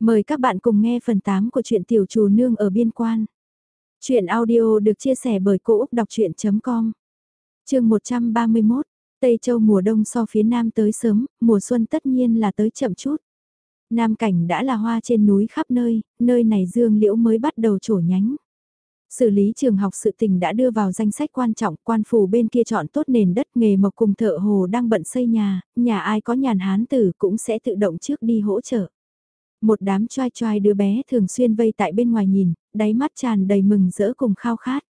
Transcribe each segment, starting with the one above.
Mời các bạn cùng nghe phần 8 của truyện Tiểu Trù Nương ở Biên Quan. Chuyện audio được chia sẻ bởi Cô Úc Đọc Chuyện.com Trường 131, Tây Châu mùa đông so phía Nam tới sớm, mùa xuân tất nhiên là tới chậm chút. Nam cảnh đã là hoa trên núi khắp nơi, nơi này dương liễu mới bắt đầu trổ nhánh. Xử lý trường học sự tình đã đưa vào danh sách quan trọng, quan phủ bên kia chọn tốt nền đất nghề mộc cùng thợ hồ đang bận xây nhà, nhà ai có nhàn hán tử cũng sẽ tự động trước đi hỗ trợ. Một đám choai choai đứa bé thường xuyên vây tại bên ngoài nhìn, đáy mắt tràn đầy mừng rỡ cùng khao khát.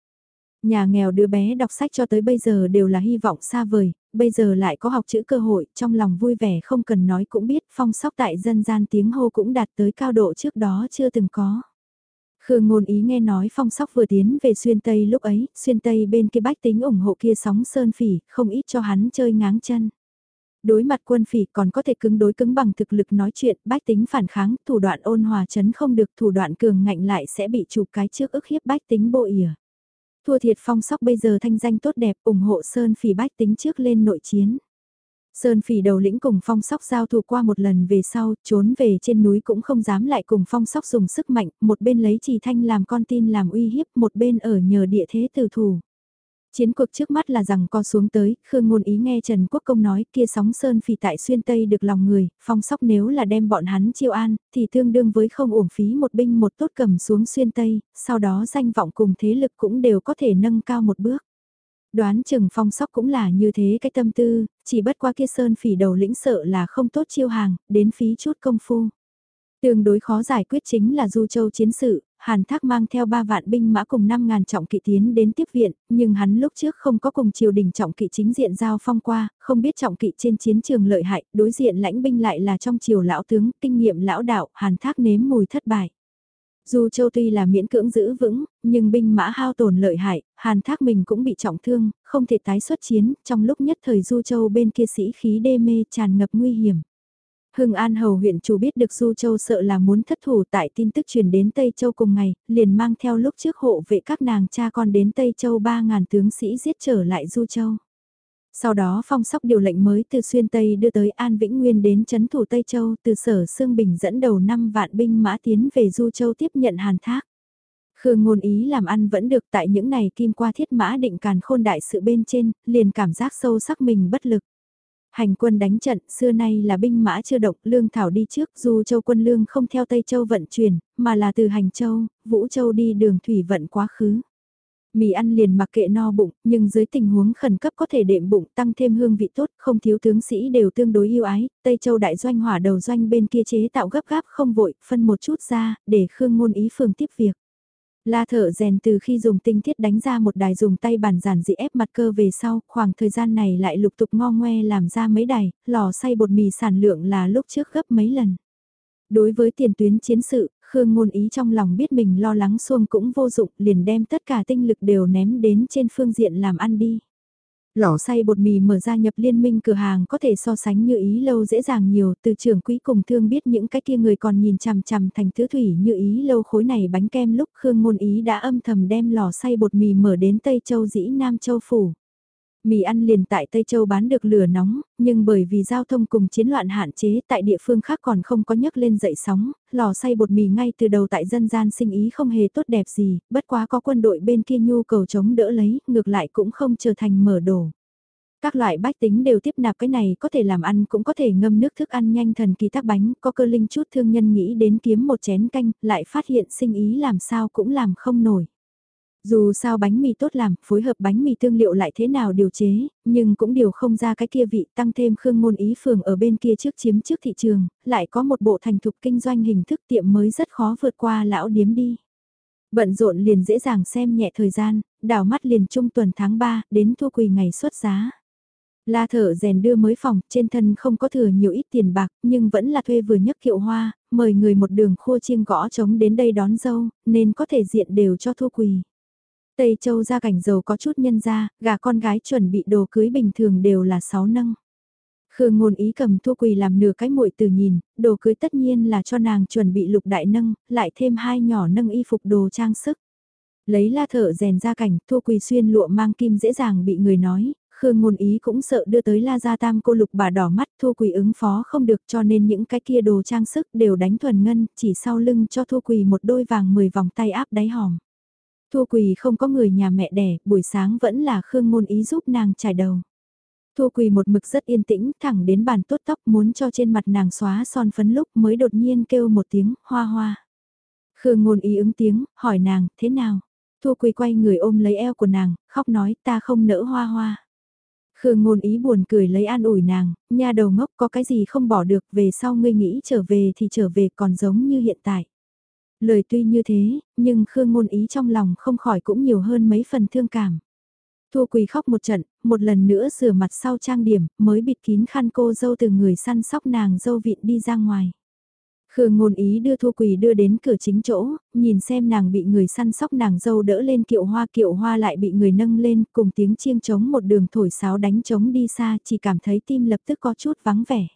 Nhà nghèo đứa bé đọc sách cho tới bây giờ đều là hy vọng xa vời, bây giờ lại có học chữ cơ hội, trong lòng vui vẻ không cần nói cũng biết phong sóc tại dân gian tiếng hô cũng đạt tới cao độ trước đó chưa từng có. Khương ngôn ý nghe nói phong sóc vừa tiến về xuyên Tây lúc ấy, xuyên Tây bên kia bách tính ủng hộ kia sóng sơn phỉ, không ít cho hắn chơi ngáng chân. Đối mặt quân phỉ còn có thể cứng đối cứng bằng thực lực nói chuyện, bách tính phản kháng, thủ đoạn ôn hòa chấn không được, thủ đoạn cường ngạnh lại sẽ bị chụp cái trước ức hiếp bách tính bộ ỉa. Thua thiệt phong sóc bây giờ thanh danh tốt đẹp, ủng hộ Sơn phỉ bách tính trước lên nội chiến. Sơn phỉ đầu lĩnh cùng phong sóc giao thủ qua một lần về sau, trốn về trên núi cũng không dám lại cùng phong sóc dùng sức mạnh, một bên lấy trì thanh làm con tin làm uy hiếp, một bên ở nhờ địa thế từ thủ. Chiến cuộc trước mắt là rằng co xuống tới, Khương Ngôn Ý nghe Trần Quốc Công nói kia sóng sơn phỉ tại xuyên Tây được lòng người, phong sóc nếu là đem bọn hắn chiêu an, thì tương đương với không uổng phí một binh một tốt cầm xuống xuyên Tây, sau đó danh vọng cùng thế lực cũng đều có thể nâng cao một bước. Đoán chừng phong sóc cũng là như thế cái tâm tư, chỉ bất qua kia sơn phỉ đầu lĩnh sợ là không tốt chiêu hàng, đến phí chút công phu. Tương đối khó giải quyết chính là Du Châu chiến sự, Hàn Thác mang theo 3 vạn binh mã cùng 5 ngàn trọng kỵ tiến đến tiếp viện, nhưng hắn lúc trước không có cùng triều đình trọng kỵ chính diện giao phong qua, không biết trọng kỵ trên chiến trường lợi hại, đối diện lãnh binh lại là trong triều lão tướng, kinh nghiệm lão đạo, Hàn Thác nếm mùi thất bại. Du Châu tuy là miễn cưỡng giữ vững, nhưng binh mã hao tổn lợi hại, Hàn Thác mình cũng bị trọng thương, không thể tái xuất chiến, trong lúc nhất thời Du Châu bên kia sĩ khí đê mê tràn ngập nguy hiểm. Hưng An Hầu huyện chủ biết được Du Châu sợ là muốn thất thủ tại tin tức truyền đến Tây Châu cùng ngày, liền mang theo lúc trước hộ vệ các nàng cha con đến Tây Châu 3.000 tướng sĩ giết trở lại Du Châu. Sau đó phong sóc điều lệnh mới từ xuyên Tây đưa tới An Vĩnh Nguyên đến chấn thủ Tây Châu từ sở Sương Bình dẫn đầu 5 vạn binh mã tiến về Du Châu tiếp nhận hàn thác. Khương ngôn ý làm ăn vẫn được tại những này kim qua thiết mã định càn khôn đại sự bên trên, liền cảm giác sâu sắc mình bất lực. Hành quân đánh trận, xưa nay là binh mã chưa động, lương thảo đi trước, dù châu quân lương không theo Tây Châu vận chuyển, mà là từ Hành Châu, Vũ Châu đi đường thủy vận quá khứ. Mì ăn liền mặc kệ no bụng, nhưng dưới tình huống khẩn cấp có thể đệm bụng tăng thêm hương vị tốt, không thiếu tướng sĩ đều tương đối yêu ái, Tây Châu đại doanh hỏa đầu doanh bên kia chế tạo gấp gáp không vội, phân một chút ra, để Khương ngôn ý phương tiếp việc. La thợ rèn từ khi dùng tinh thiết đánh ra một đài dùng tay bàn giản dị ép mặt cơ về sau, khoảng thời gian này lại lục tục ngo ngoe làm ra mấy đài, lò xay bột mì sản lượng là lúc trước gấp mấy lần. Đối với tiền tuyến chiến sự, Khương ngôn ý trong lòng biết mình lo lắng xuông cũng vô dụng, liền đem tất cả tinh lực đều ném đến trên phương diện làm ăn đi. Lỏ xay bột mì mở ra nhập liên minh cửa hàng có thể so sánh như ý lâu dễ dàng nhiều, từ trưởng quỹ cùng thương biết những cái kia người còn nhìn chằm chằm thành thứ thủy như ý lâu khối này bánh kem lúc Khương Ngôn Ý đã âm thầm đem lò xay bột mì mở đến Tây Châu dĩ Nam Châu Phủ. Mì ăn liền tại Tây Châu bán được lửa nóng, nhưng bởi vì giao thông cùng chiến loạn hạn chế tại địa phương khác còn không có nhấc lên dậy sóng, lò xay bột mì ngay từ đầu tại dân gian sinh ý không hề tốt đẹp gì, bất quá có quân đội bên kia nhu cầu chống đỡ lấy, ngược lại cũng không trở thành mở đổ. Các loại bách tính đều tiếp nạp cái này có thể làm ăn cũng có thể ngâm nước thức ăn nhanh thần kỳ tác bánh, có cơ linh chút thương nhân nghĩ đến kiếm một chén canh, lại phát hiện sinh ý làm sao cũng làm không nổi. Dù sao bánh mì tốt làm, phối hợp bánh mì tương liệu lại thế nào điều chế, nhưng cũng điều không ra cái kia vị tăng thêm khương ngôn ý phường ở bên kia trước chiếm trước thị trường, lại có một bộ thành thục kinh doanh hình thức tiệm mới rất khó vượt qua lão điếm đi. Bận rộn liền dễ dàng xem nhẹ thời gian, đào mắt liền trung tuần tháng 3, đến thua quỳ ngày xuất giá. La thở rèn đưa mới phòng, trên thân không có thừa nhiều ít tiền bạc, nhưng vẫn là thuê vừa nhất kiệu hoa, mời người một đường khô chiêng gõ trống đến đây đón dâu, nên có thể diện đều cho thua quỳ. Tây Châu ra cảnh giàu có chút nhân ra, gà con gái chuẩn bị đồ cưới bình thường đều là 6 nâng. Khương ngôn ý cầm thua quỳ làm nửa cái muội từ nhìn, đồ cưới tất nhiên là cho nàng chuẩn bị lục đại nâng, lại thêm hai nhỏ nâng y phục đồ trang sức. Lấy la thợ rèn ra cảnh, thua quỳ xuyên lụa mang kim dễ dàng bị người nói, Khương ngôn ý cũng sợ đưa tới la gia tam cô lục bà đỏ mắt thua Quỳ ứng phó không được cho nên những cái kia đồ trang sức đều đánh thuần ngân, chỉ sau lưng cho thua Quỳ một đôi vàng 10 vòng tay áp đáy hòm. Thua Quỳ không có người nhà mẹ đẻ, buổi sáng vẫn là Khương ngôn ý giúp nàng trải đầu. Thua Quỳ một mực rất yên tĩnh, thẳng đến bàn tốt tóc muốn cho trên mặt nàng xóa son phấn lúc mới đột nhiên kêu một tiếng, hoa hoa. Khương ngôn ý ứng tiếng, hỏi nàng, thế nào? Thua Quỳ quay người ôm lấy eo của nàng, khóc nói ta không nỡ hoa hoa. Khương ngôn ý buồn cười lấy an ủi nàng, nha đầu ngốc có cái gì không bỏ được về sau ngươi nghĩ trở về thì trở về còn giống như hiện tại. Lời tuy như thế, nhưng Khương ngôn ý trong lòng không khỏi cũng nhiều hơn mấy phần thương cảm. Thu Quỳ khóc một trận, một lần nữa rửa mặt sau trang điểm, mới bịt kín khăn cô dâu từ người săn sóc nàng dâu vịn đi ra ngoài. Khương ngôn ý đưa Thu Quỳ đưa đến cửa chính chỗ, nhìn xem nàng bị người săn sóc nàng dâu đỡ lên kiệu hoa kiệu hoa lại bị người nâng lên cùng tiếng chiêng trống một đường thổi sáo đánh trống đi xa chỉ cảm thấy tim lập tức có chút vắng vẻ.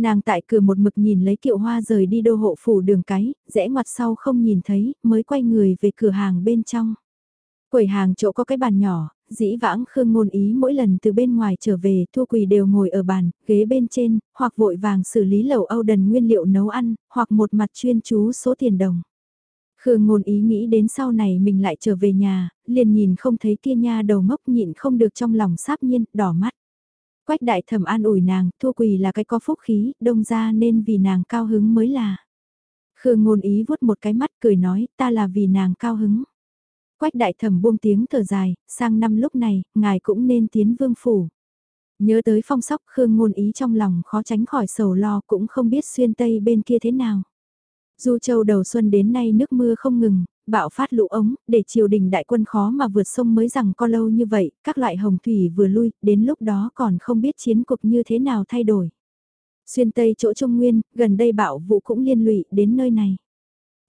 Nàng tại cửa một mực nhìn lấy kiệu hoa rời đi đô hộ phủ đường cái, rẽ ngoặt sau không nhìn thấy, mới quay người về cửa hàng bên trong. Quầy hàng chỗ có cái bàn nhỏ, dĩ vãng Khương Ngôn Ý mỗi lần từ bên ngoài trở về Thu Quỳ đều ngồi ở bàn, ghế bên trên, hoặc vội vàng xử lý lẩu Âu đần nguyên liệu nấu ăn, hoặc một mặt chuyên chú số tiền đồng. Khương Ngôn Ý nghĩ đến sau này mình lại trở về nhà, liền nhìn không thấy kia nha đầu ngốc nhịn không được trong lòng sáp nhiên, đỏ mắt. Quách đại thẩm an ủi nàng, thua Quỳ là cái có phúc khí, đông ra nên vì nàng cao hứng mới là. Khương Ngôn Ý vuốt một cái mắt cười nói, ta là vì nàng cao hứng. Quách đại thẩm buông tiếng thở dài, sang năm lúc này, ngài cũng nên tiến vương phủ. Nhớ tới phong sóc Khương ngôn ý trong lòng khó tránh khỏi sầu lo cũng không biết xuyên tây bên kia thế nào. Du châu đầu xuân đến nay nước mưa không ngừng, bạo phát lũ ống, để triều đình đại quân khó mà vượt sông mới rằng có lâu như vậy, các loại hồng thủy vừa lui, đến lúc đó còn không biết chiến cục như thế nào thay đổi. Xuyên Tây chỗ Trung Nguyên, gần đây bạo vụ cũng liên lụy đến nơi này.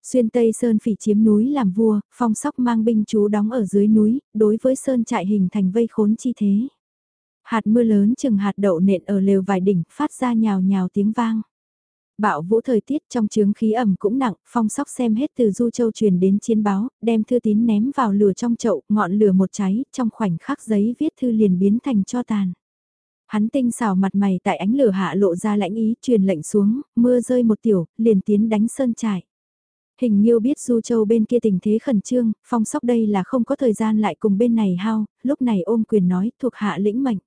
Xuyên Tây Sơn phỉ chiếm núi làm vua, phong sóc mang binh chú đóng ở dưới núi, đối với Sơn trại hình thành vây khốn chi thế. Hạt mưa lớn chừng hạt đậu nện ở lều vài đỉnh, phát ra nhào nhào tiếng vang. Bạo vũ thời tiết trong chướng khí ẩm cũng nặng, phong sóc xem hết từ Du Châu truyền đến chiến báo, đem thư tín ném vào lửa trong chậu, ngọn lửa một cháy, trong khoảnh khắc giấy viết thư liền biến thành cho tàn. Hắn tinh xào mặt mày tại ánh lửa hạ lộ ra lãnh ý, truyền lệnh xuống, mưa rơi một tiểu, liền tiến đánh sơn trải Hình Nhiêu biết Du Châu bên kia tình thế khẩn trương, phong sóc đây là không có thời gian lại cùng bên này hao, lúc này ôm quyền nói thuộc hạ lĩnh mệnh.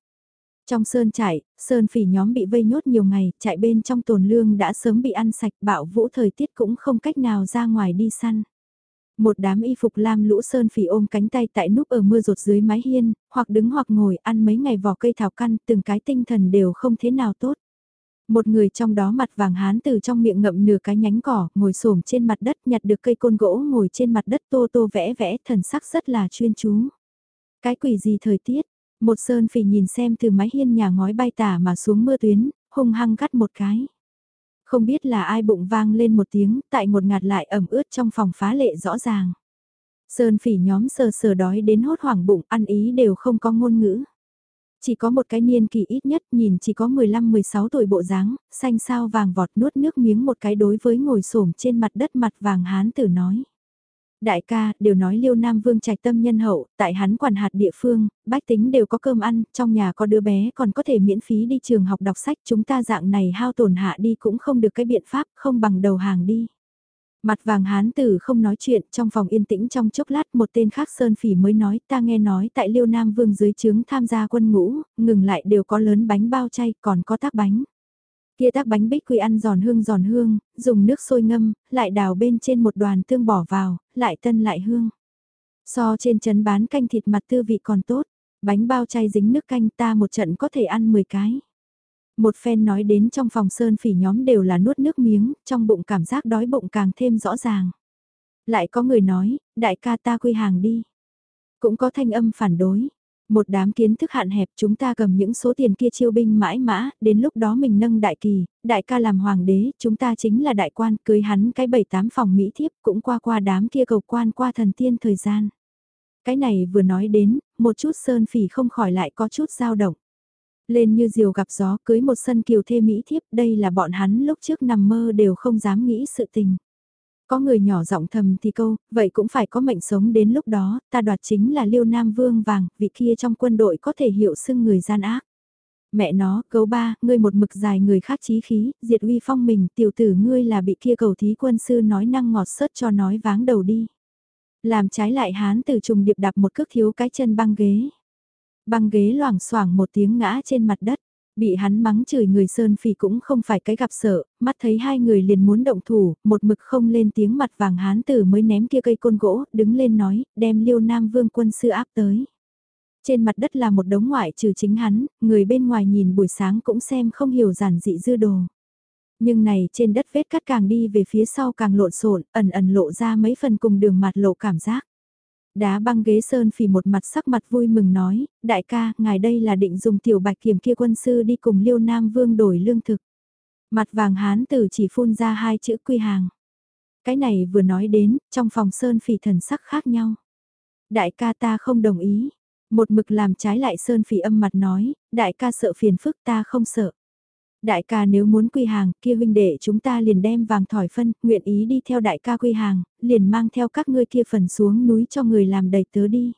Trong sơn trại, sơn phỉ nhóm bị vây nhốt nhiều ngày, chạy bên trong tồn lương đã sớm bị ăn sạch bạo vũ thời tiết cũng không cách nào ra ngoài đi săn. Một đám y phục lam lũ sơn phỉ ôm cánh tay tại núp ở mưa rột dưới mái hiên, hoặc đứng hoặc ngồi ăn mấy ngày vỏ cây thảo căn, từng cái tinh thần đều không thế nào tốt. Một người trong đó mặt vàng hán từ trong miệng ngậm nửa cái nhánh cỏ, ngồi xổm trên mặt đất nhặt được cây côn gỗ ngồi trên mặt đất tô tô vẽ vẽ thần sắc rất là chuyên chú. Cái quỷ gì thời tiết, một sơn phỉ nhìn xem từ mái hiên nhà ngói bay tả mà xuống mưa tuyến, hung hăng cắt một cái. Không biết là ai bụng vang lên một tiếng, tại một ngạt lại ẩm ướt trong phòng phá lệ rõ ràng. Sơn phỉ nhóm sờ sờ đói đến hốt hoảng bụng ăn ý đều không có ngôn ngữ. Chỉ có một cái niên kỳ ít nhất nhìn chỉ có 15-16 tuổi bộ dáng, xanh sao vàng vọt nuốt nước miếng một cái đối với ngồi xổm trên mặt đất mặt vàng hán tử nói. Đại ca, đều nói liêu nam vương trạch tâm nhân hậu, tại hắn quản hạt địa phương, bách tính đều có cơm ăn, trong nhà có đứa bé còn có thể miễn phí đi trường học đọc sách, chúng ta dạng này hao tổn hạ đi cũng không được cái biện pháp, không bằng đầu hàng đi. Mặt vàng hán tử không nói chuyện, trong phòng yên tĩnh trong chốc lát một tên khác Sơn Phỉ mới nói ta nghe nói tại Liêu Nam Vương dưới trướng tham gia quân ngũ, ngừng lại đều có lớn bánh bao chay còn có tác bánh. Kia tác bánh bích quy ăn giòn hương giòn hương, dùng nước sôi ngâm, lại đào bên trên một đoàn tương bỏ vào, lại tân lại hương. So trên chấn bán canh thịt mặt tư vị còn tốt, bánh bao chay dính nước canh ta một trận có thể ăn 10 cái. Một phen nói đến trong phòng sơn phỉ nhóm đều là nuốt nước miếng, trong bụng cảm giác đói bụng càng thêm rõ ràng. Lại có người nói, đại ca ta quy hàng đi. Cũng có thanh âm phản đối. Một đám kiến thức hạn hẹp chúng ta cầm những số tiền kia chiêu binh mãi mã, đến lúc đó mình nâng đại kỳ, đại ca làm hoàng đế, chúng ta chính là đại quan, cưới hắn cái bảy tám phòng Mỹ thiếp cũng qua qua đám kia cầu quan qua thần tiên thời gian. Cái này vừa nói đến, một chút sơn phỉ không khỏi lại có chút dao động. Lên như diều gặp gió cưới một sân kiều thê Mỹ thiếp đây là bọn hắn lúc trước nằm mơ đều không dám nghĩ sự tình. Có người nhỏ giọng thầm thì câu, vậy cũng phải có mệnh sống đến lúc đó, ta đoạt chính là liêu nam vương vàng, vị kia trong quân đội có thể hiệu xưng người gian ác. Mẹ nó, cấu ba, ngươi một mực dài người khác chí khí, diệt uy phong mình, tiểu tử ngươi là bị kia cầu thí quân sư nói năng ngọt sớt cho nói váng đầu đi. Làm trái lại hán từ trùng điệp đạp một cước thiếu cái chân băng ghế. Băng ghế loảng xoảng một tiếng ngã trên mặt đất. Bị hắn mắng chửi người Sơn Phỉ cũng không phải cái gặp sợ, mắt thấy hai người liền muốn động thủ, một mực không lên tiếng mặt vàng hán tử mới ném kia cây côn gỗ, đứng lên nói, đem liêu nam vương quân sư áp tới. Trên mặt đất là một đống ngoại trừ chính hắn, người bên ngoài nhìn buổi sáng cũng xem không hiểu giản dị dư đồ. Nhưng này trên đất vết cắt càng đi về phía sau càng lộn xộn, ẩn ẩn lộ ra mấy phần cùng đường mặt lộ cảm giác. Đá băng ghế sơn phỉ một mặt sắc mặt vui mừng nói, đại ca, ngài đây là định dùng tiểu bạch kiểm kia quân sư đi cùng liêu nam vương đổi lương thực. Mặt vàng hán tử chỉ phun ra hai chữ quy hàng. Cái này vừa nói đến, trong phòng sơn phỉ thần sắc khác nhau. Đại ca ta không đồng ý. Một mực làm trái lại sơn phỉ âm mặt nói, đại ca sợ phiền phức ta không sợ. Đại ca nếu muốn quy hàng, kia huynh đệ chúng ta liền đem vàng thỏi phân, nguyện ý đi theo đại ca quy hàng, liền mang theo các ngươi kia phần xuống núi cho người làm đầy tớ đi.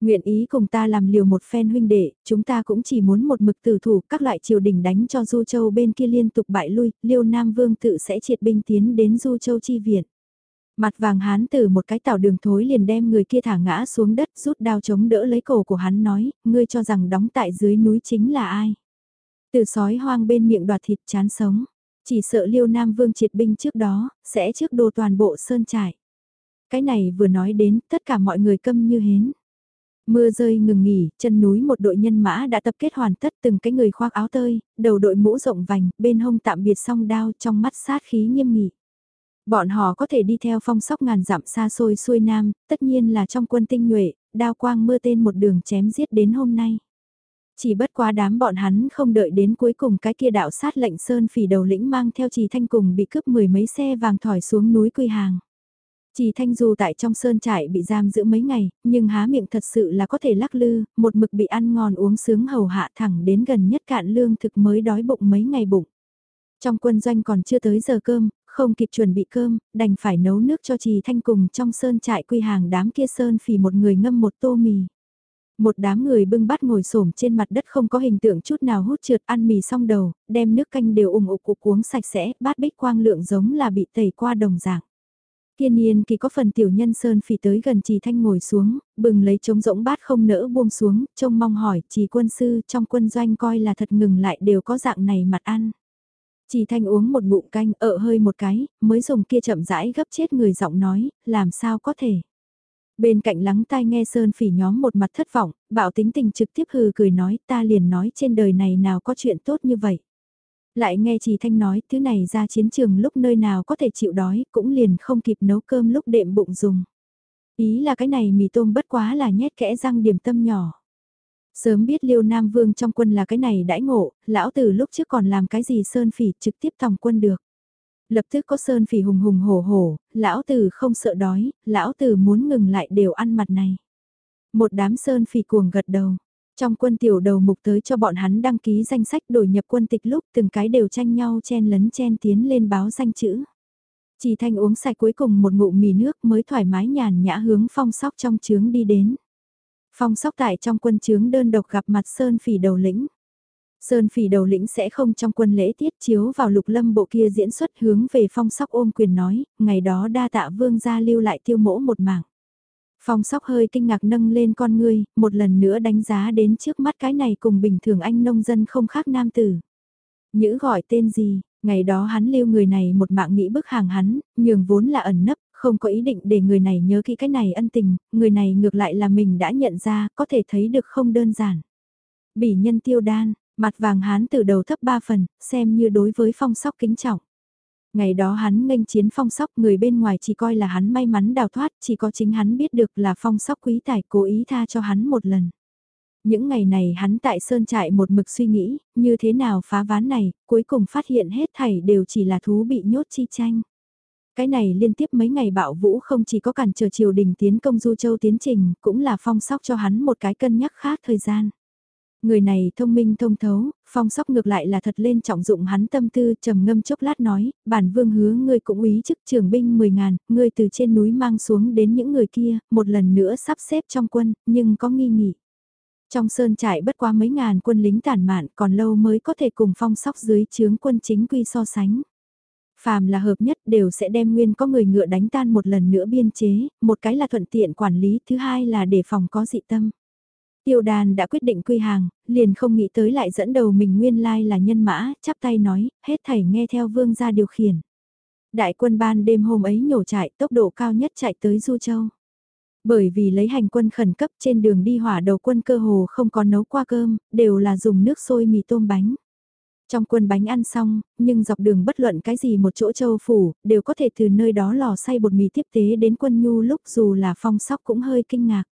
Nguyện ý cùng ta làm liều một phen huynh đệ, chúng ta cũng chỉ muốn một mực tử thủ các loại triều đình đánh cho Du Châu bên kia liên tục bại lui, liêu Nam Vương tự sẽ triệt binh tiến đến Du Châu chi viện. Mặt vàng hán từ một cái tảo đường thối liền đem người kia thả ngã xuống đất rút đao chống đỡ lấy cổ của hắn nói, ngươi cho rằng đóng tại dưới núi chính là ai. Từ sói hoang bên miệng đoạt thịt chán sống, chỉ sợ liêu Nam Vương triệt binh trước đó, sẽ trước đồ toàn bộ sơn trải. Cái này vừa nói đến, tất cả mọi người câm như hến. Mưa rơi ngừng nghỉ, chân núi một đội nhân mã đã tập kết hoàn tất từng cái người khoác áo tơi, đầu đội mũ rộng vành, bên hông tạm biệt song đao trong mắt sát khí nghiêm nghị. Bọn họ có thể đi theo phong sóc ngàn dặm xa xôi xuôi nam, tất nhiên là trong quân tinh nhuệ, đao quang mưa tên một đường chém giết đến hôm nay. Chỉ bất quá đám bọn hắn không đợi đến cuối cùng cái kia đạo sát lệnh sơn phỉ đầu lĩnh mang theo trì thanh cùng bị cướp mười mấy xe vàng thỏi xuống núi quy hàng. Trì thanh dù tại trong sơn trại bị giam giữ mấy ngày, nhưng há miệng thật sự là có thể lắc lư, một mực bị ăn ngon uống sướng hầu hạ thẳng đến gần nhất cạn lương thực mới đói bụng mấy ngày bụng. Trong quân doanh còn chưa tới giờ cơm, không kịp chuẩn bị cơm, đành phải nấu nước cho trì thanh cùng trong sơn trại quy hàng đám kia sơn phỉ một người ngâm một tô mì. Một đám người bưng bát ngồi xổm trên mặt đất không có hình tượng chút nào hút trượt ăn mì xong đầu, đem nước canh đều ủng ục cục uống sạch sẽ, bát bích quang lượng giống là bị tẩy qua đồng dạng. Kiên nhiên kỳ có phần tiểu nhân sơn phỉ tới gần trì thanh ngồi xuống, bừng lấy trống rỗng bát không nỡ buông xuống, trông mong hỏi trì quân sư trong quân doanh coi là thật ngừng lại đều có dạng này mặt ăn. Trì thanh uống một bụng canh ợ hơi một cái, mới dùng kia chậm rãi gấp chết người giọng nói, làm sao có thể. Bên cạnh lắng tai nghe Sơn phỉ nhóm một mặt thất vọng, bảo tính tình trực tiếp hừ cười nói ta liền nói trên đời này nào có chuyện tốt như vậy. Lại nghe Trì Thanh nói thứ này ra chiến trường lúc nơi nào có thể chịu đói cũng liền không kịp nấu cơm lúc đệm bụng dùng. Ý là cái này mì tôm bất quá là nhét kẽ răng điểm tâm nhỏ. Sớm biết Liêu Nam Vương trong quân là cái này đãi ngộ, lão tử lúc trước còn làm cái gì sơn phỉ trực tiếp tòng quân được. Lập tức có sơn phỉ hùng hùng hổ hổ, lão tử không sợ đói, lão tử muốn ngừng lại đều ăn mặt này. Một đám sơn phỉ cuồng gật đầu. Trong quân tiểu đầu mục tới cho bọn hắn đăng ký danh sách đổi nhập quân tịch lúc từng cái đều tranh nhau chen lấn chen tiến lên báo danh chữ. Chỉ thanh uống sạch cuối cùng một ngụm mì nước mới thoải mái nhàn nhã hướng phong sóc trong trướng đi đến. Phong sóc tại trong quân trướng đơn độc gặp mặt Sơn Phỉ đầu lĩnh. Sơn Phỉ đầu lĩnh sẽ không trong quân lễ tiết chiếu vào lục lâm bộ kia diễn xuất hướng về phong sóc ôm quyền nói, ngày đó đa tạ vương gia lưu lại tiêu mỗ một mảng. Phong sóc hơi kinh ngạc nâng lên con ngươi, một lần nữa đánh giá đến trước mắt cái này cùng bình thường anh nông dân không khác nam tử. Nhữ gọi tên gì, ngày đó hắn lưu người này một mạng nghĩ bức hàng hắn, nhường vốn là ẩn nấp không có ý định để người này nhớ kỹ cái này ân tình, người này ngược lại là mình đã nhận ra, có thể thấy được không đơn giản. Bỉ nhân tiêu đan, mặt vàng hán từ đầu thấp ba phần, xem như đối với phong sóc kính trọng. Ngày đó hắn nghênh chiến phong sóc người bên ngoài chỉ coi là hắn may mắn đào thoát, chỉ có chính hắn biết được là phong sóc quý tài cố ý tha cho hắn một lần. Những ngày này hắn tại sơn trại một mực suy nghĩ, như thế nào phá ván này, cuối cùng phát hiện hết thảy đều chỉ là thú bị nhốt chi tranh. Cái này liên tiếp mấy ngày bạo vũ không chỉ có cản trở triều đình tiến công Du Châu tiến trình, cũng là phong sóc cho hắn một cái cân nhắc khác thời gian. Người này thông minh thông thấu, phong sóc ngược lại là thật lên trọng dụng hắn tâm tư trầm ngâm chốc lát nói, bản vương hứa ngươi cũng úy chức trưởng binh 10 ngàn, ngươi từ trên núi mang xuống đến những người kia, một lần nữa sắp xếp trong quân, nhưng có nghi nghỉ. Trong sơn trại bất quá mấy ngàn quân lính tàn mạn còn lâu mới có thể cùng phong sóc dưới chướng quân chính quy so sánh. Phàm là hợp nhất đều sẽ đem nguyên có người ngựa đánh tan một lần nữa biên chế, một cái là thuận tiện quản lý, thứ hai là để phòng có dị tâm. Tiêu đàn đã quyết định quy hàng, liền không nghĩ tới lại dẫn đầu mình nguyên lai là nhân mã, chắp tay nói, hết thảy nghe theo vương gia điều khiển. Đại quân ban đêm hôm ấy nhổ chạy tốc độ cao nhất chạy tới Du Châu. Bởi vì lấy hành quân khẩn cấp trên đường đi hỏa đầu quân cơ hồ không có nấu qua cơm, đều là dùng nước sôi mì tôm bánh. Trong quân bánh ăn xong, nhưng dọc đường bất luận cái gì một chỗ châu phủ, đều có thể từ nơi đó lò xay bột mì tiếp tế đến quân nhu lúc dù là phong sóc cũng hơi kinh ngạc.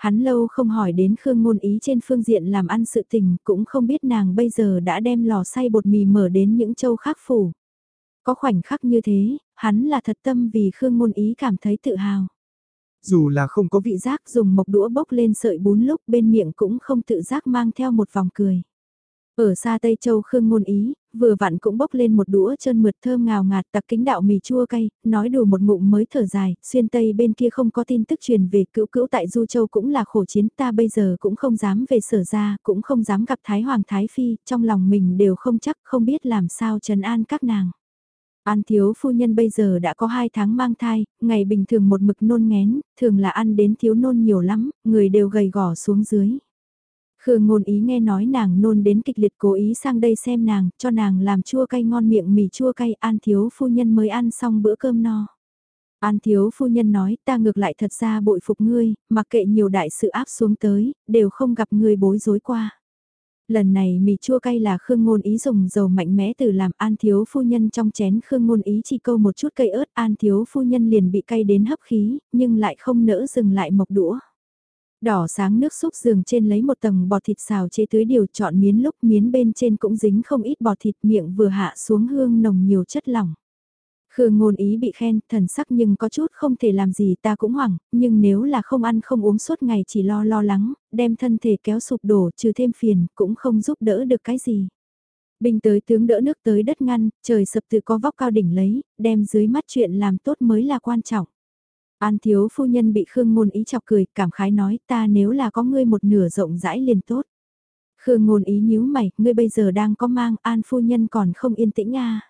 Hắn lâu không hỏi đến Khương Ngôn Ý trên phương diện làm ăn sự tình, cũng không biết nàng bây giờ đã đem lò xay bột mì mở đến những châu khác phủ. Có khoảnh khắc như thế, hắn là thật tâm vì Khương Ngôn Ý cảm thấy tự hào. Dù là không có vị giác dùng mộc đũa bốc lên sợi bún lúc bên miệng cũng không tự giác mang theo một vòng cười. Ở xa Tây Châu Khương Ngôn Ý, vừa vặn cũng bốc lên một đũa chân mượt thơm ngào ngạt tặc kính đạo mì chua cay, nói đủ một ngụm mới thở dài, xuyên Tây bên kia không có tin tức truyền về cữu cữu tại Du Châu cũng là khổ chiến ta bây giờ cũng không dám về sở ra, cũng không dám gặp Thái Hoàng Thái Phi, trong lòng mình đều không chắc không biết làm sao trấn an các nàng. An thiếu phu nhân bây giờ đã có 2 tháng mang thai, ngày bình thường một mực nôn ngén, thường là ăn đến thiếu nôn nhiều lắm, người đều gầy gò xuống dưới. Khương ngôn ý nghe nói nàng nôn đến kịch liệt cố ý sang đây xem nàng, cho nàng làm chua cay ngon miệng mì chua cay an thiếu phu nhân mới ăn xong bữa cơm no. An thiếu phu nhân nói ta ngược lại thật ra bội phục ngươi, mặc kệ nhiều đại sự áp xuống tới, đều không gặp ngươi bối rối qua. Lần này mì chua cay là Khương Ngôn Ý dùng dầu mạnh mẽ từ làm An Thiếu Phu Nhân trong chén Khương Ngôn Ý chỉ câu một chút cây ớt An Thiếu Phu Nhân liền bị cay đến hấp khí, nhưng lại không nỡ dừng lại mộc đũa. Đỏ sáng nước xúc giường trên lấy một tầng bọt thịt xào chế tưới điều chọn miến lúc miến bên trên cũng dính không ít bọt thịt miệng vừa hạ xuống hương nồng nhiều chất lỏng. Khương ngôn ý bị khen, thần sắc nhưng có chút không thể làm gì ta cũng hoảng, nhưng nếu là không ăn không uống suốt ngày chỉ lo lo lắng, đem thân thể kéo sụp đổ trừ thêm phiền, cũng không giúp đỡ được cái gì. bình tới tướng đỡ nước tới đất ngăn, trời sập tự có vóc cao đỉnh lấy, đem dưới mắt chuyện làm tốt mới là quan trọng. An thiếu phu nhân bị Khương ngôn ý chọc cười, cảm khái nói ta nếu là có ngươi một nửa rộng rãi liền tốt. Khương ngôn ý nhíu mày, ngươi bây giờ đang có mang, an phu nhân còn không yên tĩnh à.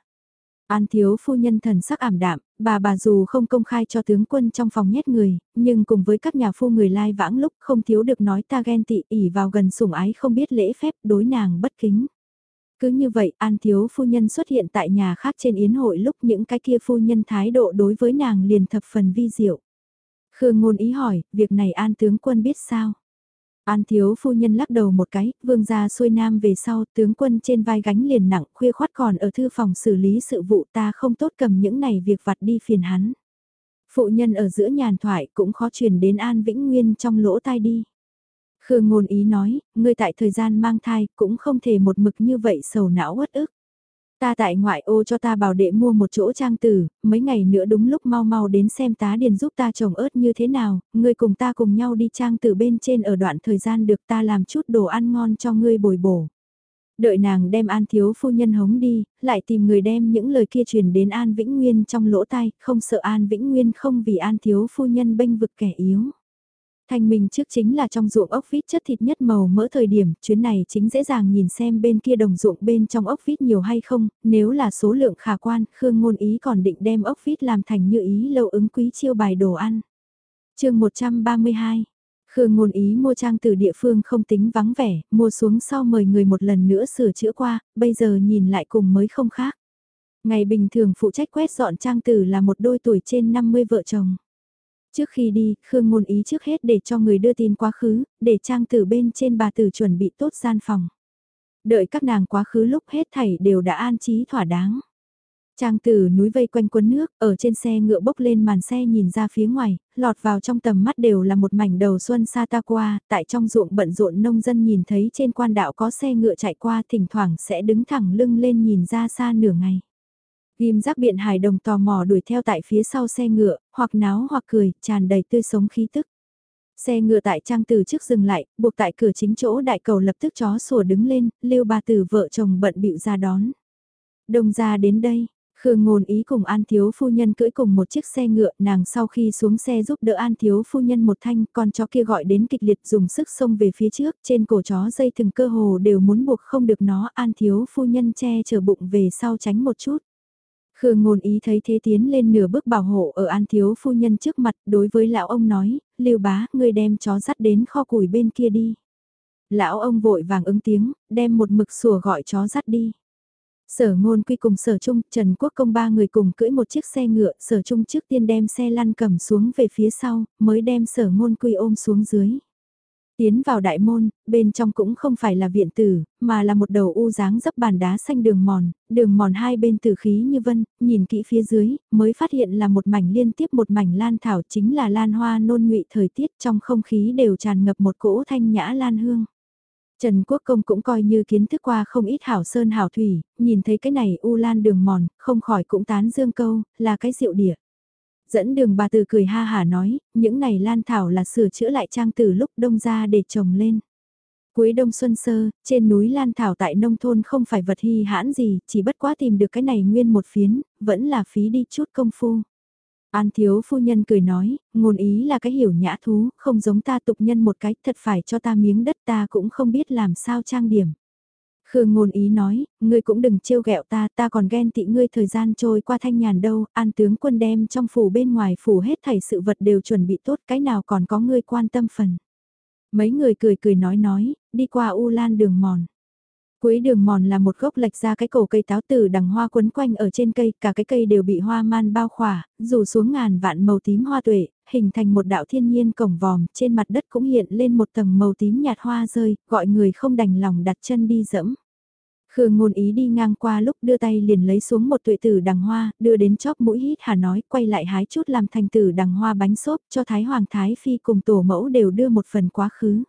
An thiếu phu nhân thần sắc ảm đạm, bà bà dù không công khai cho tướng quân trong phòng nhét người, nhưng cùng với các nhà phu người lai vãng lúc không thiếu được nói ta ghen tị ỉ vào gần sủng ái không biết lễ phép đối nàng bất kính. Cứ như vậy An thiếu phu nhân xuất hiện tại nhà khác trên yến hội lúc những cái kia phu nhân thái độ đối với nàng liền thập phần vi diệu. Khương ngôn ý hỏi, việc này An tướng quân biết sao? An thiếu phu nhân lắc đầu một cái, vương gia xuôi nam về sau, tướng quân trên vai gánh liền nặng, khuya khoát còn ở thư phòng xử lý sự vụ ta không tốt cầm những này việc vặt đi phiền hắn. Phụ nhân ở giữa nhàn thoại cũng khó truyền đến An Vĩnh Nguyên trong lỗ tai đi. Khương ngôn ý nói, ngươi tại thời gian mang thai cũng không thể một mực như vậy sầu não uất ức. Ta tại ngoại ô cho ta bảo đệ mua một chỗ trang tử, mấy ngày nữa đúng lúc mau mau đến xem tá điền giúp ta trồng ớt như thế nào, ngươi cùng ta cùng nhau đi trang tử bên trên ở đoạn thời gian được ta làm chút đồ ăn ngon cho ngươi bồi bổ. Đợi nàng đem An Thiếu Phu Nhân hống đi, lại tìm người đem những lời kia truyền đến An Vĩnh Nguyên trong lỗ tai, không sợ An Vĩnh Nguyên không vì An Thiếu Phu Nhân bênh vực kẻ yếu. Thanh minh trước chính là trong ruộng ốc vít chất thịt nhất màu mỡ thời điểm, chuyến này chính dễ dàng nhìn xem bên kia đồng ruộng bên trong ốc vít nhiều hay không, nếu là số lượng khả quan, Khương Ngôn Ý còn định đem ốc vít làm thành như ý lâu ứng quý chiêu bài đồ ăn. chương 132 Khương Ngôn Ý mua trang từ địa phương không tính vắng vẻ, mua xuống sau mời người một lần nữa sửa chữa qua, bây giờ nhìn lại cùng mới không khác. Ngày bình thường phụ trách quét dọn trang từ là một đôi tuổi trên 50 vợ chồng. Trước khi đi, Khương Ngôn Ý trước hết để cho người đưa tin quá khứ, để trang tử bên trên bà tử chuẩn bị tốt gian phòng. Đợi các nàng quá khứ lúc hết thảy đều đã an trí thỏa đáng. Trang tử núi vây quanh quấn nước, ở trên xe ngựa bốc lên màn xe nhìn ra phía ngoài, lọt vào trong tầm mắt đều là một mảnh đầu xuân xa ta qua, tại trong ruộng bận rộn nông dân nhìn thấy trên quan đạo có xe ngựa chạy qua thỉnh thoảng sẽ đứng thẳng lưng lên nhìn ra xa nửa ngày. Ghim giác biện hải đồng tò mò đuổi theo tại phía sau xe ngựa, hoặc náo hoặc cười, tràn đầy tươi sống khí tức. Xe ngựa tại trang từ trước dừng lại, buộc tại cửa chính chỗ đại cầu lập tức chó sủa đứng lên, lưu bà tử vợ chồng bận bịu ra đón. Đông ra đến đây, Khương ngôn ý cùng An Thiếu Phu Nhân cưỡi cùng một chiếc xe ngựa, nàng sau khi xuống xe giúp đỡ An Thiếu Phu Nhân một thanh, con chó kia gọi đến kịch liệt dùng sức xông về phía trước, trên cổ chó dây từng cơ hồ đều muốn buộc không được nó, An Thiếu Phu Nhân che chở bụng về sau tránh một chút. Khương ngôn ý thấy thế tiến lên nửa bước bảo hộ ở An Thiếu Phu Nhân trước mặt, đối với lão ông nói, lưu bá, ngươi đem chó dắt đến kho củi bên kia đi. Lão ông vội vàng ứng tiếng, đem một mực sủa gọi chó dắt đi. Sở ngôn quy cùng sở trung, Trần Quốc công ba người cùng cưỡi một chiếc xe ngựa, sở trung trước tiên đem xe lăn cầm xuống về phía sau, mới đem sở ngôn quy ôm xuống dưới. Tiến vào đại môn, bên trong cũng không phải là viện tử, mà là một đầu u dáng dấp bàn đá xanh đường mòn, đường mòn hai bên tử khí như vân, nhìn kỹ phía dưới, mới phát hiện là một mảnh liên tiếp một mảnh lan thảo chính là lan hoa nôn ngụy thời tiết trong không khí đều tràn ngập một cỗ thanh nhã lan hương. Trần Quốc Công cũng coi như kiến thức qua không ít hảo sơn hảo thủy, nhìn thấy cái này u lan đường mòn, không khỏi cũng tán dương câu, là cái rượu địa. Dẫn đường bà từ cười ha hả nói, những này lan thảo là sửa chữa lại trang từ lúc đông ra để trồng lên. Cuối đông xuân sơ, trên núi Lan Thảo tại nông thôn không phải vật hy hãn gì, chỉ bất quá tìm được cái này nguyên một phiến, vẫn là phí đi chút công phu. An thiếu phu nhân cười nói, ngôn ý là cái hiểu nhã thú, không giống ta tục nhân một cái, thật phải cho ta miếng đất ta cũng không biết làm sao trang điểm. Khương ngôn ý nói, ngươi cũng đừng trêu ghẹo ta, ta còn ghen tị ngươi thời gian trôi qua thanh nhàn đâu, an tướng quân đem trong phủ bên ngoài phủ hết thảy sự vật đều chuẩn bị tốt, cái nào còn có ngươi quan tâm phần. Mấy người cười cười nói nói, đi qua u lan đường mòn. Cuối đường mòn là một gốc lệch ra cái cổ cây táo tử đằng hoa quấn quanh ở trên cây, cả cái cây đều bị hoa man bao khỏa, rủ xuống ngàn vạn màu tím hoa tuệ, hình thành một đạo thiên nhiên cổng vòm, trên mặt đất cũng hiện lên một tầng màu tím nhạt hoa rơi, gọi người không đành lòng đặt chân đi dẫm. Khương ngôn ý đi ngang qua lúc đưa tay liền lấy xuống một tuệ tử đằng hoa, đưa đến chóp mũi hít hà nói, quay lại hái chút làm thành tử đằng hoa bánh xốp cho Thái Hoàng Thái Phi cùng tổ mẫu đều đưa một phần quá khứ.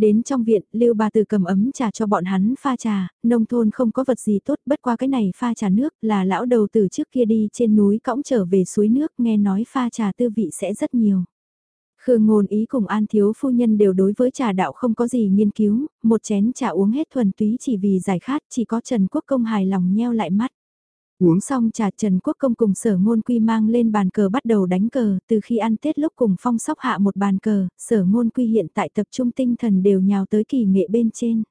Đến trong viện, Lưu bà tử cầm ấm trà cho bọn hắn pha trà, nông thôn không có vật gì tốt, bất qua cái này pha trà nước là lão đầu từ trước kia đi trên núi cõng trở về suối nước, nghe nói pha trà tư vị sẽ rất nhiều. Khương ngôn ý cùng an thiếu phu nhân đều đối với trà đạo không có gì nghiên cứu, một chén trà uống hết thuần túy chỉ vì giải khát, chỉ có Trần Quốc Công hài lòng nheo lại mắt. Uống xong trà Trần Quốc Công cùng sở ngôn quy mang lên bàn cờ bắt đầu đánh cờ, từ khi ăn Tết lúc cùng phong sóc hạ một bàn cờ, sở ngôn quy hiện tại tập trung tinh thần đều nhào tới kỳ nghệ bên trên.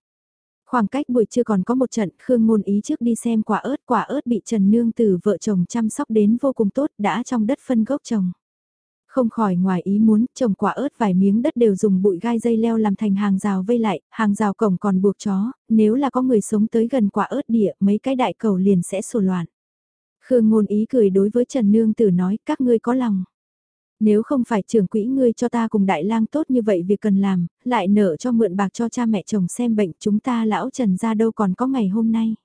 Khoảng cách buổi trưa còn có một trận, Khương ngôn ý trước đi xem quả ớt, quả ớt bị Trần Nương từ vợ chồng chăm sóc đến vô cùng tốt, đã trong đất phân gốc trồng. Không khỏi ngoài ý muốn, trồng quả ớt vài miếng đất đều dùng bụi gai dây leo làm thành hàng rào vây lại, hàng rào cổng còn buộc chó, nếu là có người sống tới gần quả ớt địa, mấy cái đại cầu liền sẽ sổ loạn. Khương ngôn ý cười đối với Trần Nương Tử nói các ngươi có lòng. Nếu không phải trưởng quỹ ngươi cho ta cùng đại lang tốt như vậy việc cần làm, lại nợ cho mượn bạc cho cha mẹ chồng xem bệnh chúng ta lão Trần ra đâu còn có ngày hôm nay.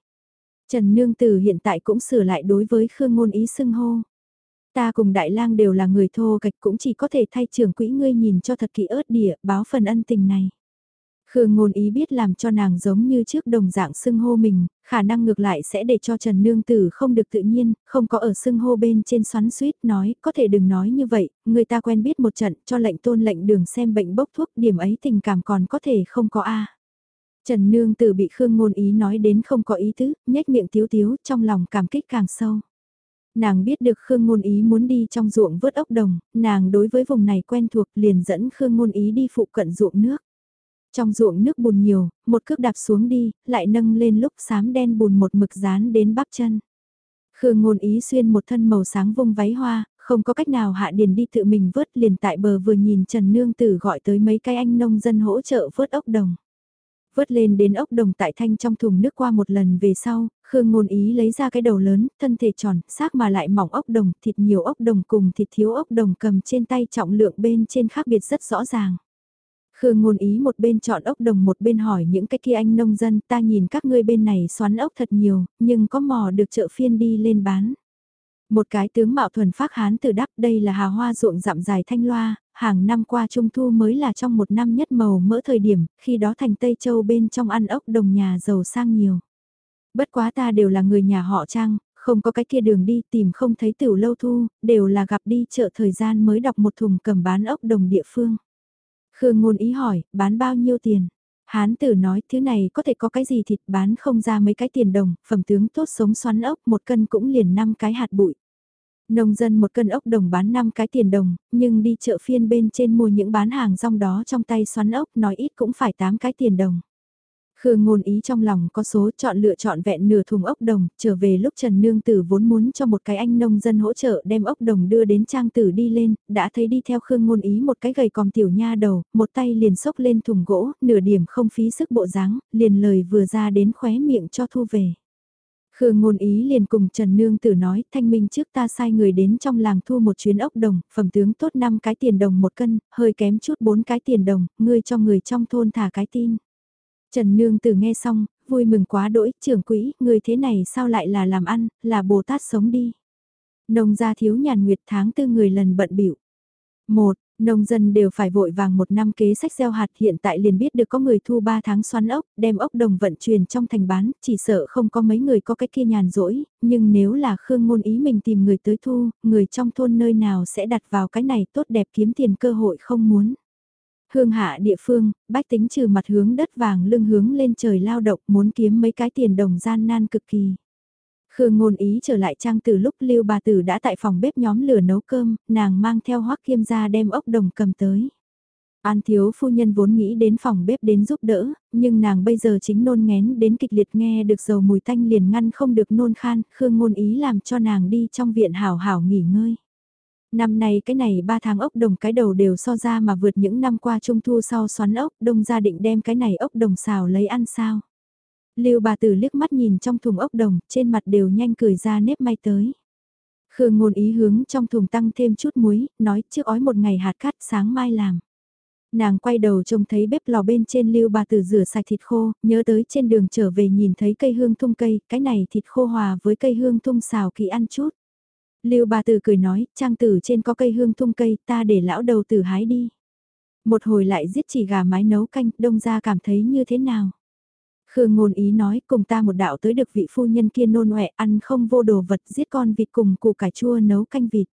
Trần Nương Tử hiện tại cũng sửa lại đối với Khương ngôn ý xưng hô. Ta cùng đại lang đều là người thô kịch cũng chỉ có thể thay trưởng quỹ ngươi nhìn cho thật kỹ ớt địa báo phần ân tình này. Khương ngôn ý biết làm cho nàng giống như trước đồng dạng xưng hô mình, khả năng ngược lại sẽ để cho Trần Nương Tử không được tự nhiên, không có ở xưng hô bên trên xoắn suýt nói, có thể đừng nói như vậy, người ta quen biết một trận cho lệnh tôn lệnh đường xem bệnh bốc thuốc, điểm ấy tình cảm còn có thể không có a Trần Nương Tử bị Khương ngôn ý nói đến không có ý tứ, nhếch miệng tiếu tiếu, trong lòng cảm kích càng sâu. Nàng biết được Khương Ngôn Ý muốn đi trong ruộng vớt ốc đồng, nàng đối với vùng này quen thuộc liền dẫn Khương Ngôn Ý đi phụ cận ruộng nước. Trong ruộng nước bùn nhiều, một cước đạp xuống đi, lại nâng lên lúc xám đen bùn một mực dán đến bắp chân. Khương ngôn ý xuyên một thân màu sáng vung váy hoa, không có cách nào hạ điền đi tự mình vớt liền tại bờ vừa nhìn Trần Nương Tử gọi tới mấy cái anh nông dân hỗ trợ vớt ốc đồng. Vớt lên đến ốc đồng tại thanh trong thùng nước qua một lần về sau, Khương ngôn ý lấy ra cái đầu lớn, thân thể tròn, xác mà lại mỏng ốc đồng, thịt nhiều ốc đồng cùng thịt thiếu ốc đồng cầm trên tay trọng lượng bên trên khác biệt rất rõ ràng. Khương ngôn ý một bên chọn ốc đồng một bên hỏi những cái kia anh nông dân ta nhìn các ngươi bên này xoắn ốc thật nhiều, nhưng có mò được chợ phiên đi lên bán. Một cái tướng mạo thuần phác hán từ đắp đây là hà hoa ruộng dặm dài thanh loa, hàng năm qua trung thu mới là trong một năm nhất màu mỡ thời điểm, khi đó thành Tây Châu bên trong ăn ốc đồng nhà giàu sang nhiều. Bất quá ta đều là người nhà họ trang, không có cái kia đường đi tìm không thấy tiểu lâu thu, đều là gặp đi chợ thời gian mới đọc một thùng cầm bán ốc đồng địa phương. Khương ngôn ý hỏi, bán bao nhiêu tiền? Hán tử nói, thứ này có thể có cái gì thịt bán không ra mấy cái tiền đồng, phẩm tướng tốt sống xoắn ốc, một cân cũng liền năm cái hạt bụi. Nông dân một cân ốc đồng bán 5 cái tiền đồng, nhưng đi chợ phiên bên trên mua những bán hàng rong đó trong tay xoắn ốc nói ít cũng phải 8 cái tiền đồng. Khương ngôn ý trong lòng có số chọn lựa chọn vẹn nửa thùng ốc đồng, trở về lúc Trần Nương Tử vốn muốn cho một cái anh nông dân hỗ trợ đem ốc đồng đưa đến trang tử đi lên, đã thấy đi theo Khương ngôn ý một cái gầy còm tiểu nha đầu, một tay liền xốc lên thùng gỗ, nửa điểm không phí sức bộ dáng, liền lời vừa ra đến khóe miệng cho thu về. Khương ngôn ý liền cùng Trần Nương Tử nói, thanh minh trước ta sai người đến trong làng thu một chuyến ốc đồng, phẩm tướng tốt 5 cái tiền đồng một cân, hơi kém chút 4 cái tiền đồng, ngươi cho người trong thôn thả cái tin. Trần Nương Tử nghe xong, vui mừng quá đỗi, trưởng quỹ, người thế này sao lại là làm ăn, là Bồ Tát sống đi. Nông gia thiếu nhàn nguyệt tháng tư người lần bận biểu. Một, Nông dân đều phải vội vàng một năm kế sách gieo hạt hiện tại liền biết được có người thu 3 tháng xoắn ốc, đem ốc đồng vận chuyển trong thành bán, chỉ sợ không có mấy người có cái kia nhàn rỗi, nhưng nếu là Khương ngôn ý mình tìm người tới thu, người trong thôn nơi nào sẽ đặt vào cái này tốt đẹp kiếm tiền cơ hội không muốn. Hương hạ địa phương, bách tính trừ mặt hướng đất vàng lưng hướng lên trời lao động muốn kiếm mấy cái tiền đồng gian nan cực kỳ. Khương ngôn ý trở lại trang từ lúc lưu bà tử đã tại phòng bếp nhóm lửa nấu cơm, nàng mang theo hoắc kiêm ra đem ốc đồng cầm tới. An thiếu phu nhân vốn nghĩ đến phòng bếp đến giúp đỡ, nhưng nàng bây giờ chính nôn ngén đến kịch liệt nghe được dầu mùi tanh liền ngăn không được nôn khan, Khương ngôn ý làm cho nàng đi trong viện hảo hảo nghỉ ngơi. Năm nay cái này 3 tháng ốc đồng cái đầu đều so ra mà vượt những năm qua trung thu sau xoắn ốc, đông gia định đem cái này ốc đồng xào lấy ăn sao. Lưu bà tử liếc mắt nhìn trong thùng ốc đồng, trên mặt đều nhanh cười ra nếp may tới. Khương ngôn ý hướng trong thùng tăng thêm chút muối, nói trước ói một ngày hạt cát sáng mai làm. Nàng quay đầu trông thấy bếp lò bên trên lưu bà tử rửa sạch thịt khô, nhớ tới trên đường trở về nhìn thấy cây hương thung cây, cái này thịt khô hòa với cây hương thung xào kỳ ăn chút. Lưu bà tử cười nói, trang tử trên có cây hương thung cây, ta để lão đầu tử hái đi. Một hồi lại giết chỉ gà mái nấu canh, đông ra cảm thấy như thế nào? Khương ngôn ý nói cùng ta một đạo tới được vị phu nhân kia nôn ọe ăn không vô đồ vật giết con vịt cùng củ cải chua nấu canh vịt.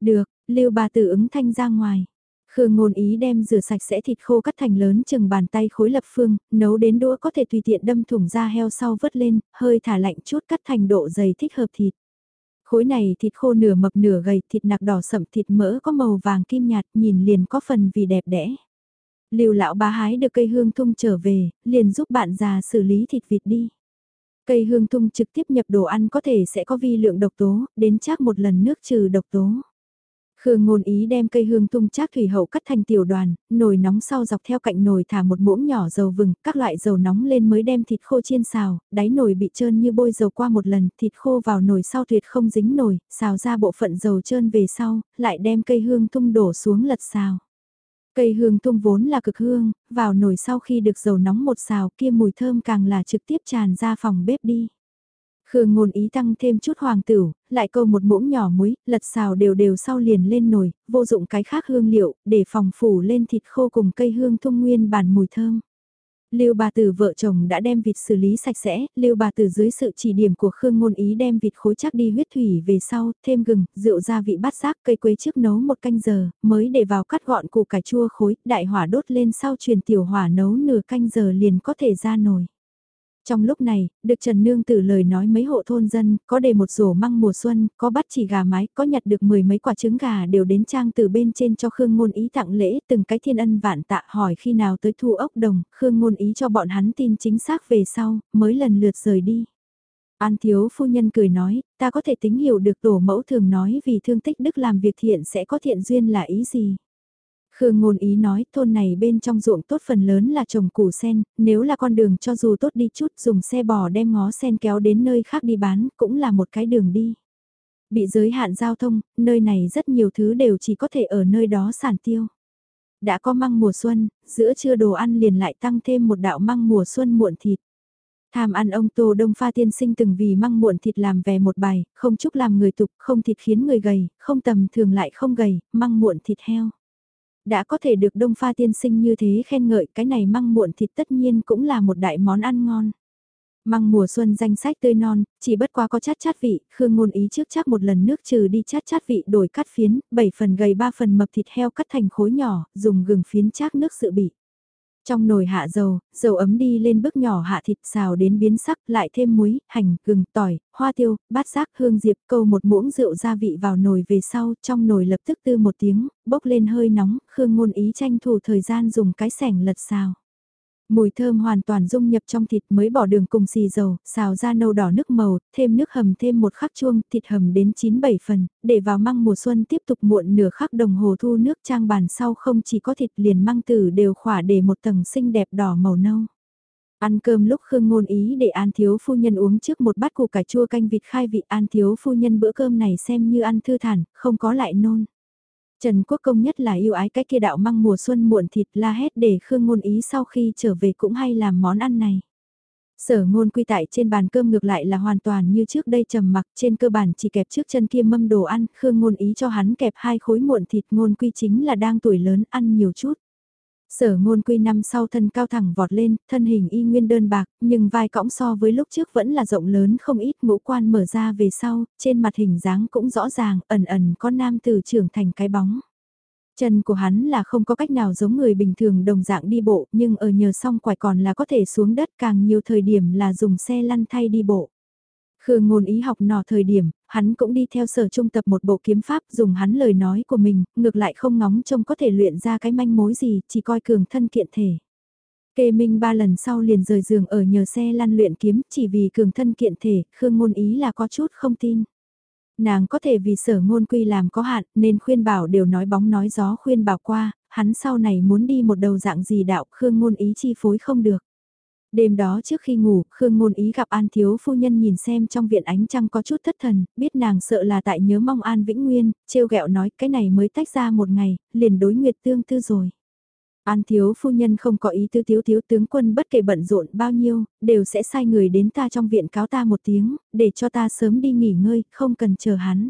Được, lưu bà tử ứng thanh ra ngoài. Khương ngôn ý đem rửa sạch sẽ thịt khô cắt thành lớn chừng bàn tay khối lập phương, nấu đến đũa có thể tùy tiện đâm thủng da heo sau vớt lên, hơi thả lạnh chút cắt thành độ dày thích hợp thịt. Khối này thịt khô nửa mập nửa gầy, thịt nạc đỏ sậm thịt mỡ có màu vàng kim nhạt, nhìn liền có phần vì đẹp đẽ. Lưu lão bá hái được cây hương thung trở về, liền giúp bạn già xử lý thịt vịt đi. Cây hương thung trực tiếp nhập đồ ăn có thể sẽ có vi lượng độc tố, đến chắc một lần nước trừ độc tố. Khương ngôn ý đem cây hương tung chát thủy hậu cắt thành tiểu đoàn, nồi nóng sau dọc theo cạnh nồi thả một muỗng nhỏ dầu vừng, các loại dầu nóng lên mới đem thịt khô chiên xào, đáy nồi bị trơn như bôi dầu qua một lần, thịt khô vào nồi sau tuyệt không dính nồi, xào ra bộ phận dầu trơn về sau, lại đem cây hương tung đổ xuống lật xào. Cây hương tung vốn là cực hương, vào nồi sau khi được dầu nóng một xào kia mùi thơm càng là trực tiếp tràn ra phòng bếp đi. Khương ngôn ý tăng thêm chút hoàng tửu, lại câu một muỗng nhỏ muối, lật xào đều đều sau liền lên nồi, vô dụng cái khác hương liệu, để phòng phủ lên thịt khô cùng cây hương thung nguyên bản mùi thơm. Lưu bà tử vợ chồng đã đem vịt xử lý sạch sẽ, Lưu bà tử dưới sự chỉ điểm của Khương Ngôn Ý đem vịt khối chắc đi huyết thủy về sau, thêm gừng, rượu gia vị bát giác cây quế trước nấu một canh giờ, mới để vào cắt gọn củ cải chua khối, đại hỏa đốt lên sau truyền tiểu hỏa nấu nửa canh giờ liền có thể ra nồi. Trong lúc này, được Trần Nương Tử lời nói mấy hộ thôn dân, có đề một rổ măng mùa xuân, có bắt chỉ gà mái, có nhặt được mười mấy quả trứng gà đều đến trang từ bên trên cho Khương Ngôn Ý tặng lễ, từng cái thiên ân vạn tạ hỏi khi nào tới thu ốc đồng, Khương Ngôn Ý cho bọn hắn tin chính xác về sau, mới lần lượt rời đi. An thiếu phu nhân cười nói, ta có thể tính hiểu được tổ mẫu thường nói vì thương tích đức làm việc thiện sẽ có thiện duyên là ý gì. Khương ngôn ý nói thôn này bên trong ruộng tốt phần lớn là trồng củ sen, nếu là con đường cho dù tốt đi chút dùng xe bò đem ngó sen kéo đến nơi khác đi bán cũng là một cái đường đi. Bị giới hạn giao thông, nơi này rất nhiều thứ đều chỉ có thể ở nơi đó sản tiêu. Đã có măng mùa xuân, giữa trưa đồ ăn liền lại tăng thêm một đạo măng mùa xuân muộn thịt. Tham ăn ông Tô Đông Pha tiên sinh từng vì măng muộn thịt làm về một bài, không chúc làm người tục, không thịt khiến người gầy, không tầm thường lại không gầy, măng muộn thịt heo đã có thể được đông pha tiên sinh như thế khen ngợi cái này măng muộn thịt tất nhiên cũng là một đại món ăn ngon. Măng mùa xuân danh sách tươi non, chỉ bất quá có chát chát vị, Khương ngôn ý trước chắc một lần nước trừ đi chát chát vị đổi cắt phiến, 7 phần gầy 3 phần mập thịt heo cắt thành khối nhỏ, dùng gừng phiến chát nước sự bị. Trong nồi hạ dầu, dầu ấm đi lên bước nhỏ hạ thịt xào đến biến sắc, lại thêm muối, hành, gừng, tỏi, hoa tiêu, bát giác, hương diệp, câu một muỗng rượu gia vị vào nồi về sau, trong nồi lập tức tư một tiếng, bốc lên hơi nóng, Khương ngôn ý tranh thủ thời gian dùng cái sẻng lật xào. Mùi thơm hoàn toàn dung nhập trong thịt mới bỏ đường cùng xì dầu, xào ra nâu đỏ nước màu, thêm nước hầm thêm một khắc chuông, thịt hầm đến 9-7 phần, để vào măng mùa xuân tiếp tục muộn nửa khắc đồng hồ thu nước trang bàn sau không chỉ có thịt liền măng tử đều khỏa để một tầng xinh đẹp đỏ màu nâu. Ăn cơm lúc Khương ngôn ý để An Thiếu Phu Nhân uống trước một bát củ cải chua canh vịt khai vị An Thiếu Phu Nhân bữa cơm này xem như ăn thư thản, không có lại nôn. Trần Quốc Công nhất là yêu ái cái kia đạo măng mùa xuân muộn thịt la hét để Khương Ngôn Ý sau khi trở về cũng hay làm món ăn này. Sở ngôn quy tại trên bàn cơm ngược lại là hoàn toàn như trước đây trầm mặc trên cơ bản chỉ kẹp trước chân kia mâm đồ ăn, Khương ngôn ý cho hắn kẹp hai khối muộn thịt ngôn quy chính là đang tuổi lớn ăn nhiều chút. Sở ngôn quy năm sau thân cao thẳng vọt lên, thân hình y nguyên đơn bạc, nhưng vai cõng so với lúc trước vẫn là rộng lớn không ít ngũ quan mở ra về sau, trên mặt hình dáng cũng rõ ràng, ẩn ẩn có nam tử trưởng thành cái bóng. Chân của hắn là không có cách nào giống người bình thường đồng dạng đi bộ, nhưng ở nhờ song quải còn là có thể xuống đất càng nhiều thời điểm là dùng xe lăn thay đi bộ. Khương ngôn ý học nọ thời điểm, hắn cũng đi theo sở trung tập một bộ kiếm pháp dùng hắn lời nói của mình, ngược lại không ngóng trông có thể luyện ra cái manh mối gì, chỉ coi cường thân kiện thể. Kê Minh ba lần sau liền rời giường ở nhờ xe lăn luyện kiếm chỉ vì cường thân kiện thể, Khương ngôn ý là có chút không tin. Nàng có thể vì sở ngôn quy làm có hạn nên khuyên bảo đều nói bóng nói gió khuyên bảo qua, hắn sau này muốn đi một đầu dạng gì đạo Khương ngôn ý chi phối không được. Đêm đó trước khi ngủ, Khương Ngôn Ý gặp An Thiếu Phu Nhân nhìn xem trong viện ánh trăng có chút thất thần, biết nàng sợ là tại nhớ mong An Vĩnh Nguyên, trêu ghẹo nói cái này mới tách ra một ngày, liền đối nguyệt tương tư rồi. An Thiếu Phu Nhân không có ý tư thiếu thiếu tướng quân bất kể bận rộn bao nhiêu, đều sẽ sai người đến ta trong viện cáo ta một tiếng, để cho ta sớm đi nghỉ ngơi, không cần chờ hắn.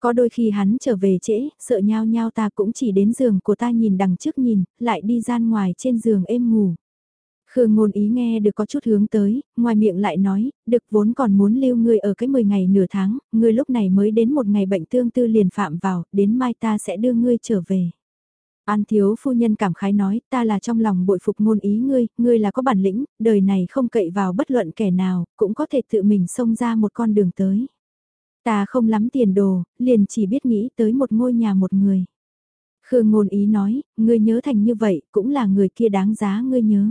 Có đôi khi hắn trở về trễ, sợ nhau nhau ta cũng chỉ đến giường của ta nhìn đằng trước nhìn, lại đi gian ngoài trên giường êm ngủ. Khương ngôn ý nghe được có chút hướng tới, ngoài miệng lại nói, được vốn còn muốn lưu ngươi ở cái 10 ngày nửa tháng, ngươi lúc này mới đến một ngày bệnh tương tư liền phạm vào, đến mai ta sẽ đưa ngươi trở về. An thiếu phu nhân cảm khái nói, ta là trong lòng bội phục ngôn ý ngươi, ngươi là có bản lĩnh, đời này không cậy vào bất luận kẻ nào, cũng có thể tự mình xông ra một con đường tới. Ta không lắm tiền đồ, liền chỉ biết nghĩ tới một ngôi nhà một người. Khương ngôn ý nói, ngươi nhớ thành như vậy, cũng là người kia đáng giá ngươi nhớ.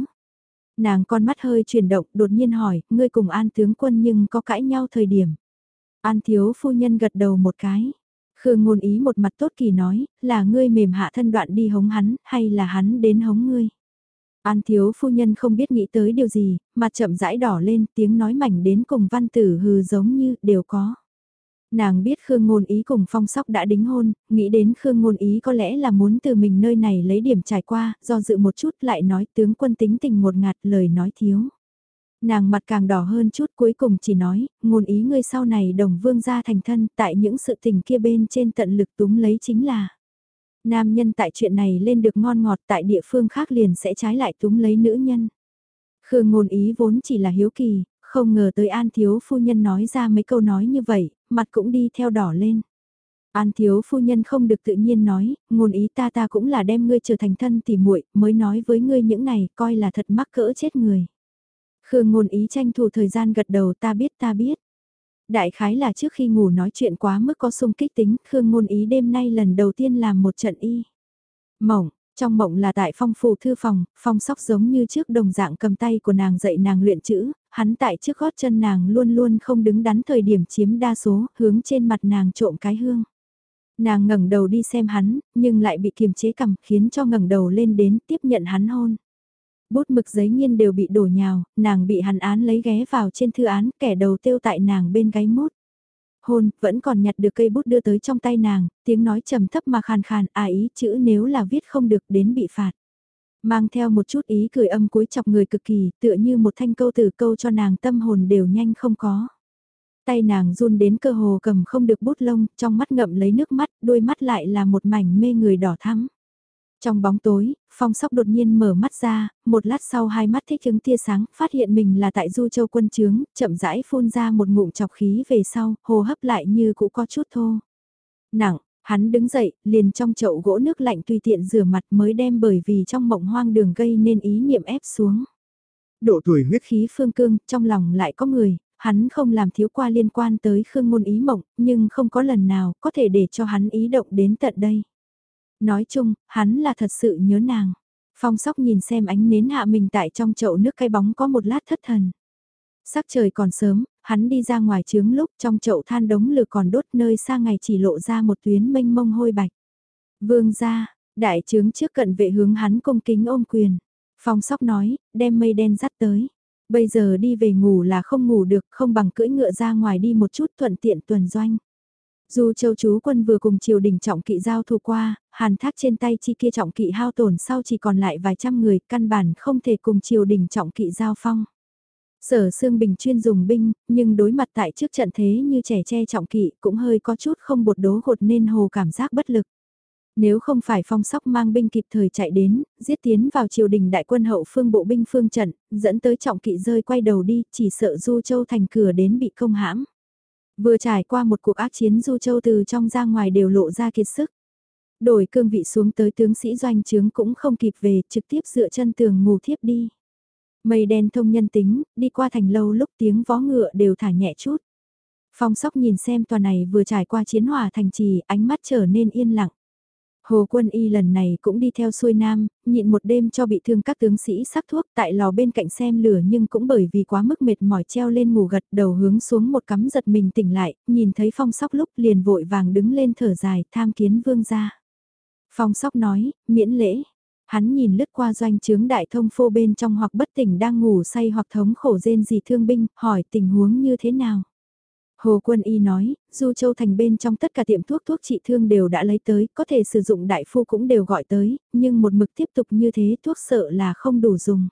Nàng con mắt hơi chuyển động, đột nhiên hỏi, ngươi cùng an tướng quân nhưng có cãi nhau thời điểm. An thiếu phu nhân gật đầu một cái. Khương ngôn ý một mặt tốt kỳ nói, là ngươi mềm hạ thân đoạn đi hống hắn, hay là hắn đến hống ngươi. An thiếu phu nhân không biết nghĩ tới điều gì, mặt chậm rãi đỏ lên, tiếng nói mảnh đến cùng văn tử hừ giống như, đều có. Nàng biết Khương Ngôn Ý cùng Phong Sóc đã đính hôn, nghĩ đến Khương Ngôn Ý có lẽ là muốn từ mình nơi này lấy điểm trải qua, do dự một chút lại nói tướng quân tính tình một ngạt lời nói thiếu. Nàng mặt càng đỏ hơn chút cuối cùng chỉ nói, ngôn ý ngươi sau này đồng vương gia thành thân tại những sự tình kia bên trên tận lực túng lấy chính là. Nam nhân tại chuyện này lên được ngon ngọt tại địa phương khác liền sẽ trái lại túng lấy nữ nhân. Khương ngôn ý vốn chỉ là hiếu kỳ, không ngờ tới An Thiếu Phu Nhân nói ra mấy câu nói như vậy, mặt cũng đi theo đỏ lên. An Thiếu Phu Nhân không được tự nhiên nói, ngôn ý ta ta cũng là đem ngươi trở thành thân tỉ muội mới nói với ngươi những này, coi là thật mắc cỡ chết người. Khương ngôn ý tranh thủ thời gian gật đầu ta biết ta biết. Đại khái là trước khi ngủ nói chuyện quá mức có sung kích tính, Khương ngôn ý đêm nay lần đầu tiên làm một trận y. Mỏng, trong mộng là tại phong phủ thư phòng, phong sóc giống như trước đồng dạng cầm tay của nàng dạy nàng luyện chữ, hắn tại trước gót chân nàng luôn luôn không đứng đắn thời điểm chiếm đa số, hướng trên mặt nàng trộm cái hương. Nàng ngẩng đầu đi xem hắn, nhưng lại bị kiềm chế cầm khiến cho ngẩng đầu lên đến tiếp nhận hắn hôn. Bút mực giấy nghiên đều bị đổ nhào, nàng bị hắn án lấy ghé vào trên thư án, kẻ đầu tiêu tại nàng bên gáy mốt hôn, vẫn còn nhặt được cây bút đưa tới trong tay nàng, tiếng nói trầm thấp mà khàn khàn, à ý chữ nếu là viết không được đến bị phạt. Mang theo một chút ý cười âm cuối chọc người cực kỳ, tựa như một thanh câu từ câu cho nàng tâm hồn đều nhanh không có. Tay nàng run đến cơ hồ cầm không được bút lông, trong mắt ngậm lấy nước mắt, đôi mắt lại là một mảnh mê người đỏ thắm. Trong bóng tối, phong sóc đột nhiên mở mắt ra, một lát sau hai mắt thích ứng tia sáng, phát hiện mình là tại Du Châu quân trướng, chậm rãi phun ra một ngụm chọc khí về sau, hô hấp lại như cũng có chút thô. Nặng, hắn đứng dậy, liền trong chậu gỗ nước lạnh tùy tiện rửa mặt mới đem bởi vì trong mộng hoang đường gây nên ý niệm ép xuống. Độ tuổi huyết khí phương cương, trong lòng lại có người, hắn không làm thiếu qua liên quan tới khương ngôn ý mộng, nhưng không có lần nào có thể để cho hắn ý động đến tận đây. Nói chung, hắn là thật sự nhớ nàng. Phong sóc nhìn xem ánh nến hạ mình tại trong chậu nước cái bóng có một lát thất thần. Sắc trời còn sớm, hắn đi ra ngoài trướng lúc trong chậu than đống lửa còn đốt nơi xa ngày chỉ lộ ra một tuyến mênh mông hôi bạch. Vương ra, đại trướng trước cận vệ hướng hắn cung kính ôm quyền. Phong sóc nói, đem mây đen dắt tới. Bây giờ đi về ngủ là không ngủ được, không bằng cưỡi ngựa ra ngoài đi một chút thuận tiện tuần doanh. Dù châu chú quân vừa cùng triều đình trọng kỵ giao thủ qua, hàn thác trên tay chi kia trọng kỵ hao tổn sau chỉ còn lại vài trăm người, căn bản không thể cùng triều đình trọng kỵ giao phong. Sở Sương Bình chuyên dùng binh, nhưng đối mặt tại trước trận thế như trẻ che trọng kỵ cũng hơi có chút không bột đố gột nên hồ cảm giác bất lực. Nếu không phải phong sóc mang binh kịp thời chạy đến, giết tiến vào triều đình đại quân hậu phương bộ binh phương trận, dẫn tới trọng kỵ rơi quay đầu đi, chỉ sợ Du Châu thành cửa đến bị công hãm. Vừa trải qua một cuộc ác chiến Du Châu từ trong ra ngoài đều lộ ra kiệt sức. Đổi cương vị xuống tới tướng sĩ doanh trướng cũng không kịp về, trực tiếp dựa chân tường ngủ thiếp đi. Mây đen thông nhân tính, đi qua thành lâu lúc tiếng vó ngựa đều thả nhẹ chút. Phong sóc nhìn xem tòa này vừa trải qua chiến hỏa thành trì, ánh mắt trở nên yên lặng. Hồ quân y lần này cũng đi theo xuôi nam, nhịn một đêm cho bị thương các tướng sĩ sắc thuốc tại lò bên cạnh xem lửa nhưng cũng bởi vì quá mức mệt mỏi treo lên ngủ gật đầu hướng xuống một cắm giật mình tỉnh lại, nhìn thấy phong sóc lúc liền vội vàng đứng lên thở dài tham kiến vương gia. Phong sóc nói, miễn lễ. Hắn nhìn lướt qua doanh trướng đại thông phô bên trong hoặc bất tỉnh đang ngủ say hoặc thống khổ rên gì thương binh, hỏi tình huống như thế nào. Hồ Quân Y nói, Du Châu Thành bên trong tất cả tiệm thuốc thuốc trị thương đều đã lấy tới, có thể sử dụng đại phu cũng đều gọi tới, nhưng một mực tiếp tục như thế thuốc sợ là không đủ dùng.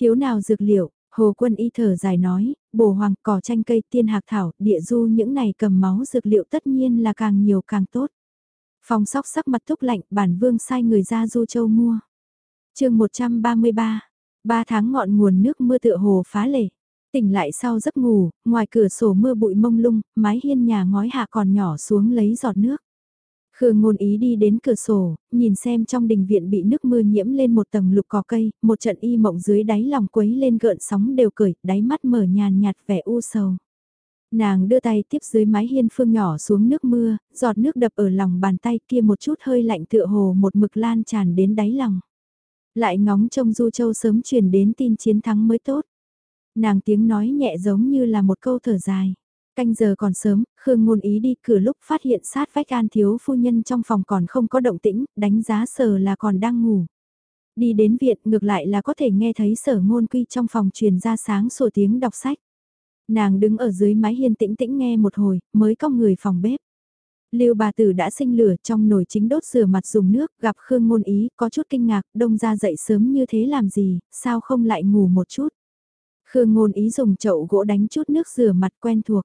Thiếu nào dược liệu, Hồ Quân Y thở dài nói, Bổ hoàng, cỏ chanh cây, tiên hạc thảo, địa du những này cầm máu dược liệu tất nhiên là càng nhiều càng tốt. Phòng sóc sắc mặt thúc lạnh, bản vương sai người ra Du Châu mua. chương 133, ba tháng ngọn nguồn nước mưa tựa hồ phá lệ. Tỉnh lại sau giấc ngủ, ngoài cửa sổ mưa bụi mông lung, mái hiên nhà ngói hạ còn nhỏ xuống lấy giọt nước. Khương ngôn ý đi đến cửa sổ, nhìn xem trong đình viện bị nước mưa nhiễm lên một tầng lục cỏ cây, một trận y mộng dưới đáy lòng quấy lên gợn sóng đều cởi, đáy mắt mở nhàn nhạt vẻ u sầu. Nàng đưa tay tiếp dưới mái hiên phương nhỏ xuống nước mưa, giọt nước đập ở lòng bàn tay kia một chút hơi lạnh tựa hồ một mực lan tràn đến đáy lòng. Lại ngóng trông Du Châu sớm truyền đến tin chiến thắng mới tốt. Nàng tiếng nói nhẹ giống như là một câu thở dài. Canh giờ còn sớm, Khương ngôn ý đi cửa lúc phát hiện sát vách an thiếu phu nhân trong phòng còn không có động tĩnh, đánh giá sờ là còn đang ngủ. Đi đến viện ngược lại là có thể nghe thấy sở ngôn quy trong phòng truyền ra sáng sổ tiếng đọc sách. Nàng đứng ở dưới mái hiên tĩnh tĩnh nghe một hồi, mới có người phòng bếp. Lưu bà tử đã sinh lửa trong nồi chính đốt rửa mặt dùng nước, gặp Khương ngôn ý, có chút kinh ngạc, đông ra dậy sớm như thế làm gì, sao không lại ngủ một chút. Khương ngôn ý dùng chậu gỗ đánh chút nước rửa mặt quen thuộc.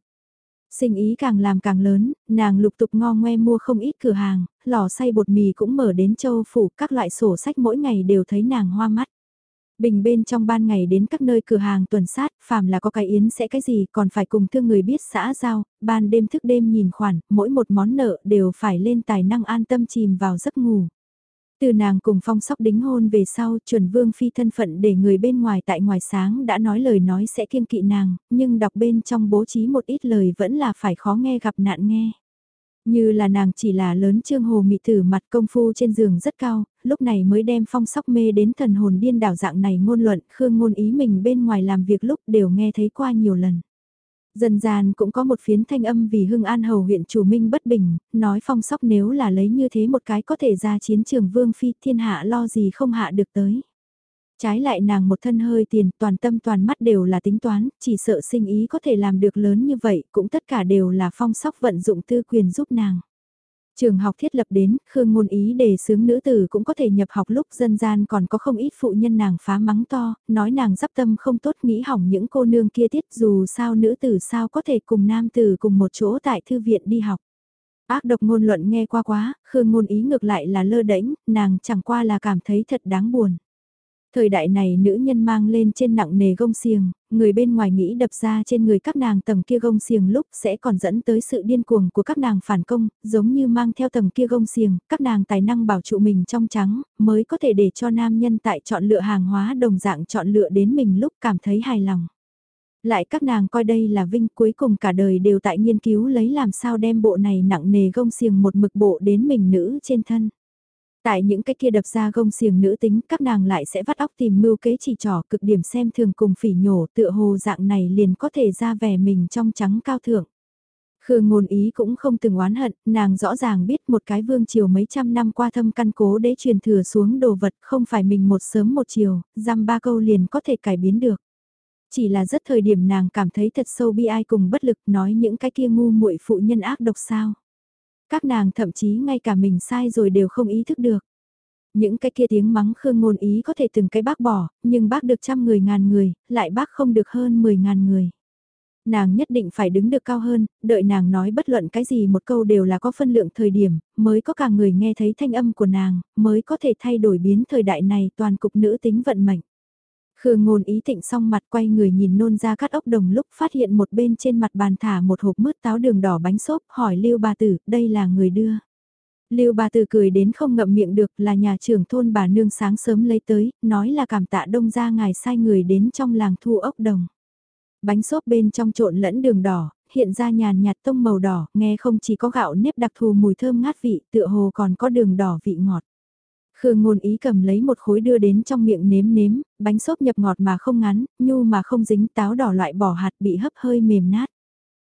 Sinh ý càng làm càng lớn, nàng lục tục ngo ngoe mua không ít cửa hàng, lò xay bột mì cũng mở đến châu phủ, các loại sổ sách mỗi ngày đều thấy nàng hoa mắt. Bình bên trong ban ngày đến các nơi cửa hàng tuần sát, phàm là có cái yến sẽ cái gì còn phải cùng thương người biết xã giao, ban đêm thức đêm nhìn khoản, mỗi một món nợ đều phải lên tài năng an tâm chìm vào giấc ngủ. Từ nàng cùng phong sóc đính hôn về sau, chuẩn vương phi thân phận để người bên ngoài tại ngoài sáng đã nói lời nói sẽ kiêng kỵ nàng, nhưng đọc bên trong bố trí một ít lời vẫn là phải khó nghe gặp nạn nghe. Như là nàng chỉ là lớn trương hồ mị tử mặt công phu trên giường rất cao, lúc này mới đem phong sóc mê đến thần hồn điên đảo dạng này ngôn luận, khương ngôn ý mình bên ngoài làm việc lúc đều nghe thấy qua nhiều lần. Dần gian cũng có một phiến thanh âm vì Hưng An Hầu huyện chủ minh bất bình, nói phong sóc nếu là lấy như thế một cái có thể ra chiến trường vương phi thiên hạ lo gì không hạ được tới. Trái lại nàng một thân hơi tiền, toàn tâm toàn mắt đều là tính toán, chỉ sợ sinh ý có thể làm được lớn như vậy, cũng tất cả đều là phong sóc vận dụng tư quyền giúp nàng. Trường học thiết lập đến, Khương ngôn ý đề xướng nữ tử cũng có thể nhập học lúc dân gian còn có không ít phụ nhân nàng phá mắng to, nói nàng dắp tâm không tốt nghĩ hỏng những cô nương kia tiết dù sao nữ tử sao có thể cùng nam tử cùng một chỗ tại thư viện đi học. Ác độc ngôn luận nghe qua quá, Khương ngôn ý ngược lại là lơ đễnh, nàng chẳng qua là cảm thấy thật đáng buồn. Thời đại này nữ nhân mang lên trên nặng nề gông xiềng, người bên ngoài nghĩ đập ra trên người các nàng tầng kia gông xiềng lúc sẽ còn dẫn tới sự điên cuồng của các nàng phản công, giống như mang theo tầng kia gông xiềng, các nàng tài năng bảo trụ mình trong trắng, mới có thể để cho nam nhân tại chọn lựa hàng hóa đồng dạng chọn lựa đến mình lúc cảm thấy hài lòng. Lại các nàng coi đây là vinh cuối cùng cả đời đều tại nghiên cứu lấy làm sao đem bộ này nặng nề gông xiềng một mực bộ đến mình nữ trên thân. Tại những cái kia đập ra gông xiềng nữ tính, các nàng lại sẽ vắt óc tìm mưu kế chỉ trỏ cực điểm xem thường cùng phỉ nhổ tựa hồ dạng này liền có thể ra vẻ mình trong trắng cao thượng. Khương ngôn ý cũng không từng oán hận, nàng rõ ràng biết một cái vương triều mấy trăm năm qua thâm căn cố để truyền thừa xuống đồ vật không phải mình một sớm một chiều, giam ba câu liền có thể cải biến được. Chỉ là rất thời điểm nàng cảm thấy thật sâu bi ai cùng bất lực nói những cái kia ngu muội phụ nhân ác độc sao. Các nàng thậm chí ngay cả mình sai rồi đều không ý thức được. Những cái kia tiếng mắng khương ngôn ý có thể từng cái bác bỏ, nhưng bác được trăm người ngàn người, lại bác không được hơn mười ngàn người. Nàng nhất định phải đứng được cao hơn, đợi nàng nói bất luận cái gì một câu đều là có phân lượng thời điểm, mới có cả người nghe thấy thanh âm của nàng, mới có thể thay đổi biến thời đại này toàn cục nữ tính vận mệnh. Khương ngôn ý tịnh xong mặt quay người nhìn nôn ra cắt ốc đồng lúc phát hiện một bên trên mặt bàn thả một hộp mứt táo đường đỏ bánh xốp hỏi Lưu bà tử, đây là người đưa. Lưu bà tử cười đến không ngậm miệng được là nhà trưởng thôn bà nương sáng sớm lấy tới, nói là cảm tạ đông ra ngài sai người đến trong làng thu ốc đồng. Bánh xốp bên trong trộn lẫn đường đỏ, hiện ra nhàn nhạt tông màu đỏ, nghe không chỉ có gạo nếp đặc thù mùi thơm ngát vị, tựa hồ còn có đường đỏ vị ngọt. Khương ngôn ý cầm lấy một khối đưa đến trong miệng nếm nếm, bánh xốp nhập ngọt mà không ngắn, nhu mà không dính táo đỏ loại bỏ hạt bị hấp hơi mềm nát.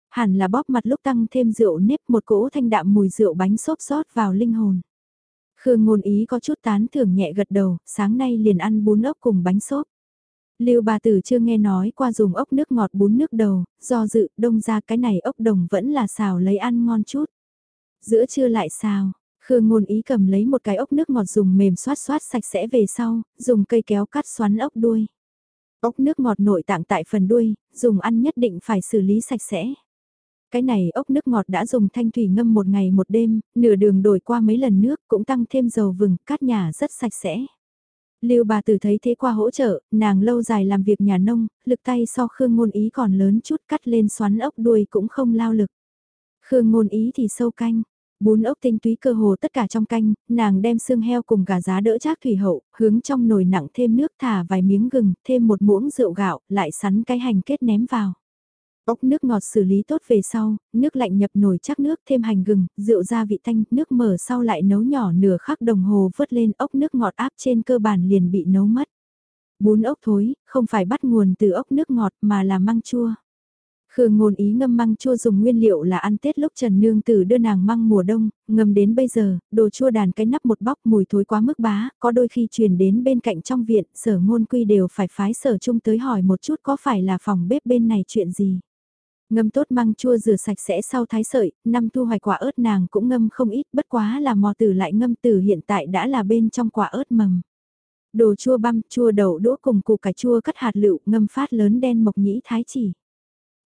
Hẳn là bóp mặt lúc tăng thêm rượu nếp một cỗ thanh đạm mùi rượu bánh xốp rót vào linh hồn. Khương ngôn ý có chút tán thưởng nhẹ gật đầu, sáng nay liền ăn bún ốc cùng bánh xốp. Lưu bà tử chưa nghe nói qua dùng ốc nước ngọt bún nước đầu, do dự đông ra cái này ốc đồng vẫn là xào lấy ăn ngon chút. Giữa trưa lại xào, Khương ngôn ý cầm lấy một cái ốc nước ngọt dùng mềm xoát xoát sạch sẽ về sau, dùng cây kéo cắt xoắn ốc đuôi. Ốc nước ngọt nội tạng tại phần đuôi, dùng ăn nhất định phải xử lý sạch sẽ. Cái này ốc nước ngọt đã dùng thanh thủy ngâm một ngày một đêm, nửa đường đổi qua mấy lần nước cũng tăng thêm dầu vừng, cát nhà rất sạch sẽ. Lưu bà tử thấy thế qua hỗ trợ, nàng lâu dài làm việc nhà nông, lực tay so Khương ngôn ý còn lớn chút cắt lên xoắn ốc đuôi cũng không lao lực. Khương ngôn ý thì sâu canh, Bún ốc tinh túy cơ hồ tất cả trong canh, nàng đem xương heo cùng gà giá đỡ chác thủy hậu, hướng trong nồi nặng thêm nước thả vài miếng gừng, thêm một muỗng rượu gạo, lại sắn cái hành kết ném vào. Ốc nước ngọt xử lý tốt về sau, nước lạnh nhập nồi chắc nước thêm hành gừng, rượu gia vị thanh, nước mở sau lại nấu nhỏ nửa khắc đồng hồ vớt lên ốc nước ngọt áp trên cơ bản liền bị nấu mất. Bún ốc thối, không phải bắt nguồn từ ốc nước ngọt mà là măng chua. Khương ngôn ý ngâm măng chua dùng nguyên liệu là ăn Tết lúc Trần Nương Tử đưa nàng măng mùa đông, ngâm đến bây giờ, đồ chua đàn cái nắp một bóc mùi thối quá mức bá, có đôi khi truyền đến bên cạnh trong viện, sở ngôn quy đều phải phái sở chung tới hỏi một chút có phải là phòng bếp bên này chuyện gì. Ngâm tốt măng chua rửa sạch sẽ sau thái sợi, năm thu hoạch quả ớt nàng cũng ngâm không ít, bất quá là mò tử lại ngâm tử hiện tại đã là bên trong quả ớt mầm. Đồ chua băm, chua đậu đỗ cùng củ cải chua cắt hạt lựu, ngâm phát lớn đen mộc nhĩ thái chỉ.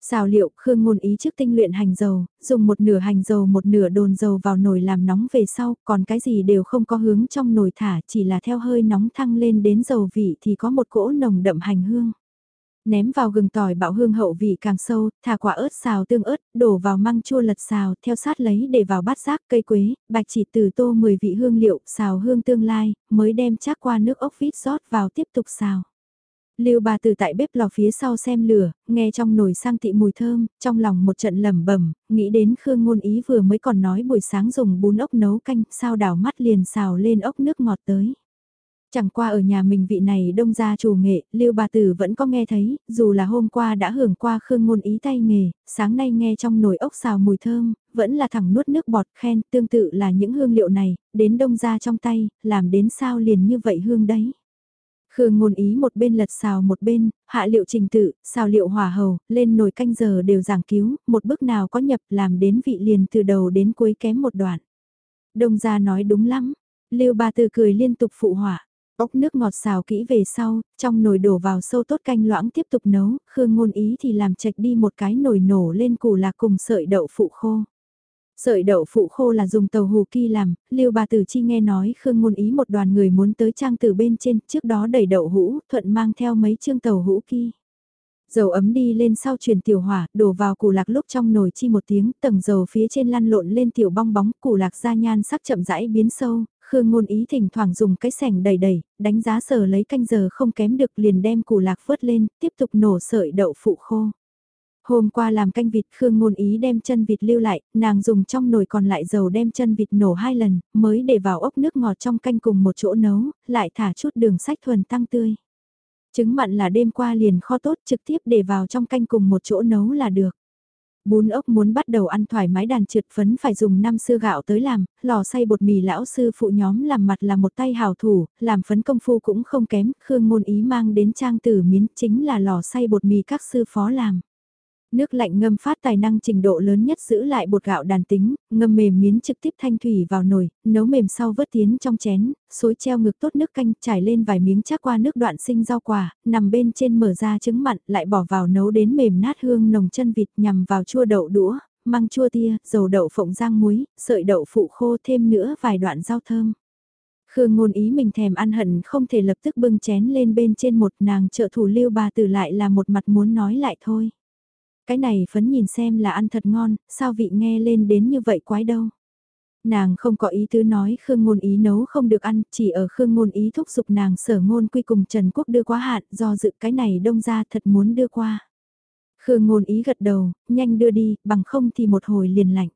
Xào liệu, Khương ngôn ý trước tinh luyện hành dầu, dùng một nửa hành dầu một nửa đồn dầu vào nồi làm nóng về sau, còn cái gì đều không có hướng trong nồi thả, chỉ là theo hơi nóng thăng lên đến dầu vị thì có một cỗ nồng đậm hành hương. Ném vào gừng tỏi bạo hương hậu vị càng sâu, thả quả ớt xào tương ớt, đổ vào măng chua lật xào, theo sát lấy để vào bát giác cây quế, bạch chỉ từ tô 10 vị hương liệu, xào hương tương lai, mới đem chắc qua nước ốc vít rót vào tiếp tục xào. Lưu bà từ tại bếp lò phía sau xem lửa, nghe trong nồi sang thị mùi thơm, trong lòng một trận lẩm bẩm, nghĩ đến Khương Ngôn Ý vừa mới còn nói buổi sáng dùng bún ốc nấu canh, sao đảo mắt liền xào lên ốc nước ngọt tới. Chẳng qua ở nhà mình vị này đông gia chủ nghệ, Lưu bà tử vẫn có nghe thấy, dù là hôm qua đã hưởng qua Khương Ngôn Ý tay nghề, sáng nay nghe trong nồi ốc xào mùi thơm, vẫn là thẳng nuốt nước bọt khen, tương tự là những hương liệu này, đến đông gia trong tay, làm đến sao liền như vậy hương đấy. Khương ngôn ý một bên lật xào một bên, hạ liệu trình tự, xào liệu hỏa hầu, lên nồi canh giờ đều giảng cứu, một bước nào có nhập làm đến vị liền từ đầu đến cuối kém một đoạn. Đông gia nói đúng lắm, Lưu Ba Tư cười liên tục phụ hỏa. Ốc nước ngọt xào kỹ về sau, trong nồi đổ vào sâu tốt canh loãng tiếp tục nấu, Khương ngôn ý thì làm chạch đi một cái nồi nổ lên củ lạc cùng sợi đậu phụ khô. Sợi đậu phụ khô là dùng tàu hù ki làm, Lưu bà tử chi nghe nói Khương Ngôn Ý một đoàn người muốn tới trang từ bên trên, trước đó đẩy đậu hũ, thuận mang theo mấy chương tàu hũ ki. Dầu ấm đi lên sau truyền tiểu hỏa, đổ vào củ lạc lúc trong nồi chi một tiếng, tầng dầu phía trên lăn lộn lên tiểu bong bóng, củ lạc ra nhan sắc chậm rãi biến sâu, Khương Ngôn Ý thỉnh thoảng dùng cái sẻng đầy đầy, đánh giá sờ lấy canh giờ không kém được liền đem củ lạc vớt lên, tiếp tục nổ sợi đậu phụ khô. Hôm qua làm canh vịt Khương Ngôn Ý đem chân vịt lưu lại, nàng dùng trong nồi còn lại dầu đem chân vịt nổ hai lần, mới để vào ốc nước ngọt trong canh cùng một chỗ nấu, lại thả chút đường sách thuần tăng tươi. Trứng mặn là đêm qua liền kho tốt trực tiếp để vào trong canh cùng một chỗ nấu là được. Bún ốc muốn bắt đầu ăn thoải mái đàn trượt phấn phải dùng năm xưa gạo tới làm, lò xay bột mì lão sư phụ nhóm làm mặt là một tay hào thủ, làm phấn công phu cũng không kém, Khương Ngôn Ý mang đến trang tử miến chính là lò xay bột mì các sư phó làm. Nước lạnh ngâm phát tài năng trình độ lớn nhất giữ lại bột gạo đàn tính, ngâm mềm miến trực tiếp thanh thủy vào nồi, nấu mềm sau vớt tiến trong chén, xối treo ngực tốt nước canh trải lên vài miếng chắc qua nước đoạn sinh rau quả, nằm bên trên mở ra trứng mặn lại bỏ vào nấu đến mềm nát hương nồng chân vịt nhằm vào chua đậu đũa, măng chua tia, dầu đậu phộng rang muối, sợi đậu phụ khô thêm nữa vài đoạn rau thơm. Khương ngôn ý mình thèm ăn hận không thể lập tức bưng chén lên bên trên một nàng trợ thủ lưu bà tử lại là một mặt muốn nói lại thôi. Cái này phấn nhìn xem là ăn thật ngon, sao vị nghe lên đến như vậy quái đâu. Nàng không có ý tứ nói Khương Ngôn Ý nấu không được ăn, chỉ ở Khương Ngôn Ý thúc giục nàng sở ngôn quy cùng Trần Quốc đưa quá hạn, do dự cái này đông ra thật muốn đưa qua. Khương Ngôn Ý gật đầu, nhanh đưa đi, bằng không thì một hồi liền lạnh.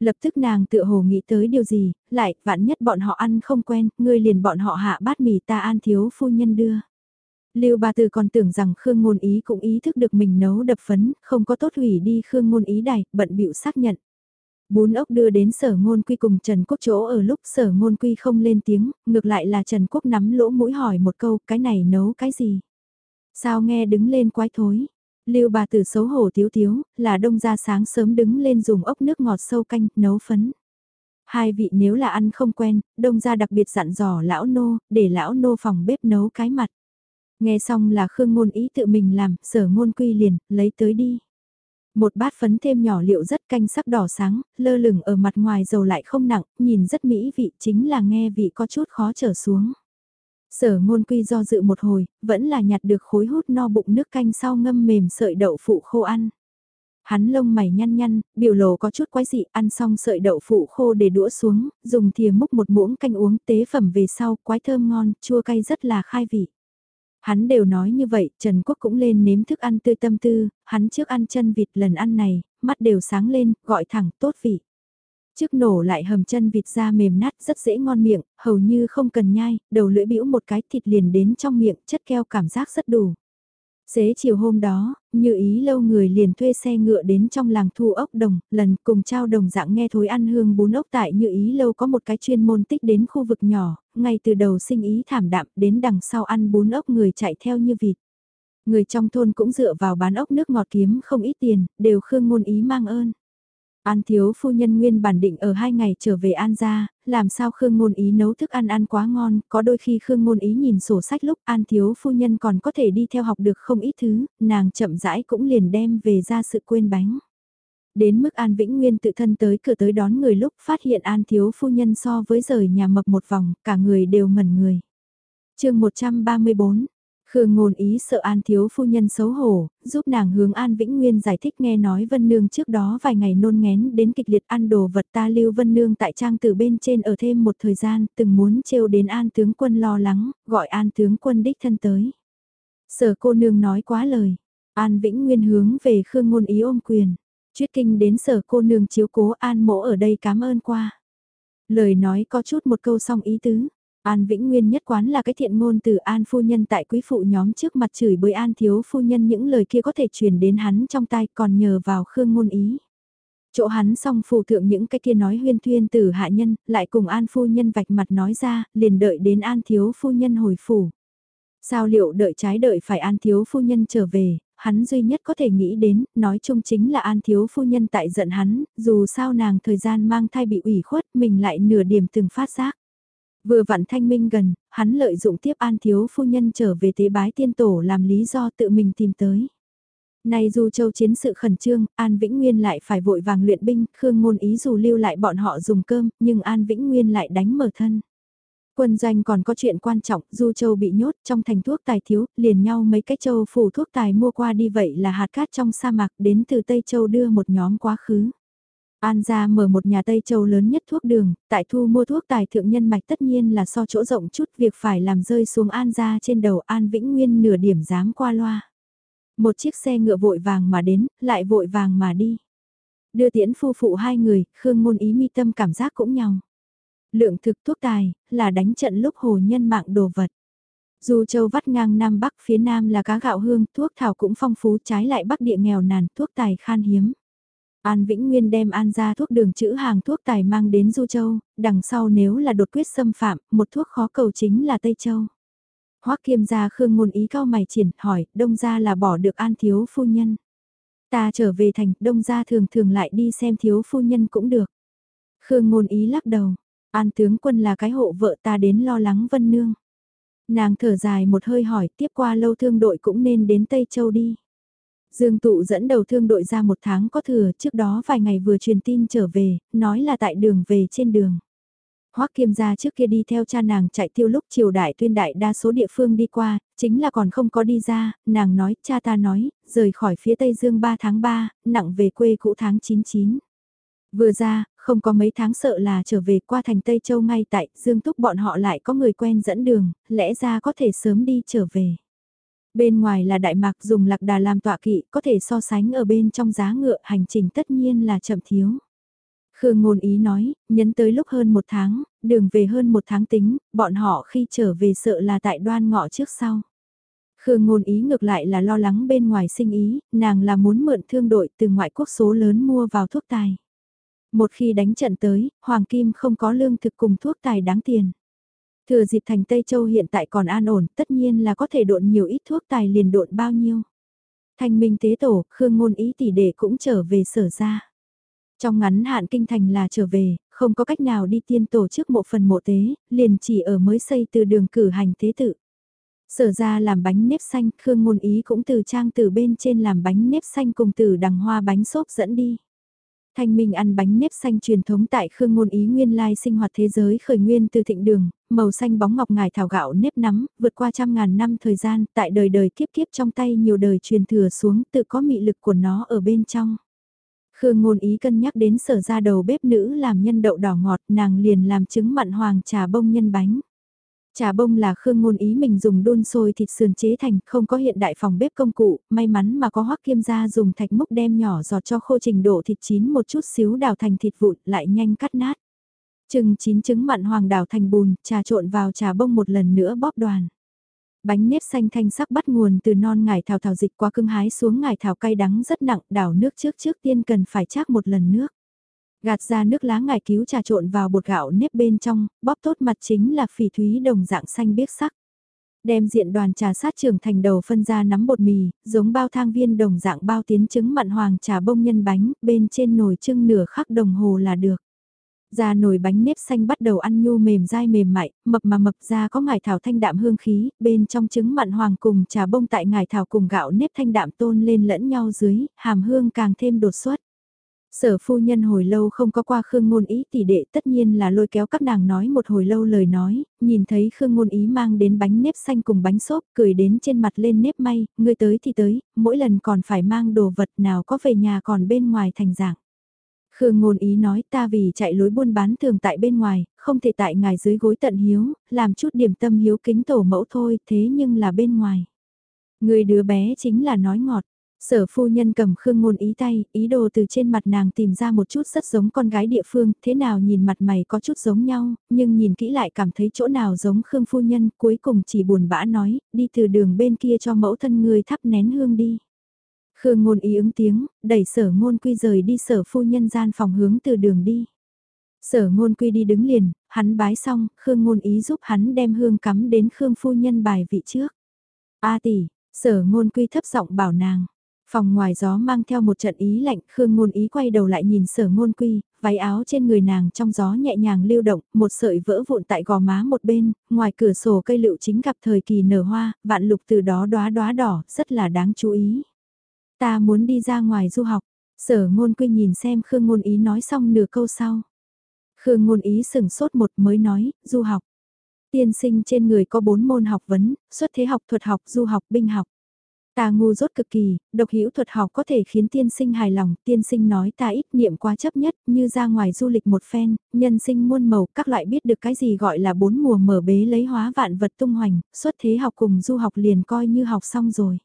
Lập tức nàng tự hồ nghĩ tới điều gì, lại, vạn nhất bọn họ ăn không quen, ngươi liền bọn họ hạ bát mì ta an thiếu phu nhân đưa. Lưu Ba Tư còn tưởng rằng Khương Ngôn Ý cũng ý thức được mình nấu đập phấn, không có tốt hủy đi Khương Ngôn Ý đài, bận bịu xác nhận. Bún ốc đưa đến sở ngôn quy cùng Trần Quốc chỗ ở lúc sở ngôn quy không lên tiếng, ngược lại là Trần Quốc nắm lỗ mũi hỏi một câu, cái này nấu cái gì? Sao nghe đứng lên quái thối? Lưu bà tử xấu hổ thiếu thiếu, là đông ra sáng sớm đứng lên dùng ốc nước ngọt sâu canh, nấu phấn. Hai vị nếu là ăn không quen, đông ra đặc biệt dặn dò lão nô, để lão nô phòng bếp nấu cái mặt. Nghe xong là Khương Ngôn Ý tự mình làm, sở ngôn quy liền, lấy tới đi. Một bát phấn thêm nhỏ liệu rất canh sắc đỏ sáng, lơ lửng ở mặt ngoài dầu lại không nặng, nhìn rất mỹ vị chính là nghe vị có chút khó trở xuống. Sở ngôn quy do dự một hồi, vẫn là nhặt được khối hút no bụng nước canh sau ngâm mềm sợi đậu phụ khô ăn. Hắn lông mày nhăn nhăn, biểu lộ có chút quái dị, ăn xong sợi đậu phụ khô để đũa xuống, dùng thìa múc một muỗng canh uống tế phẩm về sau, quái thơm ngon, chua cay rất là khai vị. Hắn đều nói như vậy, Trần Quốc cũng lên nếm thức ăn tươi tâm tư, hắn trước ăn chân vịt lần ăn này, mắt đều sáng lên, gọi thẳng tốt vị. Trước nổ lại hầm chân vịt ra mềm nát rất dễ ngon miệng, hầu như không cần nhai, đầu lưỡi bĩu một cái thịt liền đến trong miệng, chất keo cảm giác rất đủ. Xế chiều hôm đó, như ý lâu người liền thuê xe ngựa đến trong làng thu ốc đồng, lần cùng trao đồng dạng nghe thối ăn hương bún ốc tại như ý lâu có một cái chuyên môn tích đến khu vực nhỏ, ngay từ đầu sinh ý thảm đạm đến đằng sau ăn bún ốc người chạy theo như vịt. Người trong thôn cũng dựa vào bán ốc nước ngọt kiếm không ít tiền, đều khương ngôn ý mang ơn. An thiếu phu nhân nguyên bản định ở hai ngày trở về An gia, làm sao Khương Ngôn Ý nấu thức ăn ăn quá ngon, có đôi khi Khương Ngôn Ý nhìn sổ sách lúc An thiếu phu nhân còn có thể đi theo học được không ít thứ, nàng chậm rãi cũng liền đem về ra sự quên bánh. Đến mức An Vĩnh Nguyên tự thân tới cửa tới đón người lúc phát hiện An thiếu phu nhân so với rời nhà mập một vòng, cả người đều ngẩn người. chương 134 Khương ngôn ý sợ An thiếu phu nhân xấu hổ, giúp nàng hướng An Vĩnh Nguyên giải thích nghe nói Vân Nương trước đó vài ngày nôn ngén đến kịch liệt ăn đồ vật ta lưu Vân Nương tại trang từ bên trên ở thêm một thời gian từng muốn trêu đến An tướng quân lo lắng, gọi An tướng quân đích thân tới. Sở cô nương nói quá lời, An Vĩnh Nguyên hướng về Khương ngôn ý ôm quyền, chuyết kinh đến sở cô nương chiếu cố An mỗ ở đây cảm ơn qua. Lời nói có chút một câu song ý tứ, An Vĩnh Nguyên nhất quán là cái thiện ngôn từ An phu nhân tại quý phụ nhóm trước mặt chửi bới An thiếu phu nhân những lời kia có thể truyền đến hắn trong tai còn nhờ vào khương ngôn ý. Chỗ hắn xong phụ thượng những cái kia nói huyên thuyên từ hạ nhân, lại cùng An phu nhân vạch mặt nói ra, liền đợi đến An thiếu phu nhân hồi phủ. Sao liệu đợi trái đợi phải An thiếu phu nhân trở về, hắn duy nhất có thể nghĩ đến, nói chung chính là An thiếu phu nhân tại giận hắn, dù sao nàng thời gian mang thai bị ủy khuất, mình lại nửa điểm từng phát giác. Vừa vặn thanh minh gần, hắn lợi dụng tiếp an thiếu phu nhân trở về tế bái tiên tổ làm lý do tự mình tìm tới. Nay dù châu chiến sự khẩn trương, An Vĩnh Nguyên lại phải vội vàng luyện binh, Khương Ngôn Ý dù lưu lại bọn họ dùng cơm, nhưng An Vĩnh Nguyên lại đánh mở thân. Quân doanh còn có chuyện quan trọng, Du Châu bị nhốt trong thành thuốc tài thiếu, liền nhau mấy cái châu phủ thuốc tài mua qua đi vậy là hạt cát trong sa mạc đến từ Tây Châu đưa một nhóm quá khứ. An gia mở một nhà Tây Châu lớn nhất thuốc đường, tại thu mua thuốc tài thượng nhân mạch tất nhiên là so chỗ rộng chút việc phải làm rơi xuống An gia trên đầu An Vĩnh Nguyên nửa điểm dám qua loa. Một chiếc xe ngựa vội vàng mà đến, lại vội vàng mà đi. Đưa tiễn phu phụ hai người, Khương Ngôn Ý mi tâm cảm giác cũng nhau. Lượng thực thuốc tài, là đánh trận lúc hồ nhân mạng đồ vật. Dù châu vắt ngang Nam Bắc phía Nam là cá gạo hương, thuốc thảo cũng phong phú trái lại Bắc địa nghèo nàn, thuốc tài khan hiếm. An Vĩnh Nguyên đem An ra thuốc đường chữ hàng thuốc tài mang đến Du Châu, đằng sau nếu là đột quyết xâm phạm, một thuốc khó cầu chính là Tây Châu. Hoắc Kiêm gia Khương ngôn ý cao mày triển, hỏi, đông gia là bỏ được An thiếu phu nhân. Ta trở về thành, đông gia thường thường lại đi xem thiếu phu nhân cũng được. Khương ngôn ý lắc đầu, An tướng quân là cái hộ vợ ta đến lo lắng vân nương. Nàng thở dài một hơi hỏi tiếp qua lâu thương đội cũng nên đến Tây Châu đi. Dương tụ dẫn đầu thương đội ra một tháng có thừa trước đó vài ngày vừa truyền tin trở về, nói là tại đường về trên đường. Hoắc Kiêm gia trước kia đi theo cha nàng chạy tiêu lúc triều đại tuyên đại đa số địa phương đi qua, chính là còn không có đi ra, nàng nói, cha ta nói, rời khỏi phía Tây Dương 3 tháng 3, nặng về quê cũ tháng 99. Vừa ra, không có mấy tháng sợ là trở về qua thành Tây Châu ngay tại Dương Túc bọn họ lại có người quen dẫn đường, lẽ ra có thể sớm đi trở về. Bên ngoài là Đại Mạc dùng lạc đà làm tọa kỵ có thể so sánh ở bên trong giá ngựa hành trình tất nhiên là chậm thiếu. Khương ngôn ý nói, nhấn tới lúc hơn một tháng, đường về hơn một tháng tính, bọn họ khi trở về sợ là tại đoan ngọ trước sau. Khương ngôn ý ngược lại là lo lắng bên ngoài sinh ý, nàng là muốn mượn thương đội từ ngoại quốc số lớn mua vào thuốc tài. Một khi đánh trận tới, Hoàng Kim không có lương thực cùng thuốc tài đáng tiền. Thừa dịp thành Tây Châu hiện tại còn an ổn, tất nhiên là có thể độn nhiều ít thuốc tài liền độn bao nhiêu. Thanh minh tế tổ, Khương ngôn ý tỷ đệ cũng trở về sở ra. Trong ngắn hạn kinh thành là trở về, không có cách nào đi tiên tổ chức một phần mộ tế, liền chỉ ở mới xây từ đường cử hành tế tự. Sở ra làm bánh nếp xanh, Khương ngôn ý cũng từ trang từ bên trên làm bánh nếp xanh cùng từ đằng hoa bánh xốp dẫn đi. Thanh Minh ăn bánh nếp xanh truyền thống tại Khương Ngôn Ý nguyên lai sinh hoạt thế giới khởi nguyên từ thịnh đường, màu xanh bóng ngọc ngải thảo gạo nếp nắm, vượt qua trăm ngàn năm thời gian, tại đời đời kiếp kiếp trong tay nhiều đời truyền thừa xuống, tự có mị lực của nó ở bên trong. Khương Ngôn Ý cân nhắc đến sở ra đầu bếp nữ làm nhân đậu đỏ ngọt, nàng liền làm trứng mặn hoàng trà bông nhân bánh. Trà bông là khương ngôn ý mình dùng đun sôi thịt sườn chế thành, không có hiện đại phòng bếp công cụ, may mắn mà có hoắc kiêm gia dùng thạch múc đem nhỏ giọt cho khô trình độ thịt chín một chút xíu đào thành thịt vụn, lại nhanh cắt nát. Trừng chín trứng mặn hoàng đào thành bùn, trà trộn vào trà bông một lần nữa bóp đoàn. Bánh nếp xanh thanh sắc bắt nguồn từ non ngải thảo thảo dịch qua cưng hái xuống ngải thảo cay đắng rất nặng, đảo nước trước trước tiên cần phải chác một lần nước. Gạt ra nước lá ngải cứu trà trộn vào bột gạo nếp bên trong, bóp tốt mặt chính là phỉ thúy đồng dạng xanh biếc sắc. Đem diện đoàn trà sát trưởng thành đầu phân ra nắm bột mì, giống bao thang viên đồng dạng bao tiến trứng mặn hoàng trà bông nhân bánh, bên trên nồi trưng nửa khắc đồng hồ là được. Ra nồi bánh nếp xanh bắt đầu ăn nhu mềm dai mềm mại, mập mà mập ra có ngải thảo thanh đạm hương khí, bên trong trứng mặn hoàng cùng trà bông tại ngải thảo cùng gạo nếp thanh đạm tôn lên lẫn nhau dưới, hàm hương càng thêm đột xuất. Sở phu nhân hồi lâu không có qua Khương Ngôn Ý tỷ đệ tất nhiên là lôi kéo các nàng nói một hồi lâu lời nói, nhìn thấy Khương Ngôn Ý mang đến bánh nếp xanh cùng bánh xốp cười đến trên mặt lên nếp may, người tới thì tới, mỗi lần còn phải mang đồ vật nào có về nhà còn bên ngoài thành dạng. Khương Ngôn Ý nói ta vì chạy lối buôn bán thường tại bên ngoài, không thể tại ngài dưới gối tận hiếu, làm chút điểm tâm hiếu kính tổ mẫu thôi thế nhưng là bên ngoài. Người đứa bé chính là nói ngọt, Sở phu nhân cầm khương ngôn ý tay, ý đồ từ trên mặt nàng tìm ra một chút rất giống con gái địa phương, thế nào nhìn mặt mày có chút giống nhau, nhưng nhìn kỹ lại cảm thấy chỗ nào giống khương phu nhân, cuối cùng chỉ buồn bã nói, đi từ đường bên kia cho mẫu thân người thắp nén hương đi. Khương ngôn ý ứng tiếng, đẩy sở ngôn quy rời đi sở phu nhân gian phòng hướng từ đường đi. Sở ngôn quy đi đứng liền, hắn bái xong, Khương ngôn ý giúp hắn đem hương cắm đến Khương phu nhân bài vị trước. A tỷ, sở ngôn quy thấp giọng bảo nàng. Phòng ngoài gió mang theo một trận ý lạnh, Khương Ngôn Ý quay đầu lại nhìn sở ngôn quy, váy áo trên người nàng trong gió nhẹ nhàng lưu động, một sợi vỡ vụn tại gò má một bên, ngoài cửa sổ cây lựu chính gặp thời kỳ nở hoa, vạn lục từ đó đóa đóa đỏ, rất là đáng chú ý. Ta muốn đi ra ngoài du học. Sở ngôn quy nhìn xem Khương ngôn ý nói xong nửa câu sau. Khương ngôn ý sừng sốt một mới nói, du học. Tiên sinh trên người có bốn môn học vấn, xuất thế học, thuật học, du học, binh học. Ta ngu dốt cực kỳ, độc hữu thuật học có thể khiến tiên sinh hài lòng, tiên sinh nói ta ít niệm quá chấp nhất, như ra ngoài du lịch một phen, nhân sinh muôn màu, các loại biết được cái gì gọi là bốn mùa mở bế lấy hóa vạn vật tung hoành, xuất thế học cùng du học liền coi như học xong rồi.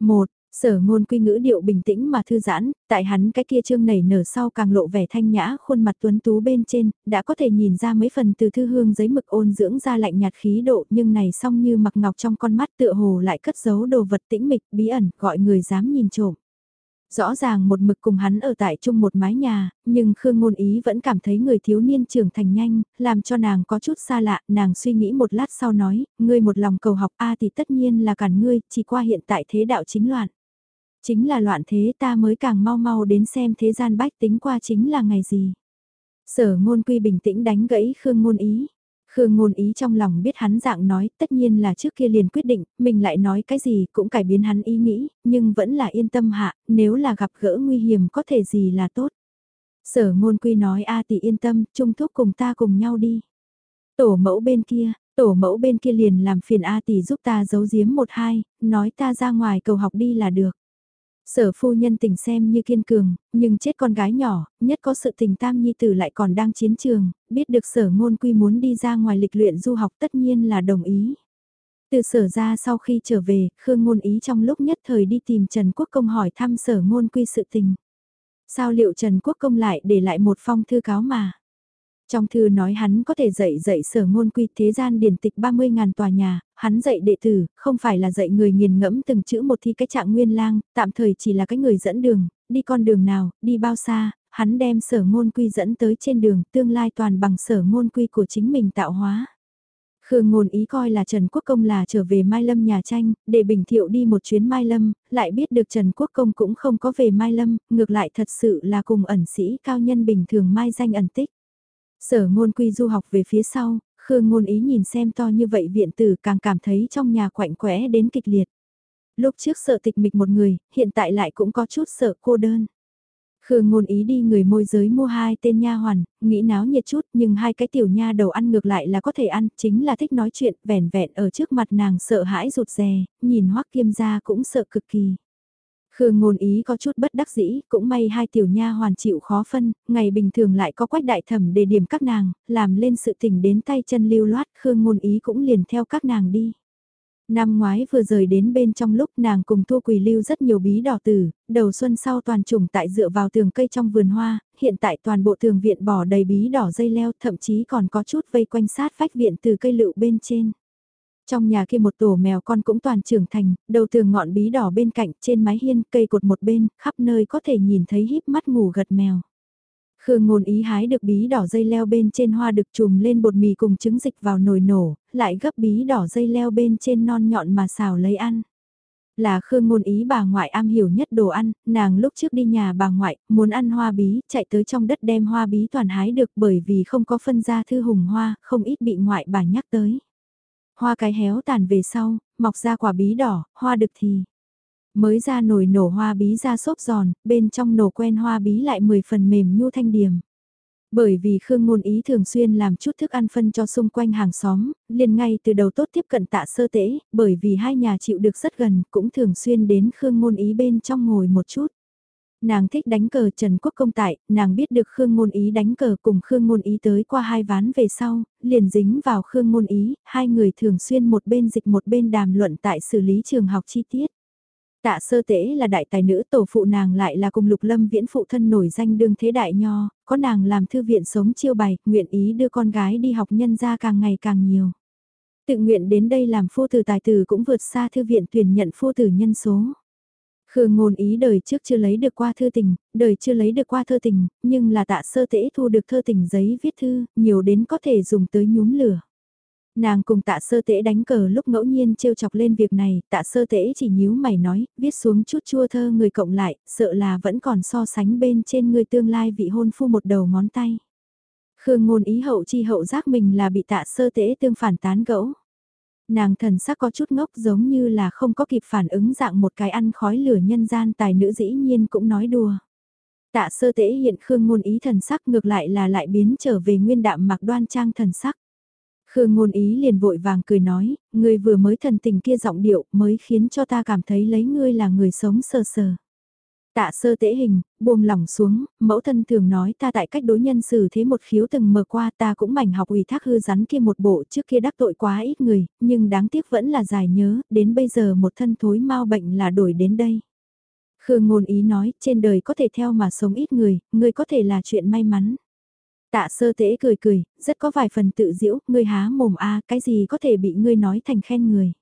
Một, Sở ngôn quy ngữ điệu bình tĩnh mà thư giãn, tại hắn cái kia trương nảy nở sau càng lộ vẻ thanh nhã khuôn mặt tuấn tú bên trên, đã có thể nhìn ra mấy phần từ thư hương giấy mực ôn dưỡng ra lạnh nhạt khí độ nhưng này song như mặc ngọc trong con mắt tựa hồ lại cất giấu đồ vật tĩnh mịch bí ẩn gọi người dám nhìn trộm. Rõ ràng một mực cùng hắn ở tại chung một mái nhà, nhưng Khương Ngôn Ý vẫn cảm thấy người thiếu niên trưởng thành nhanh, làm cho nàng có chút xa lạ, nàng suy nghĩ một lát sau nói, ngươi một lòng cầu học A thì tất nhiên là cản ngươi, chỉ qua hiện tại thế đạo chính loạn. Chính là loạn thế ta mới càng mau mau đến xem thế gian bách tính qua chính là ngày gì. Sở ngôn quy bình tĩnh đánh gãy Khương ngôn ý. Khương ngôn ý trong lòng biết hắn dạng nói tất nhiên là trước kia liền quyết định, mình lại nói cái gì cũng cải biến hắn ý nghĩ, nhưng vẫn là yên tâm hạ, nếu là gặp gỡ nguy hiểm có thể gì là tốt. Sở ngôn quy nói a tỷ yên tâm, trung thúc cùng ta cùng nhau đi. Tổ mẫu bên kia, tổ mẫu bên kia liền làm phiền a tỷ giúp ta giấu giếm một hai, nói ta ra ngoài cầu học đi là được. Sở phu nhân tình xem như kiên cường, nhưng chết con gái nhỏ, nhất có sự tình tam nhi tử lại còn đang chiến trường, biết được sở ngôn quy muốn đi ra ngoài lịch luyện du học tất nhiên là đồng ý. Từ sở ra sau khi trở về, Khương ngôn ý trong lúc nhất thời đi tìm Trần Quốc Công hỏi thăm sở ngôn quy sự tình. Sao liệu Trần Quốc Công lại để lại một phong thư cáo mà? Trong thư nói hắn có thể dạy dạy sở ngôn quy thế gian điển tịch 30.000 tòa nhà, hắn dạy đệ tử, không phải là dạy người nghiền ngẫm từng chữ một thi cái trạng nguyên lang, tạm thời chỉ là cái người dẫn đường, đi con đường nào, đi bao xa, hắn đem sở ngôn quy dẫn tới trên đường, tương lai toàn bằng sở ngôn quy của chính mình tạo hóa. Khương ngôn ý coi là Trần Quốc Công là trở về Mai Lâm nhà tranh, để Bình Thiệu đi một chuyến Mai Lâm, lại biết được Trần Quốc Công cũng không có về Mai Lâm, ngược lại thật sự là cùng ẩn sĩ cao nhân bình thường Mai danh ẩn tích. Sở ngôn quy du học về phía sau, Khương ngôn ý nhìn xem to như vậy viện tử càng cảm thấy trong nhà quạnh quẽ đến kịch liệt. Lúc trước sợ tịch mịch một người, hiện tại lại cũng có chút sợ cô đơn. Khương ngôn ý đi người môi giới mua hai tên nha hoàn, nghĩ náo nhiệt chút nhưng hai cái tiểu nha đầu ăn ngược lại là có thể ăn, chính là thích nói chuyện, vẻn vẹn ở trước mặt nàng sợ hãi rụt rè, nhìn hoắc kiêm ra cũng sợ cực kỳ. Khương ngôn ý có chút bất đắc dĩ, cũng may hai tiểu nha hoàn chịu khó phân, ngày bình thường lại có quách đại thẩm để điểm các nàng, làm lên sự tình đến tay chân lưu loát, Khương ngôn ý cũng liền theo các nàng đi. Năm ngoái vừa rời đến bên trong lúc nàng cùng thua Quỳ lưu rất nhiều bí đỏ tử, đầu xuân sau toàn trùng tại dựa vào tường cây trong vườn hoa, hiện tại toàn bộ tường viện bỏ đầy bí đỏ dây leo thậm chí còn có chút vây quanh sát vách viện từ cây lựu bên trên. Trong nhà kia một tổ mèo con cũng toàn trưởng thành, đầu tường ngọn bí đỏ bên cạnh, trên mái hiên, cây cột một bên, khắp nơi có thể nhìn thấy híp mắt ngủ gật mèo. Khương ngôn ý hái được bí đỏ dây leo bên trên hoa được chùm lên bột mì cùng trứng dịch vào nồi nổ, lại gấp bí đỏ dây leo bên trên non nhọn mà xào lấy ăn. Là Khương ngôn ý bà ngoại am hiểu nhất đồ ăn, nàng lúc trước đi nhà bà ngoại, muốn ăn hoa bí, chạy tới trong đất đem hoa bí toàn hái được bởi vì không có phân ra thư hùng hoa, không ít bị ngoại bà nhắc tới. Hoa cái héo tàn về sau, mọc ra quả bí đỏ, hoa được thì. Mới ra nồi nổ hoa bí ra xốp giòn, bên trong nổ quen hoa bí lại 10 phần mềm nhu thanh điểm. Bởi vì Khương Ngôn Ý thường xuyên làm chút thức ăn phân cho xung quanh hàng xóm, liền ngay từ đầu tốt tiếp cận tạ sơ tễ, bởi vì hai nhà chịu được rất gần, cũng thường xuyên đến Khương Ngôn Ý bên trong ngồi một chút. Nàng thích đánh cờ Trần Quốc Công tại, nàng biết được Khương Ngôn Ý đánh cờ cùng Khương Ngôn Ý tới qua hai ván về sau, liền dính vào Khương Ngôn Ý, hai người thường xuyên một bên dịch một bên đàm luận tại xử lý trường học chi tiết. Tạ sơ tế là đại tài nữ tổ phụ nàng lại là cùng lục lâm viễn phụ thân nổi danh đương thế đại nho, có nàng làm thư viện sống chiêu bày, nguyện ý đưa con gái đi học nhân ra càng ngày càng nhiều. Tự nguyện đến đây làm phu tử tài tử cũng vượt xa thư viện tuyển nhận phu tử nhân số. Khương ngôn ý đời trước chưa lấy được qua thư tình, đời chưa lấy được qua thơ tình, nhưng là tạ sơ tễ thu được thơ tình giấy viết thư, nhiều đến có thể dùng tới nhúm lửa. Nàng cùng tạ sơ tễ đánh cờ lúc ngẫu nhiên trêu chọc lên việc này, tạ sơ tễ chỉ nhíu mày nói, viết xuống chút chua thơ người cộng lại, sợ là vẫn còn so sánh bên trên người tương lai vị hôn phu một đầu ngón tay. Khương ngôn ý hậu chi hậu giác mình là bị tạ sơ tễ tương phản tán gẫu. Nàng thần sắc có chút ngốc giống như là không có kịp phản ứng dạng một cái ăn khói lửa nhân gian tài nữ dĩ nhiên cũng nói đùa. Tạ sơ tế hiện Khương ngôn ý thần sắc ngược lại là lại biến trở về nguyên đạm mặc đoan trang thần sắc. Khương ngôn ý liền vội vàng cười nói, người vừa mới thần tình kia giọng điệu mới khiến cho ta cảm thấy lấy ngươi là người sống sờ sờ. Tạ sơ tễ hình, buông lỏng xuống, mẫu thân thường nói ta tại cách đối nhân xử thế một khiếu từng mờ qua ta cũng mảnh học ủy thác hư rắn kia một bộ trước kia đắc tội quá ít người, nhưng đáng tiếc vẫn là dài nhớ, đến bây giờ một thân thối mau bệnh là đổi đến đây. Khương ngôn ý nói, trên đời có thể theo mà sống ít người, người có thể là chuyện may mắn. Tạ sơ tễ cười cười, rất có vài phần tự diễu, ngươi há mồm a cái gì có thể bị ngươi nói thành khen người.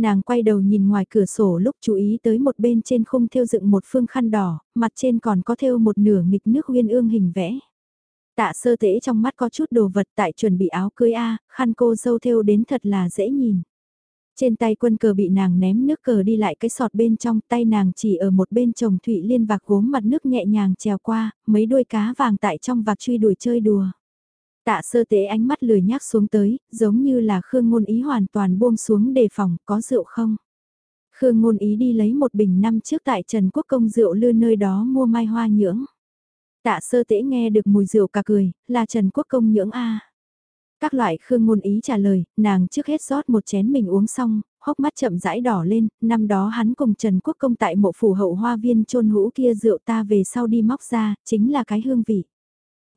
Nàng quay đầu nhìn ngoài cửa sổ lúc chú ý tới một bên trên khung thêu dựng một phương khăn đỏ, mặt trên còn có thêu một nửa nghịch nước huyên ương hình vẽ. Tạ sơ tế trong mắt có chút đồ vật tại chuẩn bị áo cưới A, khăn cô dâu thêu đến thật là dễ nhìn. Trên tay quân cờ bị nàng ném nước cờ đi lại cái sọt bên trong tay nàng chỉ ở một bên chồng thụy liên vạc gốm mặt nước nhẹ nhàng trèo qua, mấy đuôi cá vàng tại trong vạc truy đuổi chơi đùa. Tạ sơ tế ánh mắt lười nhác xuống tới, giống như là Khương Ngôn Ý hoàn toàn buông xuống đề phòng, có rượu không? Khương Ngôn Ý đi lấy một bình năm trước tại Trần Quốc Công rượu lưa nơi đó mua mai hoa nhưỡng. Tạ sơ tế nghe được mùi rượu cả cười, là Trần Quốc Công nhưỡng A. Các loại Khương Ngôn Ý trả lời, nàng trước hết rót một chén mình uống xong, hốc mắt chậm rãi đỏ lên, năm đó hắn cùng Trần Quốc Công tại mộ phủ hậu hoa viên trôn hũ kia rượu ta về sau đi móc ra, chính là cái hương vị.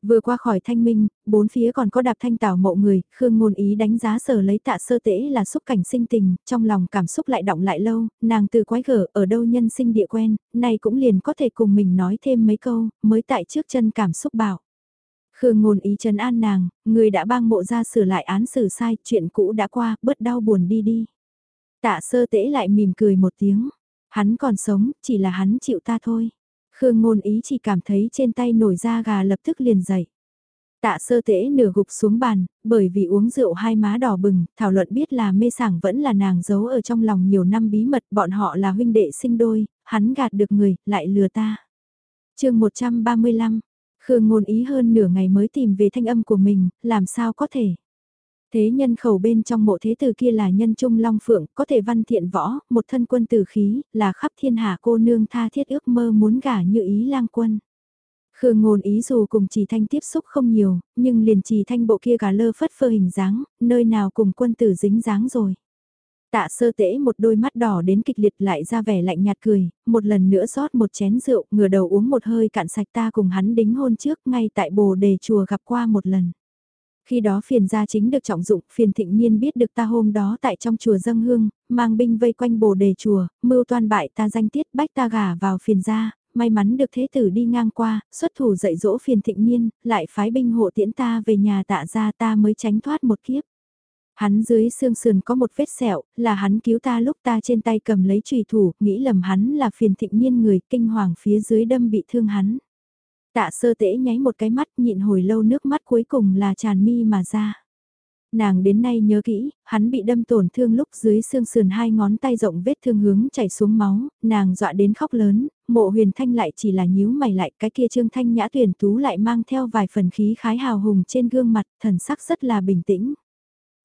Vừa qua khỏi thanh minh, bốn phía còn có đạp thanh tảo mộ người, Khương ngôn ý đánh giá sở lấy tạ sơ tễ là xúc cảnh sinh tình, trong lòng cảm xúc lại động lại lâu, nàng từ quái gở ở đâu nhân sinh địa quen, này cũng liền có thể cùng mình nói thêm mấy câu, mới tại trước chân cảm xúc bảo. Khương ngôn ý trấn an nàng, người đã bang mộ ra sửa lại án xử sai, chuyện cũ đã qua, bớt đau buồn đi đi. Tạ sơ tễ lại mỉm cười một tiếng, hắn còn sống, chỉ là hắn chịu ta thôi. Khương ngôn ý chỉ cảm thấy trên tay nổi da gà lập tức liền dậy. Tạ sơ tễ nửa gục xuống bàn, bởi vì uống rượu hai má đỏ bừng, thảo luận biết là mê sảng vẫn là nàng giấu ở trong lòng nhiều năm bí mật, bọn họ là huynh đệ sinh đôi, hắn gạt được người, lại lừa ta. chương 135, Khương ngôn ý hơn nửa ngày mới tìm về thanh âm của mình, làm sao có thể. Thế nhân khẩu bên trong mộ thế tử kia là nhân trung long phượng, có thể văn thiện võ, một thân quân tử khí, là khắp thiên hạ cô nương tha thiết ước mơ muốn gả như ý lang quân. Khương ngôn ý dù cùng trì thanh tiếp xúc không nhiều, nhưng liền trì thanh bộ kia gà lơ phất phơ hình dáng, nơi nào cùng quân tử dính dáng rồi. Tạ sơ tễ một đôi mắt đỏ đến kịch liệt lại ra vẻ lạnh nhạt cười, một lần nữa rót một chén rượu, ngửa đầu uống một hơi cạn sạch ta cùng hắn đính hôn trước ngay tại bồ đề chùa gặp qua một lần. Khi đó phiền gia chính được trọng dụng, phiền thịnh nhiên biết được ta hôm đó tại trong chùa dâng hương, mang binh vây quanh bồ đề chùa, mưu toan bại ta danh tiết bách ta gả vào phiền gia, may mắn được thế tử đi ngang qua, xuất thủ dạy dỗ phiền thịnh niên lại phái binh hộ tiễn ta về nhà tạ gia ta mới tránh thoát một kiếp. Hắn dưới xương sườn có một vết sẹo, là hắn cứu ta lúc ta trên tay cầm lấy trùy thủ, nghĩ lầm hắn là phiền thịnh niên người kinh hoàng phía dưới đâm bị thương hắn. Tạ sơ tễ nháy một cái mắt nhịn hồi lâu nước mắt cuối cùng là tràn mi mà ra. Nàng đến nay nhớ kỹ, hắn bị đâm tổn thương lúc dưới xương sườn hai ngón tay rộng vết thương hướng chảy xuống máu, nàng dọa đến khóc lớn, mộ huyền thanh lại chỉ là nhíu mày lại cái kia trương thanh nhã tuyển tú lại mang theo vài phần khí khái hào hùng trên gương mặt, thần sắc rất là bình tĩnh.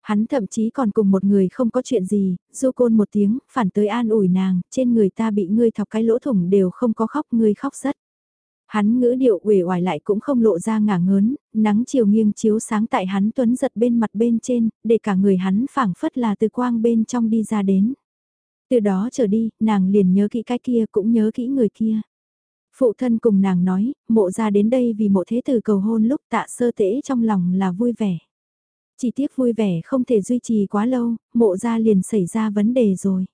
Hắn thậm chí còn cùng một người không có chuyện gì, du côn một tiếng, phản tới an ủi nàng, trên người ta bị ngươi thọc cái lỗ thủng đều không có khóc, ngươi khóc rất. Hắn ngữ điệu uể oải lại cũng không lộ ra ngả ngớn, nắng chiều nghiêng chiếu sáng tại hắn tuấn giật bên mặt bên trên, để cả người hắn phảng phất là từ quang bên trong đi ra đến. Từ đó trở đi, nàng liền nhớ kỹ cái kia cũng nhớ kỹ người kia. Phụ thân cùng nàng nói, mộ ra đến đây vì mộ thế tử cầu hôn lúc tạ sơ tễ trong lòng là vui vẻ. Chỉ tiếc vui vẻ không thể duy trì quá lâu, mộ ra liền xảy ra vấn đề rồi.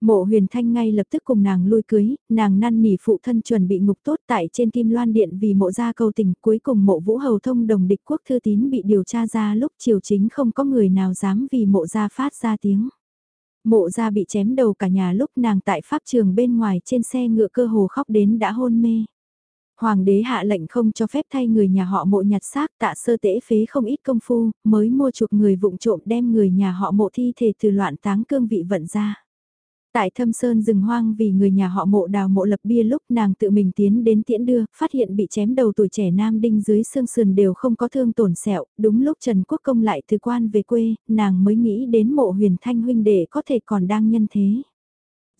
Mộ huyền thanh ngay lập tức cùng nàng lui cưới, nàng năn nỉ phụ thân chuẩn bị ngục tốt tại trên kim loan điện vì mộ gia cầu tình cuối cùng mộ vũ hầu thông đồng địch quốc thư tín bị điều tra ra lúc triều chính không có người nào dám vì mộ gia phát ra tiếng. Mộ gia bị chém đầu cả nhà lúc nàng tại pháp trường bên ngoài trên xe ngựa cơ hồ khóc đến đã hôn mê. Hoàng đế hạ lệnh không cho phép thay người nhà họ mộ nhặt xác tạ sơ tễ phế không ít công phu, mới mua chuộc người vụng trộm đem người nhà họ mộ thi thể từ loạn táng cương vị vận ra. Tại thâm sơn rừng hoang vì người nhà họ mộ đào mộ lập bia lúc nàng tự mình tiến đến tiễn đưa, phát hiện bị chém đầu tuổi trẻ nam đinh dưới xương sườn đều không có thương tổn sẹo, đúng lúc Trần Quốc Công lại từ quan về quê, nàng mới nghĩ đến mộ huyền thanh huynh đệ có thể còn đang nhân thế.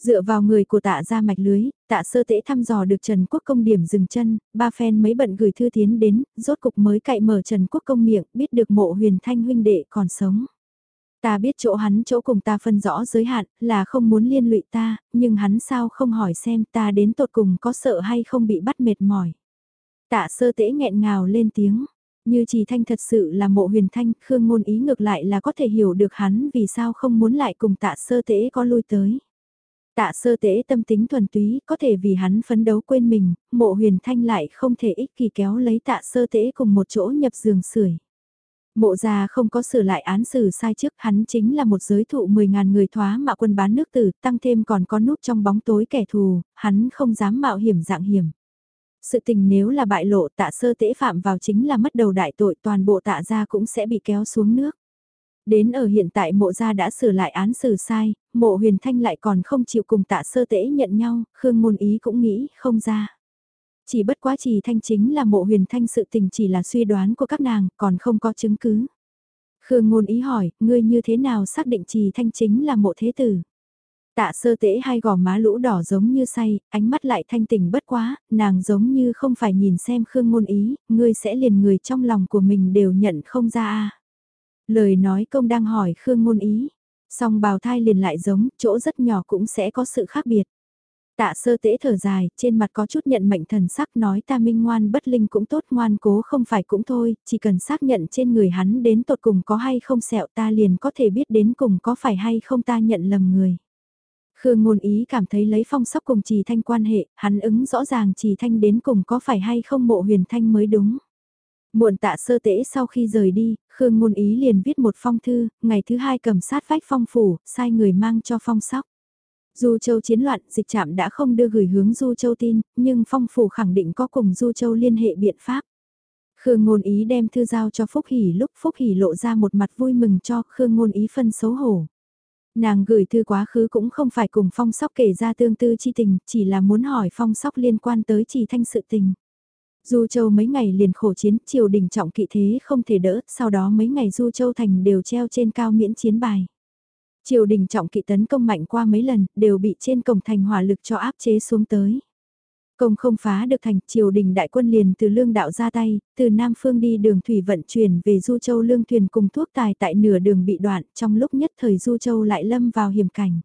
Dựa vào người của tạ ra mạch lưới, tạ sơ tễ thăm dò được Trần Quốc Công điểm dừng chân, ba phen mấy bận gửi thư tiến đến, rốt cục mới cậy mở Trần Quốc Công miệng, biết được mộ huyền thanh huynh đệ còn sống. Ta biết chỗ hắn chỗ cùng ta phân rõ giới hạn, là không muốn liên lụy ta, nhưng hắn sao không hỏi xem ta đến tột cùng có sợ hay không bị bắt mệt mỏi. Tạ sơ tễ nghẹn ngào lên tiếng, như trì thanh thật sự là mộ huyền thanh, khương ngôn ý ngược lại là có thể hiểu được hắn vì sao không muốn lại cùng tạ sơ tễ có lui tới. Tạ sơ tễ tâm tính thuần túy, có thể vì hắn phấn đấu quên mình, mộ huyền thanh lại không thể ích kỳ kéo lấy tạ sơ tễ cùng một chỗ nhập giường sưởi Mộ gia không có sửa lại án xử sai trước, hắn chính là một giới thụ 10.000 người thoá mạo quân bán nước tử, tăng thêm còn có nút trong bóng tối kẻ thù, hắn không dám mạo hiểm dạng hiểm. Sự tình nếu là bại lộ tạ sơ tễ phạm vào chính là mất đầu đại tội toàn bộ tạ gia cũng sẽ bị kéo xuống nước. Đến ở hiện tại mộ gia đã sửa lại án xử sai, mộ huyền thanh lại còn không chịu cùng tạ sơ tễ nhận nhau, Khương Ngôn Ý cũng nghĩ không ra. Chỉ bất quá trì thanh chính là mộ huyền thanh sự tình chỉ là suy đoán của các nàng, còn không có chứng cứ. Khương ngôn ý hỏi, ngươi như thế nào xác định trì thanh chính là mộ thế tử? Tạ sơ tễ hai gò má lũ đỏ giống như say, ánh mắt lại thanh tỉnh bất quá, nàng giống như không phải nhìn xem Khương ngôn ý, ngươi sẽ liền người trong lòng của mình đều nhận không ra a Lời nói công đang hỏi Khương ngôn ý, song bào thai liền lại giống, chỗ rất nhỏ cũng sẽ có sự khác biệt. Tạ sơ tễ thở dài, trên mặt có chút nhận mệnh thần sắc nói ta minh ngoan bất linh cũng tốt ngoan cố không phải cũng thôi, chỉ cần xác nhận trên người hắn đến tột cùng có hay không sẹo ta liền có thể biết đến cùng có phải hay không ta nhận lầm người. Khương ngôn ý cảm thấy lấy phong sóc cùng trì thanh quan hệ, hắn ứng rõ ràng trì thanh đến cùng có phải hay không mộ huyền thanh mới đúng. Muộn tạ sơ tễ sau khi rời đi, Khương ngôn ý liền viết một phong thư, ngày thứ hai cầm sát vách phong phủ, sai người mang cho phong sóc. Du Châu chiến loạn, dịch trạm đã không đưa gửi hướng Du Châu tin, nhưng phong phủ khẳng định có cùng Du Châu liên hệ biện pháp. Khương Ngôn Ý đem thư giao cho Phúc Hỷ lúc Phúc Hỷ lộ ra một mặt vui mừng cho Khương Ngôn Ý phân xấu hổ. Nàng gửi thư quá khứ cũng không phải cùng phong sóc kể ra tương tư chi tình, chỉ là muốn hỏi phong sóc liên quan tới trì thanh sự tình. Du Châu mấy ngày liền khổ chiến, triều đình trọng kỵ thế không thể đỡ, sau đó mấy ngày Du Châu thành đều treo trên cao miễn chiến bài. Triều đình trọng kỵ tấn công mạnh qua mấy lần, đều bị trên cổng thành hỏa lực cho áp chế xuống tới. Công không phá được thành, triều đình đại quân liền từ lương đạo ra tay, từ Nam Phương đi đường thủy vận chuyển về Du Châu lương thuyền cùng thuốc tài tại nửa đường bị đoạn, trong lúc nhất thời Du Châu lại lâm vào hiểm cảnh.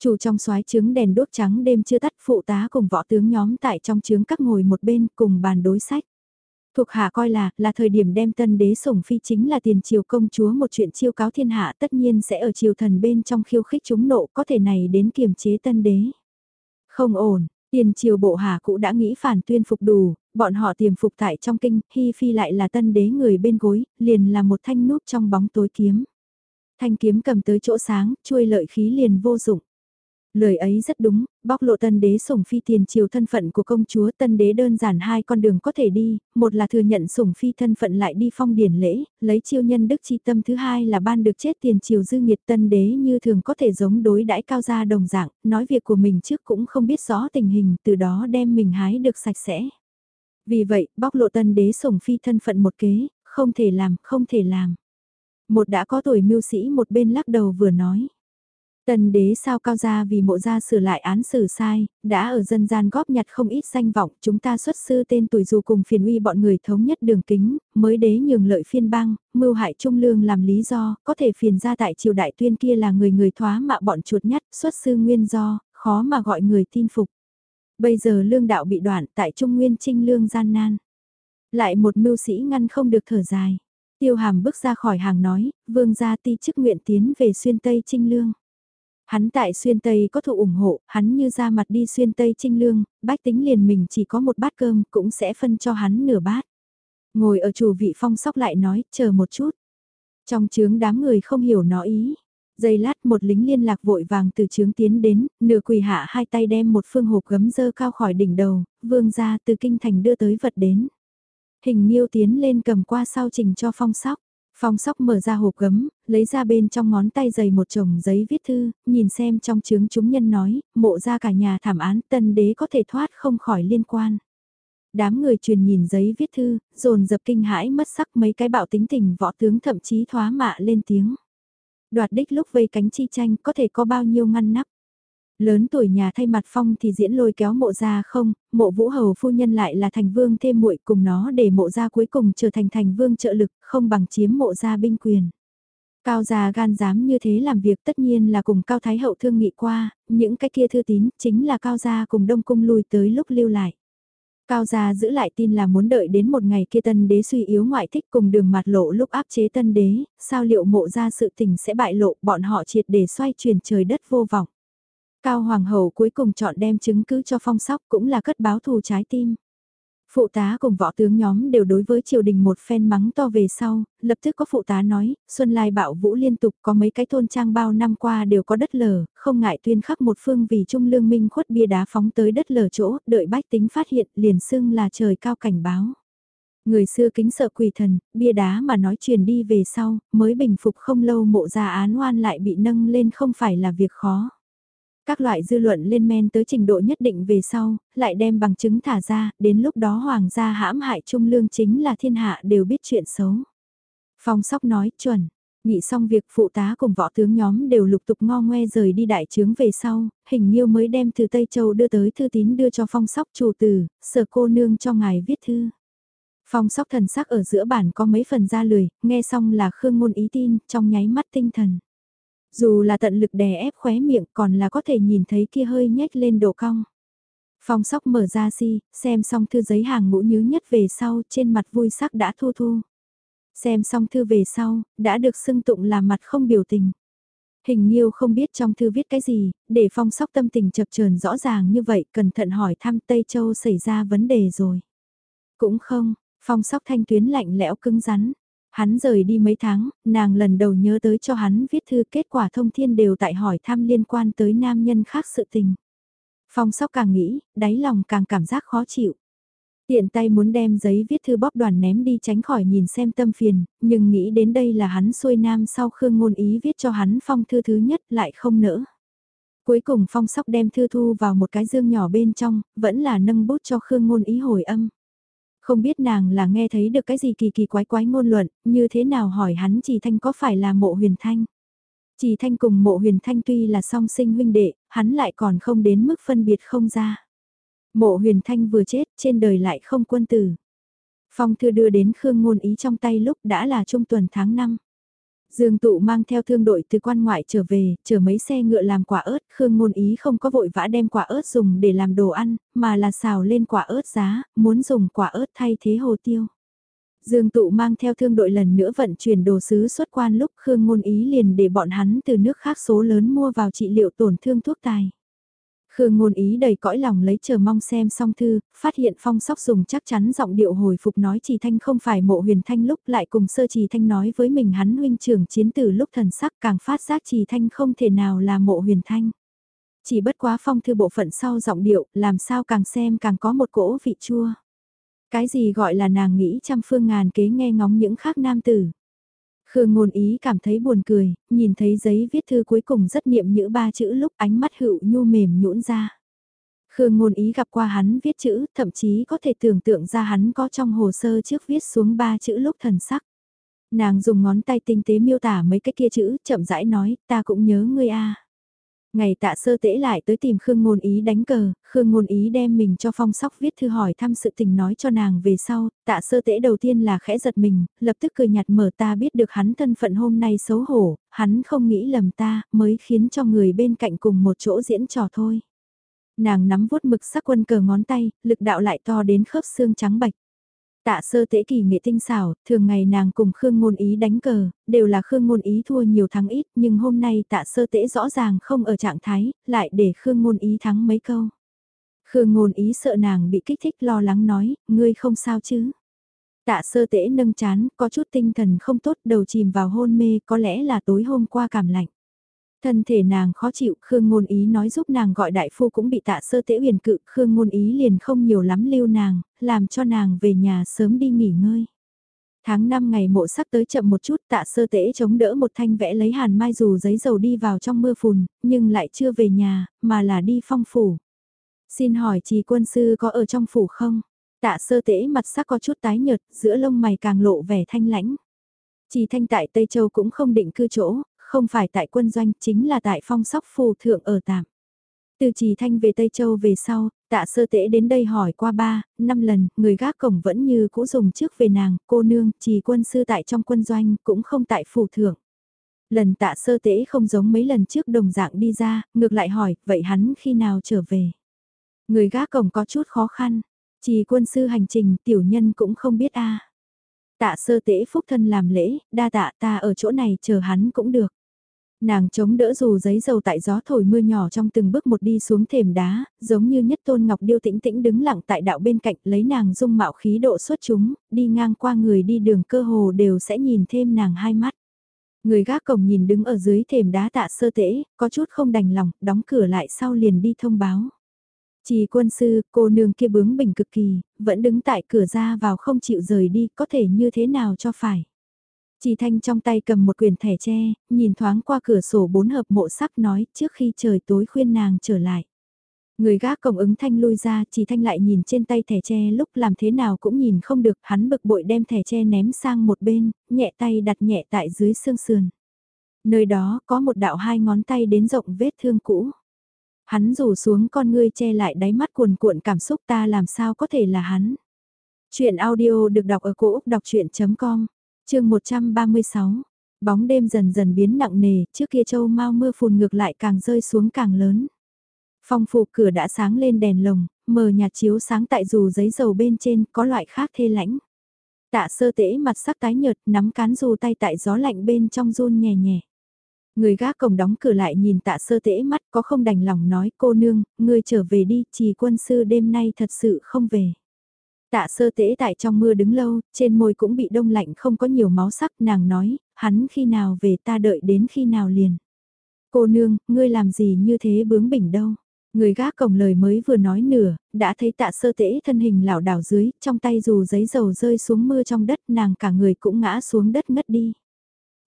Chủ trong soái trướng đèn đốt trắng đêm chưa tắt phụ tá cùng võ tướng nhóm tại trong trướng các ngồi một bên cùng bàn đối sách. Thuộc hạ coi là, là thời điểm đem tân đế sủng phi chính là tiền triều công chúa một chuyện chiêu cáo thiên hạ tất nhiên sẽ ở triều thần bên trong khiêu khích chúng nộ có thể này đến kiềm chế tân đế. Không ổn, tiền triều bộ hạ cũ đã nghĩ phản tuyên phục đủ, bọn họ tiềm phục tại trong kinh, hy phi lại là tân đế người bên gối, liền là một thanh nút trong bóng tối kiếm. Thanh kiếm cầm tới chỗ sáng, chuôi lợi khí liền vô dụng. Lời ấy rất đúng, bóc lộ tân đế sủng phi tiền triều thân phận của công chúa tân đế đơn giản hai con đường có thể đi, một là thừa nhận sủng phi thân phận lại đi phong điển lễ, lấy chiêu nhân đức chi tâm thứ hai là ban được chết tiền triều dư nghiệt tân đế như thường có thể giống đối đãi cao gia đồng dạng, nói việc của mình trước cũng không biết rõ tình hình từ đó đem mình hái được sạch sẽ. Vì vậy, bóc lộ tân đế sủng phi thân phận một kế, không thể làm, không thể làm. Một đã có tuổi mưu sĩ một bên lắc đầu vừa nói. Tần đế sao cao gia vì mộ gia sửa lại án xử sai, đã ở dân gian góp nhặt không ít danh vọng, chúng ta xuất sư tên tuổi dù cùng phiền uy bọn người thống nhất đường kính, mới đế nhường lợi phiên bang, mưu hại trung lương làm lý do, có thể phiền ra tại triều đại tuyên kia là người người thoá mạ bọn chuột nhắt, xuất sư nguyên do, khó mà gọi người tin phục. Bây giờ lương đạo bị đoạn tại trung nguyên trinh lương gian nan. Lại một mưu sĩ ngăn không được thở dài. Tiêu hàm bước ra khỏi hàng nói, vương gia ti chức nguyện tiến về xuyên Tây Trinh Lương. Hắn tại xuyên Tây có thụ ủng hộ, hắn như ra mặt đi xuyên Tây trinh lương, bách tính liền mình chỉ có một bát cơm cũng sẽ phân cho hắn nửa bát. Ngồi ở chủ vị phong sóc lại nói, chờ một chút. Trong chướng đám người không hiểu nó ý. Giây lát một lính liên lạc vội vàng từ chướng tiến đến, nửa quỳ hạ hai tay đem một phương hộp gấm dơ cao khỏi đỉnh đầu, vương ra từ kinh thành đưa tới vật đến. Hình miêu tiến lên cầm qua sau trình cho phong sóc. Phong sóc mở ra hộp gấm, lấy ra bên trong ngón tay dày một chồng giấy viết thư, nhìn xem trong chướng chúng nhân nói, mộ ra cả nhà thảm án tân đế có thể thoát không khỏi liên quan. Đám người truyền nhìn giấy viết thư, dồn dập kinh hãi mất sắc mấy cái bạo tính tình võ tướng thậm chí thoá mạ lên tiếng. Đoạt đích lúc vây cánh chi tranh có thể có bao nhiêu ngăn nắp. Lớn tuổi nhà thay mặt phong thì diễn lôi kéo mộ ra không, mộ vũ hầu phu nhân lại là thành vương thêm muội cùng nó để mộ ra cuối cùng trở thành thành vương trợ lực, không bằng chiếm mộ ra binh quyền. Cao già gan dám như thế làm việc tất nhiên là cùng Cao Thái Hậu thương nghị qua, những cái kia thư tín chính là Cao gia cùng Đông Cung lui tới lúc lưu lại. Cao gia giữ lại tin là muốn đợi đến một ngày kia tân đế suy yếu ngoại thích cùng đường mặt lộ lúc áp chế tân đế, sao liệu mộ ra sự tình sẽ bại lộ bọn họ triệt để xoay chuyển trời đất vô vọng. Cao Hoàng hậu cuối cùng chọn đem chứng cứ cho phong sóc cũng là cất báo thù trái tim. Phụ tá cùng võ tướng nhóm đều đối với triều đình một phen mắng to về sau, lập tức có phụ tá nói, Xuân Lai bạo vũ liên tục có mấy cái thôn trang bao năm qua đều có đất lở, không ngại tuyên khắc một phương vì trung lương minh khuất bia đá phóng tới đất lở chỗ, đợi bách tính phát hiện liền xưng là trời cao cảnh báo. Người xưa kính sợ quỷ thần, bia đá mà nói truyền đi về sau, mới bình phục không lâu mộ gia án oan lại bị nâng lên không phải là việc khó. Các loại dư luận lên men tới trình độ nhất định về sau, lại đem bằng chứng thả ra, đến lúc đó hoàng gia hãm hại trung lương chính là thiên hạ đều biết chuyện xấu. Phong sóc nói chuẩn, Nghị xong việc phụ tá cùng võ tướng nhóm đều lục tục ngo ngoe rời đi đại trướng về sau, hình nhiêu mới đem từ Tây Châu đưa tới thư tín đưa cho phong sóc chủ tử, sở cô nương cho ngài viết thư. Phong sóc thần sắc ở giữa bản có mấy phần ra lười, nghe xong là khương ngôn ý tin, trong nháy mắt tinh thần. Dù là tận lực đè ép khóe miệng còn là có thể nhìn thấy kia hơi nhếch lên độ cong. Phong sóc mở ra si, xem xong thư giấy hàng ngũ nhứ nhất về sau trên mặt vui sắc đã thu thu. Xem xong thư về sau, đã được xưng tụng là mặt không biểu tình. Hình nhiêu không biết trong thư viết cái gì, để phong sóc tâm tình chập chờn rõ ràng như vậy cẩn thận hỏi thăm Tây Châu xảy ra vấn đề rồi. Cũng không, phong sóc thanh tuyến lạnh lẽo cứng rắn, Hắn rời đi mấy tháng, nàng lần đầu nhớ tới cho hắn viết thư kết quả thông thiên đều tại hỏi thăm liên quan tới nam nhân khác sự tình. Phong sóc càng nghĩ, đáy lòng càng cảm giác khó chịu. Tiện tay muốn đem giấy viết thư bóp đoàn ném đi tránh khỏi nhìn xem tâm phiền, nhưng nghĩ đến đây là hắn xuôi nam sau khương ngôn ý viết cho hắn phong thư thứ nhất lại không nỡ. Cuối cùng phong sóc đem thư thu vào một cái dương nhỏ bên trong, vẫn là nâng bút cho khương ngôn ý hồi âm. Không biết nàng là nghe thấy được cái gì kỳ kỳ quái quái ngôn luận, như thế nào hỏi hắn chỉ thanh có phải là mộ huyền thanh. Chỉ thanh cùng mộ huyền thanh tuy là song sinh huynh đệ, hắn lại còn không đến mức phân biệt không ra. Mộ huyền thanh vừa chết, trên đời lại không quân tử. Phong thư đưa đến Khương Ngôn Ý trong tay lúc đã là trung tuần tháng 5. Dương tụ mang theo thương đội từ quan ngoại trở về, chở mấy xe ngựa làm quả ớt, Khương Ngôn Ý không có vội vã đem quả ớt dùng để làm đồ ăn, mà là xào lên quả ớt giá, muốn dùng quả ớt thay thế hồ tiêu. Dương tụ mang theo thương đội lần nữa vận chuyển đồ sứ xuất quan lúc Khương Ngôn Ý liền để bọn hắn từ nước khác số lớn mua vào trị liệu tổn thương thuốc tài. Khương ngôn ý đầy cõi lòng lấy chờ mong xem xong thư, phát hiện phong sóc dùng chắc chắn giọng điệu hồi phục nói trì thanh không phải mộ huyền thanh lúc lại cùng sơ trì thanh nói với mình hắn huynh trưởng chiến từ lúc thần sắc càng phát giác trì thanh không thể nào là mộ huyền thanh. Chỉ bất quá phong thư bộ phận sau giọng điệu, làm sao càng xem càng có một cỗ vị chua. Cái gì gọi là nàng nghĩ trăm phương ngàn kế nghe ngóng những khác nam tử. Khương ngôn ý cảm thấy buồn cười, nhìn thấy giấy viết thư cuối cùng rất niệm nhữ ba chữ lúc ánh mắt hữu nhu mềm nhũn ra. Khương ngôn ý gặp qua hắn viết chữ, thậm chí có thể tưởng tượng ra hắn có trong hồ sơ trước viết xuống ba chữ lúc thần sắc. Nàng dùng ngón tay tinh tế miêu tả mấy cái kia chữ, chậm rãi nói, ta cũng nhớ ngươi a. Ngày tạ sơ tễ lại tới tìm Khương Ngôn Ý đánh cờ, Khương Ngôn Ý đem mình cho phong sóc viết thư hỏi thăm sự tình nói cho nàng về sau, tạ sơ tễ đầu tiên là khẽ giật mình, lập tức cười nhạt mở ta biết được hắn thân phận hôm nay xấu hổ, hắn không nghĩ lầm ta, mới khiến cho người bên cạnh cùng một chỗ diễn trò thôi. Nàng nắm vuốt mực sắc quân cờ ngón tay, lực đạo lại to đến khớp xương trắng bạch. Tạ sơ tế kỳ nghệ tinh xảo, thường ngày nàng cùng Khương Ngôn Ý đánh cờ, đều là Khương Ngôn Ý thua nhiều thắng ít, nhưng hôm nay tạ sơ tế rõ ràng không ở trạng thái, lại để Khương Ngôn Ý thắng mấy câu. Khương Ngôn Ý sợ nàng bị kích thích lo lắng nói, ngươi không sao chứ. Tạ sơ tế nâng chán, có chút tinh thần không tốt, đầu chìm vào hôn mê, có lẽ là tối hôm qua cảm lạnh. Thân thể nàng khó chịu, Khương Ngôn Ý nói giúp nàng gọi đại phu cũng bị tạ sơ tễ huyền cự, Khương Ngôn Ý liền không nhiều lắm lưu nàng, làm cho nàng về nhà sớm đi nghỉ ngơi. Tháng 5 ngày mộ sắc tới chậm một chút tạ sơ tễ chống đỡ một thanh vẽ lấy hàn mai dù giấy dầu đi vào trong mưa phùn, nhưng lại chưa về nhà, mà là đi phong phủ. Xin hỏi trì quân sư có ở trong phủ không? Tạ sơ tễ mặt sắc có chút tái nhợt, giữa lông mày càng lộ vẻ thanh lãnh. Trì thanh tại Tây Châu cũng không định cư chỗ, không phải tại quân doanh chính là tại phong sóc phù thượng ở tạm. Từ trì thanh về Tây Châu về sau, tạ sơ tễ đến đây hỏi qua ba, năm lần, người gác cổng vẫn như cũ dùng trước về nàng, cô nương, trì quân sư tại trong quân doanh, cũng không tại phủ thượng. Lần tạ sơ tễ không giống mấy lần trước đồng dạng đi ra, ngược lại hỏi, vậy hắn khi nào trở về? Người gác cổng có chút khó khăn, trì quân sư hành trình tiểu nhân cũng không biết a Tạ sơ tễ phúc thân làm lễ, đa tạ ta ở chỗ này chờ hắn cũng được. Nàng chống đỡ dù giấy dầu tại gió thổi mưa nhỏ trong từng bước một đi xuống thềm đá, giống như nhất tôn ngọc điêu tĩnh tĩnh đứng lặng tại đạo bên cạnh lấy nàng dung mạo khí độ xuất chúng, đi ngang qua người đi đường cơ hồ đều sẽ nhìn thêm nàng hai mắt. Người gác cổng nhìn đứng ở dưới thềm đá tạ sơ tễ, có chút không đành lòng, đóng cửa lại sau liền đi thông báo. Chỉ quân sư, cô nương kia bướng bỉnh cực kỳ, vẫn đứng tại cửa ra vào không chịu rời đi, có thể như thế nào cho phải. Chi thanh trong tay cầm một quyển thẻ tre, nhìn thoáng qua cửa sổ bốn hợp mộ sắc nói trước khi trời tối khuyên nàng trở lại. Người gác cổng ứng thanh lui ra, chỉ thanh lại nhìn trên tay thẻ tre lúc làm thế nào cũng nhìn không được, hắn bực bội đem thẻ tre ném sang một bên, nhẹ tay đặt nhẹ tại dưới xương sườn. Nơi đó có một đạo hai ngón tay đến rộng vết thương cũ. Hắn rủ xuống con ngươi che lại đáy mắt cuồn cuộn cảm xúc ta làm sao có thể là hắn. Chuyện audio được đọc ở cổ Úc đọc chuyện.com, chương 136. Bóng đêm dần dần biến nặng nề, trước kia châu mau mưa phùn ngược lại càng rơi xuống càng lớn. Phong phủ cửa đã sáng lên đèn lồng, mờ nhạt chiếu sáng tại dù giấy dầu bên trên có loại khác thê lãnh. Tạ sơ tễ mặt sắc tái nhợt nắm cán dù tay tại gió lạnh bên trong run nhẹ nhẹ. Người gác cổng đóng cửa lại nhìn tạ sơ tễ mắt có không đành lòng nói cô nương, ngươi trở về đi, trì quân sư đêm nay thật sự không về. Tạ sơ tễ tại trong mưa đứng lâu, trên môi cũng bị đông lạnh không có nhiều máu sắc, nàng nói, hắn khi nào về ta đợi đến khi nào liền. Cô nương, ngươi làm gì như thế bướng bỉnh đâu. Người gác cổng lời mới vừa nói nửa, đã thấy tạ sơ tễ thân hình lảo đảo dưới, trong tay dù giấy dầu rơi xuống mưa trong đất nàng cả người cũng ngã xuống đất ngất đi.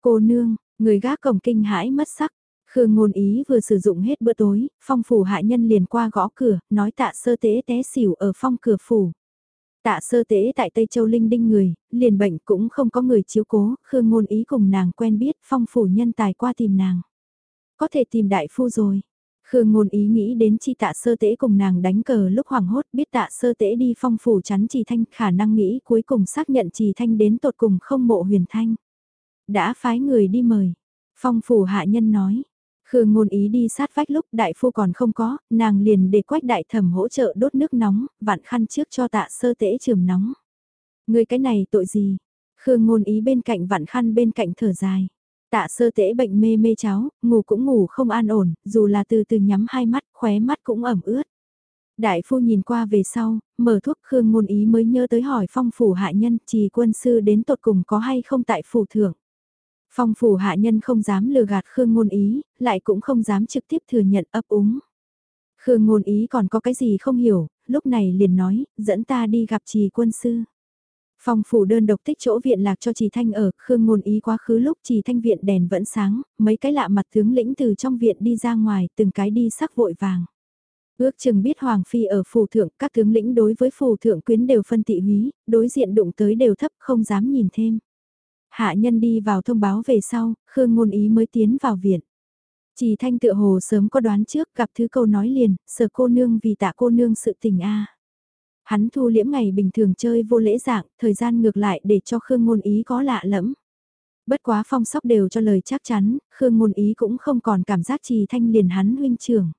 Cô nương, Người gác cổng kinh hãi mất sắc. Khương ngôn ý vừa sử dụng hết bữa tối, phong phủ hạ nhân liền qua gõ cửa, nói tạ sơ tế té xỉu ở phong cửa phủ. Tạ sơ tế tại Tây Châu Linh đinh người, liền bệnh cũng không có người chiếu cố, Khương ngôn ý cùng nàng quen biết, phong phủ nhân tài qua tìm nàng. Có thể tìm đại phu rồi. Khương ngôn ý nghĩ đến chi tạ sơ tế cùng nàng đánh cờ lúc hoảng hốt biết tạ sơ tế đi phong phủ chắn trì thanh khả năng nghĩ cuối cùng xác nhận trì thanh đến tột cùng không mộ huyền thanh. Đã phái người đi mời. Phong phủ hạ nhân nói. Khương ngôn ý đi sát vách lúc đại phu còn không có, nàng liền để quách đại thẩm hỗ trợ đốt nước nóng, vạn khăn trước cho tạ sơ tễ trường nóng. Người cái này tội gì? Khương ngôn ý bên cạnh vạn khăn bên cạnh thở dài. Tạ sơ tễ bệnh mê mê cháo, ngủ cũng ngủ không an ổn, dù là từ từ nhắm hai mắt, khóe mắt cũng ẩm ướt. Đại phu nhìn qua về sau, mở thuốc Khương ngôn ý mới nhớ tới hỏi phong phủ hạ nhân trì quân sư đến tột cùng có hay không tại phủ thưởng. Phong phủ hạ nhân không dám lừa gạt Khương Ngôn Ý, lại cũng không dám trực tiếp thừa nhận ấp úng. Khương Ngôn Ý còn có cái gì không hiểu, lúc này liền nói, dẫn ta đi gặp trì quân sư. Phong phủ đơn độc tích chỗ viện lạc cho trì thanh ở, Khương Ngôn Ý quá khứ lúc trì thanh viện đèn vẫn sáng, mấy cái lạ mặt tướng lĩnh từ trong viện đi ra ngoài, từng cái đi sắc vội vàng. Ước chừng biết Hoàng Phi ở phù thượng, các tướng lĩnh đối với phù thượng quyến đều phân tị húy, đối diện đụng tới đều thấp không dám nhìn thêm. Hạ nhân đi vào thông báo về sau, Khương Ngôn Ý mới tiến vào viện. Chỉ thanh tựa hồ sớm có đoán trước gặp thứ câu nói liền, sợ cô nương vì tạ cô nương sự tình a. Hắn thu liễm ngày bình thường chơi vô lễ dạng, thời gian ngược lại để cho Khương Ngôn Ý có lạ lẫm. Bất quá phong sóc đều cho lời chắc chắn, Khương Ngôn Ý cũng không còn cảm giác trì thanh liền hắn huynh trưởng.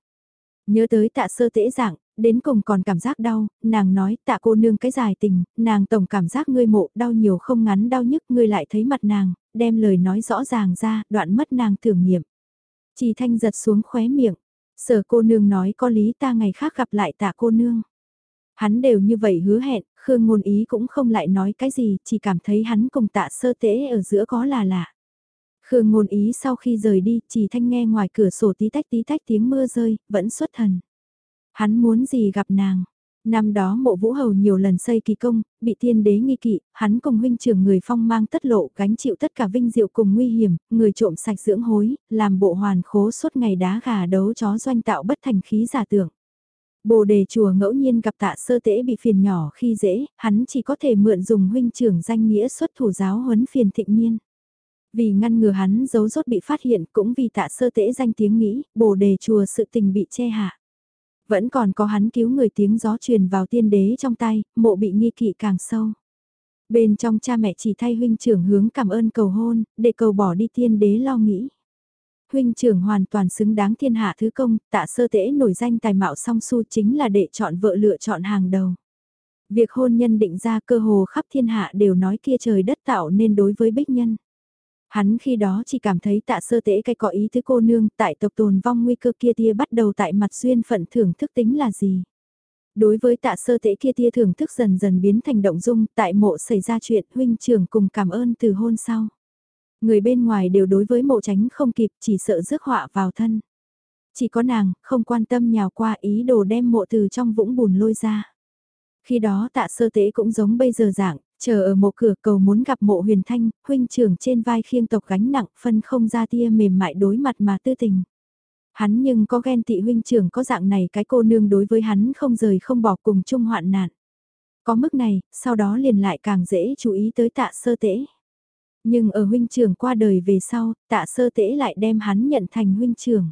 Nhớ tới tạ sơ tễ dạng, đến cùng còn cảm giác đau, nàng nói tạ cô nương cái dài tình, nàng tổng cảm giác ngươi mộ đau nhiều không ngắn đau nhức ngươi lại thấy mặt nàng, đem lời nói rõ ràng ra, đoạn mất nàng tưởng nghiệm. Chỉ thanh giật xuống khóe miệng, sở cô nương nói có lý ta ngày khác gặp lại tạ cô nương. Hắn đều như vậy hứa hẹn, Khương ngôn ý cũng không lại nói cái gì, chỉ cảm thấy hắn cùng tạ sơ tễ ở giữa có là lạ. Khương ngôn ý sau khi rời đi, chỉ thanh nghe ngoài cửa sổ tí tách tí tách tiếng mưa rơi, vẫn xuất thần. Hắn muốn gì gặp nàng? Năm đó mộ vũ hầu nhiều lần xây kỳ công, bị tiên đế nghi kỵ, hắn cùng huynh trưởng người phong mang tất lộ gánh chịu tất cả vinh diệu cùng nguy hiểm, người trộm sạch dưỡng hối, làm bộ hoàn khố suốt ngày đá gà đấu chó doanh tạo bất thành khí giả tưởng. Bồ đề chùa ngẫu nhiên gặp tạ sơ tễ bị phiền nhỏ khi dễ, hắn chỉ có thể mượn dùng huynh trưởng danh nghĩa xuất thủ giáo huấn phiền thịnh niên. Vì ngăn ngừa hắn giấu rốt bị phát hiện cũng vì tạ sơ tễ danh tiếng nghĩ, bồ đề chùa sự tình bị che hạ. Vẫn còn có hắn cứu người tiếng gió truyền vào tiên đế trong tay, mộ bị nghi kỵ càng sâu. Bên trong cha mẹ chỉ thay huynh trưởng hướng cảm ơn cầu hôn, để cầu bỏ đi tiên đế lo nghĩ. Huynh trưởng hoàn toàn xứng đáng thiên hạ thứ công, tạ sơ tễ nổi danh tài mạo song su chính là để chọn vợ lựa chọn hàng đầu. Việc hôn nhân định ra cơ hồ khắp thiên hạ đều nói kia trời đất tạo nên đối với bích nhân. Hắn khi đó chỉ cảm thấy tạ sơ tễ cái có ý thứ cô nương tại tộc tồn vong nguy cơ kia tia bắt đầu tại mặt duyên phận thưởng thức tính là gì. Đối với tạ sơ tễ kia tia thưởng thức dần dần biến thành động dung tại mộ xảy ra chuyện huynh trưởng cùng cảm ơn từ hôn sau. Người bên ngoài đều đối với mộ tránh không kịp chỉ sợ rước họa vào thân. Chỉ có nàng không quan tâm nhào qua ý đồ đem mộ từ trong vũng bùn lôi ra. Khi đó tạ sơ tế cũng giống bây giờ dạng, Chờ ở mộ cửa cầu muốn gặp mộ huyền thanh, huynh trưởng trên vai khiêng tộc gánh nặng phân không ra tia mềm mại đối mặt mà tư tình. Hắn nhưng có ghen tị huynh trưởng có dạng này cái cô nương đối với hắn không rời không bỏ cùng chung hoạn nạn. Có mức này, sau đó liền lại càng dễ chú ý tới tạ sơ tễ. Nhưng ở huynh trưởng qua đời về sau, tạ sơ tễ lại đem hắn nhận thành huynh trưởng.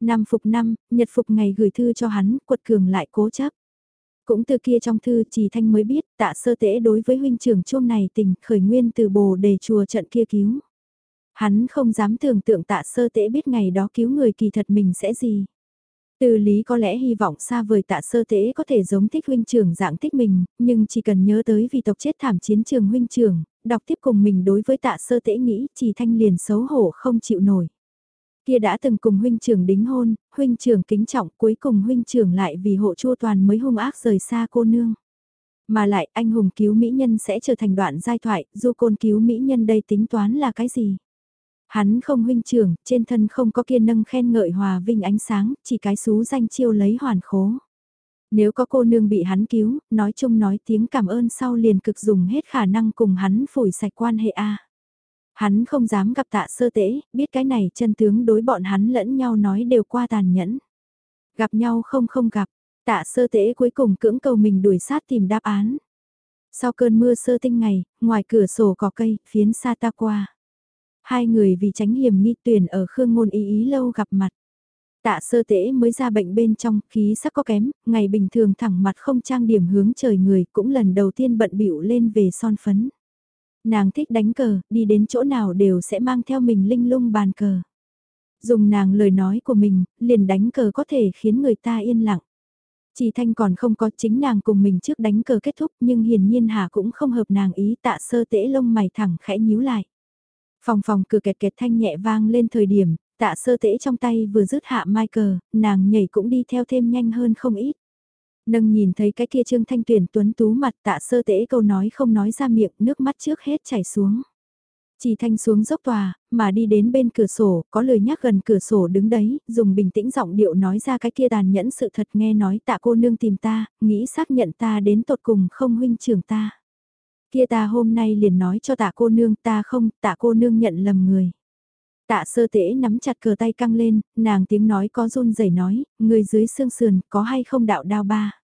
Năm phục năm, nhật phục ngày gửi thư cho hắn, quật cường lại cố chấp. Cũng từ kia trong thư trì thanh mới biết tạ sơ tễ đối với huynh trưởng chuông này tình khởi nguyên từ bồ đề chùa trận kia cứu. Hắn không dám tưởng tượng tạ sơ tễ biết ngày đó cứu người kỳ thật mình sẽ gì. Từ lý có lẽ hy vọng xa vời tạ sơ tễ có thể giống thích huynh trưởng dạng thích mình, nhưng chỉ cần nhớ tới vì tộc chết thảm chiến trường huynh trưởng, đọc tiếp cùng mình đối với tạ sơ tễ nghĩ chỉ thanh liền xấu hổ không chịu nổi. Kia đã từng cùng huynh trưởng đính hôn, huynh trưởng kính trọng cuối cùng huynh trưởng lại vì hộ chua toàn mới hung ác rời xa cô nương. Mà lại anh hùng cứu mỹ nhân sẽ trở thành đoạn giai thoại, Du côn cứu mỹ nhân đây tính toán là cái gì? Hắn không huynh trưởng, trên thân không có kia nâng khen ngợi hòa vinh ánh sáng, chỉ cái xú danh chiêu lấy hoàn khố. Nếu có cô nương bị hắn cứu, nói chung nói tiếng cảm ơn sau liền cực dùng hết khả năng cùng hắn phủi sạch quan hệ A. Hắn không dám gặp tạ sơ tễ, biết cái này chân tướng đối bọn hắn lẫn nhau nói đều qua tàn nhẫn. Gặp nhau không không gặp, tạ sơ tễ cuối cùng cưỡng cầu mình đuổi sát tìm đáp án. Sau cơn mưa sơ tinh ngày, ngoài cửa sổ có cây, phiến xa ta qua. Hai người vì tránh hiểm nghi tuyển ở khương ngôn ý ý lâu gặp mặt. Tạ sơ tễ mới ra bệnh bên trong, khí sắc có kém, ngày bình thường thẳng mặt không trang điểm hướng trời người cũng lần đầu tiên bận bịu lên về son phấn. Nàng thích đánh cờ, đi đến chỗ nào đều sẽ mang theo mình linh lung bàn cờ. Dùng nàng lời nói của mình, liền đánh cờ có thể khiến người ta yên lặng. Chỉ thanh còn không có chính nàng cùng mình trước đánh cờ kết thúc nhưng hiển nhiên Hà cũng không hợp nàng ý tạ sơ tễ lông mày thẳng khẽ nhíu lại. Phòng phòng cửa kẹt kẹt thanh nhẹ vang lên thời điểm, tạ sơ tễ trong tay vừa rứt hạ mai cờ, nàng nhảy cũng đi theo thêm nhanh hơn không ít. Nâng nhìn thấy cái kia Trương Thanh Tuyển tuấn tú mặt tạ sơ tễ câu nói không nói ra miệng, nước mắt trước hết chảy xuống. Chỉ thanh xuống dốc tòa, mà đi đến bên cửa sổ, có lời nhắc gần cửa sổ đứng đấy, dùng bình tĩnh giọng điệu nói ra cái kia tàn nhẫn sự thật nghe nói tạ cô nương tìm ta, nghĩ xác nhận ta đến tột cùng không huynh trưởng ta. Kia ta hôm nay liền nói cho tạ cô nương ta không, tạ cô nương nhận lầm người. Tạ sơ tễ nắm chặt cờ tay căng lên, nàng tiếng nói có run rẩy nói, người dưới xương sườn có hay không đạo đao ba.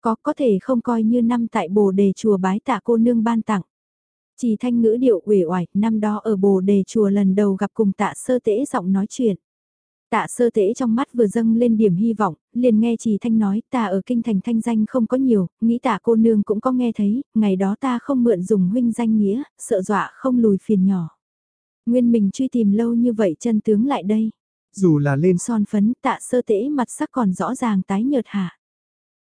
Có có thể không coi như năm tại bồ đề chùa bái tạ cô nương ban tặng. Chỉ thanh ngữ điệu uể oải, năm đó ở bồ đề chùa lần đầu gặp cùng tạ sơ tễ giọng nói chuyện. Tạ sơ tễ trong mắt vừa dâng lên điểm hy vọng, liền nghe trì thanh nói ta ở kinh thành thanh danh không có nhiều, nghĩ tạ cô nương cũng có nghe thấy, ngày đó ta không mượn dùng huynh danh nghĩa, sợ dọa không lùi phiền nhỏ. Nguyên mình truy tìm lâu như vậy chân tướng lại đây. Dù là lên son phấn tạ sơ tễ mặt sắc còn rõ ràng tái nhợt hạ.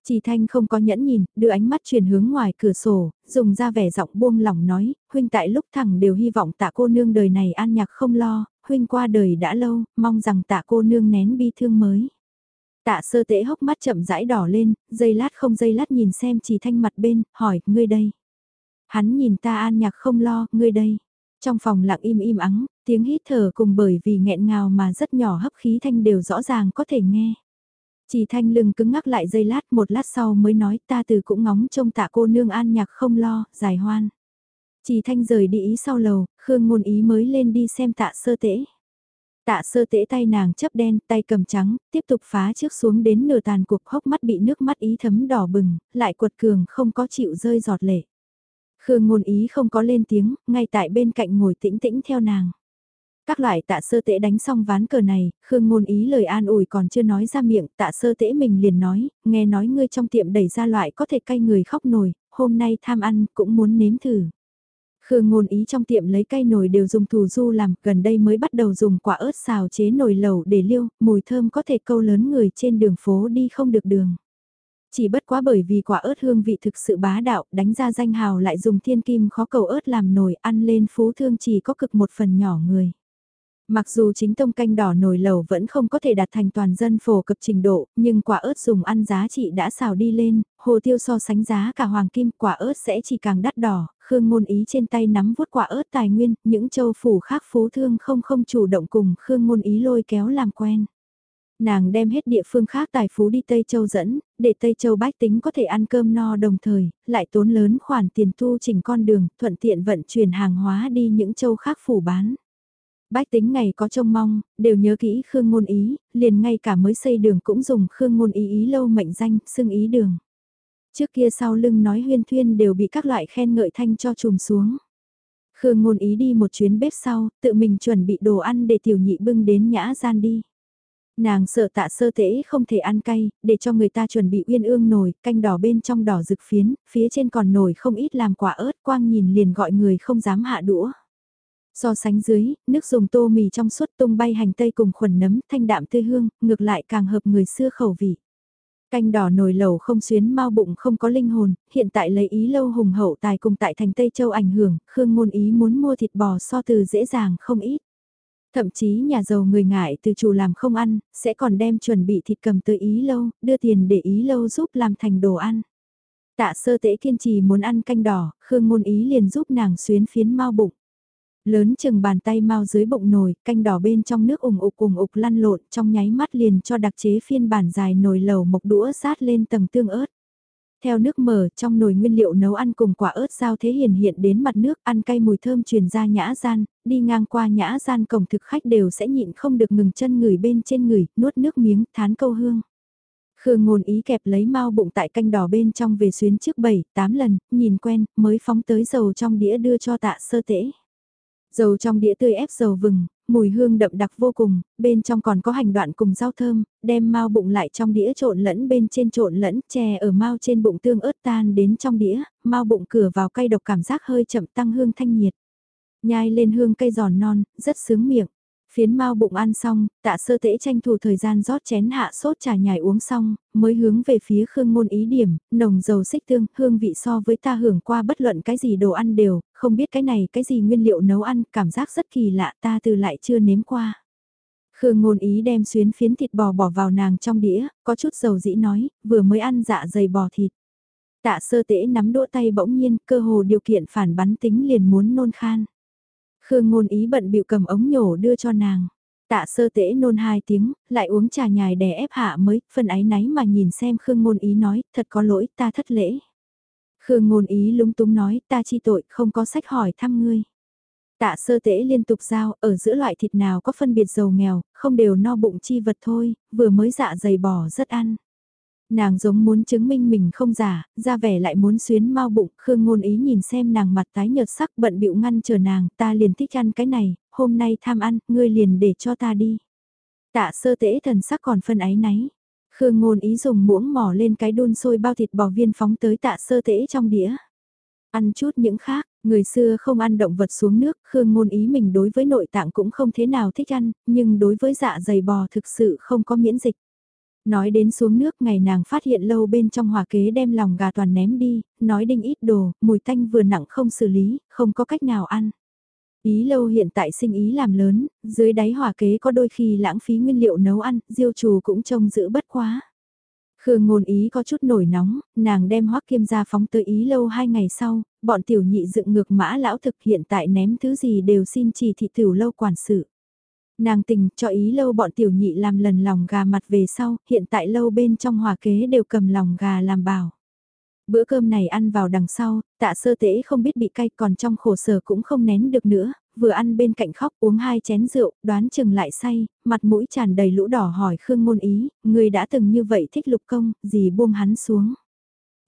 Chỉ thanh không có nhẫn nhìn, đưa ánh mắt chuyển hướng ngoài cửa sổ, dùng ra vẻ giọng buông lỏng nói, huynh tại lúc thẳng đều hy vọng tạ cô nương đời này an nhạc không lo, huynh qua đời đã lâu, mong rằng tạ cô nương nén bi thương mới. Tạ sơ tễ hốc mắt chậm rãi đỏ lên, giây lát không giây lát nhìn xem chỉ thanh mặt bên, hỏi, ngươi đây. Hắn nhìn ta an nhạc không lo, ngươi đây. Trong phòng lặng im im ắng, tiếng hít thở cùng bởi vì nghẹn ngào mà rất nhỏ hấp khí thanh đều rõ ràng có thể nghe. Chỉ thanh lưng cứng ngắc lại giây lát một lát sau mới nói ta từ cũng ngóng trông tạ cô nương an nhạc không lo, giải hoan. Chỉ thanh rời đi ý sau lầu, Khương ngôn ý mới lên đi xem tạ sơ tễ. Tạ sơ tễ tay nàng chấp đen, tay cầm trắng, tiếp tục phá trước xuống đến nửa tàn cuộc hốc mắt bị nước mắt ý thấm đỏ bừng, lại cuột cường không có chịu rơi giọt lệ. Khương ngôn ý không có lên tiếng, ngay tại bên cạnh ngồi tĩnh tĩnh theo nàng. Các loại tạ sơ tễ đánh xong ván cờ này, Khương ngôn ý lời an ủi còn chưa nói ra miệng, tạ sơ tễ mình liền nói, nghe nói ngươi trong tiệm đẩy ra loại có thể cay người khóc nổi, hôm nay tham ăn cũng muốn nếm thử. Khương ngôn ý trong tiệm lấy cây nồi đều dùng thù du làm, gần đây mới bắt đầu dùng quả ớt xào chế nồi lẩu để liêu, mùi thơm có thể câu lớn người trên đường phố đi không được đường. Chỉ bất quá bởi vì quả ớt hương vị thực sự bá đạo, đánh ra danh hào lại dùng thiên kim khó cầu ớt làm nồi ăn lên phú thương chỉ có cực một phần nhỏ người. Mặc dù chính tông canh đỏ nồi lẩu vẫn không có thể đạt thành toàn dân phổ cập trình độ, nhưng quả ớt dùng ăn giá trị đã xào đi lên, hồ tiêu so sánh giá cả hoàng kim quả ớt sẽ chỉ càng đắt đỏ, Khương Ngôn Ý trên tay nắm vuốt quả ớt tài nguyên, những châu phủ khác phú thương không không chủ động cùng Khương Ngôn Ý lôi kéo làm quen. Nàng đem hết địa phương khác tài phú đi Tây Châu dẫn, để Tây Châu bách tính có thể ăn cơm no đồng thời, lại tốn lớn khoản tiền tu chỉnh con đường, thuận tiện vận chuyển hàng hóa đi những châu khác phủ bán. Bách tính ngày có trông mong, đều nhớ kỹ Khương Ngôn Ý, liền ngay cả mới xây đường cũng dùng Khương Ngôn Ý ý lâu mệnh danh, xưng ý đường. Trước kia sau lưng nói huyên thuyên đều bị các loại khen ngợi thanh cho trùm xuống. Khương Ngôn Ý đi một chuyến bếp sau, tự mình chuẩn bị đồ ăn để tiểu nhị bưng đến nhã gian đi. Nàng sợ tạ sơ tễ không thể ăn cay, để cho người ta chuẩn bị uyên ương nồi, canh đỏ bên trong đỏ rực phiến, phía trên còn nồi không ít làm quả ớt, quang nhìn liền gọi người không dám hạ đũa. So sánh dưới, nước dùng tô mì trong suốt tung bay hành tây cùng khuẩn nấm thanh đạm tươi hương, ngược lại càng hợp người xưa khẩu vị. Canh đỏ nồi lẩu không xuyến mau bụng không có linh hồn, hiện tại lấy ý lâu hùng hậu tài cùng tại thành Tây Châu ảnh hưởng, Khương ngôn ý muốn mua thịt bò so từ dễ dàng không ít. Thậm chí nhà giàu người ngại từ chủ làm không ăn, sẽ còn đem chuẩn bị thịt cầm tới ý lâu, đưa tiền để ý lâu giúp làm thành đồ ăn. Tạ sơ tễ kiên trì muốn ăn canh đỏ, Khương ngôn ý liền giúp nàng xuyến phiến mau bụng. Lớn chừng bàn tay mau dưới bụng nồi, canh đỏ bên trong nước ủng ục ủng ục lăn lộn trong nháy mắt liền cho đặc chế phiên bản dài nồi lẩu mộc đũa sát lên tầng tương ớt. Theo nước mở trong nồi nguyên liệu nấu ăn cùng quả ớt giao thế hiền hiện đến mặt nước ăn cay mùi thơm truyền ra nhã gian, đi ngang qua nhã gian cổng thực khách đều sẽ nhịn không được ngừng chân người bên trên người, nuốt nước miếng, thán câu hương. Khương ngôn ý kẹp lấy mau bụng tại canh đỏ bên trong về xuyến trước 7, 8 lần, nhìn quen, mới phóng tới dầu trong đĩa đưa cho tạ sơ tễ. Dầu trong đĩa tươi ép dầu vừng, mùi hương đậm đặc vô cùng, bên trong còn có hành đoạn cùng rau thơm, đem mau bụng lại trong đĩa trộn lẫn bên trên trộn lẫn, chè ở mau trên bụng tương ớt tan đến trong đĩa, mau bụng cửa vào cay độc cảm giác hơi chậm tăng hương thanh nhiệt. Nhai lên hương cây giòn non, rất sướng miệng. Phiến mau bụng ăn xong, tạ sơ tễ tranh thủ thời gian rót chén hạ sốt trà nhài uống xong, mới hướng về phía khương môn ý điểm, nồng dầu xích tương, hương vị so với ta hưởng qua bất luận cái gì đồ ăn đều, không biết cái này cái gì nguyên liệu nấu ăn, cảm giác rất kỳ lạ ta từ lại chưa nếm qua. Khương ngôn ý đem xuyến phiến thịt bò bỏ vào nàng trong đĩa, có chút dầu dĩ nói, vừa mới ăn dạ dày bò thịt. Tạ sơ tễ nắm đũa tay bỗng nhiên, cơ hồ điều kiện phản bắn tính liền muốn nôn khan. Khương ngôn ý bận bịu cầm ống nhổ đưa cho nàng. Tạ sơ tễ nôn hai tiếng, lại uống trà nhài đè ép hạ mới, phần ái náy mà nhìn xem Khương ngôn ý nói, thật có lỗi, ta thất lễ. Khương ngôn ý lúng túng nói, ta chi tội, không có sách hỏi thăm ngươi. Tạ sơ tễ liên tục giao, ở giữa loại thịt nào có phân biệt giàu nghèo, không đều no bụng chi vật thôi, vừa mới dạ dày bò rất ăn. Nàng giống muốn chứng minh mình không giả, ra vẻ lại muốn xuyến mau bụng, Khương ngôn ý nhìn xem nàng mặt tái nhợt sắc bận bịu ngăn chờ nàng, ta liền thích ăn cái này, hôm nay tham ăn, ngươi liền để cho ta đi. Tạ sơ tễ thần sắc còn phân ái náy. Khương ngôn ý dùng muỗng mỏ lên cái đun sôi bao thịt bò viên phóng tới tạ sơ tễ trong đĩa. Ăn chút những khác, người xưa không ăn động vật xuống nước, Khương ngôn ý mình đối với nội tạng cũng không thế nào thích ăn, nhưng đối với dạ dày bò thực sự không có miễn dịch. Nói đến xuống nước ngày nàng phát hiện lâu bên trong hòa kế đem lòng gà toàn ném đi, nói đinh ít đồ, mùi tanh vừa nặng không xử lý, không có cách nào ăn. Ý lâu hiện tại sinh ý làm lớn, dưới đáy hòa kế có đôi khi lãng phí nguyên liệu nấu ăn, diêu trù cũng trông giữ bất quá. Khương ngôn ý có chút nổi nóng, nàng đem hoắc kiêm ra phóng tới ý lâu hai ngày sau, bọn tiểu nhị dựng ngược mã lão thực hiện tại ném thứ gì đều xin chỉ thị tiểu lâu quản sự. Nàng tình cho ý lâu bọn tiểu nhị làm lần lòng gà mặt về sau, hiện tại lâu bên trong hòa kế đều cầm lòng gà làm bảo. Bữa cơm này ăn vào đằng sau, tạ sơ tế không biết bị cay còn trong khổ sở cũng không nén được nữa, vừa ăn bên cạnh khóc uống hai chén rượu, đoán chừng lại say, mặt mũi tràn đầy lũ đỏ hỏi Khương Ngôn Ý, người đã từng như vậy thích lục công, gì buông hắn xuống.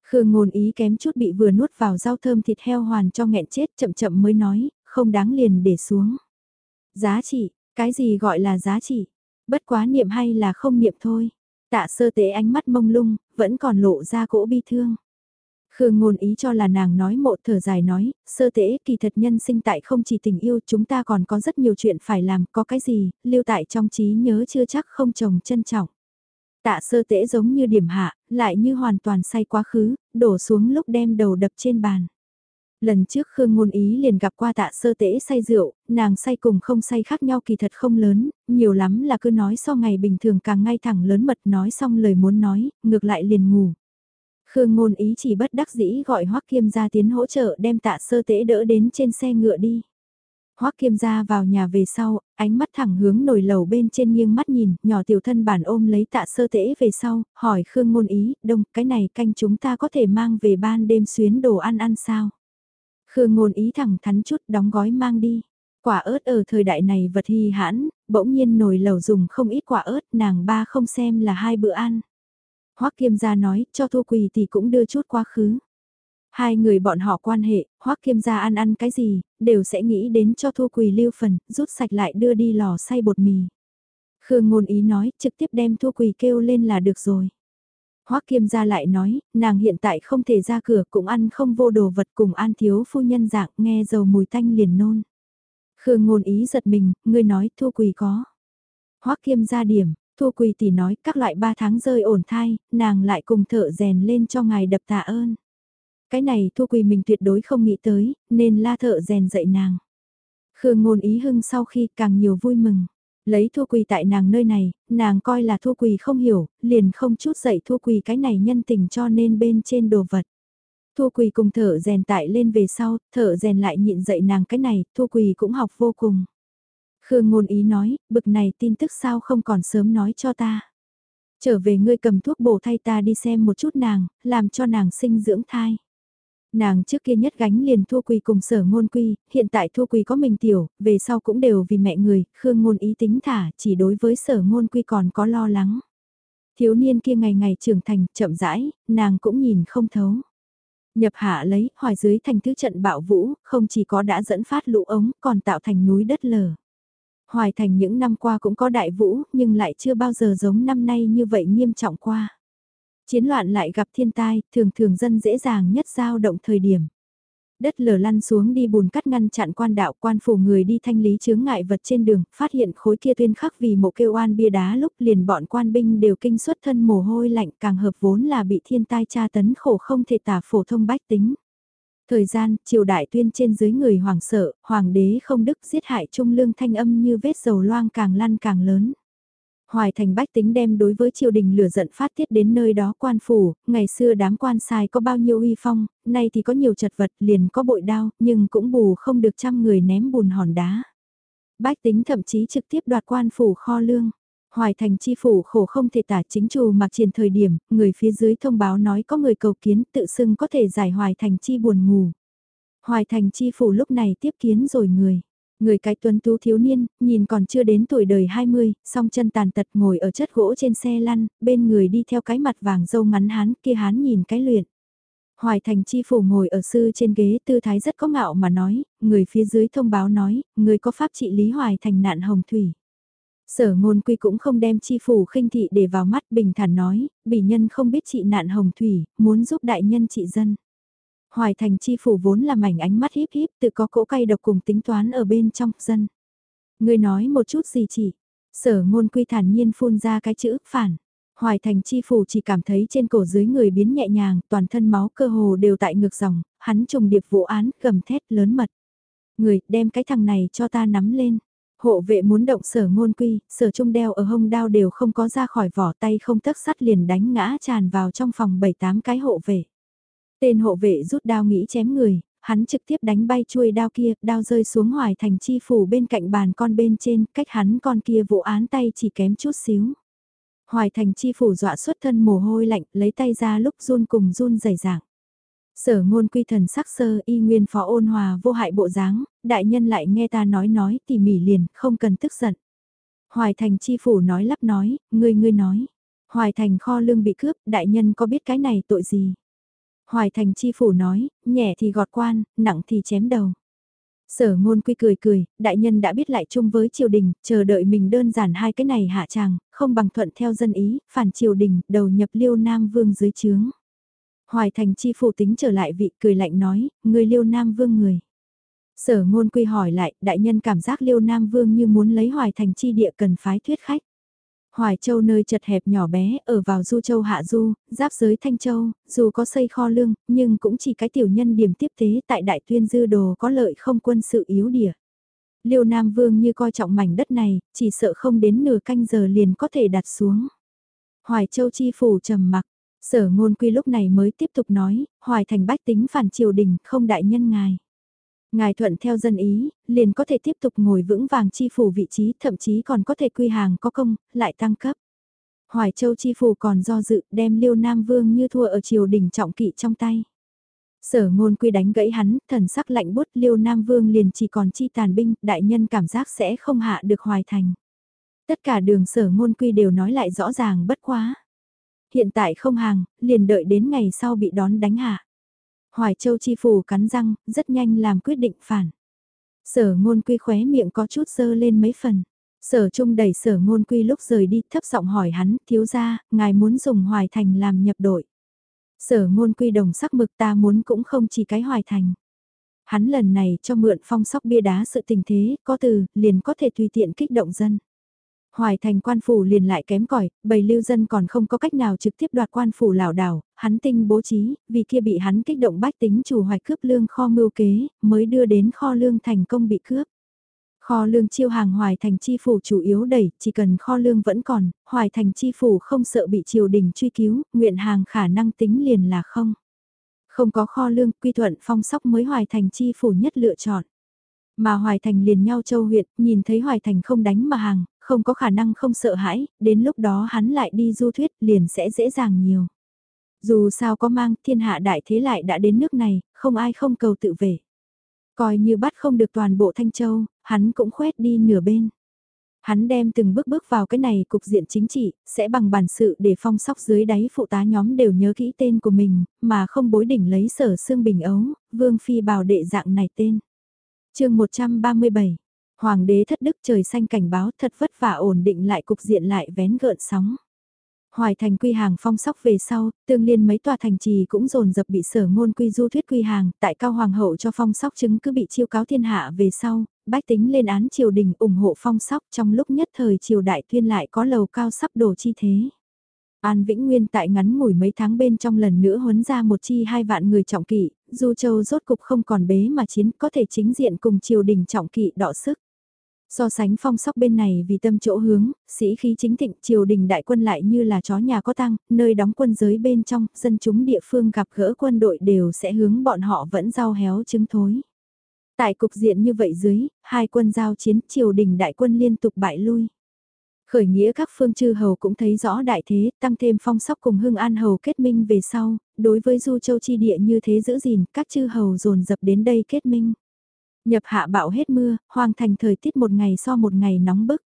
Khương Ngôn Ý kém chút bị vừa nuốt vào rau thơm thịt heo hoàn cho nghẹn chết chậm chậm mới nói, không đáng liền để xuống. Giá trị, cái gì gọi là giá trị? Bất quá niệm hay là không niệm thôi. Tạ sơ tế ánh mắt mông lung, vẫn còn lộ ra cỗ bi thương. Khương ngôn ý cho là nàng nói mộ thở dài nói, sơ tế kỳ thật nhân sinh tại không chỉ tình yêu chúng ta còn có rất nhiều chuyện phải làm, có cái gì, lưu tại trong trí nhớ chưa chắc không chồng trân trọng. Tạ sơ tế giống như điểm hạ, lại như hoàn toàn say quá khứ, đổ xuống lúc đem đầu đập trên bàn. Lần trước Khương Ngôn Ý liền gặp qua tạ sơ tễ say rượu, nàng say cùng không say khác nhau kỳ thật không lớn, nhiều lắm là cứ nói so ngày bình thường càng ngay thẳng lớn mật nói xong lời muốn nói, ngược lại liền ngủ. Khương Ngôn Ý chỉ bất đắc dĩ gọi Hoắc Kiêm ra tiến hỗ trợ đem tạ sơ tễ đỡ đến trên xe ngựa đi. Hoắc Kiêm ra vào nhà về sau, ánh mắt thẳng hướng nồi lầu bên trên nghiêng mắt nhìn, nhỏ tiểu thân bản ôm lấy tạ sơ tễ về sau, hỏi Khương Ngôn Ý, đông, cái này canh chúng ta có thể mang về ban đêm xuyến đồ ăn ăn sao? Khương ngôn ý thẳng thắn chút đóng gói mang đi. Quả ớt ở thời đại này vật hy hãn, bỗng nhiên nồi lẩu dùng không ít quả ớt nàng ba không xem là hai bữa ăn. Hoắc Kiêm gia nói, cho Thu Quỳ thì cũng đưa chút quá khứ. Hai người bọn họ quan hệ, Hoắc Kiêm gia ăn ăn cái gì, đều sẽ nghĩ đến cho Thu Quỳ lưu phần, rút sạch lại đưa đi lò xay bột mì. Khương ngôn ý nói, trực tiếp đem Thu Quỳ kêu lên là được rồi. Hoắc Kiêm gia lại nói, nàng hiện tại không thể ra cửa cũng ăn không vô đồ vật cùng an thiếu phu nhân dạng nghe dầu mùi tanh liền nôn. Khương ngôn ý giật mình, ngươi nói thu quỳ có. Hoắc Kiêm gia điểm, thu quỳ tỷ nói các loại ba tháng rơi ổn thai, nàng lại cùng thợ rèn lên cho ngài đập tạ ơn. Cái này thu quỳ mình tuyệt đối không nghĩ tới, nên la thợ rèn dạy nàng. Khương ngôn ý hưng sau khi càng nhiều vui mừng. Lấy thua quỳ tại nàng nơi này, nàng coi là thua quỳ không hiểu, liền không chút dậy thua quỳ cái này nhân tình cho nên bên trên đồ vật. Thua quỳ cùng thở rèn tại lên về sau, thở rèn lại nhịn dậy nàng cái này, thua quỳ cũng học vô cùng. Khương ngôn ý nói, bực này tin tức sao không còn sớm nói cho ta. Trở về ngươi cầm thuốc bổ thay ta đi xem một chút nàng, làm cho nàng sinh dưỡng thai. Nàng trước kia nhất gánh liền thua quỳ cùng sở ngôn quy, hiện tại thua quỳ có mình tiểu, về sau cũng đều vì mẹ người, khương ngôn ý tính thả, chỉ đối với sở ngôn quy còn có lo lắng. Thiếu niên kia ngày ngày trưởng thành, chậm rãi, nàng cũng nhìn không thấu. Nhập hạ lấy, hỏi dưới thành thứ trận bạo vũ, không chỉ có đã dẫn phát lũ ống, còn tạo thành núi đất lở. Hoài thành những năm qua cũng có đại vũ, nhưng lại chưa bao giờ giống năm nay như vậy nghiêm trọng qua. Chiến loạn lại gặp thiên tai, thường thường dân dễ dàng nhất giao động thời điểm. Đất lở lăn xuống đi bùn cắt ngăn chặn quan đạo quan phủ người đi thanh lý chướng ngại vật trên đường, phát hiện khối kia tuyên khắc vì mộ kêu oan bia đá lúc liền bọn quan binh đều kinh xuất thân mồ hôi lạnh càng hợp vốn là bị thiên tai tra tấn khổ không thể tả phổ thông bách tính. Thời gian, triều đại tuyên trên dưới người hoàng sợ, hoàng đế không đức giết hại trung lương thanh âm như vết dầu loang càng lăn càng lớn. Hoài thành bách tính đem đối với triều đình lửa giận phát tiết đến nơi đó quan phủ, ngày xưa đám quan sai có bao nhiêu uy phong, nay thì có nhiều chật vật liền có bội đao, nhưng cũng bù không được trăm người ném bùn hòn đá. Bách tính thậm chí trực tiếp đoạt quan phủ kho lương. Hoài thành chi phủ khổ không thể tả chính trù mặc triển thời điểm, người phía dưới thông báo nói có người cầu kiến tự xưng có thể giải hoài thành chi buồn ngủ. Hoài thành chi phủ lúc này tiếp kiến rồi người. Người cái tuấn tú thiếu niên, nhìn còn chưa đến tuổi đời 20, song chân tàn tật ngồi ở chất gỗ trên xe lăn, bên người đi theo cái mặt vàng dâu ngắn hán kia hán nhìn cái luyện. Hoài thành chi phủ ngồi ở sư trên ghế tư thái rất có ngạo mà nói, người phía dưới thông báo nói, người có pháp trị lý hoài thành nạn hồng thủy. Sở ngôn quy cũng không đem chi phủ khinh thị để vào mắt bình thản nói, bỉ nhân không biết trị nạn hồng thủy, muốn giúp đại nhân trị dân. Hoài thành chi phủ vốn là mảnh ánh mắt híp híp tự có cỗ cay độc cùng tính toán ở bên trong dân. Người nói một chút gì chỉ, sở ngôn quy thản nhiên phun ra cái chữ phản. Hoài thành chi phủ chỉ cảm thấy trên cổ dưới người biến nhẹ nhàng, toàn thân máu cơ hồ đều tại ngược dòng, hắn trùng điệp vụ án, gầm thét lớn mật. Người, đem cái thằng này cho ta nắm lên. Hộ vệ muốn động sở ngôn quy, sở trung đeo ở hông đao đều không có ra khỏi vỏ tay không tấc sắt liền đánh ngã tràn vào trong phòng 7-8 cái hộ vệ. Tên hộ vệ rút đao nghĩ chém người, hắn trực tiếp đánh bay chuôi đao kia, đao rơi xuống hoài thành chi phủ bên cạnh bàn con bên trên, cách hắn con kia vụ án tay chỉ kém chút xíu. Hoài thành chi phủ dọa xuất thân mồ hôi lạnh, lấy tay ra lúc run cùng run dày dạng. Sở ngôn quy thần sắc sơ y nguyên phó ôn hòa vô hại bộ dáng, đại nhân lại nghe ta nói nói tỉ mỉ liền, không cần tức giận. Hoài thành chi phủ nói lắp nói, ngươi ngươi nói. Hoài thành kho lương bị cướp, đại nhân có biết cái này tội gì? Hoài thành chi phủ nói, nhẹ thì gọt quan, nặng thì chém đầu. Sở ngôn quy cười cười, đại nhân đã biết lại chung với triều đình, chờ đợi mình đơn giản hai cái này hạ tràng, không bằng thuận theo dân ý, phản triều đình, đầu nhập liêu nam vương dưới chướng. Hoài thành chi phủ tính trở lại vị cười lạnh nói, người liêu nam vương người. Sở ngôn quy hỏi lại, đại nhân cảm giác liêu nam vương như muốn lấy hoài thành chi địa cần phái thuyết khách. Hoài Châu nơi chật hẹp nhỏ bé, ở vào Du Châu Hạ Du, giáp giới Thanh Châu, dù có xây kho lương, nhưng cũng chỉ cái tiểu nhân điểm tiếp tế tại Đại Tuyên Dư Đồ có lợi không quân sự yếu địa. Liêu Nam Vương như coi trọng mảnh đất này, chỉ sợ không đến nửa canh giờ liền có thể đặt xuống. Hoài Châu Chi Phủ trầm mặc, sở ngôn quy lúc này mới tiếp tục nói, Hoài thành bách tính phản triều đình không đại nhân ngài. Ngài thuận theo dân ý, liền có thể tiếp tục ngồi vững vàng chi phủ vị trí, thậm chí còn có thể quy hàng có công, lại tăng cấp. Hoài Châu chi phủ còn do dự, đem Liêu Nam Vương như thua ở triều đình trọng kỵ trong tay. Sở ngôn quy đánh gãy hắn, thần sắc lạnh bút Liêu Nam Vương liền chỉ còn chi tàn binh, đại nhân cảm giác sẽ không hạ được hoài thành. Tất cả đường sở ngôn quy đều nói lại rõ ràng bất quá. Hiện tại không hàng, liền đợi đến ngày sau bị đón đánh hạ. Hoài Châu chi phủ cắn răng, rất nhanh làm quyết định phản. Sở ngôn quy khóe miệng có chút dơ lên mấy phần. Sở trung đẩy sở ngôn quy lúc rời đi thấp giọng hỏi hắn, thiếu ra, ngài muốn dùng hoài thành làm nhập đội. Sở ngôn quy đồng sắc mực ta muốn cũng không chỉ cái hoài thành. Hắn lần này cho mượn phong sóc bia đá sự tình thế, có từ, liền có thể tùy tiện kích động dân. Hoài thành quan phủ liền lại kém cỏi, bầy lưu dân còn không có cách nào trực tiếp đoạt quan phủ lão đảo, hắn tinh bố trí, vì kia bị hắn kích động bách tính chủ hoài cướp lương kho mưu kế, mới đưa đến kho lương thành công bị cướp. Kho lương chiêu hàng hoài thành chi phủ chủ yếu đẩy, chỉ cần kho lương vẫn còn, hoài thành chi phủ không sợ bị triều đình truy cứu, nguyện hàng khả năng tính liền là không. Không có kho lương, quy thuận phong sóc mới hoài thành chi phủ nhất lựa chọn. Mà Hoài Thành liền nhau châu huyện, nhìn thấy Hoài Thành không đánh mà hàng, không có khả năng không sợ hãi, đến lúc đó hắn lại đi du thuyết liền sẽ dễ dàng nhiều. Dù sao có mang thiên hạ đại thế lại đã đến nước này, không ai không cầu tự về Coi như bắt không được toàn bộ Thanh Châu, hắn cũng khoét đi nửa bên. Hắn đem từng bước bước vào cái này cục diện chính trị, sẽ bằng bản sự để phong sóc dưới đáy phụ tá nhóm đều nhớ kỹ tên của mình, mà không bối đỉnh lấy sở xương bình ấu, vương phi bào đệ dạng này tên. chương 137 Hoàng đế thất đức trời xanh cảnh báo thật vất vả ổn định lại cục diện lại vén gợn sóng. Hoài thành quy hàng phong sóc về sau, tương liên mấy tòa thành trì cũng dồn dập bị sở ngôn quy du thuyết quy hàng, tại cao hoàng hậu cho phong sóc chứng cứ bị chiêu cáo thiên hạ về sau, bách tính lên án triều đình ủng hộ phong sóc trong lúc nhất thời triều đại tuyên lại có lầu cao sắp đổ chi thế. An Vĩnh Nguyên tại ngắn ngủi mấy tháng bên trong lần nữa huấn ra một chi hai vạn người trọng kỵ, Du Châu rốt cục không còn bế mà chiến có thể chính diện cùng triều đình trọng kỵ đọ sức. So sánh phong sóc bên này vì tâm chỗ hướng, sĩ khí chính thịnh triều đình đại quân lại như là chó nhà có tăng, nơi đóng quân giới bên trong, dân chúng địa phương gặp gỡ quân đội đều sẽ hướng bọn họ vẫn rau héo trứng thối. Tại cục diện như vậy dưới, hai quân giao chiến triều đình đại quân liên tục bại lui. Khởi nghĩa các phương chư hầu cũng thấy rõ đại thế, tăng thêm phong sóc cùng hưng an hầu kết minh về sau, đối với du châu chi địa như thế giữ gìn, các chư hầu dồn dập đến đây kết minh. Nhập hạ bão hết mưa, hoàng thành thời tiết một ngày so một ngày nóng bức.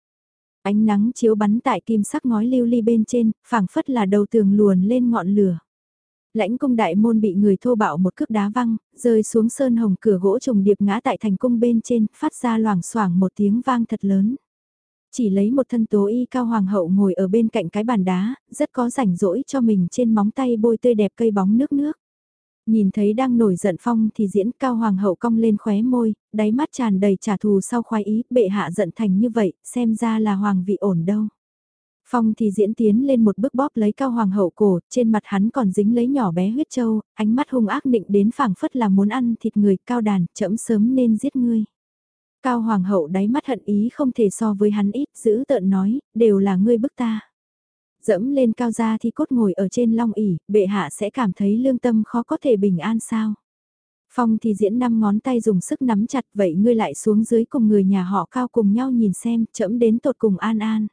Ánh nắng chiếu bắn tại kim sắc ngói lưu ly bên trên, phảng phất là đầu tường luồn lên ngọn lửa. Lãnh cung đại môn bị người thô bạo một cước đá văng, rơi xuống sơn hồng cửa gỗ trùng điệp ngã tại thành cung bên trên, phát ra loảng xoảng một tiếng vang thật lớn. Chỉ lấy một thân tố y cao hoàng hậu ngồi ở bên cạnh cái bàn đá, rất có rảnh rỗi cho mình trên móng tay bôi tươi đẹp cây bóng nước nước. Nhìn thấy đang nổi giận phong thì diễn cao hoàng hậu cong lên khóe môi, đáy mắt tràn đầy trả thù sau khoái ý, bệ hạ giận thành như vậy, xem ra là hoàng vị ổn đâu. Phong thì diễn tiến lên một bước bóp lấy cao hoàng hậu cổ, trên mặt hắn còn dính lấy nhỏ bé huyết châu, ánh mắt hung ác định đến phảng phất là muốn ăn thịt người cao đàn, chậm sớm nên giết ngươi. Cao hoàng hậu đáy mắt hận ý không thể so với hắn ít, giữ tợn nói, đều là ngươi bức ta. Dẫm lên cao ra thì cốt ngồi ở trên long ỉ, bệ hạ sẽ cảm thấy lương tâm khó có thể bình an sao. Phong thì diễn năm ngón tay dùng sức nắm chặt vậy ngươi lại xuống dưới cùng người nhà họ cao cùng nhau nhìn xem, chẫm đến tột cùng an an.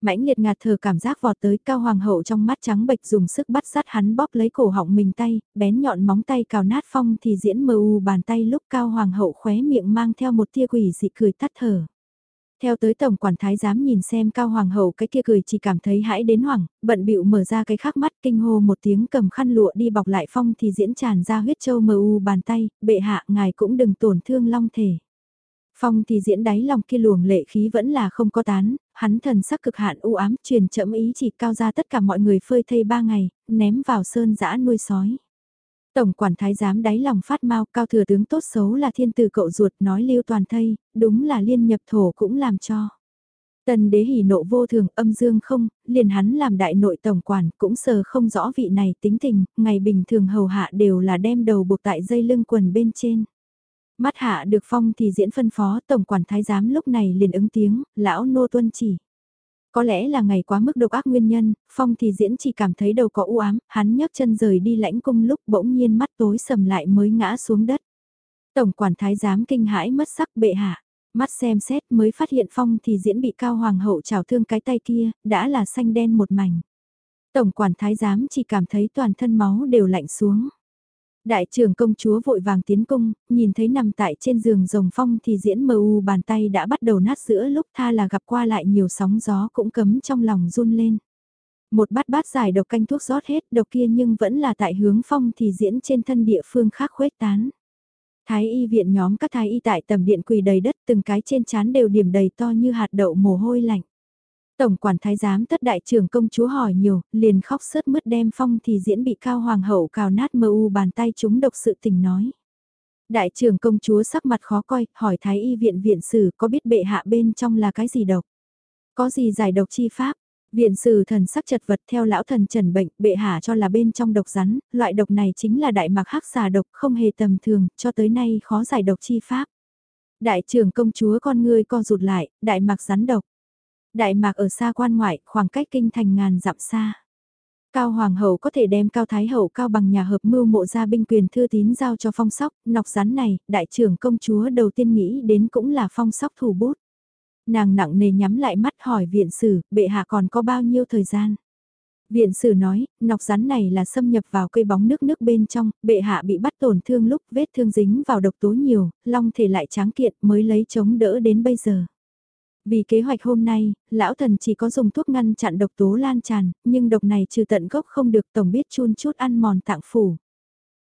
Mãnh liệt ngạt thở cảm giác vọt tới cao hoàng hậu trong mắt trắng bệch dùng sức bắt sát hắn bóp lấy cổ họng mình tay, bén nhọn móng tay cào nát phong thì diễn mờ u bàn tay lúc cao hoàng hậu khóe miệng mang theo một tia quỷ dị cười tắt thở. Theo tới tổng quản thái giám nhìn xem cao hoàng hậu cái kia cười chỉ cảm thấy hãi đến hoảng, bận bịu mở ra cái khắc mắt kinh hô một tiếng cầm khăn lụa đi bọc lại phong thì diễn tràn ra huyết châu mờ u bàn tay, bệ hạ ngài cũng đừng tổn thương long thể. Phong thì diễn đáy lòng kia luồng lệ khí vẫn là không có tán, hắn thần sắc cực hạn u ám truyền chậm ý chỉ cao ra tất cả mọi người phơi thây ba ngày, ném vào sơn dã nuôi sói. Tổng quản thái giám đáy lòng phát mau cao thừa tướng tốt xấu là thiên tử cậu ruột nói lưu toàn thây, đúng là liên nhập thổ cũng làm cho. Tần đế hỉ nộ vô thường âm dương không, liền hắn làm đại nội tổng quản cũng sờ không rõ vị này tính tình, ngày bình thường hầu hạ đều là đem đầu buộc tại dây lưng quần bên trên. Mắt hạ được phong thì diễn phân phó tổng quản thái giám lúc này liền ứng tiếng, lão nô tuân chỉ. Có lẽ là ngày quá mức độc ác nguyên nhân, Phong thì diễn chỉ cảm thấy đầu có u ám, hắn nhấc chân rời đi lãnh cung lúc bỗng nhiên mắt tối sầm lại mới ngã xuống đất. Tổng quản thái giám kinh hãi mất sắc bệ hạ, mắt xem xét mới phát hiện Phong thì diễn bị cao hoàng hậu trào thương cái tay kia, đã là xanh đen một mảnh. Tổng quản thái giám chỉ cảm thấy toàn thân máu đều lạnh xuống. Đại trưởng công chúa vội vàng tiến cung, nhìn thấy nằm tại trên giường rồng phong thì diễn mờ u bàn tay đã bắt đầu nát giữa lúc tha là gặp qua lại nhiều sóng gió cũng cấm trong lòng run lên. Một bát bát giải độc canh thuốc rót hết độc kia nhưng vẫn là tại hướng phong thì diễn trên thân địa phương khác khuếch tán. Thái y viện nhóm các thái y tại tầm điện quỳ đầy đất từng cái trên chán đều điểm đầy to như hạt đậu mồ hôi lạnh. Tổng quản thái giám tất đại trưởng công chúa hỏi nhiều, liền khóc sớt mứt đem phong thì diễn bị cao hoàng hậu cào nát mơ u bàn tay chúng độc sự tình nói. Đại trưởng công chúa sắc mặt khó coi, hỏi thái y viện viện sử có biết bệ hạ bên trong là cái gì độc? Có gì giải độc chi pháp? Viện sử thần sắc chật vật theo lão thần trần bệnh, bệ hạ cho là bên trong độc rắn, loại độc này chính là đại mạc hắc xà độc không hề tầm thường, cho tới nay khó giải độc chi pháp. Đại trưởng công chúa con ngươi co rụt lại, đại mạc rắn độc. Đại mạc ở xa quan ngoại, khoảng cách kinh thành ngàn dặm xa. Cao Hoàng hậu có thể đem Cao Thái hậu cao bằng nhà hợp mưu mộ ra binh quyền thư tín giao cho phong sóc, nọc rắn này, đại trưởng công chúa đầu tiên nghĩ đến cũng là phong sóc thủ bút. Nàng nặng nề nhắm lại mắt hỏi viện sử, bệ hạ còn có bao nhiêu thời gian. Viện sử nói, nọc rắn này là xâm nhập vào cây bóng nước nước bên trong, bệ hạ bị bắt tổn thương lúc vết thương dính vào độc tố nhiều, long thể lại tráng kiện mới lấy chống đỡ đến bây giờ. Vì kế hoạch hôm nay, lão thần chỉ có dùng thuốc ngăn chặn độc tố lan tràn, nhưng độc này trừ tận gốc không được tổng biết chun chút ăn mòn tạng phủ.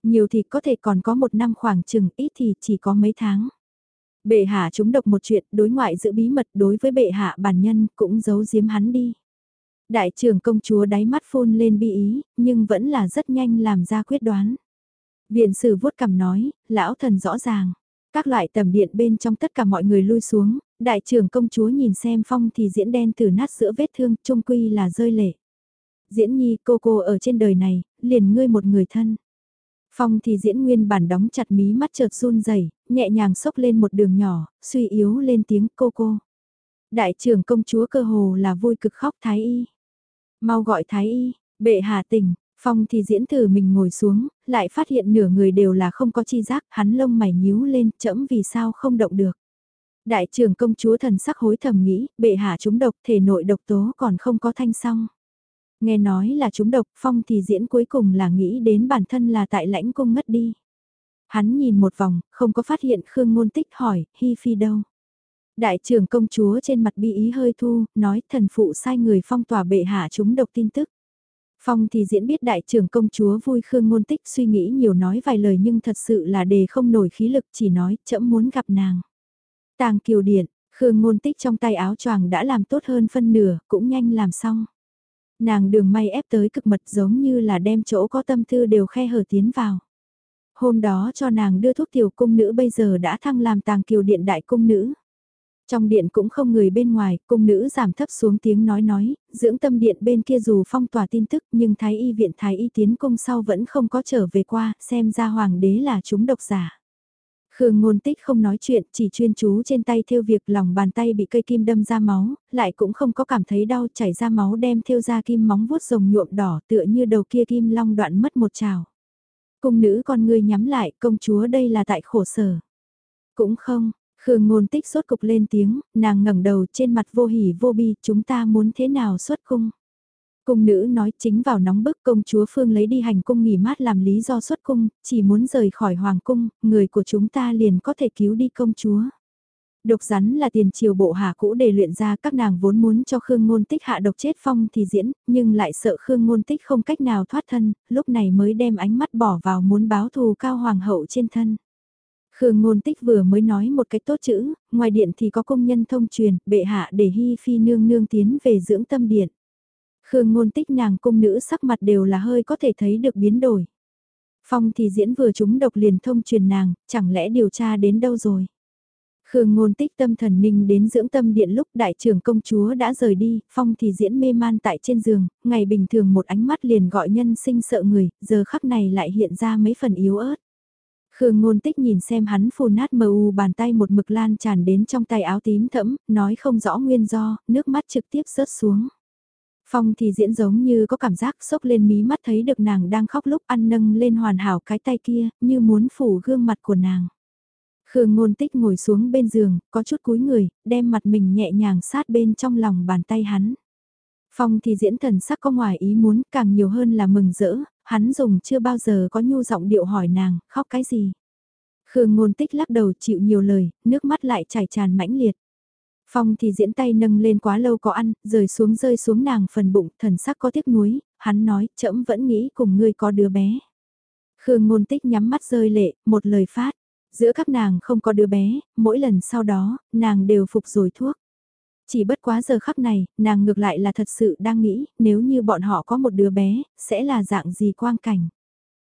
Nhiều thì có thể còn có một năm khoảng chừng, ít thì chỉ có mấy tháng. Bệ hạ chúng độc một chuyện, đối ngoại giữ bí mật đối với bệ hạ bản nhân cũng giấu giếm hắn đi. Đại trưởng công chúa đáy mắt phun lên bi ý, nhưng vẫn là rất nhanh làm ra quyết đoán. Viện sử vuốt cằm nói, lão thần rõ ràng. Các loại tầm điện bên trong tất cả mọi người lui xuống, đại trưởng công chúa nhìn xem phong thì diễn đen từ nát giữa vết thương, trung quy là rơi lệ. Diễn nhi cô cô ở trên đời này, liền ngươi một người thân. Phong thì diễn nguyên bản đóng chặt mí mắt chợt run rẩy nhẹ nhàng sốc lên một đường nhỏ, suy yếu lên tiếng cô cô. Đại trưởng công chúa cơ hồ là vui cực khóc thái y. Mau gọi thái y, bệ hạ tỉnh Phong thì diễn thử mình ngồi xuống, lại phát hiện nửa người đều là không có chi giác, hắn lông mày nhíu lên, chẫm vì sao không động được. Đại trưởng công chúa thần sắc hối thầm nghĩ, bệ hạ chúng độc, thể nội độc tố còn không có thanh xong. Nghe nói là chúng độc, Phong thì diễn cuối cùng là nghĩ đến bản thân là tại lãnh cung ngất đi. Hắn nhìn một vòng, không có phát hiện Khương Ngôn Tích hỏi, Hi Phi đâu? Đại trưởng công chúa trên mặt bi ý hơi thu, nói thần phụ sai người phong tỏa bệ hạ chúng độc tin tức. Phong thì diễn biết đại trưởng công chúa vui khương ngôn tích suy nghĩ nhiều nói vài lời nhưng thật sự là đề không nổi khí lực chỉ nói chậm muốn gặp nàng. Tàng kiều điện, khương ngôn tích trong tay áo choàng đã làm tốt hơn phân nửa, cũng nhanh làm xong. Nàng đường may ép tới cực mật giống như là đem chỗ có tâm thư đều khe hở tiến vào. Hôm đó cho nàng đưa thuốc tiểu cung nữ bây giờ đã thăng làm tàng kiều điện đại cung nữ. Trong điện cũng không người bên ngoài, cung nữ giảm thấp xuống tiếng nói nói, dưỡng tâm điện bên kia dù phong tỏa tin tức nhưng thái y viện thái y tiến cung sau vẫn không có trở về qua, xem ra hoàng đế là chúng độc giả. Khương ngôn tích không nói chuyện, chỉ chuyên chú trên tay theo việc lòng bàn tay bị cây kim đâm ra máu, lại cũng không có cảm thấy đau chảy ra máu đem theo ra kim móng vuốt rồng nhuộm đỏ tựa như đầu kia kim long đoạn mất một trào. Cung nữ con ngươi nhắm lại, công chúa đây là tại khổ sở. Cũng không, Khương ngôn tích sốt cục lên tiếng, nàng ngẩng đầu trên mặt vô hỉ vô bi, chúng ta muốn thế nào xuất cung. Cung nữ nói chính vào nóng bức công chúa Phương lấy đi hành cung nghỉ mát làm lý do xuất cung, chỉ muốn rời khỏi hoàng cung, người của chúng ta liền có thể cứu đi công chúa. Độc rắn là tiền triều bộ hạ cũ để luyện ra các nàng vốn muốn cho Khương Ngôn Tích hạ độc chết phong thì diễn, nhưng lại sợ Khương Ngôn Tích không cách nào thoát thân, lúc này mới đem ánh mắt bỏ vào muốn báo thù cao hoàng hậu trên thân. Khương Ngôn Tích vừa mới nói một cách tốt chữ, ngoài điện thì có công nhân thông truyền, bệ hạ để Hi Phi nương nương tiến về dưỡng tâm điện. Khương Ngôn Tích nàng cung nữ sắc mặt đều là hơi có thể thấy được biến đổi. Phong thì diễn vừa chúng độc liền thông truyền nàng, chẳng lẽ điều tra đến đâu rồi? Khương ngôn tích tâm thần ninh đến dưỡng tâm điện lúc đại trưởng công chúa đã rời đi, phong thì diễn mê man tại trên giường, ngày bình thường một ánh mắt liền gọi nhân sinh sợ người, giờ khắc này lại hiện ra mấy phần yếu ớt. Khương ngôn tích nhìn xem hắn phù nát mờ u bàn tay một mực lan tràn đến trong tay áo tím thẫm, nói không rõ nguyên do, nước mắt trực tiếp rớt xuống. Phong thì diễn giống như có cảm giác sốc lên mí mắt thấy được nàng đang khóc lúc ăn nâng lên hoàn hảo cái tay kia, như muốn phủ gương mặt của nàng. Khương ngôn tích ngồi xuống bên giường, có chút cúi người, đem mặt mình nhẹ nhàng sát bên trong lòng bàn tay hắn. Phong thì diễn thần sắc có ngoài ý muốn càng nhiều hơn là mừng rỡ, hắn dùng chưa bao giờ có nhu giọng điệu hỏi nàng, khóc cái gì. Khương ngôn tích lắc đầu chịu nhiều lời, nước mắt lại chảy tràn mãnh liệt. Phong thì diễn tay nâng lên quá lâu có ăn, rời xuống rơi xuống nàng phần bụng, thần sắc có tiếc nuối, hắn nói, trẫm vẫn nghĩ cùng ngươi có đứa bé. Khương ngôn tích nhắm mắt rơi lệ, một lời phát, giữa các nàng không có đứa bé, mỗi lần sau đó, nàng đều phục rồi thuốc. Chỉ bất quá giờ khắc này, nàng ngược lại là thật sự đang nghĩ, nếu như bọn họ có một đứa bé, sẽ là dạng gì quang cảnh.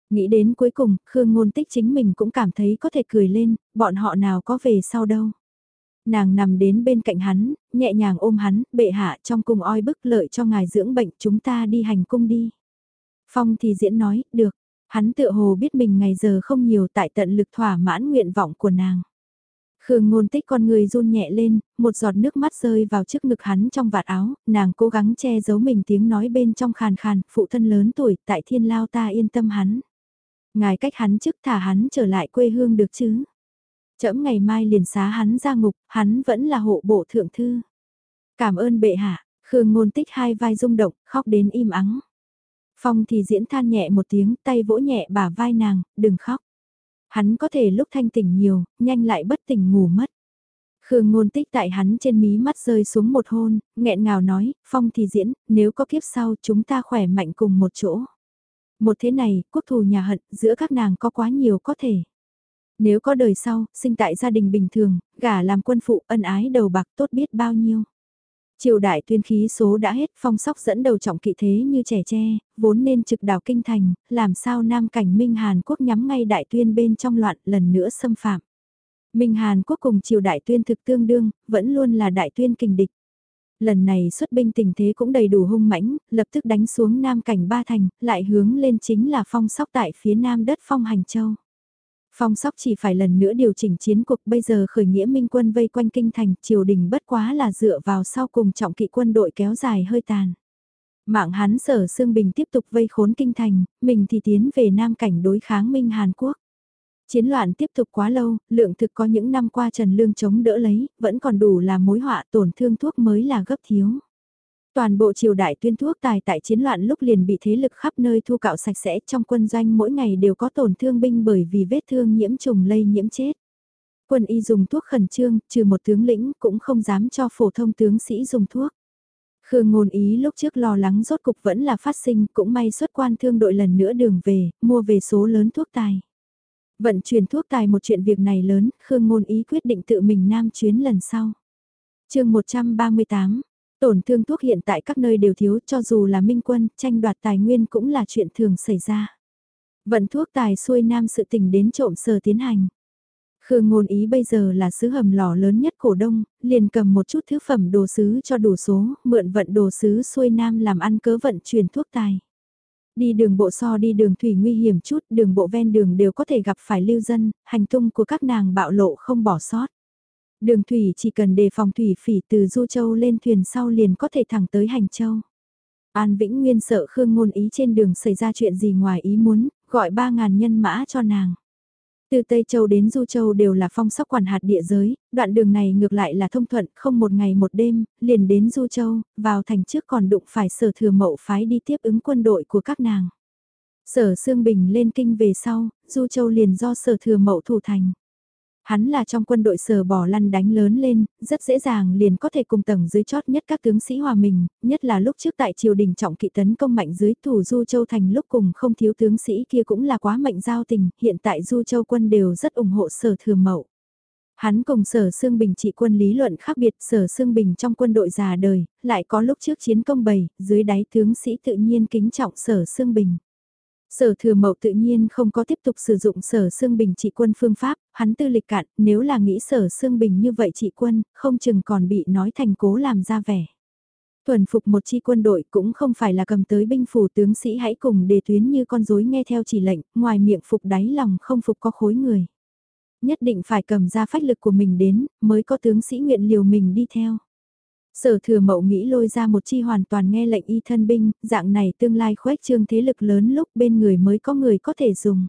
Nghĩ đến cuối cùng, Khương Ngôn Tích chính mình cũng cảm thấy có thể cười lên, bọn họ nào có về sau đâu. Nàng nằm đến bên cạnh hắn, nhẹ nhàng ôm hắn, bệ hạ trong cung oi bức lợi cho ngài dưỡng bệnh chúng ta đi hành cung đi. Phong thì diễn nói, được, hắn tựa hồ biết mình ngày giờ không nhiều tại tận lực thỏa mãn nguyện vọng của nàng. Khương ngôn tích con người run nhẹ lên, một giọt nước mắt rơi vào trước ngực hắn trong vạt áo, nàng cố gắng che giấu mình tiếng nói bên trong khàn khàn, phụ thân lớn tuổi, tại thiên lao ta yên tâm hắn. Ngài cách hắn trước thả hắn trở lại quê hương được chứ. Chẫm ngày mai liền xá hắn ra ngục, hắn vẫn là hộ bộ thượng thư. Cảm ơn bệ hạ, Khương ngôn tích hai vai rung động, khóc đến im ắng. Phong thì diễn than nhẹ một tiếng, tay vỗ nhẹ bả vai nàng, đừng khóc. Hắn có thể lúc thanh tỉnh nhiều, nhanh lại bất tỉnh ngủ mất. Khương ngôn tích tại hắn trên mí mắt rơi xuống một hôn, nghẹn ngào nói, Phong thì diễn, nếu có kiếp sau chúng ta khỏe mạnh cùng một chỗ. Một thế này, quốc thù nhà hận, giữa các nàng có quá nhiều có thể. Nếu có đời sau, sinh tại gia đình bình thường, gả làm quân phụ ân ái đầu bạc tốt biết bao nhiêu. Triều đại tuyên khí số đã hết phong sóc dẫn đầu trọng kỵ thế như trẻ tre, vốn nên trực đảo kinh thành, làm sao Nam cảnh Minh Hàn Quốc nhắm ngay đại tuyên bên trong loạn lần nữa xâm phạm. Minh Hàn Quốc cùng triều đại tuyên thực tương đương, vẫn luôn là đại tuyên kình địch. Lần này xuất binh tình thế cũng đầy đủ hung mãnh, lập tức đánh xuống Nam cảnh Ba Thành, lại hướng lên chính là phong sóc tại phía Nam đất phong Hành Châu. Phong sóc chỉ phải lần nữa điều chỉnh chiến cuộc bây giờ khởi nghĩa minh quân vây quanh kinh thành, triều đình bất quá là dựa vào sau cùng trọng kỵ quân đội kéo dài hơi tàn. Mạng hắn sở Sương Bình tiếp tục vây khốn kinh thành, mình thì tiến về Nam cảnh đối kháng Minh Hàn Quốc. Chiến loạn tiếp tục quá lâu, lượng thực có những năm qua Trần Lương chống đỡ lấy, vẫn còn đủ là mối họa tổn thương thuốc mới là gấp thiếu. Toàn bộ triều đại tuyên thuốc tài tại chiến loạn lúc liền bị thế lực khắp nơi thu cạo sạch sẽ trong quân doanh mỗi ngày đều có tổn thương binh bởi vì vết thương nhiễm trùng lây nhiễm chết. Quân y dùng thuốc khẩn trương, trừ một tướng lĩnh cũng không dám cho phổ thông tướng sĩ dùng thuốc. Khương ngôn ý lúc trước lo lắng rốt cục vẫn là phát sinh, cũng may xuất quan thương đội lần nữa đường về, mua về số lớn thuốc tài. Vận chuyển thuốc tài một chuyện việc này lớn, Khương ngôn ý quyết định tự mình nam chuyến lần sau. chương 138, Tổn thương thuốc hiện tại các nơi đều thiếu cho dù là minh quân, tranh đoạt tài nguyên cũng là chuyện thường xảy ra. Vận thuốc tài xuôi nam sự tình đến trộm sờ tiến hành. Khương ngôn ý bây giờ là sứ hầm lò lớn nhất cổ đông, liền cầm một chút thứ phẩm đồ sứ cho đủ số, mượn vận đồ sứ xuôi nam làm ăn cớ vận chuyển thuốc tài. Đi đường bộ so đi đường thủy nguy hiểm chút, đường bộ ven đường đều có thể gặp phải lưu dân, hành tung của các nàng bạo lộ không bỏ sót. Đường thủy chỉ cần đề phòng thủy phỉ từ Du Châu lên thuyền sau liền có thể thẳng tới Hành Châu. An Vĩnh Nguyên sợ Khương Ngôn Ý trên đường xảy ra chuyện gì ngoài ý muốn, gọi 3.000 nhân mã cho nàng. Từ Tây Châu đến Du Châu đều là phong sóc quản hạt địa giới, đoạn đường này ngược lại là thông thuận, không một ngày một đêm, liền đến Du Châu, vào thành trước còn đụng phải sở thừa mậu phái đi tiếp ứng quân đội của các nàng. Sở Sương Bình lên kinh về sau, Du Châu liền do sở thừa mậu thủ thành. Hắn là trong quân đội sở bỏ lăn đánh lớn lên, rất dễ dàng liền có thể cùng tầng dưới chót nhất các tướng sĩ hòa mình, nhất là lúc trước tại triều đình trọng kỵ tấn công mạnh dưới thủ Du Châu Thành lúc cùng không thiếu tướng sĩ kia cũng là quá mệnh giao tình, hiện tại Du Châu quân đều rất ủng hộ sở thừa mậu. Hắn cùng sở xương bình trị quân lý luận khác biệt sở xương bình trong quân đội già đời, lại có lúc trước chiến công bầy, dưới đáy tướng sĩ tự nhiên kính trọng sở xương bình. Sở thừa mậu tự nhiên không có tiếp tục sử dụng sở xương bình trị quân phương pháp, hắn tư lịch cạn, nếu là nghĩ sở xương bình như vậy trị quân, không chừng còn bị nói thành cố làm ra vẻ. Tuần phục một chi quân đội cũng không phải là cầm tới binh phủ tướng sĩ hãy cùng đề tuyến như con rối nghe theo chỉ lệnh, ngoài miệng phục đáy lòng không phục có khối người. Nhất định phải cầm ra phách lực của mình đến, mới có tướng sĩ nguyện liều mình đi theo. Sở thừa mậu nghĩ lôi ra một chi hoàn toàn nghe lệnh y thân binh, dạng này tương lai khuếch trương thế lực lớn lúc bên người mới có người có thể dùng.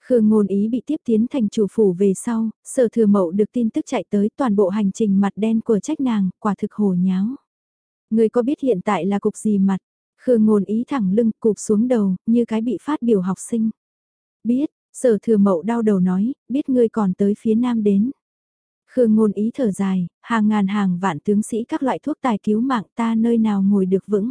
Khương ngôn ý bị tiếp tiến thành chủ phủ về sau, sở thừa mậu được tin tức chạy tới toàn bộ hành trình mặt đen của trách nàng, quả thực hồ nháo. Người có biết hiện tại là cục gì mặt? Khương ngôn ý thẳng lưng cụp xuống đầu, như cái bị phát biểu học sinh. Biết, sở thừa mậu đau đầu nói, biết ngươi còn tới phía nam đến. Khương ngôn ý thở dài, hàng ngàn hàng vạn tướng sĩ các loại thuốc tài cứu mạng ta nơi nào ngồi được vững.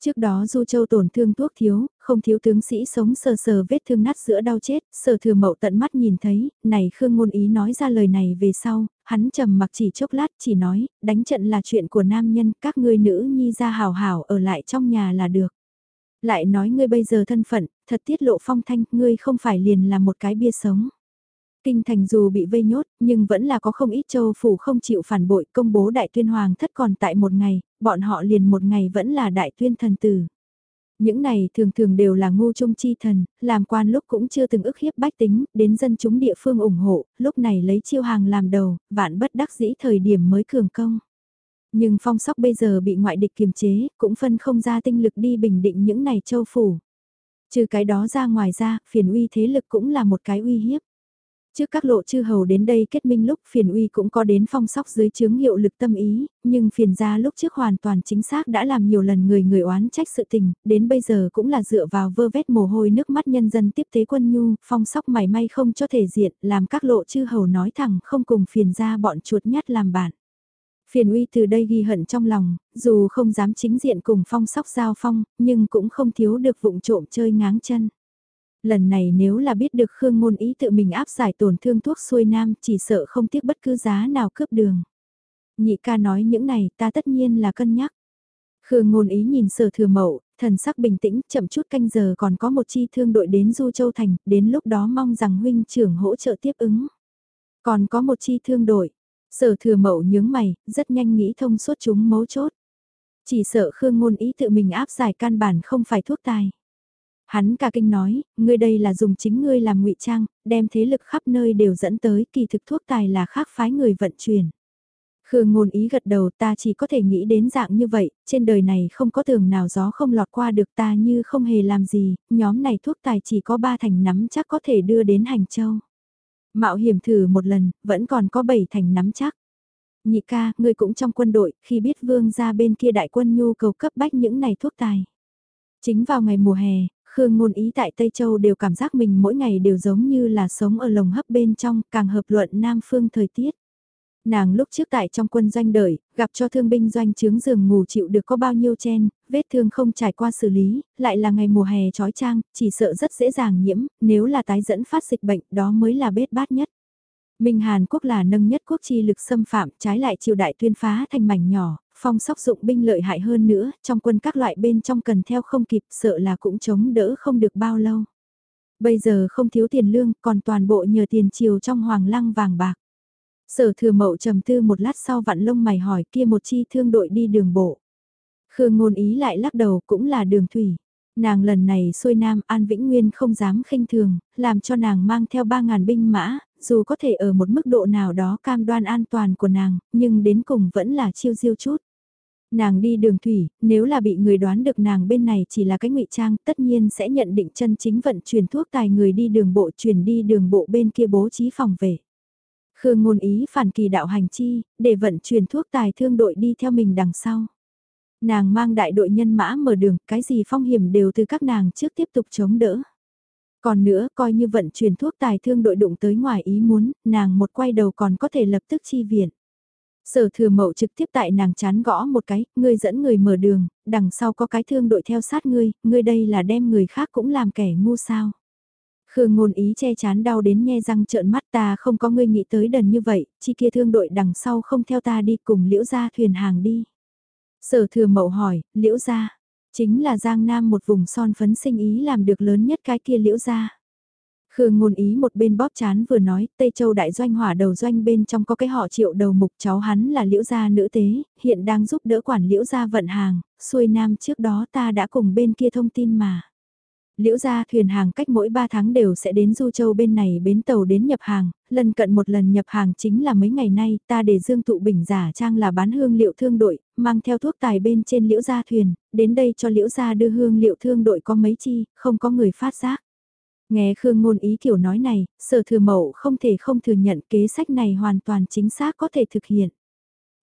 Trước đó Du Châu tổn thương thuốc thiếu, không thiếu tướng sĩ sống sờ sờ vết thương nát giữa đau chết, sờ thừa mậu tận mắt nhìn thấy, này Khương ngôn ý nói ra lời này về sau, hắn trầm mặc chỉ chốc lát chỉ nói, đánh trận là chuyện của nam nhân, các ngươi nữ nhi ra hào hào ở lại trong nhà là được. Lại nói ngươi bây giờ thân phận, thật tiết lộ phong thanh, ngươi không phải liền là một cái bia sống. Kinh thành dù bị vây nhốt, nhưng vẫn là có không ít châu phủ không chịu phản bội công bố đại tuyên hoàng thất còn tại một ngày, bọn họ liền một ngày vẫn là đại tuyên thần tử. Những này thường thường đều là ngu trung chi thần, làm quan lúc cũng chưa từng ức hiếp bách tính, đến dân chúng địa phương ủng hộ, lúc này lấy chiêu hàng làm đầu, vạn bất đắc dĩ thời điểm mới cường công. Nhưng phong sóc bây giờ bị ngoại địch kiềm chế, cũng phân không ra tinh lực đi bình định những này châu phủ. Trừ cái đó ra ngoài ra, phiền uy thế lực cũng là một cái uy hiếp. Trước các lộ chư hầu đến đây kết minh lúc phiền uy cũng có đến phong sóc dưới chướng hiệu lực tâm ý, nhưng phiền gia lúc trước hoàn toàn chính xác đã làm nhiều lần người người oán trách sự tình, đến bây giờ cũng là dựa vào vơ vét mồ hôi nước mắt nhân dân tiếp tế quân nhu, phong sóc mảy may không cho thể diện, làm các lộ chư hầu nói thẳng không cùng phiền gia bọn chuột nhát làm bạn. Phiền uy từ đây ghi hận trong lòng, dù không dám chính diện cùng phong sóc giao phong, nhưng cũng không thiếu được vụng trộm chơi ngáng chân lần này nếu là biết được Khương Ngôn Ý tự mình áp giải tổn thương thuốc xuôi nam chỉ sợ không tiếc bất cứ giá nào cướp đường. Nhị ca nói những này ta tất nhiên là cân nhắc. Khương Ngôn Ý nhìn sở thừa mậu, thần sắc bình tĩnh, chậm chút canh giờ còn có một chi thương đội đến Du Châu Thành, đến lúc đó mong rằng huynh trưởng hỗ trợ tiếp ứng. Còn có một chi thương đội, sở thừa mậu nhướng mày, rất nhanh nghĩ thông suốt chúng mấu chốt. Chỉ sợ Khương Ngôn Ý tự mình áp giải căn bản không phải thuốc tài. Hắn ca kinh nói, ngươi đây là dùng chính ngươi làm ngụy trang, đem thế lực khắp nơi đều dẫn tới kỳ thực thuốc tài là khác phái người vận chuyển. Khương ngôn ý gật đầu ta chỉ có thể nghĩ đến dạng như vậy, trên đời này không có tường nào gió không lọt qua được ta như không hề làm gì, nhóm này thuốc tài chỉ có ba thành nắm chắc có thể đưa đến hành châu. Mạo hiểm thử một lần, vẫn còn có bảy thành nắm chắc. Nhị ca, ngươi cũng trong quân đội, khi biết vương ra bên kia đại quân nhu cầu cấp bách những này thuốc tài. Chính vào ngày mùa hè, Khương ngôn ý tại Tây Châu đều cảm giác mình mỗi ngày đều giống như là sống ở lồng hấp bên trong, càng hợp luận Nam Phương thời tiết. Nàng lúc trước tại trong quân doanh đợi, gặp cho thương binh doanh trướng giường ngủ chịu được có bao nhiêu chen, vết thương không trải qua xử lý, lại là ngày mùa hè trói trang, chỉ sợ rất dễ dàng nhiễm, nếu là tái dẫn phát dịch bệnh đó mới là bết bát nhất. Minh Hàn Quốc là nâng nhất quốc chi lực xâm phạm trái lại triều đại tuyên phá thành mảnh nhỏ, phong sóc dụng binh lợi hại hơn nữa, trong quân các loại bên trong cần theo không kịp sợ là cũng chống đỡ không được bao lâu. Bây giờ không thiếu tiền lương, còn toàn bộ nhờ tiền chiều trong hoàng lăng vàng bạc. Sở thừa mậu trầm tư một lát sau vặn lông mày hỏi kia một chi thương đội đi đường bộ. Khương ngôn ý lại lắc đầu cũng là đường thủy. Nàng lần này xuôi nam An Vĩnh Nguyên không dám khinh thường, làm cho nàng mang theo 3.000 binh mã, dù có thể ở một mức độ nào đó cam đoan an toàn của nàng, nhưng đến cùng vẫn là chiêu diêu chút. Nàng đi đường thủy, nếu là bị người đoán được nàng bên này chỉ là cái ngụy trang, tất nhiên sẽ nhận định chân chính vận chuyển thuốc tài người đi đường bộ chuyển đi đường bộ bên kia bố trí phòng về. Khương ngôn ý phản kỳ đạo hành chi, để vận chuyển thuốc tài thương đội đi theo mình đằng sau. Nàng mang đại đội nhân mã mở đường, cái gì phong hiểm đều từ các nàng trước tiếp tục chống đỡ. Còn nữa, coi như vận chuyển thuốc tài thương đội đụng tới ngoài ý muốn, nàng một quay đầu còn có thể lập tức chi viện. Sở thừa mậu trực tiếp tại nàng chán gõ một cái, ngươi dẫn người mở đường, đằng sau có cái thương đội theo sát ngươi, ngươi đây là đem người khác cũng làm kẻ ngu sao. Khương ngôn ý che chán đau đến nhe răng trợn mắt ta không có ngươi nghĩ tới đần như vậy, chi kia thương đội đằng sau không theo ta đi cùng liễu gia thuyền hàng đi. Sở thừa mậu hỏi, liễu gia, chính là Giang Nam một vùng son phấn sinh ý làm được lớn nhất cái kia liễu gia. Khương ngôn ý một bên bóp chán vừa nói, Tây Châu đại doanh hỏa đầu doanh bên trong có cái họ triệu đầu mục cháu hắn là liễu gia nữ tế, hiện đang giúp đỡ quản liễu gia vận hàng, xuôi nam trước đó ta đã cùng bên kia thông tin mà. Liễu gia thuyền hàng cách mỗi 3 tháng đều sẽ đến Du Châu bên này bến tàu đến nhập hàng, lần cận một lần nhập hàng chính là mấy ngày nay ta để Dương Tụ Bình giả trang là bán hương liệu thương đội, mang theo thuốc tài bên trên liễu gia thuyền, đến đây cho liễu gia đưa hương liệu thương đội có mấy chi, không có người phát giác. Nghe Khương Ngôn ý kiểu nói này, sở thừa mẫu không thể không thừa nhận kế sách này hoàn toàn chính xác có thể thực hiện.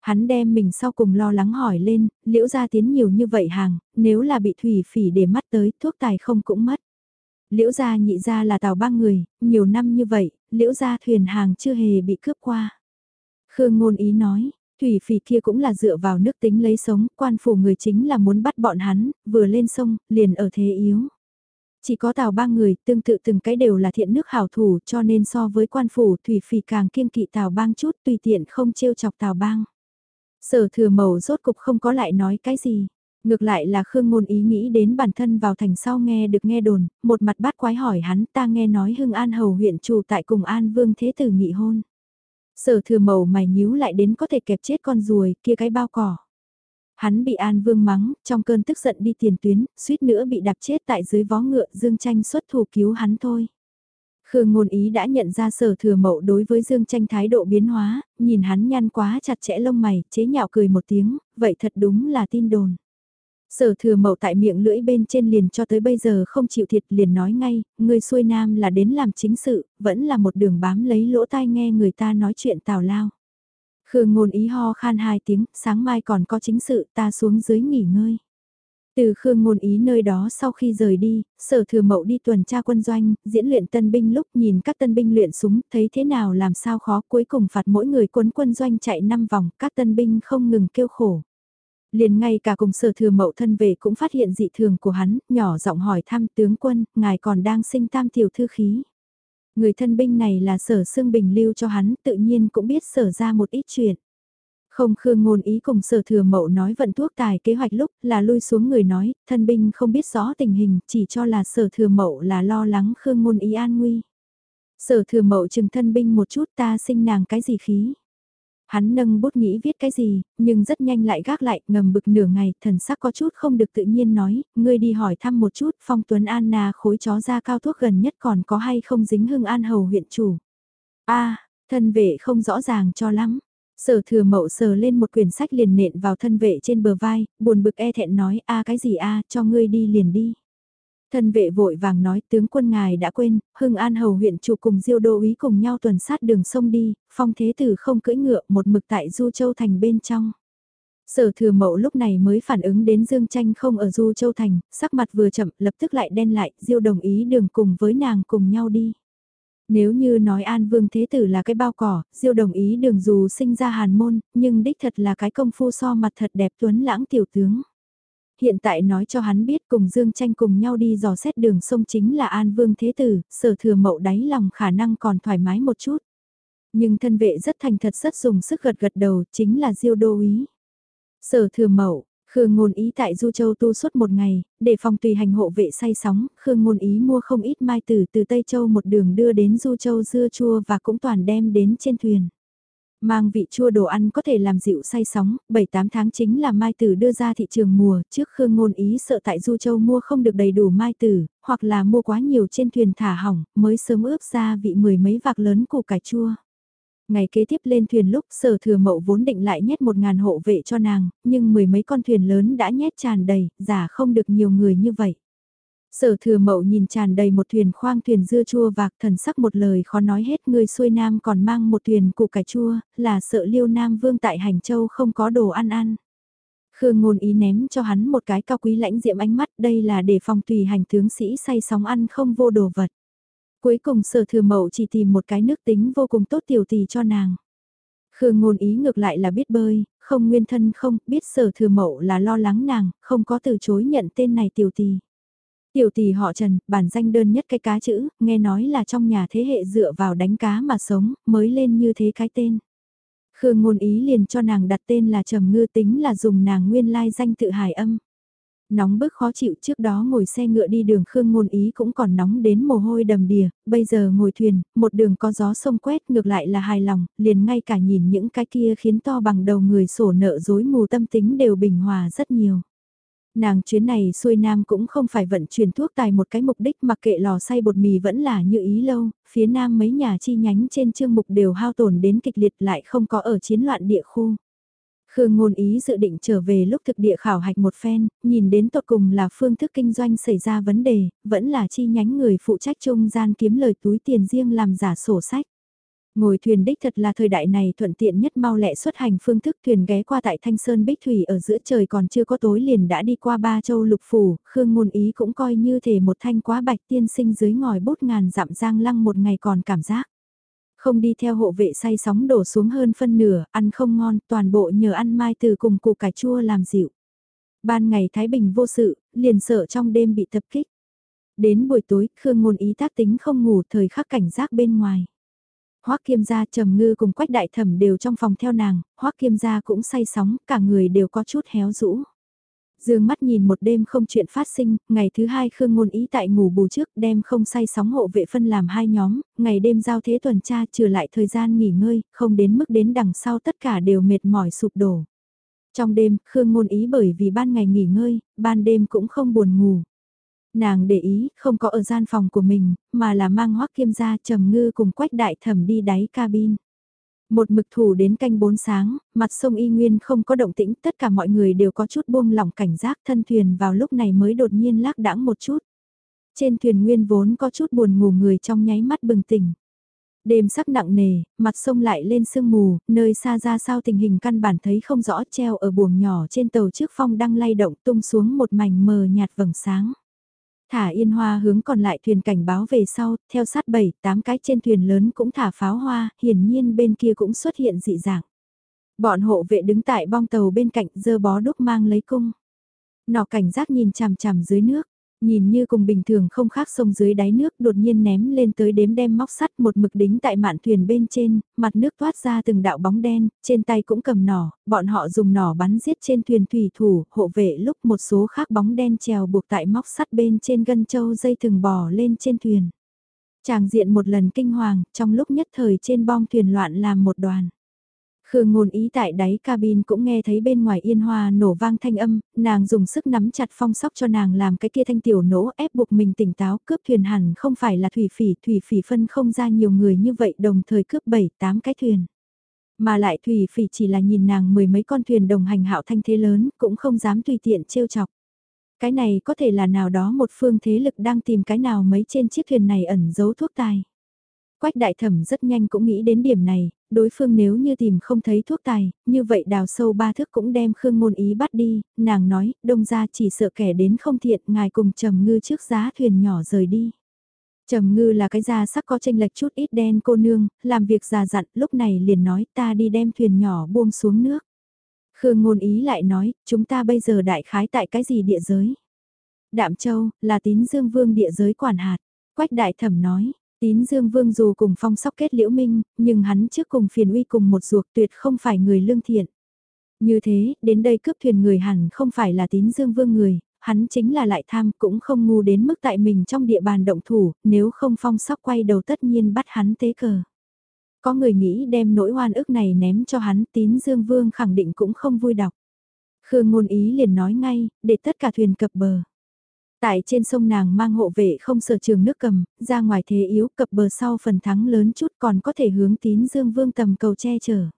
Hắn đem mình sau cùng lo lắng hỏi lên, liễu gia tiến nhiều như vậy hàng, nếu là bị thủy phỉ để mắt tới, thuốc tài không cũng mất. Liễu gia nhị gia là tàu ba người, nhiều năm như vậy, liễu gia thuyền hàng chưa hề bị cướp qua. Khương ngôn ý nói, thủy phỉ kia cũng là dựa vào nước tính lấy sống, quan phủ người chính là muốn bắt bọn hắn, vừa lên sông, liền ở thế yếu. Chỉ có tàu ba người, tương tự từng cái đều là thiện nước hảo thủ cho nên so với quan phủ thủy phỉ càng kiên kỵ tàu bang chút tùy tiện không trêu chọc tàu bang. Sở thừa màu rốt cục không có lại nói cái gì. Ngược lại là Khương Ngôn ý nghĩ đến bản thân vào thành sau nghe được nghe đồn, một mặt bát quái hỏi hắn ta nghe nói Hưng An Hầu huyện chủ tại cùng An Vương Thế Tử nghị hôn. Sở thừa màu mày nhíu lại đến có thể kẹp chết con ruồi kia cái bao cỏ. Hắn bị An Vương mắng, trong cơn tức giận đi tiền tuyến, suýt nữa bị đạp chết tại dưới vó ngựa Dương Tranh xuất thủ cứu hắn thôi. Khương ngôn ý đã nhận ra sở thừa mậu đối với Dương Tranh thái độ biến hóa, nhìn hắn nhăn quá chặt chẽ lông mày, chế nhạo cười một tiếng, vậy thật đúng là tin đồn. Sở thừa mậu tại miệng lưỡi bên trên liền cho tới bây giờ không chịu thiệt liền nói ngay, người xuôi nam là đến làm chính sự, vẫn là một đường bám lấy lỗ tai nghe người ta nói chuyện tào lao. Khương ngôn ý ho khan hai tiếng, sáng mai còn có chính sự ta xuống dưới nghỉ ngơi. Từ Khương Ngôn Ý nơi đó sau khi rời đi, sở thừa mậu đi tuần tra quân doanh, diễn luyện tân binh lúc nhìn các tân binh luyện súng, thấy thế nào làm sao khó cuối cùng phạt mỗi người quân quân doanh chạy 5 vòng, các tân binh không ngừng kêu khổ. Liền ngay cả cùng sở thừa mậu thân về cũng phát hiện dị thường của hắn, nhỏ giọng hỏi thăm tướng quân, ngài còn đang sinh tam tiểu thư khí. Người thân binh này là sở xương bình lưu cho hắn, tự nhiên cũng biết sở ra một ít chuyện. Không khương ngôn ý cùng sở thừa mậu nói vận thuốc tài kế hoạch lúc là lui xuống người nói, thân binh không biết rõ tình hình, chỉ cho là sở thừa mậu là lo lắng khương ngôn ý an nguy. Sở thừa mậu chừng thân binh một chút ta sinh nàng cái gì khí. Hắn nâng bút nghĩ viết cái gì, nhưng rất nhanh lại gác lại, ngầm bực nửa ngày, thần sắc có chút không được tự nhiên nói, ngươi đi hỏi thăm một chút, phong tuấn Anna khối chó ra cao thuốc gần nhất còn có hay không dính hưng an hầu huyện chủ. a thân vệ không rõ ràng cho lắm, Sở thừa mậu sờ lên một quyển sách liền nện vào thân vệ trên bờ vai, buồn bực e thẹn nói a cái gì a cho ngươi đi liền đi. Thân vệ vội vàng nói tướng quân ngài đã quên, Hưng An Hầu huyện chủ cùng diêu đô úy cùng nhau tuần sát đường sông đi, phong thế tử không cưỡi ngựa một mực tại Du Châu Thành bên trong. Sở thừa mậu lúc này mới phản ứng đến Dương Tranh không ở Du Châu Thành, sắc mặt vừa chậm lập tức lại đen lại, diêu đồng ý đường cùng với nàng cùng nhau đi. Nếu như nói An Vương Thế Tử là cái bao cỏ, Diêu đồng ý đường dù sinh ra hàn môn, nhưng đích thật là cái công phu so mặt thật đẹp tuấn lãng tiểu tướng. Hiện tại nói cho hắn biết cùng Dương Tranh cùng nhau đi dò xét đường sông chính là An Vương Thế Tử, sở thừa mậu đáy lòng khả năng còn thoải mái một chút. Nhưng thân vệ rất thành thật rất dùng sức gật gật đầu chính là Diêu đô ý. Sở thừa mậu, Khương Ngôn Ý tại Du Châu tu suốt một ngày, để phòng tùy hành hộ vệ say sóng, Khương Ngôn Ý mua không ít mai tử từ Tây Châu một đường đưa đến Du Châu dưa chua và cũng toàn đem đến trên thuyền. Mang vị chua đồ ăn có thể làm dịu say sóng, 7-8 tháng chính là mai tử đưa ra thị trường mùa, trước Khương Ngôn Ý sợ tại Du Châu mua không được đầy đủ mai tử, hoặc là mua quá nhiều trên thuyền thả hỏng, mới sớm ướp ra vị mười mấy vạc lớn củ cải chua. Ngày kế tiếp lên thuyền lúc sở thừa mậu vốn định lại nhét một ngàn hộ vệ cho nàng, nhưng mười mấy con thuyền lớn đã nhét tràn đầy, giả không được nhiều người như vậy. Sở thừa mậu nhìn tràn đầy một thuyền khoang thuyền dưa chua vạc thần sắc một lời khó nói hết người xuôi nam còn mang một thuyền củ cải chua, là sợ liêu nam vương tại hành châu không có đồ ăn ăn. Khương ngôn ý ném cho hắn một cái cao quý lãnh diệm ánh mắt đây là để phòng tùy hành tướng sĩ say sóng ăn không vô đồ vật. Cuối cùng sở thừa mậu chỉ tìm một cái nước tính vô cùng tốt tiểu tỷ cho nàng. Khương ngôn ý ngược lại là biết bơi, không nguyên thân không, biết sở thừa mậu là lo lắng nàng, không có từ chối nhận tên này tiểu tỷ. Tiểu tỷ họ Trần, bản danh đơn nhất cái cá chữ, nghe nói là trong nhà thế hệ dựa vào đánh cá mà sống, mới lên như thế cái tên. Khương ngôn ý liền cho nàng đặt tên là Trầm Ngư tính là dùng nàng nguyên lai danh tự hài âm. Nóng bức khó chịu trước đó ngồi xe ngựa đi đường Khương ngôn ý cũng còn nóng đến mồ hôi đầm đìa, bây giờ ngồi thuyền, một đường có gió sông quét ngược lại là hài lòng, liền ngay cả nhìn những cái kia khiến to bằng đầu người sổ nợ dối mù tâm tính đều bình hòa rất nhiều. Nàng chuyến này xuôi nam cũng không phải vận chuyển thuốc tài một cái mục đích mặc kệ lò xay bột mì vẫn là như ý lâu, phía nam mấy nhà chi nhánh trên chương mục đều hao tổn đến kịch liệt lại không có ở chiến loạn địa khu. Khương ngôn ý dự định trở về lúc thực địa khảo hạch một phen, nhìn đến tột cùng là phương thức kinh doanh xảy ra vấn đề, vẫn là chi nhánh người phụ trách trung gian kiếm lời túi tiền riêng làm giả sổ sách. Ngồi thuyền đích thật là thời đại này thuận tiện nhất mau lẹ xuất hành phương thức thuyền ghé qua tại Thanh Sơn Bích Thủy ở giữa trời còn chưa có tối liền đã đi qua ba châu lục phủ, Khương Ngôn Ý cũng coi như thể một thanh quá bạch tiên sinh dưới ngòi bút ngàn dặm giang lăng một ngày còn cảm giác. Không đi theo hộ vệ say sóng đổ xuống hơn phân nửa, ăn không ngon, toàn bộ nhờ ăn mai từ cùng củ cải chua làm dịu. Ban ngày Thái Bình vô sự, liền sợ trong đêm bị tập kích. Đến buổi tối, Khương Ngôn Ý tác tính không ngủ thời khắc cảnh giác bên ngoài. Hoắc Kiêm gia trầm ngư cùng Quách Đại Thẩm đều trong phòng theo nàng, Hoắc Kiêm gia cũng say sóng, cả người đều có chút héo rũ. Dương mắt nhìn một đêm không chuyện phát sinh, ngày thứ hai Khương Ngôn Ý tại ngủ bù trước đem không say sóng hộ vệ phân làm hai nhóm, ngày đêm giao thế tuần tra trừ lại thời gian nghỉ ngơi, không đến mức đến đằng sau tất cả đều mệt mỏi sụp đổ. Trong đêm, Khương Ngôn Ý bởi vì ban ngày nghỉ ngơi, ban đêm cũng không buồn ngủ. Nàng để ý, không có ở gian phòng của mình, mà là mang hoắc kiêm gia trầm ngư cùng quách đại thẩm đi đáy cabin. Một mực thủ đến canh bốn sáng, mặt sông y nguyên không có động tĩnh, tất cả mọi người đều có chút buông lỏng cảnh giác thân thuyền vào lúc này mới đột nhiên lác đãng một chút. Trên thuyền nguyên vốn có chút buồn ngủ người trong nháy mắt bừng tỉnh. Đêm sắc nặng nề, mặt sông lại lên sương mù, nơi xa ra sao tình hình căn bản thấy không rõ treo ở buồng nhỏ trên tàu trước phong đang lay động tung xuống một mảnh mờ nhạt vầng sáng. Thả yên hoa hướng còn lại thuyền cảnh báo về sau, theo sát bảy, tám cái trên thuyền lớn cũng thả pháo hoa, hiển nhiên bên kia cũng xuất hiện dị dạng. Bọn hộ vệ đứng tại bong tàu bên cạnh dơ bó đúc mang lấy cung. Nọ cảnh giác nhìn chằm chằm dưới nước, nhìn như cùng bình thường không khác sông dưới đáy nước đột nhiên ném lên tới đếm đem móc sắt một mực đính tại mạn thuyền bên trên, mặt nước toát ra từng đạo bóng đen, trên tay cũng cầm nỏ, bọn họ dùng nỏ bắn giết trên thuyền thủy thủ, hộ vệ lúc một số khác bóng đen trèo buộc tại móc sắt bên trên gân châu dây thừng bò lên trên thuyền. Tràng diện một lần kinh hoàng, trong lúc nhất thời trên bong thuyền loạn làm một đoàn. Khương ngôn ý tại đáy cabin cũng nghe thấy bên ngoài yên hoa nổ vang thanh âm, nàng dùng sức nắm chặt phong sóc cho nàng làm cái kia thanh tiểu nổ ép buộc mình tỉnh táo cướp thuyền hẳn không phải là thủy phỉ, thủy phỉ phân không ra nhiều người như vậy đồng thời cướp 7-8 cái thuyền. Mà lại thủy phỉ chỉ là nhìn nàng mười mấy con thuyền đồng hành hạo thanh thế lớn, cũng không dám tùy tiện trêu chọc. Cái này có thể là nào đó một phương thế lực đang tìm cái nào mấy trên chiếc thuyền này ẩn giấu thuốc tài. Quách đại thẩm rất nhanh cũng nghĩ đến điểm này, đối phương nếu như tìm không thấy thuốc tài, như vậy đào sâu ba thước cũng đem Khương Ngôn Ý bắt đi, nàng nói, đông ra chỉ sợ kẻ đến không thiện, ngài cùng trầm ngư trước giá thuyền nhỏ rời đi. Trầm ngư là cái da sắc có tranh lệch chút ít đen cô nương, làm việc già dặn, lúc này liền nói ta đi đem thuyền nhỏ buông xuống nước. Khương Ngôn Ý lại nói, chúng ta bây giờ đại khái tại cái gì địa giới? Đạm Châu, là tín dương vương địa giới quản hạt. Quách đại thẩm nói, Tín Dương Vương dù cùng phong sóc kết liễu minh, nhưng hắn trước cùng phiền uy cùng một ruột tuyệt không phải người lương thiện. Như thế, đến đây cướp thuyền người hẳn không phải là tín Dương Vương người, hắn chính là lại tham cũng không ngu đến mức tại mình trong địa bàn động thủ, nếu không phong sóc quay đầu tất nhiên bắt hắn tế cờ. Có người nghĩ đem nỗi oan ức này ném cho hắn tín Dương Vương khẳng định cũng không vui đọc. Khương ngôn ý liền nói ngay, để tất cả thuyền cập bờ. Tại trên sông nàng mang hộ vệ không sở trường nước cầm, ra ngoài thế yếu cập bờ sau phần thắng lớn chút còn có thể hướng tín dương vương tầm cầu che chở.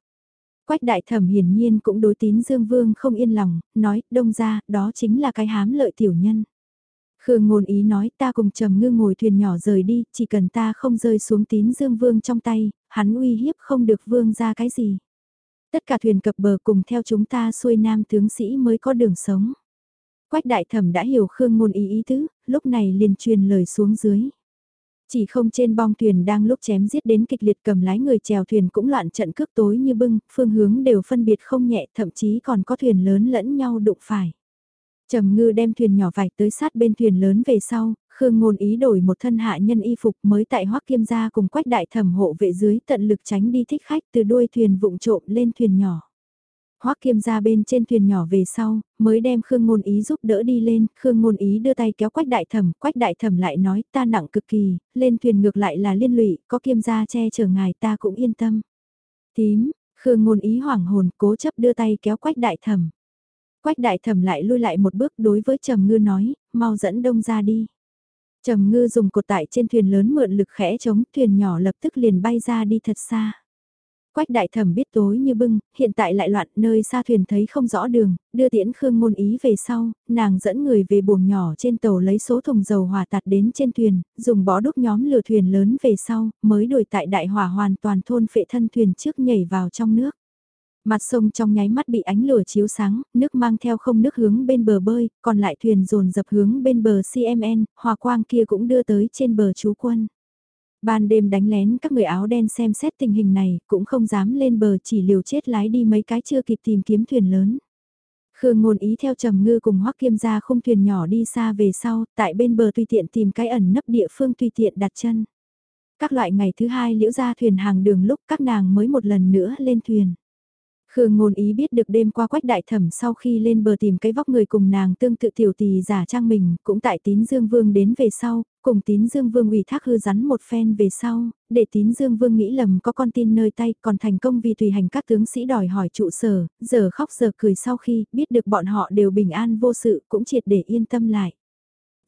Quách đại thẩm hiển nhiên cũng đối tín dương vương không yên lòng, nói đông ra đó chính là cái hám lợi tiểu nhân. Khương ngôn ý nói ta cùng trầm ngư ngồi thuyền nhỏ rời đi, chỉ cần ta không rơi xuống tín dương vương trong tay, hắn uy hiếp không được vương ra cái gì. Tất cả thuyền cập bờ cùng theo chúng ta xuôi nam tướng sĩ mới có đường sống. Quách đại thẩm đã hiểu Khương ngôn ý ý tứ, lúc này liền truyền lời xuống dưới. Chỉ không trên bong thuyền đang lúc chém giết đến kịch liệt cầm lái người chèo thuyền cũng loạn trận cước tối như bưng, phương hướng đều phân biệt không nhẹ thậm chí còn có thuyền lớn lẫn nhau đụng phải. Trầm ngư đem thuyền nhỏ vải tới sát bên thuyền lớn về sau, Khương ngôn ý đổi một thân hạ nhân y phục mới tại hoắc kiêm gia cùng quách đại thẩm hộ vệ dưới tận lực tránh đi thích khách từ đuôi thuyền vụng trộm lên thuyền nhỏ. Hoắc Kiêm ra bên trên thuyền nhỏ về sau, mới đem Khương Ngôn Ý giúp đỡ đi lên, Khương Ngôn Ý đưa tay kéo Quách Đại Thẩm, Quách Đại Thẩm lại nói ta nặng cực kỳ, lên thuyền ngược lại là liên lụy, có Kiêm gia che chở ngài ta cũng yên tâm. Tím, Khương Ngôn Ý hoảng hồn, cố chấp đưa tay kéo Quách Đại Thẩm. Quách Đại Thẩm lại lui lại một bước đối với Trầm Ngư nói, mau dẫn đông ra đi. Trầm Ngư dùng cột tại trên thuyền lớn mượn lực khẽ chống thuyền nhỏ lập tức liền bay ra đi thật xa. Quách đại thẩm biết tối như bưng, hiện tại lại loạn nơi xa thuyền thấy không rõ đường, đưa tiễn Khương ngôn ý về sau, nàng dẫn người về buồng nhỏ trên tàu lấy số thùng dầu hòa tạt đến trên thuyền, dùng bó đúc nhóm lửa thuyền lớn về sau, mới đuổi tại đại hỏa hoàn toàn thôn phệ thân thuyền trước nhảy vào trong nước. Mặt sông trong nháy mắt bị ánh lửa chiếu sáng, nước mang theo không nước hướng bên bờ bơi, còn lại thuyền dồn dập hướng bên bờ CMN, hòa quang kia cũng đưa tới trên bờ chú quân. Ban đêm đánh lén các người áo đen xem xét tình hình này, cũng không dám lên bờ chỉ liều chết lái đi mấy cái chưa kịp tìm kiếm thuyền lớn. Khương ngôn ý theo trầm ngư cùng hoắc kiêm ra không thuyền nhỏ đi xa về sau, tại bên bờ tùy tiện tìm cái ẩn nấp địa phương tùy tiện đặt chân. Các loại ngày thứ hai liễu ra thuyền hàng đường lúc các nàng mới một lần nữa lên thuyền. Khương ngôn ý biết được đêm qua quách đại thẩm sau khi lên bờ tìm cái vóc người cùng nàng tương tự tiểu tỳ giả trang mình, cũng tại tín Dương Vương đến về sau, cùng tín Dương Vương ủy thác hư rắn một phen về sau, để tín Dương Vương nghĩ lầm có con tin nơi tay còn thành công vì tùy hành các tướng sĩ đòi hỏi trụ sở, giờ khóc giờ cười sau khi biết được bọn họ đều bình an vô sự cũng triệt để yên tâm lại.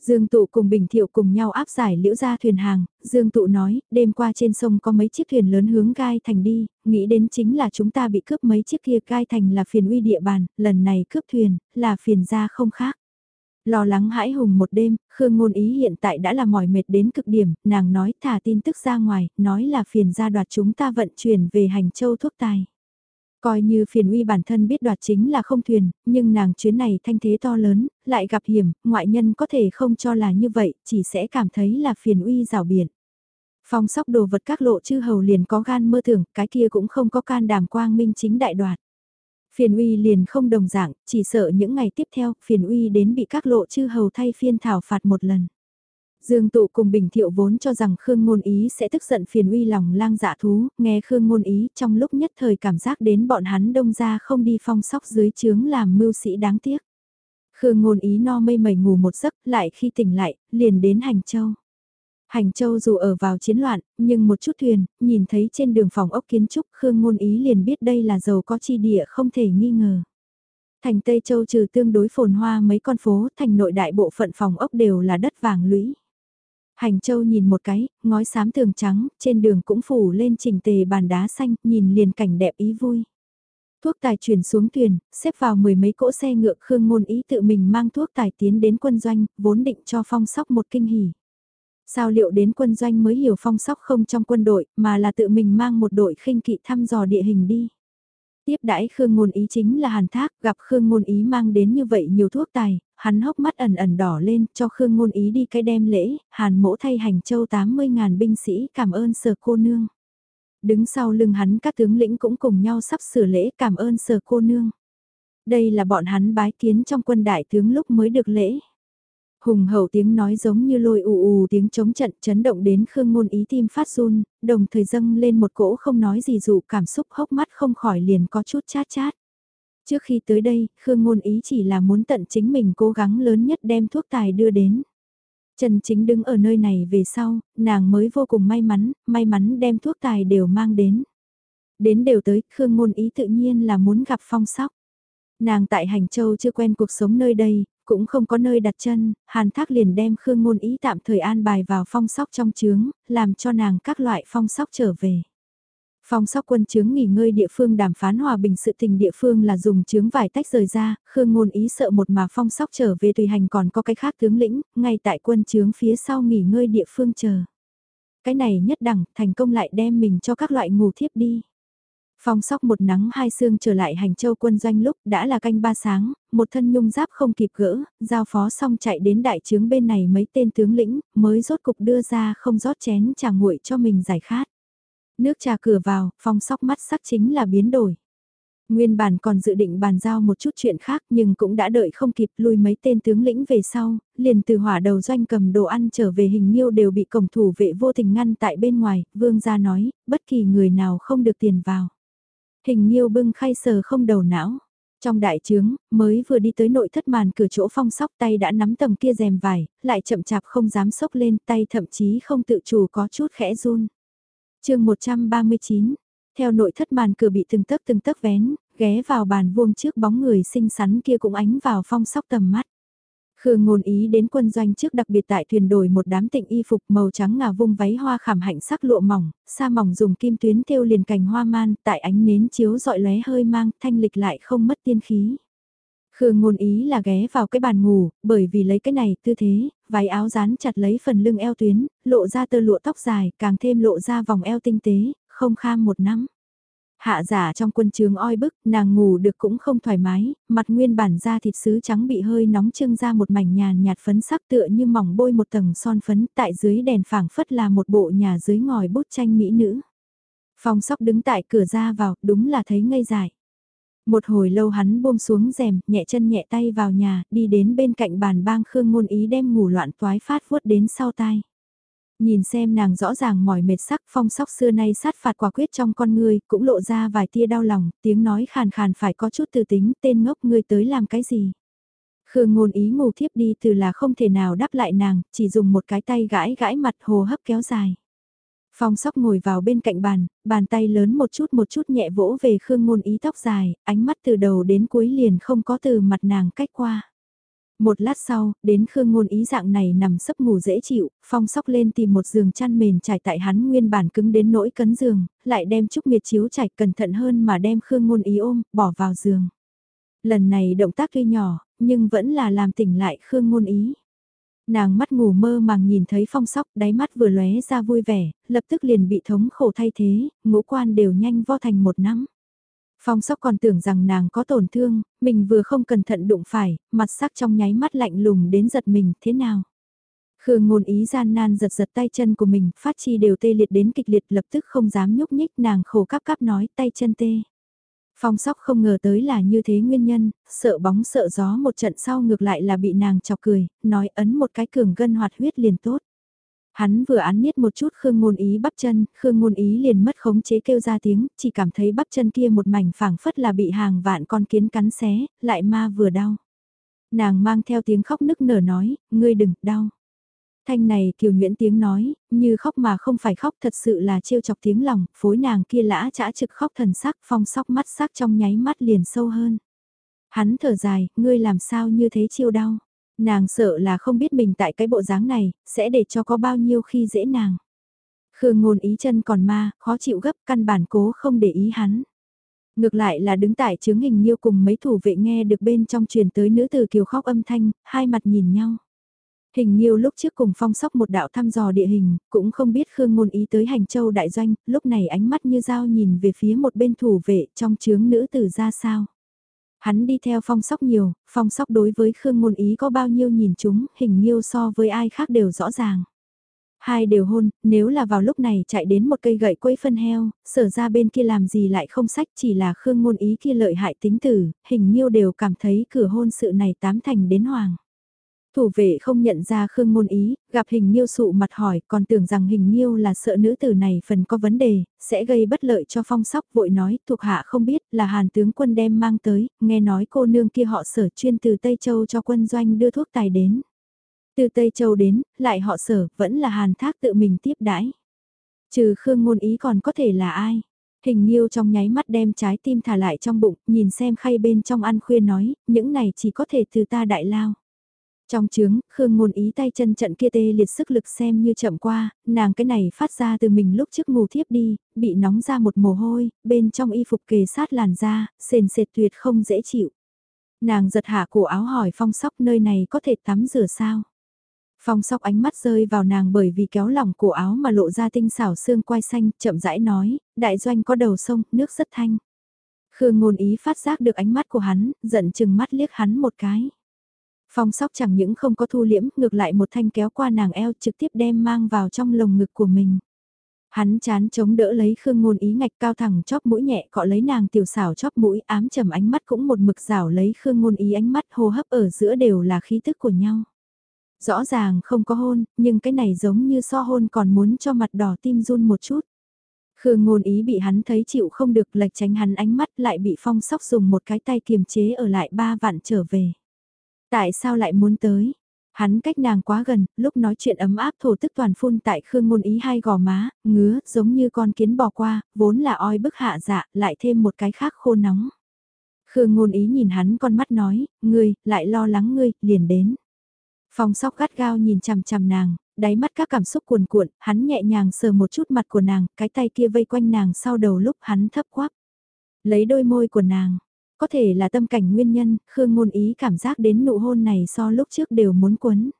Dương Tụ cùng Bình Thiệu cùng nhau áp giải liễu ra thuyền hàng, Dương Tụ nói, đêm qua trên sông có mấy chiếc thuyền lớn hướng Gai Thành đi, nghĩ đến chính là chúng ta bị cướp mấy chiếc kia Gai Thành là phiền uy địa bàn, lần này cướp thuyền, là phiền gia không khác. Lo lắng hãi hùng một đêm, Khương Ngôn Ý hiện tại đã là mỏi mệt đến cực điểm, nàng nói thả tin tức ra ngoài, nói là phiền gia đoạt chúng ta vận chuyển về hành châu thuốc tài. Coi như phiền uy bản thân biết đoạt chính là không thuyền, nhưng nàng chuyến này thanh thế to lớn, lại gặp hiểm, ngoại nhân có thể không cho là như vậy, chỉ sẽ cảm thấy là phiền uy rào biển. Phong sóc đồ vật các lộ chư hầu liền có gan mơ tưởng, cái kia cũng không có can đảm quang minh chính đại đoạt. Phiền uy liền không đồng dạng, chỉ sợ những ngày tiếp theo, phiền uy đến bị các lộ chư hầu thay phiên thảo phạt một lần. Dương tụ cùng Bình Thiệu vốn cho rằng Khương Ngôn Ý sẽ tức giận phiền uy lòng lang dạ thú, nghe Khương Ngôn Ý trong lúc nhất thời cảm giác đến bọn hắn đông ra không đi phong sóc dưới chướng làm mưu sĩ đáng tiếc. Khương Ngôn Ý no mây mẩy ngủ một giấc, lại khi tỉnh lại, liền đến Hành Châu. Hành Châu dù ở vào chiến loạn, nhưng một chút thuyền, nhìn thấy trên đường phòng ốc kiến trúc Khương Ngôn Ý liền biết đây là giàu có chi địa không thể nghi ngờ. Thành Tây Châu trừ tương đối phồn hoa mấy con phố, thành nội đại bộ phận phòng ốc đều là đất vàng lũy. Hành Châu nhìn một cái, ngói xám tường trắng, trên đường cũng phủ lên trình tề bàn đá xanh, nhìn liền cảnh đẹp ý vui. Thuốc tài chuyển xuống thuyền, xếp vào mười mấy cỗ xe ngựa khương ngôn ý tự mình mang thuốc tài tiến đến quân doanh, vốn định cho phong sóc một kinh hỉ. Sao liệu đến quân doanh mới hiểu phong sóc không trong quân đội, mà là tự mình mang một đội khinh kỵ thăm dò địa hình đi. Tiếp đãi Khương Ngôn Ý chính là Hàn Thác, gặp Khương Ngôn Ý mang đến như vậy nhiều thuốc tài, hắn hốc mắt ẩn ẩn đỏ lên, cho Khương Ngôn Ý đi cái đem lễ, Hàn mỗ thay hành châu 80.000 binh sĩ cảm ơn sở cô nương. Đứng sau lưng hắn các tướng lĩnh cũng cùng nhau sắp sửa lễ cảm ơn sở cô nương. Đây là bọn hắn bái kiến trong quân đại tướng lúc mới được lễ. Hùng hậu tiếng nói giống như lôi ù ù tiếng chống trận chấn động đến Khương Ngôn Ý tim phát run, đồng thời dâng lên một cỗ không nói gì dụ cảm xúc hốc mắt không khỏi liền có chút chát chát. Trước khi tới đây, Khương Ngôn Ý chỉ là muốn tận chính mình cố gắng lớn nhất đem thuốc tài đưa đến. Trần Chính đứng ở nơi này về sau, nàng mới vô cùng may mắn, may mắn đem thuốc tài đều mang đến. Đến đều tới, Khương Ngôn Ý tự nhiên là muốn gặp phong sóc. Nàng tại Hành Châu chưa quen cuộc sống nơi đây, cũng không có nơi đặt chân, Hàn Thác liền đem Khương Ngôn Ý tạm thời an bài vào phong sóc trong trướng, làm cho nàng các loại phong sóc trở về. Phong sóc quân chướng nghỉ ngơi địa phương đàm phán hòa bình sự tình địa phương là dùng chướng vải tách rời ra, Khương Ngôn Ý sợ một mà phong sóc trở về tùy hành còn có cái khác tướng lĩnh, ngay tại quân chướng phía sau nghỉ ngơi địa phương chờ. Cái này nhất đẳng, thành công lại đem mình cho các loại ngủ thiếp đi. Phong sóc một nắng hai sương trở lại hành châu quân doanh lúc đã là canh ba sáng, một thân nhung giáp không kịp gỡ, giao phó xong chạy đến đại trướng bên này mấy tên tướng lĩnh, mới rốt cục đưa ra không rót chén trà nguội cho mình giải khát. Nước trà cửa vào, phong sóc mắt sắc chính là biến đổi. Nguyên bản còn dự định bàn giao một chút chuyện khác nhưng cũng đã đợi không kịp lui mấy tên tướng lĩnh về sau, liền từ hỏa đầu doanh cầm đồ ăn trở về hình nhiêu đều bị cổng thủ vệ vô tình ngăn tại bên ngoài, vương gia nói, bất kỳ người nào không được tiền vào. Hình nhiêu bưng khay sờ không đầu não. Trong đại trướng, mới vừa đi tới nội thất màn cửa chỗ phong sóc tay đã nắm tầng kia rèm vải, lại chậm chạp không dám sốc lên tay thậm chí không tự chủ có chút khẽ run. chương 139, theo nội thất màn cửa bị từng tấc từng tấc vén, ghé vào bàn vuông trước bóng người xinh xắn kia cũng ánh vào phong sóc tầm mắt. Khương ngôn ý đến quân doanh trước đặc biệt tại thuyền đổi một đám tịnh y phục màu trắng ngà vung váy hoa khảm hạnh sắc lụa mỏng, sa mỏng dùng kim tuyến thêu liền cành hoa man, tại ánh nến chiếu dọi lóe hơi mang, thanh lịch lại không mất tiên khí. Khương ngôn ý là ghé vào cái bàn ngủ, bởi vì lấy cái này tư thế, váy áo dán chặt lấy phần lưng eo tuyến, lộ ra tơ lụa tóc dài, càng thêm lộ ra vòng eo tinh tế, không kham một nắm. Hạ giả trong quân trường oi bức, nàng ngủ được cũng không thoải mái, mặt nguyên bản da thịt sứ trắng bị hơi nóng trưng ra một mảnh nhàn nhạt phấn sắc tựa như mỏng bôi một tầng son phấn tại dưới đèn phảng phất là một bộ nhà dưới ngòi bút tranh mỹ nữ. Phong sóc đứng tại cửa ra vào, đúng là thấy ngây dại. Một hồi lâu hắn buông xuống rèm, nhẹ chân nhẹ tay vào nhà, đi đến bên cạnh bàn bang khương ngôn ý đem ngủ loạn toái phát vuốt đến sau tai. Nhìn xem nàng rõ ràng mỏi mệt sắc phong sóc xưa nay sát phạt quả quyết trong con người, cũng lộ ra vài tia đau lòng, tiếng nói khàn khàn phải có chút từ tính, tên ngốc ngươi tới làm cái gì. Khương ngôn ý ngủ thiếp đi từ là không thể nào đáp lại nàng, chỉ dùng một cái tay gãi gãi mặt hồ hấp kéo dài. Phong sóc ngồi vào bên cạnh bàn, bàn tay lớn một chút một chút nhẹ vỗ về Khương ngôn ý tóc dài, ánh mắt từ đầu đến cuối liền không có từ mặt nàng cách qua. Một lát sau, đến Khương Ngôn ý dạng này nằm sấp ngủ dễ chịu, phong sóc lên tìm một giường chăn mền trải tại hắn nguyên bản cứng đến nỗi cấn giường, lại đem Trúc Miệt chiếu trải cẩn thận hơn mà đem Khương Ngôn ý ôm, bỏ vào giường. Lần này động tác tuy nhỏ, nhưng vẫn là làm tỉnh lại Khương Ngôn ý. Nàng mắt ngủ mơ màng nhìn thấy phong sóc, đáy mắt vừa lóe ra vui vẻ, lập tức liền bị thống khổ thay thế, ngũ quan đều nhanh vo thành một nắm. Phong sóc còn tưởng rằng nàng có tổn thương, mình vừa không cẩn thận đụng phải, mặt sắc trong nháy mắt lạnh lùng đến giật mình, thế nào? Khương ngôn ý gian nan giật giật tay chân của mình, phát chi đều tê liệt đến kịch liệt lập tức không dám nhúc nhích nàng khổ cắp cắp nói tay chân tê. Phong sóc không ngờ tới là như thế nguyên nhân, sợ bóng sợ gió một trận sau ngược lại là bị nàng chọc cười, nói ấn một cái cường gân hoạt huyết liền tốt. Hắn vừa án niết một chút Khương Ngôn Ý bắp chân, Khương Ngôn Ý liền mất khống chế kêu ra tiếng, chỉ cảm thấy bắp chân kia một mảnh phảng phất là bị hàng vạn con kiến cắn xé, lại ma vừa đau. Nàng mang theo tiếng khóc nức nở nói, ngươi đừng, đau. Thanh này kiều nhuyễn tiếng nói, như khóc mà không phải khóc thật sự là trêu chọc tiếng lòng, phối nàng kia lã chả trực khóc thần sắc phong sóc mắt sắc trong nháy mắt liền sâu hơn. Hắn thở dài, ngươi làm sao như thế chiêu đau. Nàng sợ là không biết mình tại cái bộ dáng này, sẽ để cho có bao nhiêu khi dễ nàng. Khương ngôn ý chân còn ma, khó chịu gấp, căn bản cố không để ý hắn. Ngược lại là đứng tại chứng hình nhiêu cùng mấy thủ vệ nghe được bên trong truyền tới nữ từ kiều khóc âm thanh, hai mặt nhìn nhau. Hình nhiêu lúc trước cùng phong sóc một đạo thăm dò địa hình, cũng không biết Khương ngôn ý tới hành châu đại doanh, lúc này ánh mắt như dao nhìn về phía một bên thủ vệ trong chướng nữ tử ra sao. Hắn đi theo phong sóc nhiều, phong sóc đối với Khương Ngôn Ý có bao nhiêu nhìn chúng, hình nhiêu so với ai khác đều rõ ràng. Hai đều hôn, nếu là vào lúc này chạy đến một cây gậy quấy phân heo, sở ra bên kia làm gì lại không sách chỉ là Khương Ngôn Ý kia lợi hại tính tử, hình nhiêu đều cảm thấy cửa hôn sự này tám thành đến hoàng. Thủ vệ không nhận ra Khương Ngôn Ý, gặp hình Nhiêu sụ mặt hỏi còn tưởng rằng hình Nhiêu là sợ nữ tử này phần có vấn đề, sẽ gây bất lợi cho phong sóc vội nói thuộc hạ không biết là hàn tướng quân đem mang tới, nghe nói cô nương kia họ sở chuyên từ Tây Châu cho quân doanh đưa thuốc tài đến. Từ Tây Châu đến, lại họ sở, vẫn là hàn thác tự mình tiếp đãi. Trừ Khương Ngôn Ý còn có thể là ai? Hình Nhiêu trong nháy mắt đem trái tim thả lại trong bụng, nhìn xem khay bên trong ăn khuya nói, những này chỉ có thể từ ta đại lao. Trong chướng, Khương ngôn ý tay chân trận kia tê liệt sức lực xem như chậm qua, nàng cái này phát ra từ mình lúc trước ngủ thiếp đi, bị nóng ra một mồ hôi, bên trong y phục kề sát làn da, sền sệt tuyệt không dễ chịu. Nàng giật hạ cổ áo hỏi phong sóc nơi này có thể tắm rửa sao? Phong sóc ánh mắt rơi vào nàng bởi vì kéo lỏng cổ áo mà lộ ra tinh xảo xương quai xanh, chậm rãi nói, đại doanh có đầu sông, nước rất thanh. Khương ngôn ý phát giác được ánh mắt của hắn, giận chừng mắt liếc hắn một cái. Phong sóc chẳng những không có thu liễm, ngược lại một thanh kéo qua nàng eo trực tiếp đem mang vào trong lồng ngực của mình. Hắn chán chống đỡ lấy Khương Ngôn Ý ngạch cao thẳng chóp mũi nhẹ cọ lấy nàng tiểu xảo chóp mũi ám trầm ánh mắt cũng một mực rảo lấy Khương Ngôn Ý ánh mắt hô hấp ở giữa đều là khí tức của nhau. Rõ ràng không có hôn, nhưng cái này giống như so hôn còn muốn cho mặt đỏ tim run một chút. Khương Ngôn Ý bị hắn thấy chịu không được lệch tránh hắn ánh mắt lại bị phong sóc dùng một cái tay kiềm chế ở lại ba vạn trở về. Tại sao lại muốn tới? Hắn cách nàng quá gần, lúc nói chuyện ấm áp thổ tức toàn phun tại Khương Ngôn Ý hai gò má, ngứa, giống như con kiến bò qua, vốn là oi bức hạ dạ, lại thêm một cái khác khô nóng. Khương Ngôn Ý nhìn hắn con mắt nói, ngươi, lại lo lắng ngươi, liền đến. Phong sóc gắt gao nhìn chằm chằm nàng, đáy mắt các cảm xúc cuồn cuộn, hắn nhẹ nhàng sờ một chút mặt của nàng, cái tay kia vây quanh nàng sau đầu lúc hắn thấp quắc. Lấy đôi môi của nàng, có thể là tâm cảnh nguyên nhân, Khương Ngôn Ý cảm giác đến nụ hôn này so lúc trước đều muốn quấn.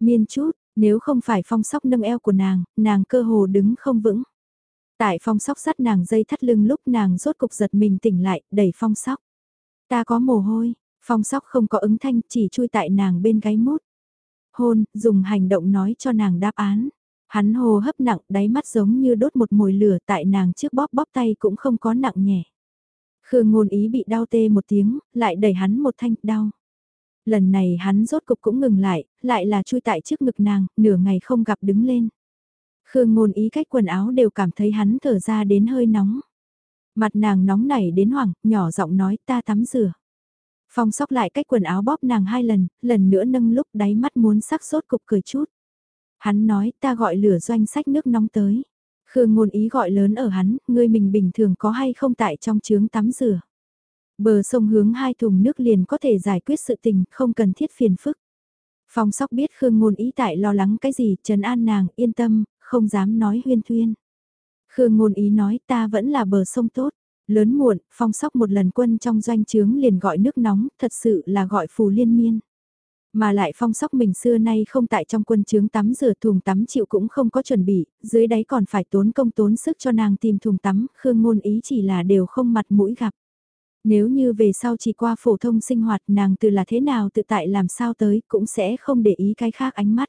Miên chút, nếu không phải phong sóc nâng eo của nàng, nàng cơ hồ đứng không vững. Tại phong sóc sắt nàng dây thắt lưng lúc nàng rốt cục giật mình tỉnh lại, đẩy phong sóc. Ta có mồ hôi, phong sóc không có ứng thanh chỉ chui tại nàng bên gáy mút. Hôn, dùng hành động nói cho nàng đáp án. Hắn hồ hấp nặng, đáy mắt giống như đốt một mồi lửa tại nàng trước bóp bóp tay cũng không có nặng nhẹ. Khương ngôn ý bị đau tê một tiếng, lại đẩy hắn một thanh, đau. Lần này hắn rốt cục cũng ngừng lại, lại là chui tại trước ngực nàng, nửa ngày không gặp đứng lên. Khương ngôn ý cách quần áo đều cảm thấy hắn thở ra đến hơi nóng. Mặt nàng nóng nảy đến hoảng, nhỏ giọng nói ta tắm rửa. Phong sóc lại cách quần áo bóp nàng hai lần, lần nữa nâng lúc đáy mắt muốn sắc sốt cục cười chút. Hắn nói ta gọi lửa doanh sách nước nóng tới. Khương ngôn ý gọi lớn ở hắn, ngươi mình bình thường có hay không tại trong chướng tắm rửa. Bờ sông hướng hai thùng nước liền có thể giải quyết sự tình, không cần thiết phiền phức. Phong sóc biết Khương ngôn ý tại lo lắng cái gì, trấn an nàng, yên tâm, không dám nói huyên thuyên. Khương ngôn ý nói ta vẫn là bờ sông tốt. Lớn muộn, phong sóc một lần quân trong doanh trướng liền gọi nước nóng, thật sự là gọi phù liên miên. Mà lại phong sóc mình xưa nay không tại trong quân chướng tắm rửa thùng tắm chịu cũng không có chuẩn bị, dưới đáy còn phải tốn công tốn sức cho nàng tìm thùng tắm, khương ngôn ý chỉ là đều không mặt mũi gặp. Nếu như về sau chỉ qua phổ thông sinh hoạt nàng từ là thế nào tự tại làm sao tới cũng sẽ không để ý cái khác ánh mắt.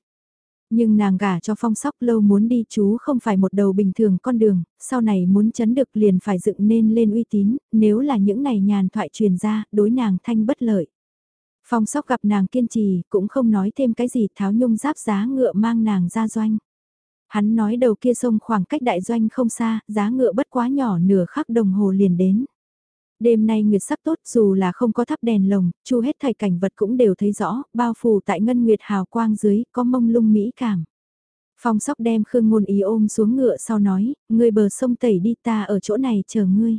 Nhưng nàng gả cho phong sóc lâu muốn đi chú không phải một đầu bình thường con đường, sau này muốn chấn được liền phải dựng nên lên uy tín, nếu là những này nhàn thoại truyền ra, đối nàng thanh bất lợi. Phong sóc gặp nàng kiên trì, cũng không nói thêm cái gì tháo nhung giáp giá ngựa mang nàng ra doanh. Hắn nói đầu kia sông khoảng cách đại doanh không xa, giá ngựa bất quá nhỏ nửa khắc đồng hồ liền đến. Đêm nay nguyệt sắc tốt dù là không có thắp đèn lồng, chu hết thảy cảnh vật cũng đều thấy rõ, bao phủ tại ngân nguyệt hào quang dưới, có mông lung mỹ cảm. Phong sóc đem Khương Ngôn Ý ôm xuống ngựa sau nói, ngươi bờ sông tẩy đi ta ở chỗ này chờ ngươi.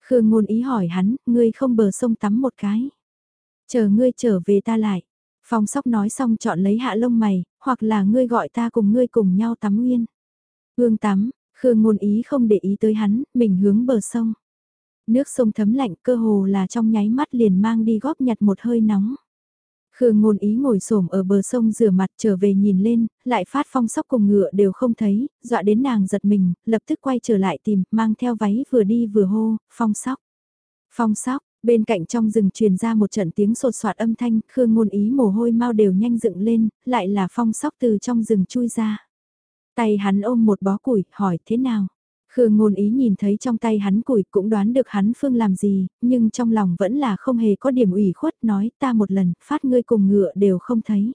Khương Ngôn Ý hỏi hắn, ngươi không bờ sông tắm một cái. Chờ ngươi trở về ta lại. Phong sóc nói xong chọn lấy hạ lông mày, hoặc là ngươi gọi ta cùng ngươi cùng nhau tắm nguyên. Hương tắm, Khương ngôn ý không để ý tới hắn, mình hướng bờ sông. Nước sông thấm lạnh cơ hồ là trong nháy mắt liền mang đi góp nhặt một hơi nóng. Khương ngôn ý ngồi xổm ở bờ sông rửa mặt trở về nhìn lên, lại phát phong sóc cùng ngựa đều không thấy, dọa đến nàng giật mình, lập tức quay trở lại tìm, mang theo váy vừa đi vừa hô, phong sóc. Phong sóc, Bên cạnh trong rừng truyền ra một trận tiếng sột soạt âm thanh, Khương ngôn ý mồ hôi mau đều nhanh dựng lên, lại là phong sóc từ trong rừng chui ra. Tay hắn ôm một bó củi, hỏi thế nào? Khương ngôn ý nhìn thấy trong tay hắn củi cũng đoán được hắn phương làm gì, nhưng trong lòng vẫn là không hề có điểm ủy khuất nói ta một lần, phát ngươi cùng ngựa đều không thấy.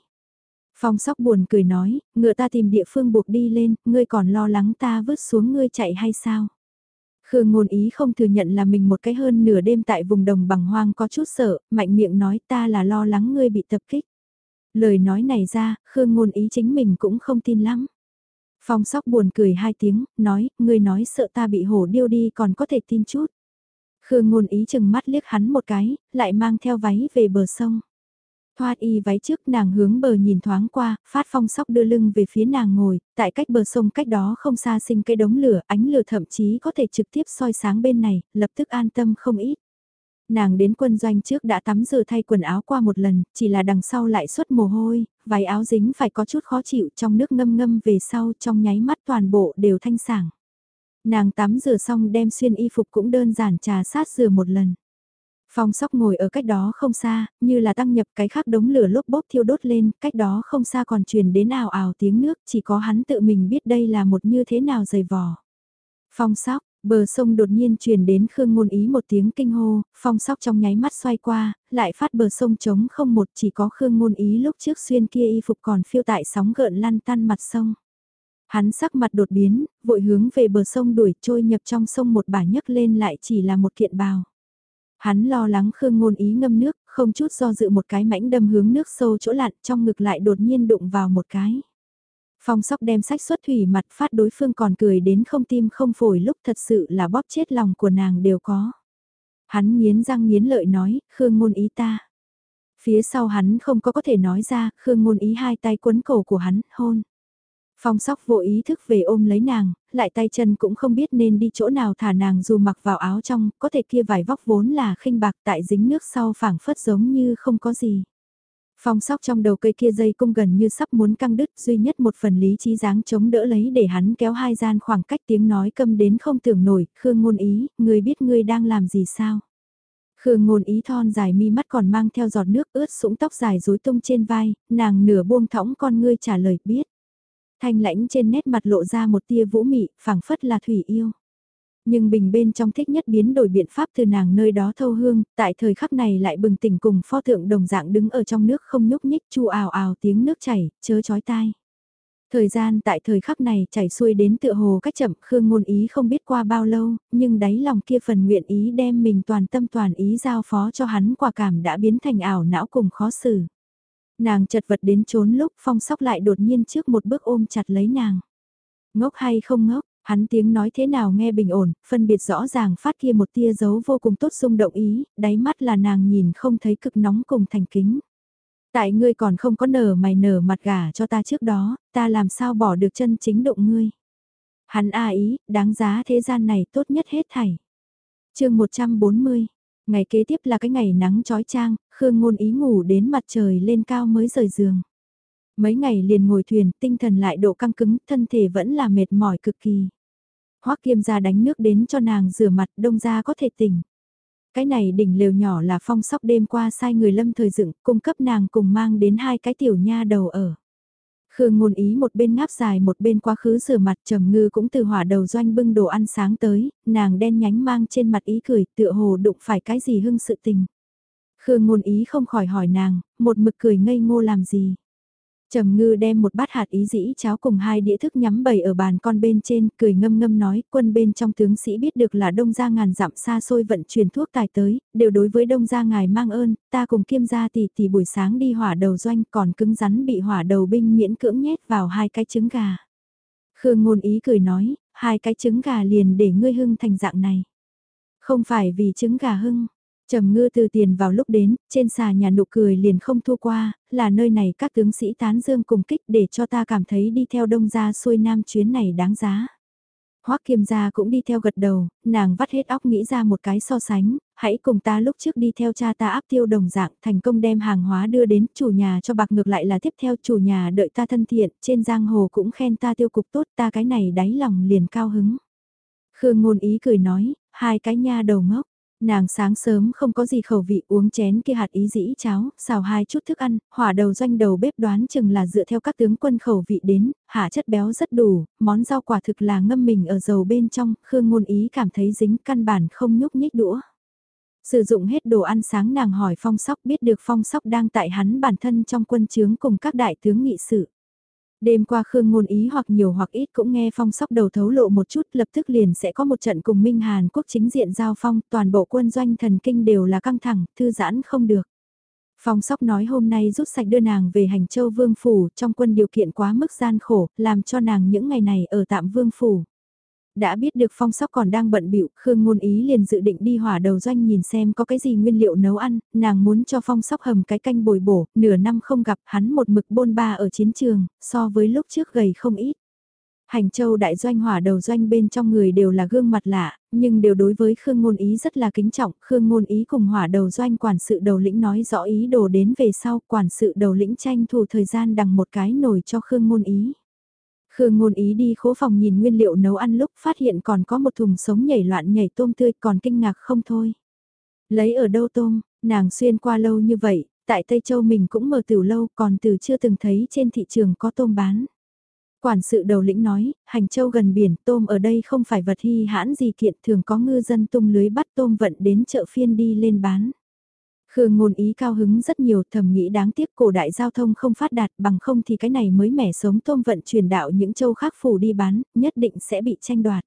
Phong sóc buồn cười nói, ngựa ta tìm địa phương buộc đi lên, ngươi còn lo lắng ta vứt xuống ngươi chạy hay sao? Khương ngôn ý không thừa nhận là mình một cái hơn nửa đêm tại vùng đồng bằng hoang có chút sợ, mạnh miệng nói ta là lo lắng ngươi bị tập kích. Lời nói này ra, Khương ngôn ý chính mình cũng không tin lắm. Phong sóc buồn cười hai tiếng, nói, ngươi nói sợ ta bị hổ điêu đi còn có thể tin chút. Khương ngôn ý chừng mắt liếc hắn một cái, lại mang theo váy về bờ sông. Thoát y váy trước nàng hướng bờ nhìn thoáng qua, phát phong sóc đưa lưng về phía nàng ngồi, tại cách bờ sông cách đó không xa sinh cây đống lửa, ánh lửa thậm chí có thể trực tiếp soi sáng bên này, lập tức an tâm không ít. Nàng đến quân doanh trước đã tắm rửa thay quần áo qua một lần, chỉ là đằng sau lại xuất mồ hôi, váy áo dính phải có chút khó chịu trong nước ngâm ngâm về sau trong nháy mắt toàn bộ đều thanh sảng. Nàng tắm rửa xong đem xuyên y phục cũng đơn giản trà sát rửa một lần. Phong sóc ngồi ở cách đó không xa, như là tăng nhập cái khác đống lửa lốp bốp thiêu đốt lên, cách đó không xa còn truyền đến ào ảo tiếng nước, chỉ có hắn tự mình biết đây là một như thế nào dày vò. Phong sóc, bờ sông đột nhiên truyền đến Khương Ngôn Ý một tiếng kinh hô, phong sóc trong nháy mắt xoay qua, lại phát bờ sông trống không một chỉ có Khương Ngôn Ý lúc trước xuyên kia y phục còn phiêu tại sóng gợn lăn tăn mặt sông. Hắn sắc mặt đột biến, vội hướng về bờ sông đuổi trôi nhập trong sông một bà nhấc lên lại chỉ là một kiện bào. Hắn lo lắng Khương Ngôn Ý ngâm nước, không chút do dự một cái mảnh đâm hướng nước sâu chỗ lặn trong ngực lại đột nhiên đụng vào một cái. Phong sóc đem sách xuất thủy mặt phát đối phương còn cười đến không tim không phổi lúc thật sự là bóp chết lòng của nàng đều có. Hắn nghiến răng nghiến lợi nói, Khương Ngôn Ý ta. Phía sau hắn không có có thể nói ra, Khương Ngôn Ý hai tay quấn cổ của hắn, hôn. Phong sóc vô ý thức về ôm lấy nàng, lại tay chân cũng không biết nên đi chỗ nào thả nàng dù mặc vào áo trong, có thể kia vải vóc vốn là khinh bạc tại dính nước sau phảng phất giống như không có gì. Phong sóc trong đầu cây kia dây cung gần như sắp muốn căng đứt duy nhất một phần lý trí dáng chống đỡ lấy để hắn kéo hai gian khoảng cách tiếng nói câm đến không tưởng nổi, Khương ngôn ý, người biết ngươi đang làm gì sao? Khương ngôn ý thon dài mi mắt còn mang theo giọt nước ướt sũng tóc dài rối tung trên vai, nàng nửa buông thõng con ngươi trả lời biết thanh lãnh trên nét mặt lộ ra một tia vũ mị, phảng phất là thủy yêu. Nhưng bình bên trong thích nhất biến đổi biện pháp từ nàng nơi đó thâu hương, tại thời khắc này lại bừng tỉnh cùng pho tượng đồng dạng đứng ở trong nước không nhúc nhích chu ào ào tiếng nước chảy, chớ chói tai. Thời gian tại thời khắc này chảy xuôi đến tựa hồ cách chậm Khương ngôn ý không biết qua bao lâu, nhưng đáy lòng kia phần nguyện ý đem mình toàn tâm toàn ý giao phó cho hắn quả cảm đã biến thành ảo não cùng khó xử. Nàng chật vật đến trốn lúc phong sóc lại đột nhiên trước một bước ôm chặt lấy nàng. Ngốc hay không ngốc, hắn tiếng nói thế nào nghe bình ổn, phân biệt rõ ràng phát kia một tia dấu vô cùng tốt xung động ý, đáy mắt là nàng nhìn không thấy cực nóng cùng thành kính. Tại ngươi còn không có nở mày nở mặt gà cho ta trước đó, ta làm sao bỏ được chân chính động ngươi. Hắn a ý, đáng giá thế gian này tốt nhất hết thảy. chương 140, Ngày kế tiếp là cái ngày nắng trói trang, Khương Ngôn ý ngủ đến mặt trời lên cao mới rời giường. Mấy ngày liền ngồi thuyền, tinh thần lại độ căng cứng, thân thể vẫn là mệt mỏi cực kỳ. Hoắc Kiêm ra đánh nước đến cho nàng rửa mặt, đông ra có thể tỉnh. Cái này đỉnh lều nhỏ là phong sóc đêm qua sai người lâm thời dựng, cung cấp nàng cùng mang đến hai cái tiểu nha đầu ở. Khương ngôn ý một bên ngáp dài một bên quá khứ rửa mặt trầm ngư cũng từ hỏa đầu doanh bưng đồ ăn sáng tới, nàng đen nhánh mang trên mặt ý cười tựa hồ đụng phải cái gì hưng sự tình. Khương ngôn ý không khỏi hỏi nàng, một mực cười ngây ngô làm gì. Trầm ngư đem một bát hạt ý dĩ cháo cùng hai đĩa thức nhắm bầy ở bàn con bên trên, cười ngâm ngâm nói, quân bên trong tướng sĩ biết được là đông gia ngàn dặm xa xôi vận chuyển thuốc tài tới, đều đối với đông gia ngài mang ơn, ta cùng kiêm gia tỷ tỷ buổi sáng đi hỏa đầu doanh còn cứng rắn bị hỏa đầu binh miễn cưỡng nhét vào hai cái trứng gà. Khương ngôn ý cười nói, hai cái trứng gà liền để ngươi hưng thành dạng này. Không phải vì trứng gà hưng, Trầm ngư từ tiền vào lúc đến, trên xà nhà nụ cười liền không thua qua, là nơi này các tướng sĩ tán dương cùng kích để cho ta cảm thấy đi theo đông gia xuôi nam chuyến này đáng giá. Hoắc Kiêm gia cũng đi theo gật đầu, nàng vắt hết óc nghĩ ra một cái so sánh, hãy cùng ta lúc trước đi theo cha ta áp tiêu đồng dạng, thành công đem hàng hóa đưa đến, chủ nhà cho bạc ngược lại là tiếp theo chủ nhà đợi ta thân thiện, trên giang hồ cũng khen ta tiêu cục tốt, ta cái này đáy lòng liền cao hứng. Khương ngôn ý cười nói, hai cái nha đầu ngốc, Nàng sáng sớm không có gì khẩu vị uống chén kia hạt ý dĩ cháo, xào hai chút thức ăn, hỏa đầu doanh đầu bếp đoán chừng là dựa theo các tướng quân khẩu vị đến, hạ chất béo rất đủ, món rau quả thực là ngâm mình ở dầu bên trong, Khương ngôn ý cảm thấy dính căn bản không nhúc nhích đũa. Sử dụng hết đồ ăn sáng nàng hỏi phong sóc biết được phong sóc đang tại hắn bản thân trong quân chướng cùng các đại tướng nghị sự. Đêm qua Khương ngôn ý hoặc nhiều hoặc ít cũng nghe phong sóc đầu thấu lộ một chút lập tức liền sẽ có một trận cùng Minh Hàn quốc chính diện giao phong, toàn bộ quân doanh thần kinh đều là căng thẳng, thư giãn không được. Phong sóc nói hôm nay rút sạch đưa nàng về hành châu vương phủ trong quân điều kiện quá mức gian khổ, làm cho nàng những ngày này ở tạm vương phủ. Đã biết được phong sóc còn đang bận bịu Khương Ngôn Ý liền dự định đi hỏa đầu doanh nhìn xem có cái gì nguyên liệu nấu ăn, nàng muốn cho phong sóc hầm cái canh bồi bổ, nửa năm không gặp hắn một mực bôn ba ở chiến trường, so với lúc trước gầy không ít. Hành châu đại doanh hỏa đầu doanh bên trong người đều là gương mặt lạ, nhưng đều đối với Khương Ngôn Ý rất là kính trọng. Khương Ngôn Ý cùng hỏa đầu doanh quản sự đầu lĩnh nói rõ ý đồ đến về sau, quản sự đầu lĩnh tranh thủ thời gian đằng một cái nổi cho Khương Ngôn Ý. Khương Ngôn Ý đi khố phòng nhìn nguyên liệu nấu ăn lúc phát hiện còn có một thùng sống nhảy loạn nhảy tôm tươi còn kinh ngạc không thôi. Lấy ở đâu tôm, nàng xuyên qua lâu như vậy, tại Tây Châu mình cũng mở từ lâu còn từ chưa từng thấy trên thị trường có tôm bán. Quản sự đầu lĩnh nói, hành châu gần biển, tôm ở đây không phải vật hy hãn gì kiện, thường có ngư dân tung lưới bắt tôm vận đến chợ phiên đi lên bán. Khương ngôn ý cao hứng rất nhiều thầm nghĩ đáng tiếc cổ đại giao thông không phát đạt bằng không thì cái này mới mẻ sống tôm vận chuyển đạo những châu khác phủ đi bán, nhất định sẽ bị tranh đoạt.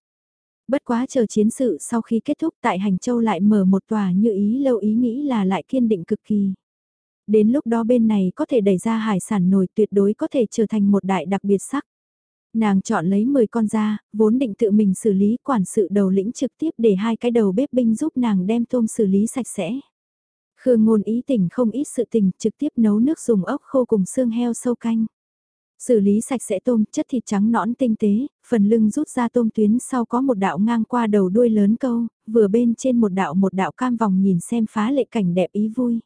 Bất quá chờ chiến sự sau khi kết thúc tại Hành Châu lại mở một tòa như ý lâu ý nghĩ là lại kiên định cực kỳ. Đến lúc đó bên này có thể đẩy ra hải sản nổi tuyệt đối có thể trở thành một đại đặc biệt sắc. Nàng chọn lấy 10 con ra, vốn định tự mình xử lý quản sự đầu lĩnh trực tiếp để hai cái đầu bếp binh giúp nàng đem tôm xử lý sạch sẽ. Khương ngôn ý tỉnh không ít sự tình trực tiếp nấu nước dùng ốc khô cùng xương heo sâu canh. Xử lý sạch sẽ tôm, chất thịt trắng nõn tinh tế, phần lưng rút ra tôm tuyến sau có một đạo ngang qua đầu đuôi lớn câu, vừa bên trên một đạo một đạo cam vòng nhìn xem phá lệ cảnh đẹp ý vui.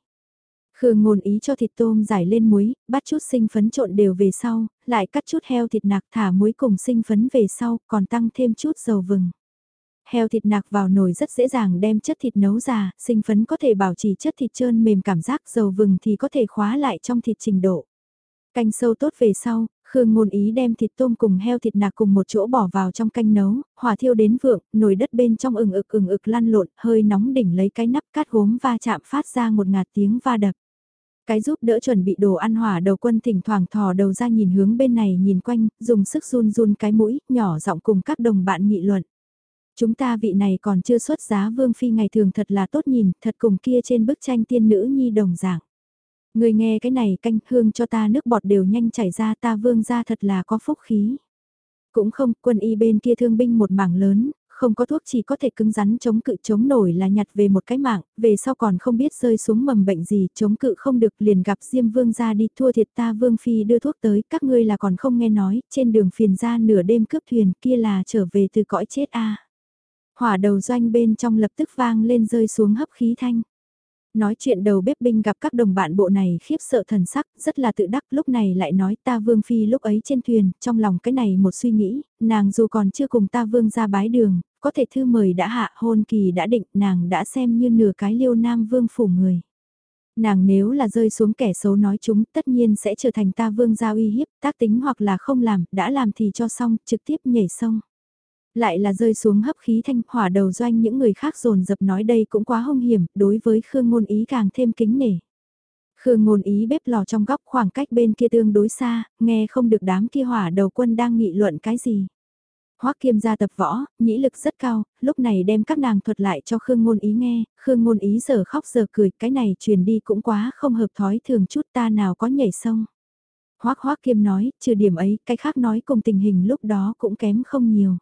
Khương ngôn ý cho thịt tôm giải lên muối, bắt chút sinh phấn trộn đều về sau, lại cắt chút heo thịt nạc thả muối cùng sinh phấn về sau, còn tăng thêm chút dầu vừng. Heo thịt nạc vào nồi rất dễ dàng đem chất thịt nấu già, sinh phấn có thể bảo trì chất thịt trơn mềm cảm giác dầu vừng thì có thể khóa lại trong thịt trình độ. Canh sâu tốt về sau, Khương ngôn ý đem thịt tôm cùng heo thịt nạc cùng một chỗ bỏ vào trong canh nấu, hỏa thiêu đến vượng, nồi đất bên trong ừng ực ừng ực lăn lộn, hơi nóng đỉnh lấy cái nắp cát gốm va chạm phát ra một ngạt tiếng va đập. Cái giúp đỡ chuẩn bị đồ ăn hỏa đầu quân thỉnh thoảng thò đầu ra nhìn hướng bên này nhìn quanh, dùng sức run run cái mũi, nhỏ giọng cùng các đồng bạn nghị luận. Chúng ta vị này còn chưa xuất giá vương phi ngày thường thật là tốt nhìn, thật cùng kia trên bức tranh tiên nữ nhi đồng dạng. Người nghe cái này canh hương cho ta nước bọt đều nhanh chảy ra ta vương ra thật là có phúc khí. Cũng không, quân y bên kia thương binh một mảng lớn, không có thuốc chỉ có thể cứng rắn chống cự chống nổi là nhặt về một cái mạng, về sau còn không biết rơi xuống mầm bệnh gì, chống cự không được liền gặp Diêm Vương ra đi thua thiệt ta Vương Phi đưa thuốc tới, các ngươi là còn không nghe nói, trên đường phiền ra nửa đêm cướp thuyền kia là trở về từ cõi chết a Hỏa đầu doanh bên trong lập tức vang lên rơi xuống hấp khí thanh. Nói chuyện đầu bếp binh gặp các đồng bạn bộ này khiếp sợ thần sắc, rất là tự đắc, lúc này lại nói ta vương phi lúc ấy trên thuyền, trong lòng cái này một suy nghĩ, nàng dù còn chưa cùng ta vương ra bái đường, có thể thư mời đã hạ hôn kỳ đã định, nàng đã xem như nửa cái liêu nam vương phủ người. Nàng nếu là rơi xuống kẻ xấu nói chúng tất nhiên sẽ trở thành ta vương gia uy hiếp, tác tính hoặc là không làm, đã làm thì cho xong, trực tiếp nhảy sông. Lại là rơi xuống hấp khí thanh hỏa đầu doanh những người khác dồn dập nói đây cũng quá hung hiểm, đối với Khương Ngôn Ý càng thêm kính nể. Khương Ngôn Ý bếp lò trong góc khoảng cách bên kia tương đối xa, nghe không được đám kia hỏa đầu quân đang nghị luận cái gì. Hoắc Kiêm gia tập võ, nhĩ lực rất cao, lúc này đem các nàng thuật lại cho Khương Ngôn Ý nghe, Khương Ngôn Ý giờ khóc giờ cười, cái này truyền đi cũng quá không hợp thói thường chút ta nào có nhảy sông. Hoắc Hoắc Kiêm nói, trừ điểm ấy, cái khác nói cùng tình hình lúc đó cũng kém không nhiều.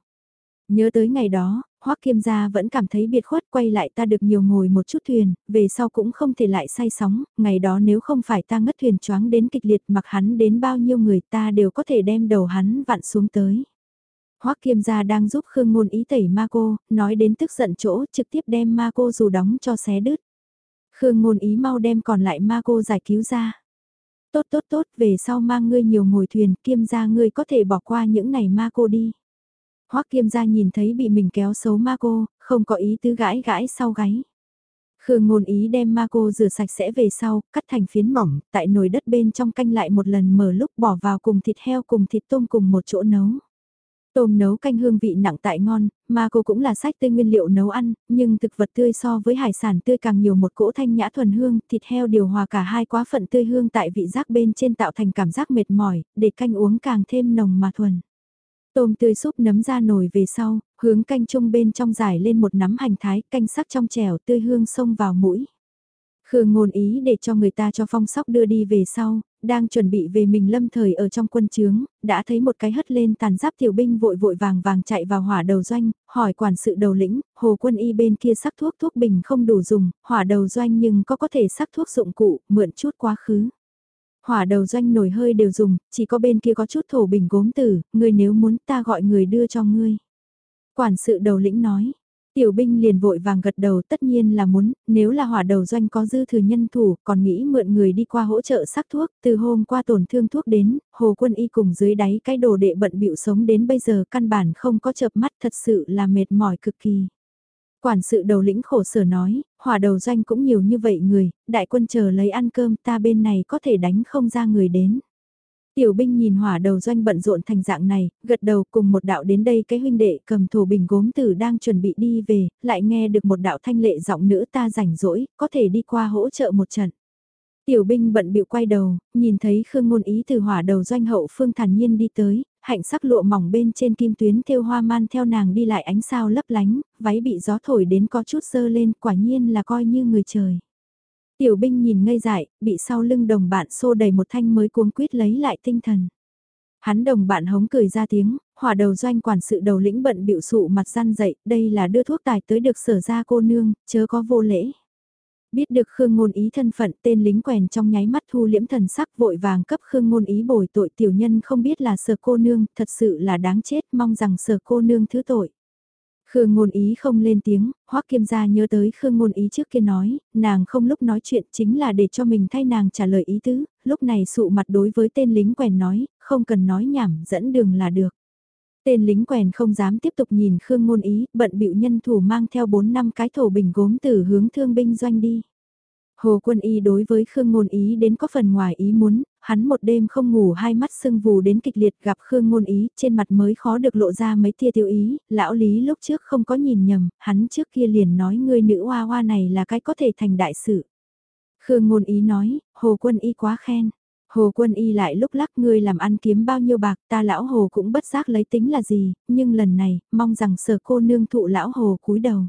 Nhớ tới ngày đó, Hoắc Kiêm gia vẫn cảm thấy biệt khuất quay lại ta được nhiều ngồi một chút thuyền, về sau cũng không thể lại say sóng, ngày đó nếu không phải ta ngất thuyền choáng đến kịch liệt mặc hắn đến bao nhiêu người ta đều có thể đem đầu hắn vặn xuống tới. Hoắc Kiêm gia đang giúp Khương Ngôn ý tẩy ma cô, nói đến tức giận chỗ trực tiếp đem ma cô dù đóng cho xé đứt. Khương Ngôn ý mau đem còn lại ma cô giải cứu ra. Tốt tốt tốt, về sau mang ngươi nhiều ngồi thuyền, Kiêm gia ngươi có thể bỏ qua những này ma cô đi. Hoắc Kiêm gia nhìn thấy bị mình kéo xấu ma cô, không có ý tứ gãi gãi sau gáy. Khương ngôn ý đem ma cô rửa sạch sẽ về sau, cắt thành phiến mỏng, tại nồi đất bên trong canh lại một lần mở lúc bỏ vào cùng thịt heo cùng thịt tôm cùng một chỗ nấu. Tôm nấu canh hương vị nặng tại ngon, ma cô cũng là sách tươi nguyên liệu nấu ăn, nhưng thực vật tươi so với hải sản tươi càng nhiều một cỗ thanh nhã thuần hương, thịt heo điều hòa cả hai quá phận tươi hương tại vị giác bên trên tạo thành cảm giác mệt mỏi, để canh uống càng thêm nồng mà thuần. Tôm tươi súp nấm ra nồi về sau, hướng canh chung bên trong giải lên một nắm hành thái, canh sắc trong trẻo tươi hương xông vào mũi. Khương ngôn ý để cho người ta cho phong sóc đưa đi về sau, đang chuẩn bị về mình lâm thời ở trong quân trướng, đã thấy một cái hất lên tàn giáp tiểu binh vội vội vàng vàng chạy vào hỏa đầu doanh, hỏi quản sự đầu lĩnh, hồ quân y bên kia sắc thuốc thuốc bình không đủ dùng, hỏa đầu doanh nhưng có có thể sắc thuốc dụng cụ, mượn chút quá khứ. Hỏa đầu doanh nổi hơi đều dùng, chỉ có bên kia có chút thổ bình gốm tử, ngươi nếu muốn ta gọi người đưa cho ngươi. Quản sự đầu lĩnh nói, Tiểu binh liền vội vàng gật đầu tất nhiên là muốn, nếu là hỏa đầu doanh có dư thừa nhân thủ, còn nghĩ mượn người đi qua hỗ trợ sắc thuốc, từ hôm qua tổn thương thuốc đến, hồ quân y cùng dưới đáy cái đồ đệ bận bịu sống đến bây giờ căn bản không có chợp mắt thật sự là mệt mỏi cực kỳ. Quản sự đầu lĩnh khổ sở nói, hỏa đầu doanh cũng nhiều như vậy người, đại quân chờ lấy ăn cơm ta bên này có thể đánh không ra người đến. Tiểu binh nhìn hỏa đầu doanh bận rộn thành dạng này, gật đầu cùng một đạo đến đây cái huynh đệ cầm thổ bình gốm tử đang chuẩn bị đi về, lại nghe được một đạo thanh lệ giọng nữ ta rảnh rỗi, có thể đi qua hỗ trợ một trận. Tiểu binh bận bịu quay đầu, nhìn thấy Khương Ngôn Ý từ hỏa đầu doanh hậu phương thản nhiên đi tới, hạnh sắc lụa mỏng bên trên kim tuyến thêu hoa man theo nàng đi lại ánh sao lấp lánh, váy bị gió thổi đến có chút sơ lên quả nhiên là coi như người trời. Tiểu binh nhìn ngây dại, bị sau lưng đồng bạn xô đầy một thanh mới cuống quýt lấy lại tinh thần. Hắn đồng bạn hống cười ra tiếng, hỏa đầu doanh quản sự đầu lĩnh bận biểu sụ mặt răn dậy, đây là đưa thuốc tài tới được sở ra cô nương, chớ có vô lễ. Biết được Khương Ngôn Ý thân phận tên lính quèn trong nháy mắt thu liễm thần sắc vội vàng cấp Khương Ngôn Ý bồi tội tiểu nhân không biết là sở cô nương, thật sự là đáng chết mong rằng sở cô nương thứ tội. Khương ngôn ý không lên tiếng, hoắc kiêm gia nhớ tới Khương ngôn ý trước kia nói, nàng không lúc nói chuyện chính là để cho mình thay nàng trả lời ý tứ, lúc này sụ mặt đối với tên lính quèn nói, không cần nói nhảm, dẫn đường là được. Tên lính quèn không dám tiếp tục nhìn Khương ngôn ý, bận bịu nhân thủ mang theo 4 năm cái thổ bình gốm từ hướng thương binh doanh đi. Hồ Quân Y đối với Khương Ngôn Ý đến có phần ngoài ý muốn, hắn một đêm không ngủ hai mắt sưng vù đến kịch liệt gặp Khương Ngôn Ý, trên mặt mới khó được lộ ra mấy tia tiêu ý, lão lý lúc trước không có nhìn nhầm, hắn trước kia liền nói người nữ hoa hoa này là cái có thể thành đại sự. Khương Ngôn Ý nói, Hồ Quân Y quá khen. Hồ Quân Y lại lúc lắc ngươi làm ăn kiếm bao nhiêu bạc ta lão Hồ cũng bất giác lấy tính là gì, nhưng lần này, mong rằng sở cô nương thụ lão Hồ cúi đầu.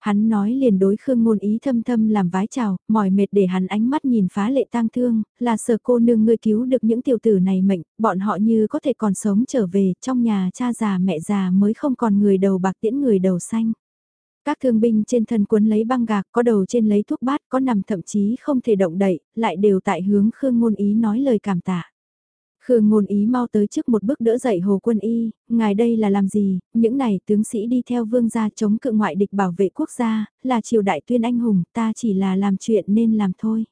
Hắn nói liền đối Khương Ngôn Ý thâm thâm làm vái chào, mỏi mệt để hắn ánh mắt nhìn phá lệ tang thương, là sở cô nương ngươi cứu được những tiểu tử này mệnh, bọn họ như có thể còn sống trở về, trong nhà cha già mẹ già mới không còn người đầu bạc tiễn người đầu xanh. Các thương binh trên thân cuốn lấy băng gạc, có đầu trên lấy thuốc bát, có nằm thậm chí không thể động đậy, lại đều tại hướng Khương Ngôn Ý nói lời cảm tạ. Khương ngôn ý mau tới trước một bước đỡ dậy Hồ Quân Y, ngài đây là làm gì, những này tướng sĩ đi theo vương gia chống cự ngoại địch bảo vệ quốc gia, là triều đại tuyên anh hùng, ta chỉ là làm chuyện nên làm thôi.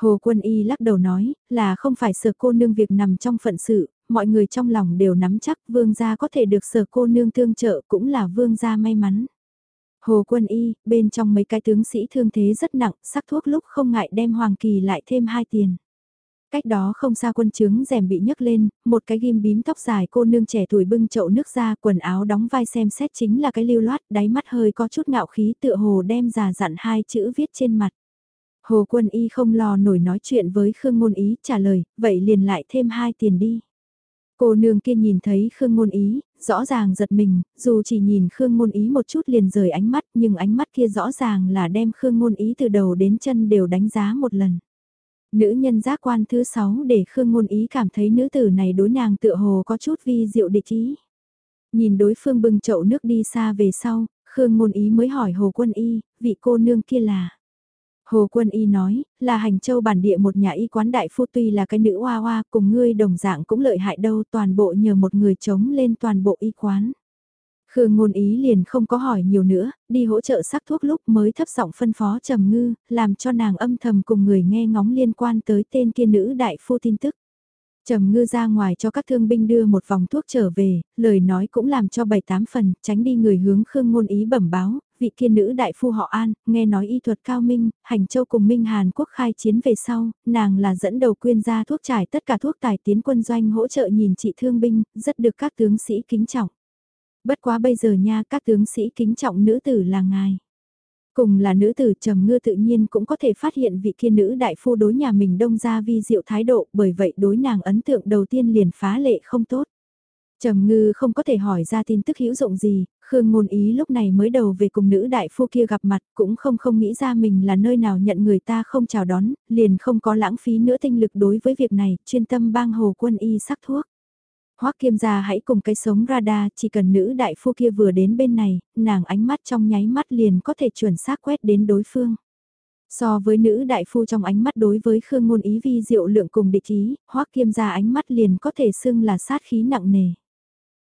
Hồ Quân Y lắc đầu nói, là không phải sở cô nương việc nằm trong phận sự, mọi người trong lòng đều nắm chắc vương gia có thể được sở cô nương tương trợ cũng là vương gia may mắn. Hồ Quân Y, bên trong mấy cái tướng sĩ thương thế rất nặng, sắc thuốc lúc không ngại đem Hoàng Kỳ lại thêm hai tiền. Cách đó không xa quân trướng rèm bị nhấc lên, một cái ghim bím tóc dài cô nương trẻ tuổi bưng chậu nước ra quần áo đóng vai xem xét chính là cái lưu loát, đáy mắt hơi có chút ngạo khí tựa hồ đem già dặn hai chữ viết trên mặt. Hồ quân y không lo nổi nói chuyện với Khương Ngôn Ý trả lời, vậy liền lại thêm hai tiền đi. Cô nương kia nhìn thấy Khương Ngôn Ý, rõ ràng giật mình, dù chỉ nhìn Khương Ngôn Ý một chút liền rời ánh mắt nhưng ánh mắt kia rõ ràng là đem Khương Ngôn Ý từ đầu đến chân đều đánh giá một lần. Nữ nhân giác quan thứ sáu để Khương Ngôn Ý cảm thấy nữ tử này đối nàng tựa hồ có chút vi diệu địch ý. Nhìn đối phương bưng chậu nước đi xa về sau, Khương Ngôn Ý mới hỏi Hồ Quân Y, vị cô nương kia là... Hồ Quân Y nói, là hành châu bản địa một nhà y quán đại phu tuy là cái nữ hoa hoa cùng ngươi đồng dạng cũng lợi hại đâu toàn bộ nhờ một người chống lên toàn bộ y quán. Khương ngôn ý liền không có hỏi nhiều nữa, đi hỗ trợ sắc thuốc lúc mới thấp giọng phân phó trầm ngư, làm cho nàng âm thầm cùng người nghe ngóng liên quan tới tên kia nữ đại phu tin tức. Trầm ngư ra ngoài cho các thương binh đưa một vòng thuốc trở về, lời nói cũng làm cho bảy tám phần, tránh đi người hướng Khương ngôn ý bẩm báo, vị kia nữ đại phu họ An, nghe nói y thuật cao minh, hành châu cùng Minh Hàn Quốc khai chiến về sau, nàng là dẫn đầu quyên gia thuốc trải tất cả thuốc tài tiến quân doanh hỗ trợ nhìn trị thương binh, rất được các tướng sĩ kính trọng. Bất quá bây giờ nha các tướng sĩ kính trọng nữ tử là ngài. Cùng là nữ tử trầm ngư tự nhiên cũng có thể phát hiện vị kia nữ đại phu đối nhà mình đông ra vi diệu thái độ bởi vậy đối nàng ấn tượng đầu tiên liền phá lệ không tốt. Trầm ngư không có thể hỏi ra tin tức hữu dụng gì, Khương ngôn ý lúc này mới đầu về cùng nữ đại phu kia gặp mặt cũng không không nghĩ ra mình là nơi nào nhận người ta không chào đón, liền không có lãng phí nữa tinh lực đối với việc này, chuyên tâm bang hồ quân y sắc thuốc. Hoắc Kiêm gia hãy cùng cái sống radar, chỉ cần nữ đại phu kia vừa đến bên này, nàng ánh mắt trong nháy mắt liền có thể chuẩn xác quét đến đối phương. So với nữ đại phu trong ánh mắt đối với Khương Ngôn Ý vi diệu lượng cùng địch ý, Hoắc Kiêm gia ánh mắt liền có thể xưng là sát khí nặng nề.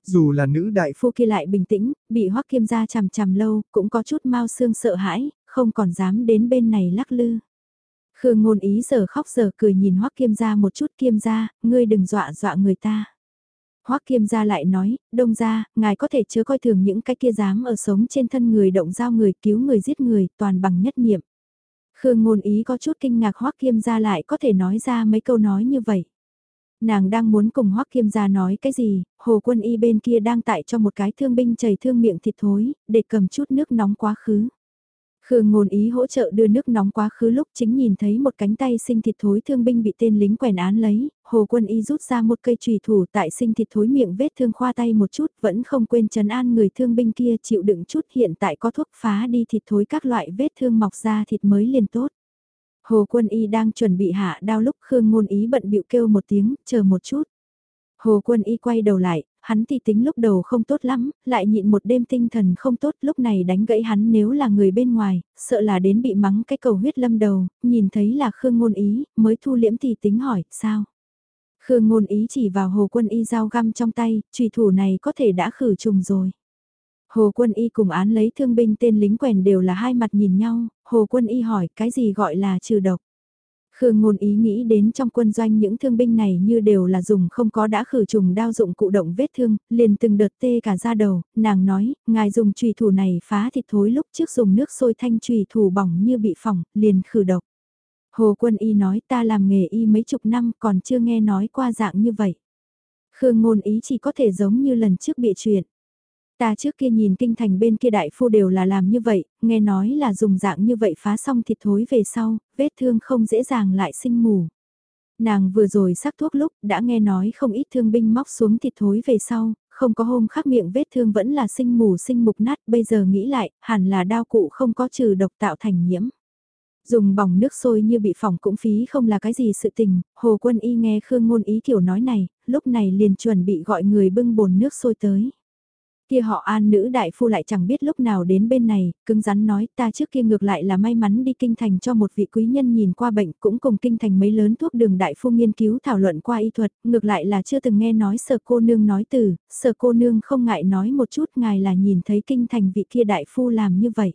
Dù là nữ đại phu kia lại bình tĩnh, bị Hoắc Kiêm gia chằm chằm lâu, cũng có chút mau xương sợ hãi, không còn dám đến bên này lắc lư. Khương Ngôn Ý giờ khóc giờ cười nhìn Hoắc Kiêm gia một chút, "Kiêm gia, ngươi đừng dọa dọa người ta." Hoắc Kiêm gia lại nói, đông gia, ngài có thể chớ coi thường những cái kia dám ở sống trên thân người động dao người cứu người giết người, toàn bằng nhất niệm. Khương ngôn ý có chút kinh ngạc Hoắc Kiêm gia lại có thể nói ra mấy câu nói như vậy. Nàng đang muốn cùng Hoắc Kiêm gia nói cái gì, Hồ Quân Y bên kia đang tại cho một cái thương binh chảy thương miệng thịt thối, để cầm chút nước nóng quá khứ. Khương ngôn ý hỗ trợ đưa nước nóng quá khứ lúc chính nhìn thấy một cánh tay sinh thịt thối thương binh bị tên lính quèn án lấy, hồ quân y rút ra một cây trùy thủ tại sinh thịt thối miệng vết thương khoa tay một chút vẫn không quên trấn an người thương binh kia chịu đựng chút hiện tại có thuốc phá đi thịt thối các loại vết thương mọc ra thịt mới liền tốt. Hồ quân y đang chuẩn bị hạ đao lúc Khương ngôn ý bận bịu kêu một tiếng, chờ một chút. Hồ quân y quay đầu lại, hắn thì tính lúc đầu không tốt lắm, lại nhịn một đêm tinh thần không tốt lúc này đánh gãy hắn nếu là người bên ngoài, sợ là đến bị mắng cái cầu huyết lâm đầu, nhìn thấy là Khương Ngôn Ý, mới thu liễm thì tính hỏi, sao? Khương Ngôn Ý chỉ vào hồ quân y dao găm trong tay, trùy thủ này có thể đã khử trùng rồi. Hồ quân y cùng án lấy thương binh tên lính quèn đều là hai mặt nhìn nhau, hồ quân y hỏi cái gì gọi là trừ độc. Khương ngôn ý nghĩ đến trong quân doanh những thương binh này như đều là dùng không có đã khử trùng đao dụng cụ động vết thương, liền từng đợt tê cả ra đầu, nàng nói, ngài dùng trùy thủ này phá thịt thối lúc trước dùng nước sôi thanh trùy thủ bỏng như bị phỏng, liền khử độc. Hồ quân y nói ta làm nghề y mấy chục năm còn chưa nghe nói qua dạng như vậy. Khương ngôn ý chỉ có thể giống như lần trước bị chuyện. Ta trước kia nhìn kinh thành bên kia đại phu đều là làm như vậy, nghe nói là dùng dạng như vậy phá xong thịt thối về sau, vết thương không dễ dàng lại sinh mù. Nàng vừa rồi sắc thuốc lúc đã nghe nói không ít thương binh móc xuống thịt thối về sau, không có hôm khắc miệng vết thương vẫn là sinh mù sinh mục nát, bây giờ nghĩ lại, hẳn là đao cụ không có trừ độc tạo thành nhiễm. Dùng bỏng nước sôi như bị phỏng cũng phí không là cái gì sự tình, Hồ Quân Y nghe Khương Ngôn Ý kiểu nói này, lúc này liền chuẩn bị gọi người bưng bồn nước sôi tới. Kia họ an nữ đại phu lại chẳng biết lúc nào đến bên này, cứng rắn nói ta trước kia ngược lại là may mắn đi kinh thành cho một vị quý nhân nhìn qua bệnh cũng cùng kinh thành mấy lớn thuốc đường đại phu nghiên cứu thảo luận qua y thuật, ngược lại là chưa từng nghe nói sở cô nương nói từ, sở cô nương không ngại nói một chút ngài là nhìn thấy kinh thành vị kia đại phu làm như vậy.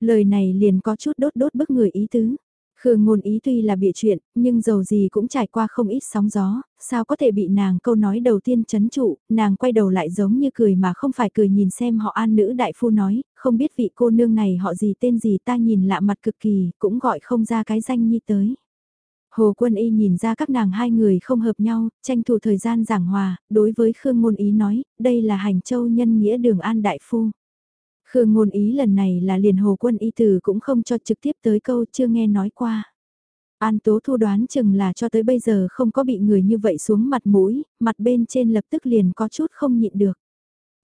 Lời này liền có chút đốt đốt bức người ý tứ. Khương ngôn ý tuy là bịa chuyện, nhưng dầu gì cũng trải qua không ít sóng gió, sao có thể bị nàng câu nói đầu tiên chấn trụ, nàng quay đầu lại giống như cười mà không phải cười nhìn xem họ an nữ đại phu nói, không biết vị cô nương này họ gì tên gì ta nhìn lạ mặt cực kỳ, cũng gọi không ra cái danh nhi tới. Hồ Quân Y nhìn ra các nàng hai người không hợp nhau, tranh thủ thời gian giảng hòa, đối với Khương Ngôn Ý nói, đây là hành châu nhân nghĩa đường An Đại Phu. Khương ngôn ý lần này là liền hồ quân y tử cũng không cho trực tiếp tới câu chưa nghe nói qua. An Tố Thu đoán chừng là cho tới bây giờ không có bị người như vậy xuống mặt mũi, mặt bên trên lập tức liền có chút không nhịn được.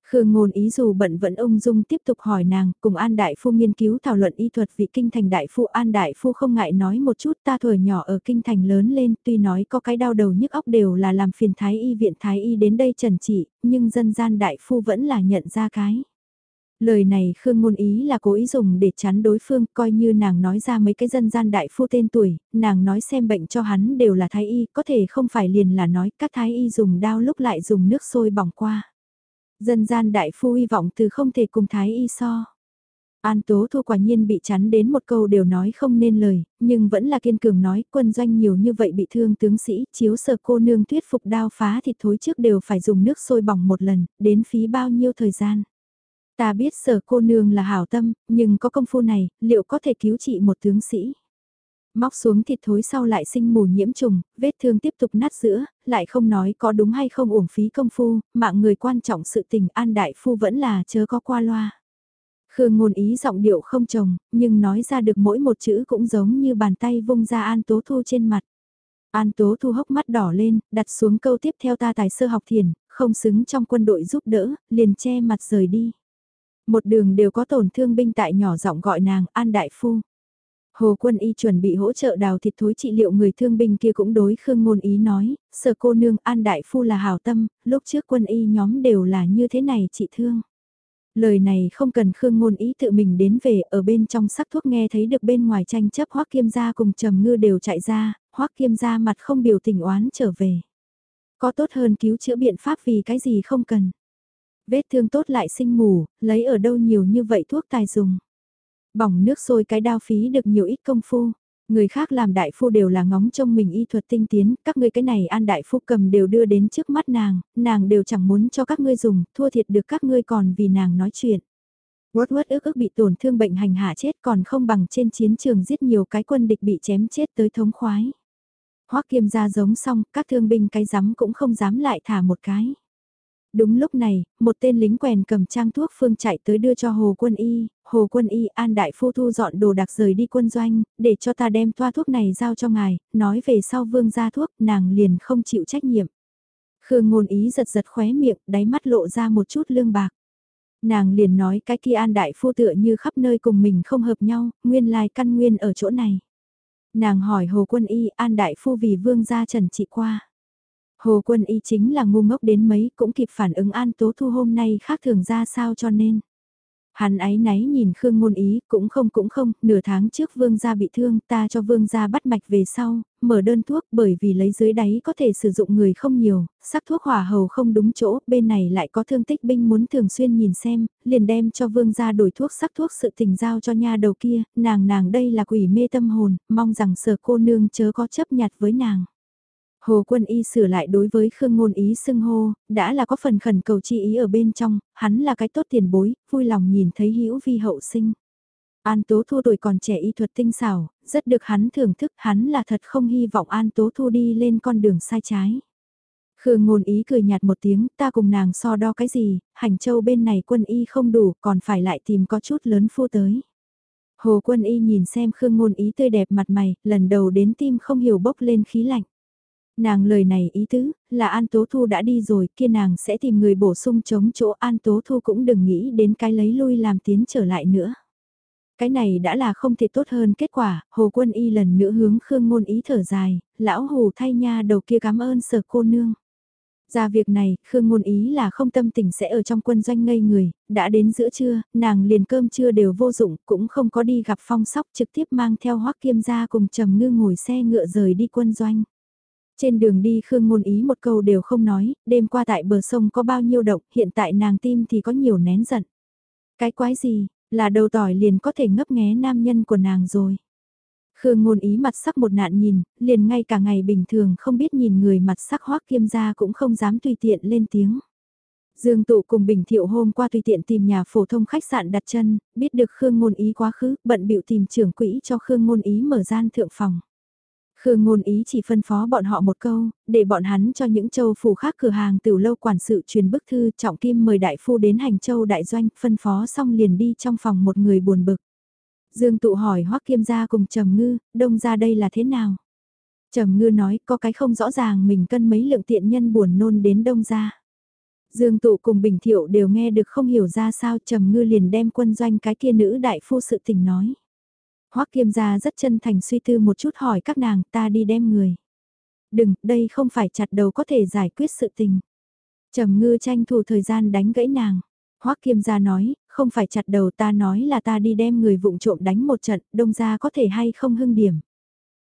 Khương ngôn ý dù bận vẫn ung dung tiếp tục hỏi nàng, cùng An Đại Phu nghiên cứu thảo luận y thuật vị kinh thành Đại Phu An Đại Phu không ngại nói một chút ta tuổi nhỏ ở kinh thành lớn lên tuy nói có cái đau đầu nhức óc đều là làm phiền Thái Y viện Thái Y đến đây trần trị, nhưng dân gian Đại Phu vẫn là nhận ra cái. Lời này Khương Ngôn Ý là cố ý dùng để chắn đối phương, coi như nàng nói ra mấy cái dân gian đại phu tên tuổi, nàng nói xem bệnh cho hắn đều là thái y, có thể không phải liền là nói các thái y dùng đao lúc lại dùng nước sôi bỏng qua. Dân gian đại phu hy vọng từ không thể cùng thái y so. An Tố Thu quả nhiên bị chắn đến một câu đều nói không nên lời, nhưng vẫn là kiên cường nói quân doanh nhiều như vậy bị thương tướng sĩ, chiếu sợ cô nương thuyết phục đao phá thịt thối trước đều phải dùng nước sôi bỏng một lần, đến phí bao nhiêu thời gian. Ta biết sở cô nương là hảo tâm, nhưng có công phu này, liệu có thể cứu trị một tướng sĩ? Móc xuống thịt thối sau lại sinh mù nhiễm trùng, vết thương tiếp tục nát giữa, lại không nói có đúng hay không uổng phí công phu, mạng người quan trọng sự tình an đại phu vẫn là chớ có qua loa. Khương ngôn ý giọng điệu không chồng, nhưng nói ra được mỗi một chữ cũng giống như bàn tay vung ra an tố thu trên mặt. An Tố Thu hốc mắt đỏ lên, đặt xuống câu tiếp theo ta tài sơ học thiền, không xứng trong quân đội giúp đỡ, liền che mặt rời đi. Một đường đều có tổn thương binh tại nhỏ giọng gọi nàng An Đại Phu. Hồ Quân Y chuẩn bị hỗ trợ đào thịt thối trị liệu người thương binh kia cũng đối Khương Ngôn Ý nói, sợ cô nương An Đại Phu là hào tâm, lúc trước quân y nhóm đều là như thế này trị thương. Lời này không cần Khương Ngôn Ý tự mình đến về ở bên trong sắc thuốc nghe thấy được bên ngoài tranh chấp Hoắc Kiêm gia cùng Trầm Ngư đều chạy ra, Hoắc Kiêm gia mặt không biểu tình oán trở về. Có tốt hơn cứu chữa biện pháp vì cái gì không cần. Vết thương tốt lại sinh mù, lấy ở đâu nhiều như vậy thuốc tài dùng. Bỏng nước sôi cái đao phí được nhiều ít công phu. Người khác làm đại phu đều là ngóng trông mình y thuật tinh tiến, các ngươi cái này an đại phu cầm đều đưa đến trước mắt nàng, nàng đều chẳng muốn cho các ngươi dùng, thua thiệt được các ngươi còn vì nàng nói chuyện. Quất quất ước ước bị tổn thương bệnh hành hạ chết còn không bằng trên chiến trường giết nhiều cái quân địch bị chém chết tới thống khoái. Hoắc kiêm ra giống xong, các thương binh cái rắm cũng không dám lại thả một cái. Đúng lúc này, một tên lính quèn cầm trang thuốc phương chạy tới đưa cho Hồ Quân Y, Hồ Quân Y an đại phu thu dọn đồ đặc rời đi quân doanh, để cho ta đem toa thuốc này giao cho ngài, nói về sau vương ra thuốc, nàng liền không chịu trách nhiệm. Khương ngôn ý giật giật khóe miệng, đáy mắt lộ ra một chút lương bạc. Nàng liền nói cái kia an đại phu tựa như khắp nơi cùng mình không hợp nhau, nguyên lai căn nguyên ở chỗ này. Nàng hỏi Hồ Quân Y an đại phu vì vương gia trần trị qua. Hồ Quân Y chính là ngu ngốc đến mấy cũng kịp phản ứng An Tố Thu hôm nay khác thường ra sao cho nên. Hắn ấy náy nhìn Khương Ngôn Ý, cũng không cũng không, nửa tháng trước vương gia bị thương, ta cho vương gia bắt mạch về sau, mở đơn thuốc bởi vì lấy dưới đáy có thể sử dụng người không nhiều, sắc thuốc hỏa hầu không đúng chỗ, bên này lại có thương tích binh muốn thường xuyên nhìn xem, liền đem cho vương gia đổi thuốc sắc thuốc sự tình giao cho nha đầu kia, nàng nàng đây là quỷ mê tâm hồn, mong rằng sở cô nương chớ có chấp nhặt với nàng. Hồ Quân Y sửa lại đối với Khương Ngôn Ý xưng hô, đã là có phần khẩn cầu chi ý ở bên trong, hắn là cái tốt tiền bối, vui lòng nhìn thấy hữu vi hậu sinh. An Tố Thu tuổi còn trẻ y thuật tinh xảo, rất được hắn thưởng thức, hắn là thật không hy vọng An Tố Thu đi lên con đường sai trái. Khương Ngôn Ý cười nhạt một tiếng, ta cùng nàng so đo cái gì, hành châu bên này quân y không đủ, còn phải lại tìm có chút lớn phu tới. Hồ Quân Y nhìn xem Khương Ngôn Ý tươi đẹp mặt mày, lần đầu đến tim không hiểu bốc lên khí lạnh. Nàng lời này ý tứ, là An Tố Thu đã đi rồi, kia nàng sẽ tìm người bổ sung chống chỗ An Tố Thu cũng đừng nghĩ đến cái lấy lui làm tiến trở lại nữa. Cái này đã là không thể tốt hơn kết quả, Hồ Quân Y lần nữa hướng Khương Ngôn Ý thở dài, lão Hồ thay nha đầu kia cảm ơn sở cô nương. Ra việc này, Khương Ngôn Ý là không tâm tình sẽ ở trong quân doanh ngây người, đã đến giữa trưa, nàng liền cơm trưa đều vô dụng, cũng không có đi gặp phong sóc trực tiếp mang theo hoắc kiêm gia cùng trầm ngư ngồi xe ngựa rời đi quân doanh. Trên đường đi Khương Ngôn Ý một câu đều không nói, đêm qua tại bờ sông có bao nhiêu động, hiện tại nàng tim thì có nhiều nén giận. Cái quái gì, là đầu tỏi liền có thể ngấp nghé nam nhân của nàng rồi. Khương Ngôn Ý mặt sắc một nạn nhìn, liền ngay cả ngày bình thường không biết nhìn người mặt sắc hoác kiêm ra cũng không dám tùy tiện lên tiếng. Dương Tụ cùng Bình Thiệu hôm qua tùy tiện tìm nhà phổ thông khách sạn đặt chân, biết được Khương Ngôn Ý quá khứ, bận biểu tìm trưởng quỹ cho Khương Ngôn Ý mở gian thượng phòng. Khương ngôn ý chỉ phân phó bọn họ một câu, để bọn hắn cho những châu phủ khác cửa hàng từ lâu quản sự truyền bức thư trọng kim mời đại phu đến hành châu đại doanh, phân phó xong liền đi trong phòng một người buồn bực. Dương tụ hỏi hoắc kiêm gia cùng trầm ngư, đông ra đây là thế nào? Trầm ngư nói có cái không rõ ràng mình cân mấy lượng tiện nhân buồn nôn đến đông ra. Dương tụ cùng bình thiệu đều nghe được không hiểu ra sao trầm ngư liền đem quân doanh cái kia nữ đại phu sự tình nói. Hoắc Kiêm gia rất chân thành suy tư một chút hỏi các nàng ta đi đem người. Đừng, đây không phải chặt đầu có thể giải quyết sự tình. Trầm ngư tranh thủ thời gian đánh gãy nàng. Hoắc Kiêm gia nói, không phải chặt đầu ta nói là ta đi đem người vụng trộm đánh một trận, đông gia có thể hay không hưng điểm.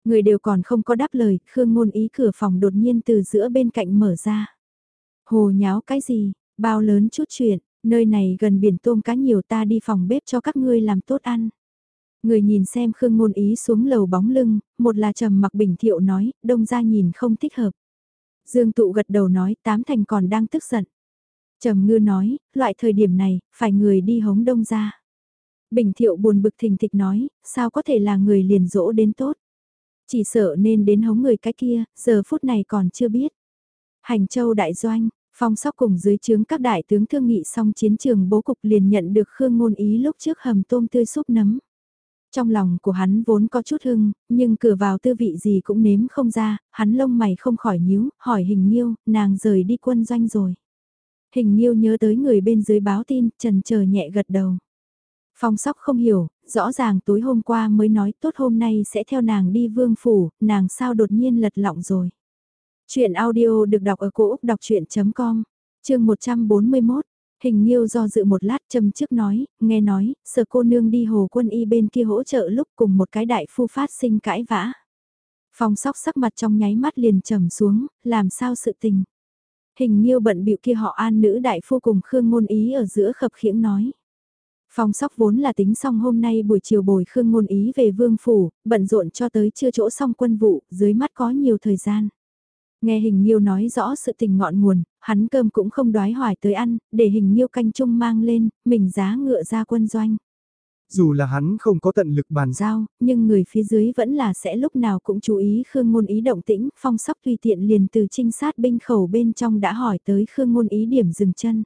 Người đều còn không có đáp lời, Khương ngôn ý cửa phòng đột nhiên từ giữa bên cạnh mở ra. Hồ nháo cái gì, bao lớn chút chuyện, nơi này gần biển tôm cá nhiều ta đi phòng bếp cho các ngươi làm tốt ăn. Người nhìn xem Khương Ngôn Ý xuống lầu bóng lưng, một là trầm mặc bình thiệu nói, đông ra nhìn không thích hợp. Dương tụ gật đầu nói, tám thành còn đang tức giận. Trầm ngư nói, loại thời điểm này, phải người đi hống đông ra. Bình thiệu buồn bực thình thịch nói, sao có thể là người liền dỗ đến tốt. Chỉ sợ nên đến hống người cái kia, giờ phút này còn chưa biết. Hành châu đại doanh, phong sóc cùng dưới trướng các đại tướng thương nghị xong chiến trường bố cục liền nhận được Khương Ngôn Ý lúc trước hầm tôm tươi súp nấm. Trong lòng của hắn vốn có chút hưng, nhưng cửa vào tư vị gì cũng nếm không ra, hắn lông mày không khỏi nhíu, hỏi hình nhiêu, nàng rời đi quân doanh rồi. Hình nhiêu nhớ tới người bên dưới báo tin, trần chờ nhẹ gật đầu. Phong sóc không hiểu, rõ ràng tối hôm qua mới nói tốt hôm nay sẽ theo nàng đi vương phủ, nàng sao đột nhiên lật lọng rồi. Chuyện audio được đọc ở cổ Úc đọc chuyện.com, chương 141. Hình Nhiêu do dự một lát châm trước nói, nghe nói, sở cô nương đi hồ quân y bên kia hỗ trợ lúc cùng một cái đại phu phát sinh cãi vã. Phong sóc sắc mặt trong nháy mắt liền trầm xuống, làm sao sự tình. Hình Nhiêu bận bịu kia họ an nữ đại phu cùng Khương Ngôn Ý ở giữa khập khiễng nói. Phong sóc vốn là tính xong hôm nay buổi chiều bồi Khương Ngôn Ý về vương phủ, bận rộn cho tới chưa chỗ xong quân vụ, dưới mắt có nhiều thời gian. Nghe hình nhiêu nói rõ sự tình ngọn nguồn, hắn cơm cũng không đoái hoài tới ăn, để hình nhiêu canh chung mang lên, mình giá ngựa ra quân doanh. Dù là hắn không có tận lực bàn giao, nhưng người phía dưới vẫn là sẽ lúc nào cũng chú ý Khương Ngôn Ý động tĩnh, phong sóc tùy tiện liền từ trinh sát binh khẩu bên trong đã hỏi tới Khương Ngôn Ý điểm dừng chân.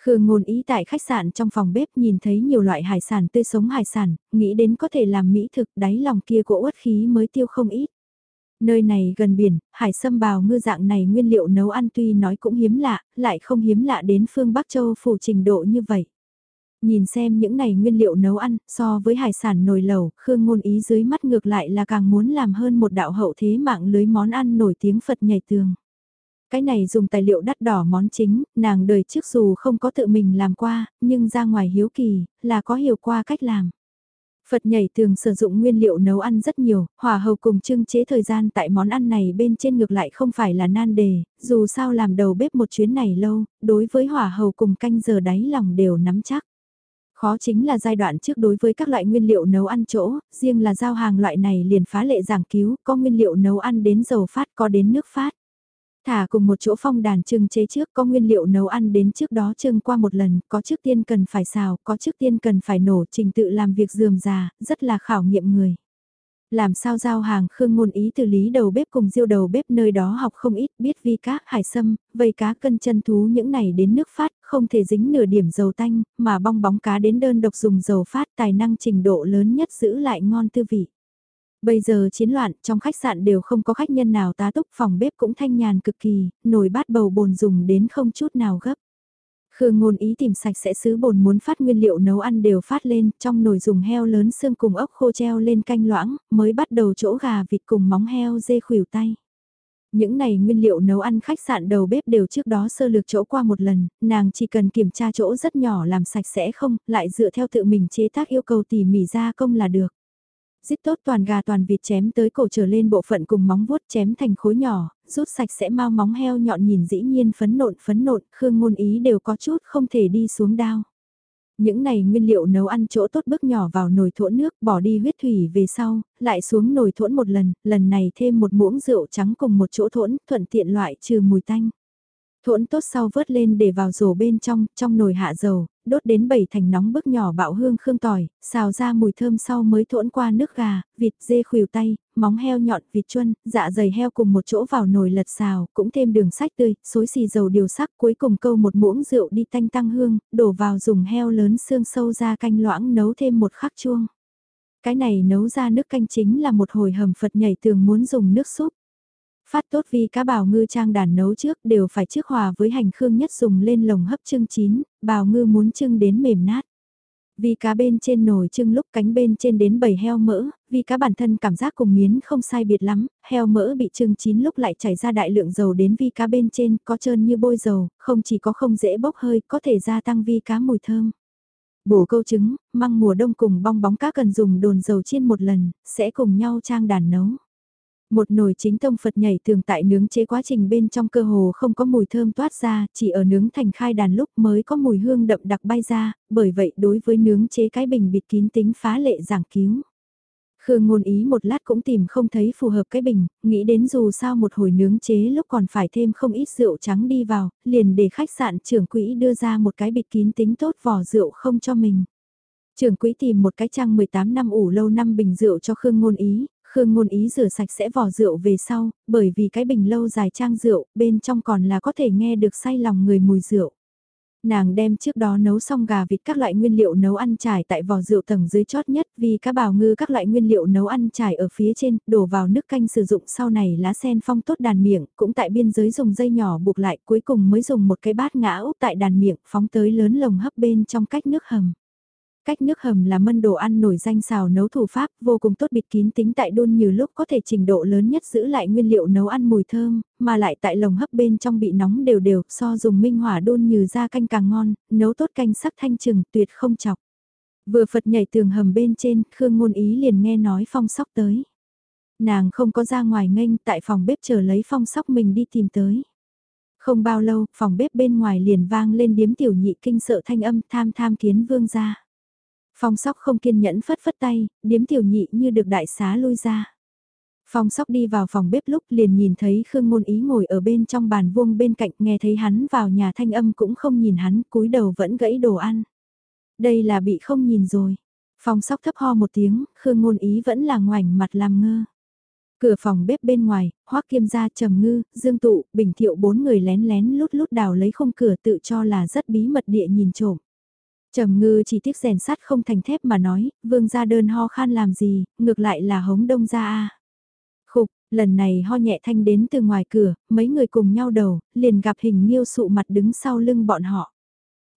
Khương Ngôn Ý tại khách sạn trong phòng bếp nhìn thấy nhiều loại hải sản tươi sống hải sản, nghĩ đến có thể làm mỹ thực đáy lòng kia của uất khí mới tiêu không ít. Nơi này gần biển, hải sâm bào ngư dạng này nguyên liệu nấu ăn tuy nói cũng hiếm lạ, lại không hiếm lạ đến phương Bắc Châu phủ trình độ như vậy. Nhìn xem những này nguyên liệu nấu ăn, so với hải sản nồi lẩu, Khương ngôn ý dưới mắt ngược lại là càng muốn làm hơn một đạo hậu thế mạng lưới món ăn nổi tiếng Phật nhảy tường. Cái này dùng tài liệu đắt đỏ món chính, nàng đời trước dù không có tự mình làm qua, nhưng ra ngoài hiếu kỳ, là có hiểu qua cách làm. Phật nhảy thường sử dụng nguyên liệu nấu ăn rất nhiều, hòa hầu cùng trưng chế thời gian tại món ăn này bên trên ngược lại không phải là nan đề, dù sao làm đầu bếp một chuyến này lâu, đối với hỏa hầu cùng canh giờ đáy lòng đều nắm chắc. Khó chính là giai đoạn trước đối với các loại nguyên liệu nấu ăn chỗ, riêng là giao hàng loại này liền phá lệ giảng cứu, có nguyên liệu nấu ăn đến dầu phát có đến nước phát. Thả cùng một chỗ phong đàn trưng chế trước có nguyên liệu nấu ăn đến trước đó trưng qua một lần, có trước tiên cần phải xào, có trước tiên cần phải nổ trình tự làm việc dườm già, rất là khảo nghiệm người. Làm sao giao hàng khương ngôn ý từ lý đầu bếp cùng diêu đầu bếp nơi đó học không ít biết vi cá, hải sâm, vây cá cân chân thú những này đến nước phát, không thể dính nửa điểm dầu tanh, mà bong bóng cá đến đơn độc dùng dầu phát tài năng trình độ lớn nhất giữ lại ngon tư vị. Bây giờ chiến loạn, trong khách sạn đều không có khách nhân nào tá túc phòng bếp cũng thanh nhàn cực kỳ, nồi bát bầu bồn dùng đến không chút nào gấp. Khương ngôn ý tìm sạch sẽ sứ bồn muốn phát nguyên liệu nấu ăn đều phát lên, trong nồi dùng heo lớn xương cùng ốc khô treo lên canh loãng, mới bắt đầu chỗ gà vịt cùng móng heo dê khuỷu tay. Những này nguyên liệu nấu ăn khách sạn đầu bếp đều trước đó sơ lược chỗ qua một lần, nàng chỉ cần kiểm tra chỗ rất nhỏ làm sạch sẽ không, lại dựa theo tự mình chế tác yêu cầu tỉ mỉ gia công là được giết tốt toàn gà toàn vịt chém tới cổ trở lên bộ phận cùng móng vuốt chém thành khối nhỏ, rút sạch sẽ mau móng heo nhọn nhìn dĩ nhiên phấn nộn phấn nộn, khương ngôn ý đều có chút không thể đi xuống đao. Những này nguyên liệu nấu ăn chỗ tốt bước nhỏ vào nồi thỗn nước bỏ đi huyết thủy về sau, lại xuống nồi thỗn một lần, lần này thêm một muỗng rượu trắng cùng một chỗ thỗn, thuận tiện loại trừ mùi tanh. Thỗn tốt sau vớt lên để vào rổ bên trong, trong nồi hạ dầu, đốt đến bảy thành nóng bức nhỏ bạo hương khương tỏi, xào ra mùi thơm sau mới thỗn qua nước gà, vịt dê khuỷu tay, móng heo nhọn, vịt chuân, dạ dày heo cùng một chỗ vào nồi lật xào, cũng thêm đường sách tươi, xối xì dầu điều sắc, cuối cùng câu một muỗng rượu đi tanh tăng hương, đổ vào dùng heo lớn xương sâu ra canh loãng nấu thêm một khắc chuông. Cái này nấu ra nước canh chính là một hồi hầm Phật nhảy tường muốn dùng nước súp. Phát tốt vì cá bào ngư trang đàn nấu trước đều phải trước hòa với hành khương nhất dùng lên lồng hấp trưng chín, bào ngư muốn trưng đến mềm nát. Vì cá bên trên nồi trưng lúc cánh bên trên đến bầy heo mỡ, vì cá bản thân cảm giác cùng miến không sai biệt lắm, heo mỡ bị trưng chín lúc lại chảy ra đại lượng dầu đến vi cá bên trên có trơn như bôi dầu, không chỉ có không dễ bốc hơi, có thể gia tăng vi cá mùi thơm. Bổ câu trứng, măng mùa đông cùng bong bóng cá cần dùng đồn dầu chiên một lần, sẽ cùng nhau trang đàn nấu. Một nồi chính tông Phật nhảy thường tại nướng chế quá trình bên trong cơ hồ không có mùi thơm toát ra, chỉ ở nướng thành khai đàn lúc mới có mùi hương đậm đặc bay ra, bởi vậy đối với nướng chế cái bình bịt kín tính phá lệ giảng cứu. Khương ngôn ý một lát cũng tìm không thấy phù hợp cái bình, nghĩ đến dù sao một hồi nướng chế lúc còn phải thêm không ít rượu trắng đi vào, liền để khách sạn trưởng quỹ đưa ra một cái bịt kín tính tốt vỏ rượu không cho mình. Trưởng quỹ tìm một cái trang 18 năm ủ lâu năm bình rượu cho Khương ngôn ý, Khương ngôn ý rửa sạch sẽ vỏ rượu về sau, bởi vì cái bình lâu dài trang rượu, bên trong còn là có thể nghe được say lòng người mùi rượu. Nàng đem trước đó nấu xong gà vịt các loại nguyên liệu nấu ăn trải tại vỏ rượu tầng dưới chót nhất vì cá bào ngư các loại nguyên liệu nấu ăn trải ở phía trên, đổ vào nước canh sử dụng sau này lá sen phong tốt đàn miệng, cũng tại biên giới dùng dây nhỏ buộc lại cuối cùng mới dùng một cái bát ngã úp tại đàn miệng phóng tới lớn lồng hấp bên trong cách nước hầm. Cách nước hầm là mân đồ ăn nổi danh xào nấu thủ pháp, vô cùng tốt bịt kín tính tại đun nhiều lúc có thể trình độ lớn nhất giữ lại nguyên liệu nấu ăn mùi thơm, mà lại tại lồng hấp bên trong bị nóng đều đều, so dùng minh hỏa đun như ra canh càng ngon, nấu tốt canh sắc thanh trừng, tuyệt không chọc. Vừa Phật nhảy tường hầm bên trên, Khương Ngôn Ý liền nghe nói phong sóc tới. Nàng không có ra ngoài nghênh tại phòng bếp chờ lấy phong sóc mình đi tìm tới. Không bao lâu, phòng bếp bên ngoài liền vang lên điếm tiểu nhị kinh sợ thanh âm tham tham kiến vương ra. Phong sóc không kiên nhẫn phất phất tay, điếm tiểu nhị như được đại xá lui ra. Phong sóc đi vào phòng bếp lúc liền nhìn thấy Khương Ngôn Ý ngồi ở bên trong bàn vuông bên cạnh nghe thấy hắn vào nhà thanh âm cũng không nhìn hắn cúi đầu vẫn gãy đồ ăn. Đây là bị không nhìn rồi. Phong sóc thấp ho một tiếng, Khương Ngôn Ý vẫn là ngoảnh mặt làm ngơ. Cửa phòng bếp bên ngoài, Hoắc Kiêm gia trầm ngư, Dương Tụ, Bình Thiệu bốn người lén lén lút lút đào lấy không cửa tự cho là rất bí mật địa nhìn trộm. Trầm ngư chỉ tiếc rèn sắt không thành thép mà nói, vương gia đơn ho khan làm gì, ngược lại là hống đông gia a. Khục, lần này ho nhẹ thanh đến từ ngoài cửa, mấy người cùng nhau đầu, liền gặp hình nghiêu sụ mặt đứng sau lưng bọn họ.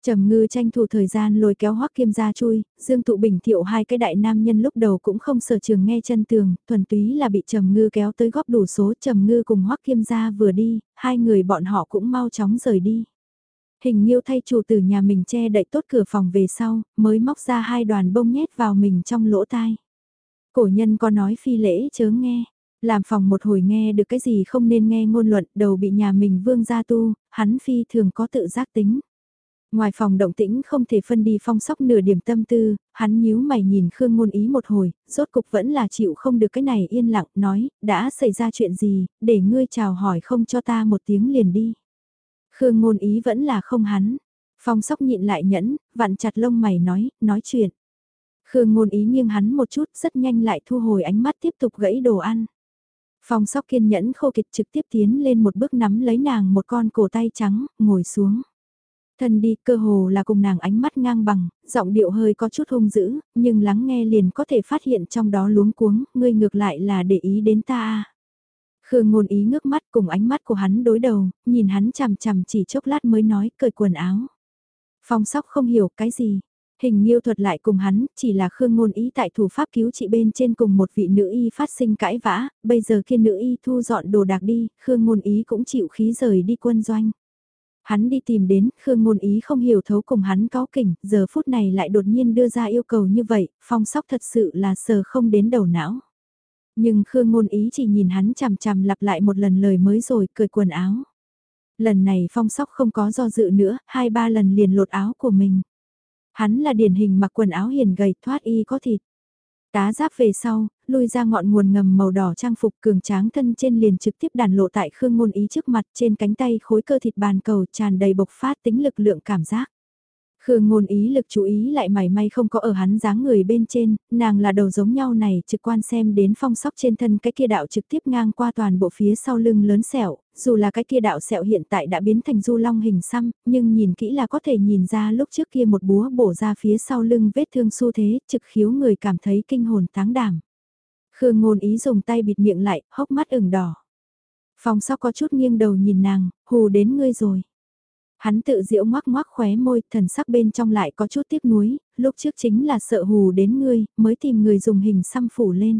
Trầm ngư tranh thủ thời gian lôi kéo hoắc kiêm ra chui, dương tụ bình thiệu hai cái đại nam nhân lúc đầu cũng không sở trường nghe chân tường, thuần túy là bị trầm ngư kéo tới góp đủ số trầm ngư cùng hoắc kiêm ra vừa đi, hai người bọn họ cũng mau chóng rời đi. Hình Nhiêu thay chủ tử nhà mình che đậy tốt cửa phòng về sau, mới móc ra hai đoàn bông nhét vào mình trong lỗ tai. Cổ nhân có nói phi lễ chớ nghe, làm phòng một hồi nghe được cái gì không nên nghe ngôn luận, đầu bị nhà mình vương gia tu, hắn phi thường có tự giác tính. Ngoài phòng động tĩnh không thể phân đi phong sóc nửa điểm tâm tư, hắn nhíu mày nhìn Khương Ngôn Ý một hồi, rốt cục vẫn là chịu không được cái này yên lặng, nói, đã xảy ra chuyện gì, để ngươi chào hỏi không cho ta một tiếng liền đi. Khương ngôn ý vẫn là không hắn. Phong sóc nhịn lại nhẫn, vặn chặt lông mày nói, nói chuyện. Khương ngôn ý nghiêng hắn một chút, rất nhanh lại thu hồi ánh mắt tiếp tục gãy đồ ăn. Phong sóc kiên nhẫn khô kịch trực tiếp tiến lên một bước nắm lấy nàng một con cổ tay trắng, ngồi xuống. Thân đi cơ hồ là cùng nàng ánh mắt ngang bằng, giọng điệu hơi có chút hung dữ, nhưng lắng nghe liền có thể phát hiện trong đó luống cuống, ngươi ngược lại là để ý đến ta à. Khương ngôn ý ngước mắt cùng ánh mắt của hắn đối đầu, nhìn hắn chằm chằm chỉ chốc lát mới nói cởi quần áo. Phong sóc không hiểu cái gì. Hình nhiêu thuật lại cùng hắn, chỉ là Khương ngôn ý tại thủ pháp cứu trị bên trên cùng một vị nữ y phát sinh cãi vã, bây giờ kia nữ y thu dọn đồ đạc đi, Khương ngôn ý cũng chịu khí rời đi quân doanh. Hắn đi tìm đến, Khương ngôn ý không hiểu thấu cùng hắn có kỉnh, giờ phút này lại đột nhiên đưa ra yêu cầu như vậy, phong sóc thật sự là sờ không đến đầu não. Nhưng Khương Ngôn Ý chỉ nhìn hắn chằm chằm lặp lại một lần lời mới rồi cười quần áo. Lần này phong sóc không có do dự nữa, hai ba lần liền lột áo của mình. Hắn là điển hình mặc quần áo hiền gầy thoát y có thịt. Tá giáp về sau, lui ra ngọn nguồn ngầm màu đỏ trang phục cường tráng thân trên liền trực tiếp đàn lộ tại Khương Ngôn Ý trước mặt trên cánh tay khối cơ thịt bàn cầu tràn đầy bộc phát tính lực lượng cảm giác. Khương ngôn ý lực chú ý lại mảy may không có ở hắn dáng người bên trên, nàng là đầu giống nhau này trực quan xem đến phong sóc trên thân cái kia đạo trực tiếp ngang qua toàn bộ phía sau lưng lớn sẹo, dù là cái kia đạo sẹo hiện tại đã biến thành du long hình xăm, nhưng nhìn kỹ là có thể nhìn ra lúc trước kia một búa bổ ra phía sau lưng vết thương xu thế, trực khiếu người cảm thấy kinh hồn táng đảm. Khương ngôn ý dùng tay bịt miệng lại, hốc mắt ửng đỏ. Phong sóc có chút nghiêng đầu nhìn nàng, hù đến ngươi rồi. Hắn tự diễu ngoác ngoác khóe môi, thần sắc bên trong lại có chút tiếc nuối, lúc trước chính là sợ hù đến ngươi, mới tìm người dùng hình xăm phủ lên.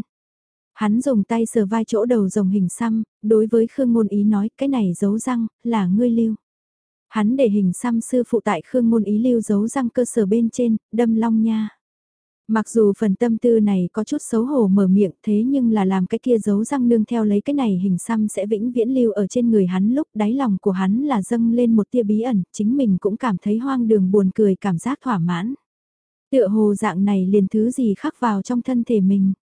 Hắn dùng tay sờ vai chỗ đầu rồng hình xăm, đối với Khương Ngôn Ý nói cái này giấu răng, là ngươi lưu. Hắn để hình xăm sư phụ tại Khương Ngôn Ý lưu giấu răng cơ sở bên trên, đâm long nha. Mặc dù phần tâm tư này có chút xấu hổ mở miệng thế nhưng là làm cái kia giấu răng nương theo lấy cái này hình xăm sẽ vĩnh viễn lưu ở trên người hắn lúc đáy lòng của hắn là dâng lên một tia bí ẩn, chính mình cũng cảm thấy hoang đường buồn cười cảm giác thỏa mãn. Tựa hồ dạng này liền thứ gì khắc vào trong thân thể mình.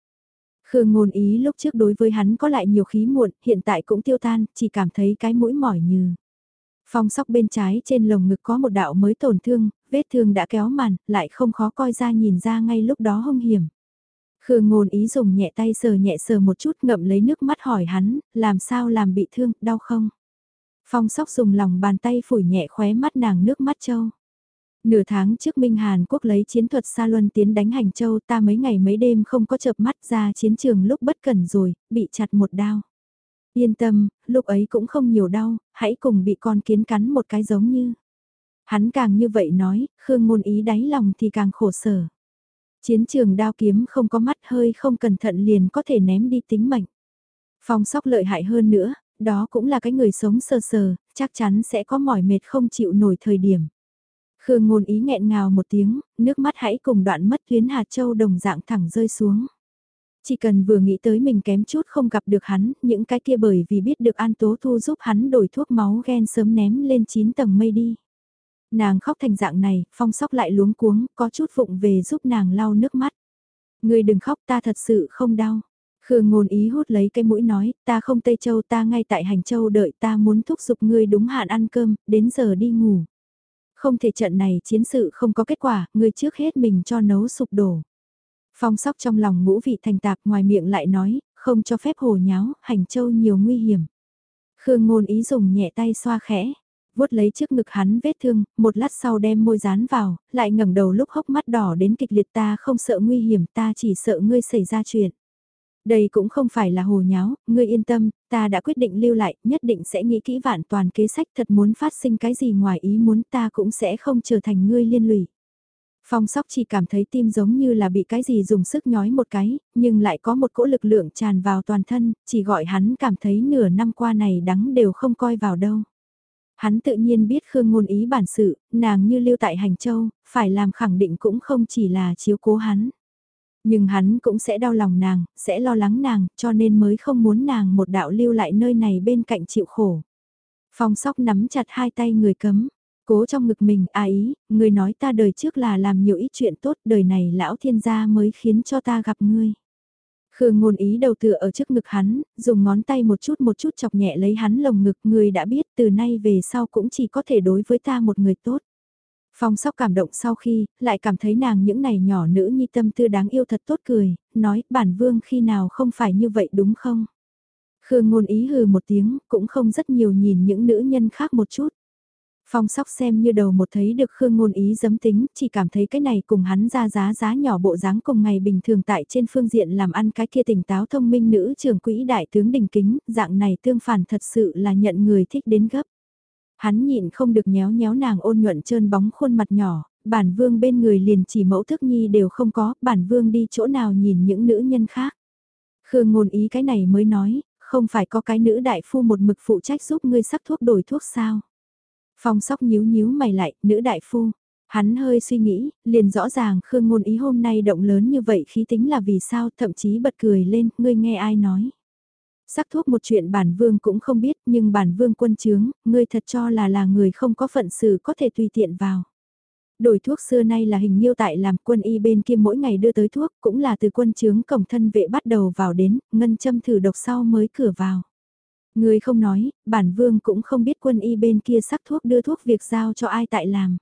Khương ngôn ý lúc trước đối với hắn có lại nhiều khí muộn, hiện tại cũng tiêu tan, chỉ cảm thấy cái mũi mỏi như. Phong sóc bên trái trên lồng ngực có một đạo mới tổn thương, vết thương đã kéo màn, lại không khó coi ra nhìn ra ngay lúc đó hung hiểm. Khương ngôn ý dùng nhẹ tay sờ nhẹ sờ một chút ngậm lấy nước mắt hỏi hắn, làm sao làm bị thương, đau không? Phong sóc dùng lòng bàn tay phủi nhẹ khóe mắt nàng nước mắt trâu. Nửa tháng trước Minh Hàn Quốc lấy chiến thuật Sa Luân tiến đánh Hành Châu ta mấy ngày mấy đêm không có chợp mắt ra chiến trường lúc bất cẩn rồi, bị chặt một đao. Yên tâm, lúc ấy cũng không nhiều đau, hãy cùng bị con kiến cắn một cái giống như. Hắn càng như vậy nói, Khương ngôn ý đáy lòng thì càng khổ sở. Chiến trường đao kiếm không có mắt hơi không cẩn thận liền có thể ném đi tính mệnh. Phong sóc lợi hại hơn nữa, đó cũng là cái người sống sờ sờ, chắc chắn sẽ có mỏi mệt không chịu nổi thời điểm. Khương ngôn ý nghẹn ngào một tiếng, nước mắt hãy cùng đoạn mất tuyến hạt châu đồng dạng thẳng rơi xuống. Chỉ cần vừa nghĩ tới mình kém chút không gặp được hắn, những cái kia bởi vì biết được An Tố Thu giúp hắn đổi thuốc máu ghen sớm ném lên 9 tầng mây đi. Nàng khóc thành dạng này, phong sóc lại luống cuống, có chút vụng về giúp nàng lau nước mắt. Người đừng khóc ta thật sự không đau. Khương ngôn ý hút lấy cái mũi nói, ta không Tây Châu ta ngay tại Hành Châu đợi ta muốn thúc giục ngươi đúng hạn ăn cơm, đến giờ đi ngủ. Không thể trận này chiến sự không có kết quả, ngươi trước hết mình cho nấu sụp đổ. Phong sóc trong lòng ngũ vị thành tạp ngoài miệng lại nói, không cho phép hồ nháo, Hành Châu nhiều nguy hiểm. Khương ngôn ý dùng nhẹ tay xoa khẽ, vuốt lấy trước ngực hắn vết thương, một lát sau đem môi dán vào, lại ngẩng đầu lúc hốc mắt đỏ đến kịch liệt ta không sợ nguy hiểm ta chỉ sợ ngươi xảy ra chuyện. Đây cũng không phải là hồ nháo, ngươi yên tâm, ta đã quyết định lưu lại, nhất định sẽ nghĩ kỹ vạn toàn kế sách thật muốn phát sinh cái gì ngoài ý muốn ta cũng sẽ không trở thành ngươi liên lụy. Phong sóc chỉ cảm thấy tim giống như là bị cái gì dùng sức nhói một cái, nhưng lại có một cỗ lực lượng tràn vào toàn thân, chỉ gọi hắn cảm thấy nửa năm qua này đắng đều không coi vào đâu. Hắn tự nhiên biết Khương ngôn ý bản sự, nàng như lưu tại Hành Châu, phải làm khẳng định cũng không chỉ là chiếu cố hắn. Nhưng hắn cũng sẽ đau lòng nàng, sẽ lo lắng nàng, cho nên mới không muốn nàng một đạo lưu lại nơi này bên cạnh chịu khổ. Phong sóc nắm chặt hai tay người cấm, cố trong ngực mình, à ý, người nói ta đời trước là làm nhiều ít chuyện tốt, đời này lão thiên gia mới khiến cho ta gặp ngươi. Khương ngôn ý đầu tựa ở trước ngực hắn, dùng ngón tay một chút một chút chọc nhẹ lấy hắn lồng ngực người đã biết từ nay về sau cũng chỉ có thể đối với ta một người tốt. Phong sóc cảm động sau khi, lại cảm thấy nàng những này nhỏ nữ nhi tâm tư đáng yêu thật tốt cười, nói bản vương khi nào không phải như vậy đúng không? Khương ngôn ý hừ một tiếng, cũng không rất nhiều nhìn những nữ nhân khác một chút. Phong sóc xem như đầu một thấy được Khương ngôn ý dấm tính, chỉ cảm thấy cái này cùng hắn ra giá giá nhỏ bộ dáng cùng ngày bình thường tại trên phương diện làm ăn cái kia tỉnh táo thông minh nữ trường quỹ đại tướng đình kính, dạng này tương phản thật sự là nhận người thích đến gấp. Hắn nhịn không được nhéo nhéo nàng ôn nhuận trơn bóng khuôn mặt nhỏ, bản vương bên người liền chỉ mẫu thức nhi đều không có, bản vương đi chỗ nào nhìn những nữ nhân khác. Khương ngôn ý cái này mới nói, không phải có cái nữ đại phu một mực phụ trách giúp ngươi sắc thuốc đổi thuốc sao. Phong sóc nhíu nhíu mày lại, nữ đại phu. Hắn hơi suy nghĩ, liền rõ ràng Khương ngôn ý hôm nay động lớn như vậy khí tính là vì sao, thậm chí bật cười lên, ngươi nghe ai nói. Sắc thuốc một chuyện bản vương cũng không biết nhưng bản vương quân chướng, ngươi thật cho là là người không có phận sự có thể tùy tiện vào. Đổi thuốc xưa nay là hình nhiêu tại làm quân y bên kia mỗi ngày đưa tới thuốc cũng là từ quân chướng cổng thân vệ bắt đầu vào đến, ngân châm thử độc sau mới cửa vào. Người không nói, bản vương cũng không biết quân y bên kia sắc thuốc đưa thuốc việc giao cho ai tại làm.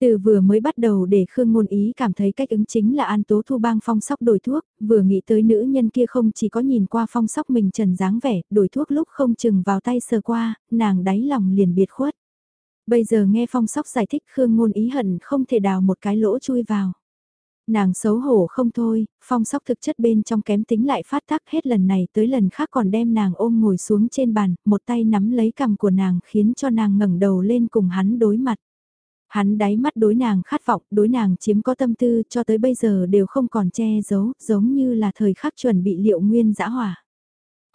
Từ vừa mới bắt đầu để Khương Ngôn Ý cảm thấy cách ứng chính là An Tố Thu bang phong sóc đổi thuốc, vừa nghĩ tới nữ nhân kia không chỉ có nhìn qua phong sóc mình trần dáng vẻ, đổi thuốc lúc không chừng vào tay sờ qua, nàng đáy lòng liền biệt khuất. Bây giờ nghe phong sóc giải thích Khương Ngôn Ý hận không thể đào một cái lỗ chui vào. Nàng xấu hổ không thôi, phong sóc thực chất bên trong kém tính lại phát tác hết lần này tới lần khác còn đem nàng ôm ngồi xuống trên bàn, một tay nắm lấy cằm của nàng khiến cho nàng ngẩng đầu lên cùng hắn đối mặt. Hắn đáy mắt đối nàng khát vọng, đối nàng chiếm có tâm tư cho tới bây giờ đều không còn che giấu, giống như là thời khắc chuẩn bị liệu nguyên dã hỏa.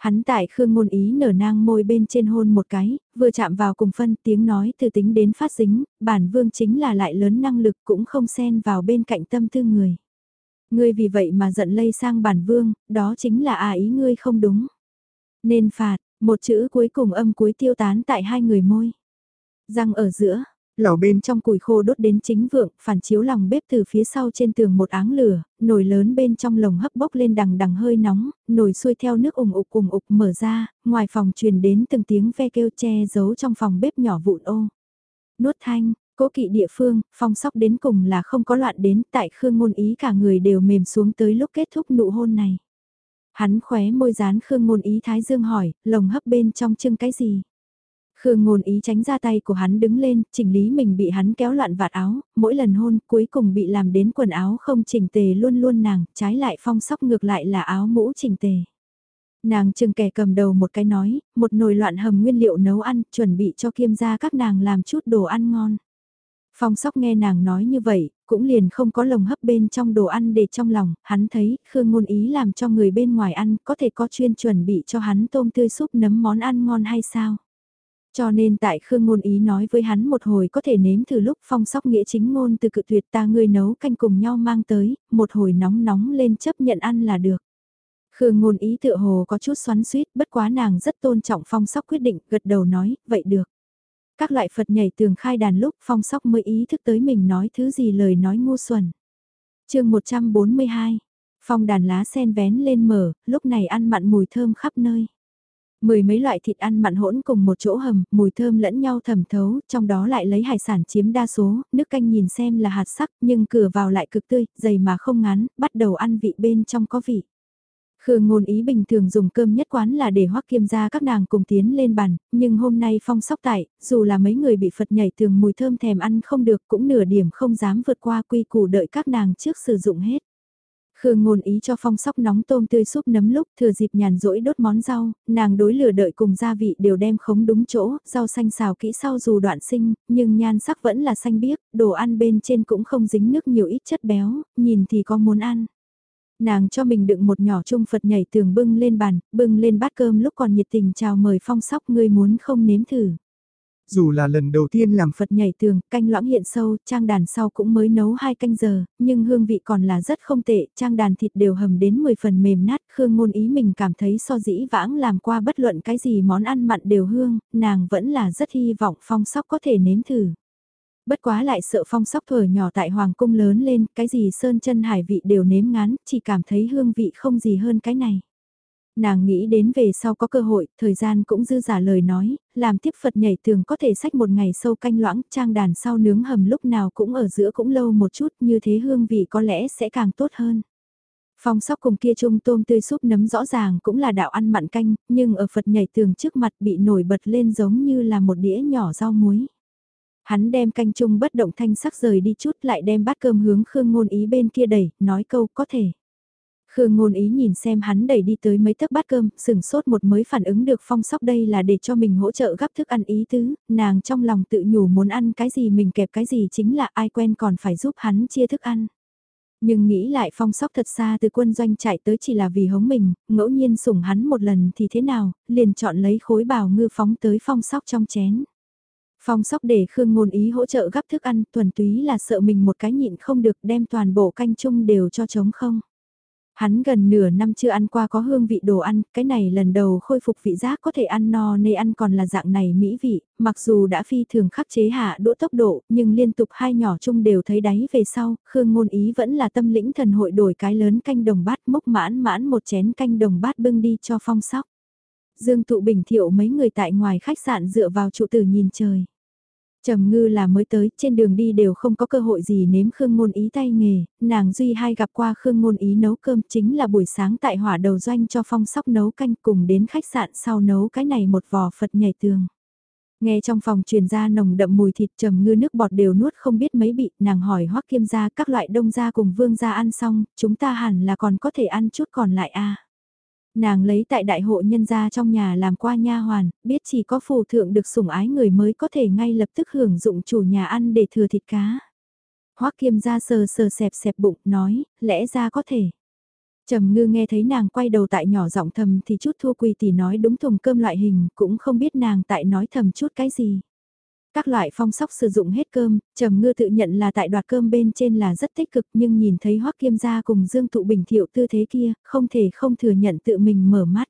Hắn tại khương ngôn ý nở nang môi bên trên hôn một cái, vừa chạm vào cùng phân tiếng nói từ tính đến phát dính, bản vương chính là lại lớn năng lực cũng không xen vào bên cạnh tâm tư người. Ngươi vì vậy mà giận lây sang bản vương, đó chính là à ý ngươi không đúng. Nên phạt, một chữ cuối cùng âm cuối tiêu tán tại hai người môi. Răng ở giữa, Lò bên trong củi khô đốt đến chính vượng, phản chiếu lòng bếp từ phía sau trên tường một áng lửa, nồi lớn bên trong lồng hấp bốc lên đằng đằng hơi nóng, nồi xuôi theo nước ủng ục cùng ục mở ra, ngoài phòng truyền đến từng tiếng ve kêu che giấu trong phòng bếp nhỏ vụn ô. Nuốt thanh, cố kỵ địa phương, phong sóc đến cùng là không có loạn đến, tại khương ngôn ý cả người đều mềm xuống tới lúc kết thúc nụ hôn này. Hắn khóe môi dán khương ngôn ý thái dương hỏi, lồng hấp bên trong trưng cái gì? Khương ngôn ý tránh ra tay của hắn đứng lên, chỉnh lý mình bị hắn kéo loạn vạt áo, mỗi lần hôn cuối cùng bị làm đến quần áo không chỉnh tề luôn luôn nàng, trái lại phong sóc ngược lại là áo mũ chỉnh tề. Nàng chừng kẻ cầm đầu một cái nói, một nồi loạn hầm nguyên liệu nấu ăn, chuẩn bị cho kiêm gia các nàng làm chút đồ ăn ngon. Phong sóc nghe nàng nói như vậy, cũng liền không có lồng hấp bên trong đồ ăn để trong lòng, hắn thấy Khương Ngôn Ý làm cho người bên ngoài ăn có thể có chuyên chuẩn bị cho hắn tôm tươi súp nấm món ăn ngon hay sao. Cho nên tại Khương Ngôn Ý nói với hắn một hồi có thể nếm thử lúc phong sóc nghĩa chính ngôn từ cự tuyệt ta ngươi nấu canh cùng nhau mang tới, một hồi nóng nóng lên chấp nhận ăn là được. Khương Ngôn Ý tựa hồ có chút xoắn suýt bất quá nàng rất tôn trọng phong sóc quyết định gật đầu nói, vậy được. Các loại Phật nhảy tường khai đàn lúc phong sóc mới ý thức tới mình nói thứ gì lời nói ngu xuẩn. chương 142, phong đàn lá sen vén lên mở, lúc này ăn mặn mùi thơm khắp nơi. Mười mấy loại thịt ăn mặn hỗn cùng một chỗ hầm, mùi thơm lẫn nhau thẩm thấu, trong đó lại lấy hải sản chiếm đa số, nước canh nhìn xem là hạt sắc nhưng cửa vào lại cực tươi, dày mà không ngắn, bắt đầu ăn vị bên trong có vị. Khương ngôn ý bình thường dùng cơm nhất quán là để hoắc kiêm ra các nàng cùng tiến lên bàn, nhưng hôm nay phong sóc tại, dù là mấy người bị Phật nhảy thường mùi thơm thèm ăn không được cũng nửa điểm không dám vượt qua quy củ đợi các nàng trước sử dụng hết. Khương ngôn ý cho phong sóc nóng tôm tươi súp nấm lúc thừa dịp nhàn rỗi đốt món rau, nàng đối lửa đợi cùng gia vị đều đem khống đúng chỗ, rau xanh xào kỹ sau dù đoạn sinh, nhưng nhan sắc vẫn là xanh biếc, đồ ăn bên trên cũng không dính nước nhiều ít chất béo, nhìn thì có muốn ăn. Nàng cho mình đựng một nhỏ chung Phật nhảy tường bưng lên bàn, bưng lên bát cơm lúc còn nhiệt tình chào mời phong sóc ngươi muốn không nếm thử. Dù là lần đầu tiên làm Phật nhảy tường, canh loãng hiện sâu, trang đàn sau cũng mới nấu hai canh giờ, nhưng hương vị còn là rất không tệ, trang đàn thịt đều hầm đến 10 phần mềm nát, Khương ngôn ý mình cảm thấy so dĩ vãng làm qua bất luận cái gì món ăn mặn đều hương, nàng vẫn là rất hy vọng phong sóc có thể nếm thử. Bất quá lại sợ phong sóc thở nhỏ tại Hoàng cung lớn lên, cái gì sơn chân hải vị đều nếm ngán, chỉ cảm thấy hương vị không gì hơn cái này. Nàng nghĩ đến về sau có cơ hội, thời gian cũng dư giả lời nói, làm tiếp Phật nhảy tường có thể sách một ngày sâu canh loãng, trang đàn sau nướng hầm lúc nào cũng ở giữa cũng lâu một chút, như thế hương vị có lẽ sẽ càng tốt hơn. Phong sóc cùng kia chung tôm tươi súp nấm rõ ràng cũng là đạo ăn mặn canh, nhưng ở Phật nhảy tường trước mặt bị nổi bật lên giống như là một đĩa nhỏ rau muối. Hắn đem canh chung bất động thanh sắc rời đi chút lại đem bát cơm hướng Khương Ngôn Ý bên kia đẩy, nói câu có thể. Khương Ngôn Ý nhìn xem hắn đẩy đi tới mấy tấc bát cơm, sừng sốt một mới phản ứng được phong sóc đây là để cho mình hỗ trợ gắp thức ăn ý tứ, nàng trong lòng tự nhủ muốn ăn cái gì mình kẹp cái gì chính là ai quen còn phải giúp hắn chia thức ăn. Nhưng nghĩ lại phong sóc thật xa từ quân doanh chạy tới chỉ là vì hống mình, ngẫu nhiên sủng hắn một lần thì thế nào, liền chọn lấy khối bào ngư phóng tới phong sóc trong chén. Phong sóc để Khương Ngôn Ý hỗ trợ gắp thức ăn, thuần túy là sợ mình một cái nhịn không được đem toàn bộ canh chung đều cho trống không. Hắn gần nửa năm chưa ăn qua có hương vị đồ ăn, cái này lần đầu khôi phục vị giác có thể ăn no nê ăn còn là dạng này mỹ vị, mặc dù đã phi thường khắc chế hạ đỗ tốc độ, nhưng liên tục hai nhỏ chung đều thấy đáy về sau, Khương Ngôn Ý vẫn là tâm lĩnh thần hội đổi cái lớn canh đồng bát mốc mãn mãn một chén canh đồng bát bưng đi cho phong sóc. Dương Tụ Bình Thiệu mấy người tại ngoài khách sạn dựa vào trụ tử nhìn trời. Trầm ngư là mới tới, trên đường đi đều không có cơ hội gì nếm Khương Ngôn Ý tay nghề, nàng duy hai gặp qua Khương Ngôn Ý nấu cơm chính là buổi sáng tại hỏa đầu doanh cho phong sóc nấu canh cùng đến khách sạn sau nấu cái này một vò Phật nhảy tường. Nghe trong phòng truyền ra nồng đậm mùi thịt trầm ngư nước bọt đều nuốt không biết mấy bị, nàng hỏi hoắc kiêm gia các loại đông gia cùng vương gia ăn xong, chúng ta hẳn là còn có thể ăn chút còn lại a Nàng lấy tại đại hộ nhân gia trong nhà làm qua nha hoàn, biết chỉ có phù thượng được sủng ái người mới có thể ngay lập tức hưởng dụng chủ nhà ăn để thừa thịt cá. Hoắc kiêm ra sờ sờ xẹp xẹp bụng, nói, lẽ ra có thể. Trầm ngư nghe thấy nàng quay đầu tại nhỏ giọng thầm thì chút thua quỳ tỷ nói đúng thùng cơm loại hình, cũng không biết nàng tại nói thầm chút cái gì. Các loại phong sóc sử dụng hết cơm, Trầm Ngư tự nhận là tại đoạt cơm bên trên là rất tích cực nhưng nhìn thấy Hoắc Kiêm gia cùng Dương Thụ Bình thiệu tư thế kia, không thể không thừa nhận tự mình mở mắt.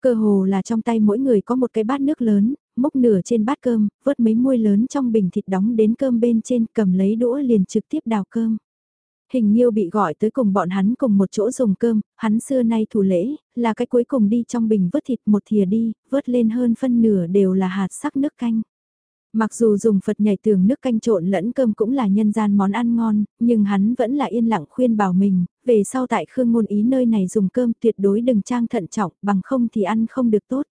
Cơ hồ là trong tay mỗi người có một cái bát nước lớn, múc nửa trên bát cơm, vớt mấy muôi lớn trong bình thịt đóng đến cơm bên trên cầm lấy đũa liền trực tiếp đào cơm. Hình Nhiêu bị gọi tới cùng bọn hắn cùng một chỗ dùng cơm, hắn xưa nay thủ lễ, là cái cuối cùng đi trong bình vớt thịt một thìa đi, vớt lên hơn phân nửa đều là hạt sắc nước canh. Mặc dù dùng Phật nhảy tường nước canh trộn lẫn cơm cũng là nhân gian món ăn ngon, nhưng hắn vẫn là yên lặng khuyên bảo mình, về sau tại Khương Ngôn Ý nơi này dùng cơm tuyệt đối đừng trang thận trọng, bằng không thì ăn không được tốt.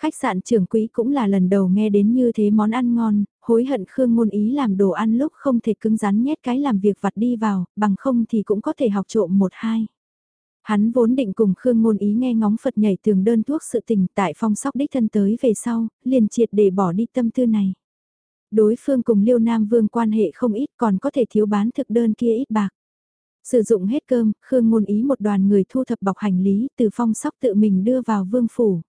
Khách sạn trưởng quý cũng là lần đầu nghe đến như thế món ăn ngon, hối hận Khương Ngôn Ý làm đồ ăn lúc không thể cứng rắn nhét cái làm việc vặt đi vào, bằng không thì cũng có thể học trộm một hai. Hắn vốn định cùng Khương Ngôn Ý nghe ngóng Phật nhảy tường đơn thuốc sự tình tại phong sóc đích thân tới về sau, liền triệt để bỏ đi tâm tư này. Đối phương cùng Liêu Nam Vương quan hệ không ít còn có thể thiếu bán thực đơn kia ít bạc. Sử dụng hết cơm, Khương Ngôn Ý một đoàn người thu thập bọc hành lý từ phong sóc tự mình đưa vào vương phủ.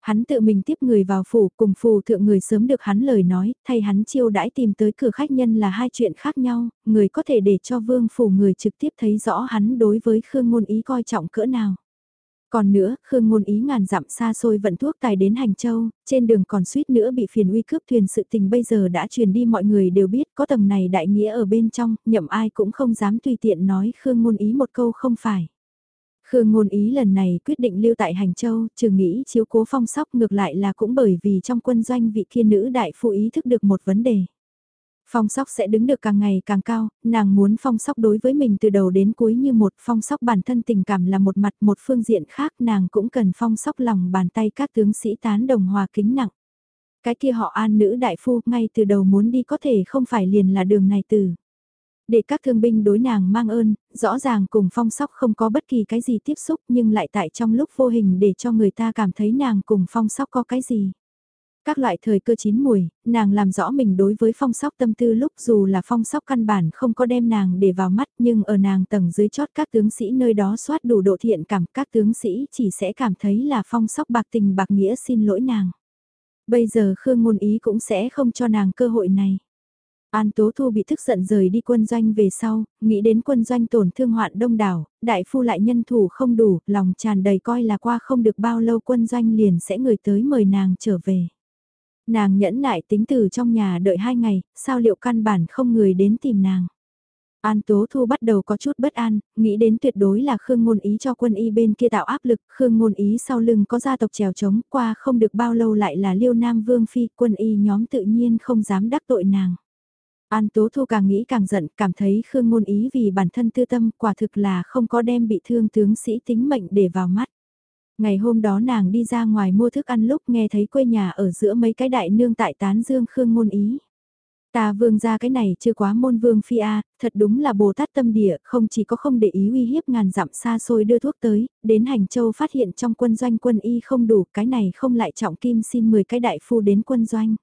Hắn tự mình tiếp người vào phủ cùng phù thượng người sớm được hắn lời nói, thay hắn chiêu đãi tìm tới cửa khách nhân là hai chuyện khác nhau, người có thể để cho vương phủ người trực tiếp thấy rõ hắn đối với Khương Ngôn Ý coi trọng cỡ nào. Còn nữa, Khương Ngôn Ý ngàn dặm xa xôi vận thuốc tài đến Hành Châu, trên đường còn suýt nữa bị phiền uy cướp thuyền sự tình bây giờ đã truyền đi mọi người đều biết có tầng này đại nghĩa ở bên trong, nhậm ai cũng không dám tùy tiện nói Khương Ngôn Ý một câu không phải. Khương ngôn ý lần này quyết định lưu tại Hành Châu, trừ nghĩ chiếu cố phong sóc ngược lại là cũng bởi vì trong quân doanh vị kia nữ đại phu ý thức được một vấn đề. Phong sóc sẽ đứng được càng ngày càng cao, nàng muốn phong sóc đối với mình từ đầu đến cuối như một phong sóc bản thân tình cảm là một mặt một phương diện khác nàng cũng cần phong sóc lòng bàn tay các tướng sĩ tán đồng hòa kính nặng. Cái kia họ an nữ đại phu ngay từ đầu muốn đi có thể không phải liền là đường này từ. Để các thương binh đối nàng mang ơn, rõ ràng cùng phong sóc không có bất kỳ cái gì tiếp xúc nhưng lại tại trong lúc vô hình để cho người ta cảm thấy nàng cùng phong sóc có cái gì. Các loại thời cơ chín mùi, nàng làm rõ mình đối với phong sóc tâm tư lúc dù là phong sóc căn bản không có đem nàng để vào mắt nhưng ở nàng tầng dưới chót các tướng sĩ nơi đó soát đủ độ thiện cảm các tướng sĩ chỉ sẽ cảm thấy là phong sóc bạc tình bạc nghĩa xin lỗi nàng. Bây giờ Khương Ngôn Ý cũng sẽ không cho nàng cơ hội này. An Tố Thu bị tức giận rời đi quân doanh về sau, nghĩ đến quân doanh tổn thương hoạn đông đảo, đại phu lại nhân thủ không đủ, lòng tràn đầy coi là qua không được bao lâu quân doanh liền sẽ người tới mời nàng trở về. Nàng nhẫn nại tính từ trong nhà đợi hai ngày, sao liệu căn bản không người đến tìm nàng. An Tố Thu bắt đầu có chút bất an, nghĩ đến tuyệt đối là Khương Ngôn Ý cho quân y bên kia tạo áp lực, Khương Ngôn Ý sau lưng có gia tộc trèo trống, qua không được bao lâu lại là Liêu Nam Vương Phi, quân y nhóm tự nhiên không dám đắc tội nàng. An Tố Thu càng nghĩ càng giận, cảm thấy Khương Ngôn Ý vì bản thân tư tâm quả thực là không có đem bị thương tướng sĩ tính mệnh để vào mắt. Ngày hôm đó nàng đi ra ngoài mua thức ăn lúc nghe thấy quê nhà ở giữa mấy cái đại nương tại tán dương Khương Ngôn Ý. Ta vương ra cái này chưa quá môn vương phi a thật đúng là Bồ Tát tâm địa, không chỉ có không để ý uy hiếp ngàn dặm xa xôi đưa thuốc tới, đến hành châu phát hiện trong quân doanh quân y không đủ, cái này không lại trọng kim xin 10 cái đại phu đến quân doanh.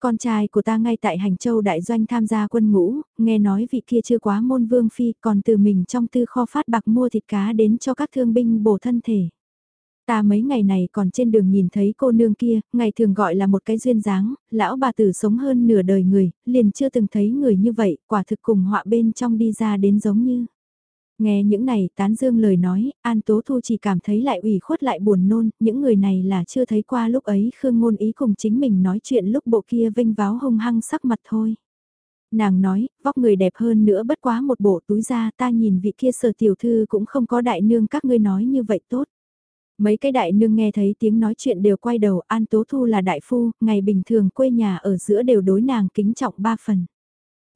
Con trai của ta ngay tại hành châu đại doanh tham gia quân ngũ, nghe nói vị kia chưa quá môn vương phi còn từ mình trong tư kho phát bạc mua thịt cá đến cho các thương binh bổ thân thể. Ta mấy ngày này còn trên đường nhìn thấy cô nương kia, ngày thường gọi là một cái duyên dáng, lão bà tử sống hơn nửa đời người, liền chưa từng thấy người như vậy, quả thực cùng họa bên trong đi ra đến giống như. Nghe những này tán dương lời nói, An Tố Thu chỉ cảm thấy lại ủy khuất lại buồn nôn, những người này là chưa thấy qua lúc ấy Khương Ngôn Ý cùng chính mình nói chuyện lúc bộ kia vinh váo hung hăng sắc mặt thôi. Nàng nói, vóc người đẹp hơn nữa bất quá một bộ túi da ta nhìn vị kia sở tiểu thư cũng không có đại nương các ngươi nói như vậy tốt. Mấy cái đại nương nghe thấy tiếng nói chuyện đều quay đầu An Tố Thu là đại phu, ngày bình thường quê nhà ở giữa đều đối nàng kính trọng ba phần.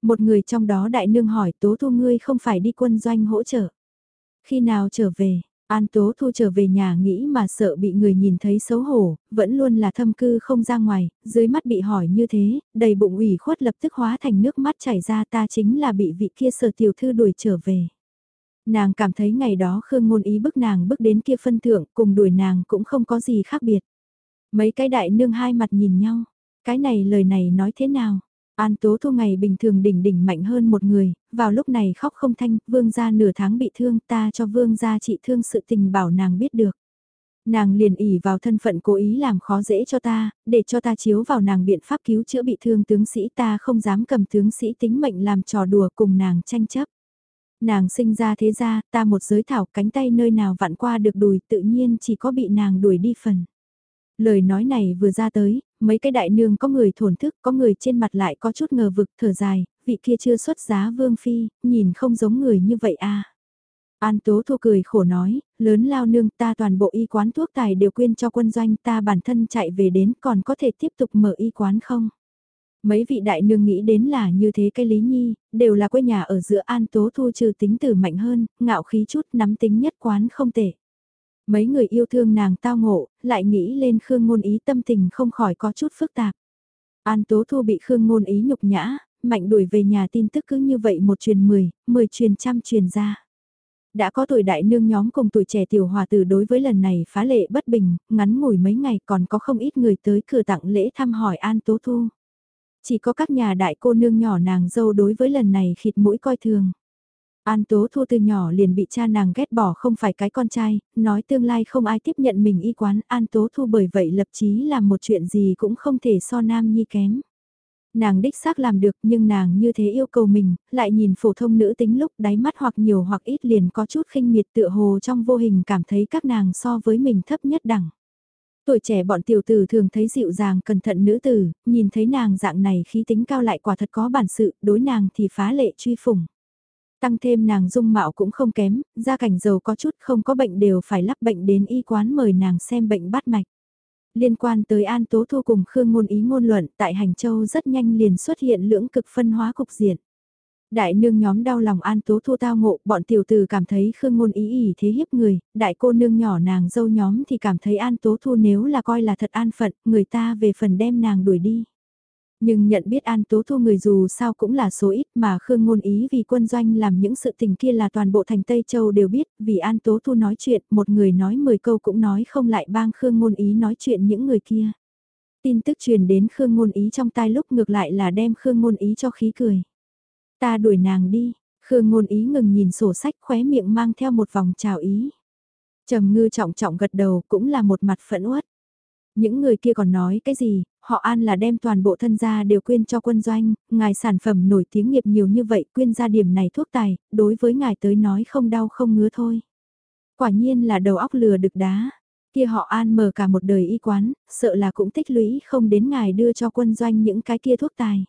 Một người trong đó đại nương hỏi Tố Thu ngươi không phải đi quân doanh hỗ trợ. Khi nào trở về, An Tố Thu trở về nhà nghĩ mà sợ bị người nhìn thấy xấu hổ, vẫn luôn là thâm cư không ra ngoài, dưới mắt bị hỏi như thế, đầy bụng ủy khuất lập tức hóa thành nước mắt chảy ra ta chính là bị vị kia sở tiểu thư đuổi trở về. Nàng cảm thấy ngày đó Khương Ngôn Ý bức nàng bước đến kia phân thượng cùng đuổi nàng cũng không có gì khác biệt. Mấy cái đại nương hai mặt nhìn nhau, cái này lời này nói thế nào? An Tố Thu ngày bình thường đỉnh đỉnh mạnh hơn một người, vào lúc này khóc không thanh, vương gia nửa tháng bị thương ta cho vương gia trị thương sự tình bảo nàng biết được. Nàng liền ỉ vào thân phận cố ý làm khó dễ cho ta, để cho ta chiếu vào nàng biện pháp cứu chữa bị thương tướng sĩ ta không dám cầm tướng sĩ tính mệnh làm trò đùa cùng nàng tranh chấp. Nàng sinh ra thế ra, ta một giới thảo cánh tay nơi nào vặn qua được đùi tự nhiên chỉ có bị nàng đuổi đi phần. Lời nói này vừa ra tới, mấy cái đại nương có người thổn thức, có người trên mặt lại có chút ngờ vực thở dài, vị kia chưa xuất giá vương phi, nhìn không giống người như vậy à. An Tố Thu cười khổ nói, lớn lao nương ta toàn bộ y quán thuốc tài đều quyên cho quân doanh ta bản thân chạy về đến còn có thể tiếp tục mở y quán không? Mấy vị đại nương nghĩ đến là như thế cái lý nhi, đều là quê nhà ở giữa An Tố Thu trừ tính tử mạnh hơn, ngạo khí chút nắm tính nhất quán không tệ. Mấy người yêu thương nàng tao ngộ, lại nghĩ lên Khương Ngôn Ý tâm tình không khỏi có chút phức tạp. An Tố Thu bị Khương Ngôn Ý nhục nhã, mạnh đuổi về nhà tin tức cứ như vậy một truyền mười, mười truyền trăm truyền ra. Đã có tuổi đại nương nhóm cùng tuổi trẻ tiểu hòa tử đối với lần này phá lệ bất bình, ngắn ngủi mấy ngày còn có không ít người tới cửa tặng lễ thăm hỏi An Tố Thu. Chỉ có các nhà đại cô nương nhỏ nàng dâu đối với lần này khịt mũi coi thường. An Tố Thu từ nhỏ liền bị cha nàng ghét bỏ không phải cái con trai, nói tương lai không ai tiếp nhận mình y quán. An Tố Thu bởi vậy lập chí làm một chuyện gì cũng không thể so nam nhi kém. Nàng đích xác làm được nhưng nàng như thế yêu cầu mình, lại nhìn phổ thông nữ tính lúc đáy mắt hoặc nhiều hoặc ít liền có chút khinh miệt tựa hồ trong vô hình cảm thấy các nàng so với mình thấp nhất đẳng. Tuổi trẻ bọn tiểu tử thường thấy dịu dàng cẩn thận nữ tử, nhìn thấy nàng dạng này khí tính cao lại quả thật có bản sự, đối nàng thì phá lệ truy phủng. Tăng thêm nàng dung mạo cũng không kém, gia cảnh giàu có chút không có bệnh đều phải lắp bệnh đến y quán mời nàng xem bệnh bắt mạch. Liên quan tới An Tố Thu cùng Khương Ngôn Ý ngôn luận tại Hành Châu rất nhanh liền xuất hiện lưỡng cực phân hóa cục diện. Đại nương nhóm đau lòng An Tố Thu tao ngộ, bọn tiểu tử cảm thấy Khương Ngôn Ý ỉ thế hiếp người, đại cô nương nhỏ nàng dâu nhóm thì cảm thấy An Tố Thu nếu là coi là thật an phận, người ta về phần đem nàng đuổi đi. Nhưng nhận biết An Tố Thu người dù sao cũng là số ít mà Khương Ngôn Ý vì quân doanh làm những sự tình kia là toàn bộ thành Tây Châu đều biết, vì An Tố Thu nói chuyện, một người nói 10 câu cũng nói không lại bang Khương Ngôn Ý nói chuyện những người kia. Tin tức truyền đến Khương Ngôn Ý trong tai lúc ngược lại là đem Khương Ngôn Ý cho khí cười. Ta đuổi nàng đi, Khương Ngôn Ý ngừng nhìn sổ sách khóe miệng mang theo một vòng chào ý. Trầm ngư trọng trọng gật đầu cũng là một mặt phẫn uất. Những người kia còn nói cái gì, họ An là đem toàn bộ thân gia đều quyên cho quân doanh, ngài sản phẩm nổi tiếng nghiệp nhiều như vậy quyên ra điểm này thuốc tài, đối với ngài tới nói không đau không ngứa thôi. Quả nhiên là đầu óc lừa đực đá, kia họ An mở cả một đời y quán, sợ là cũng tích lũy không đến ngài đưa cho quân doanh những cái kia thuốc tài.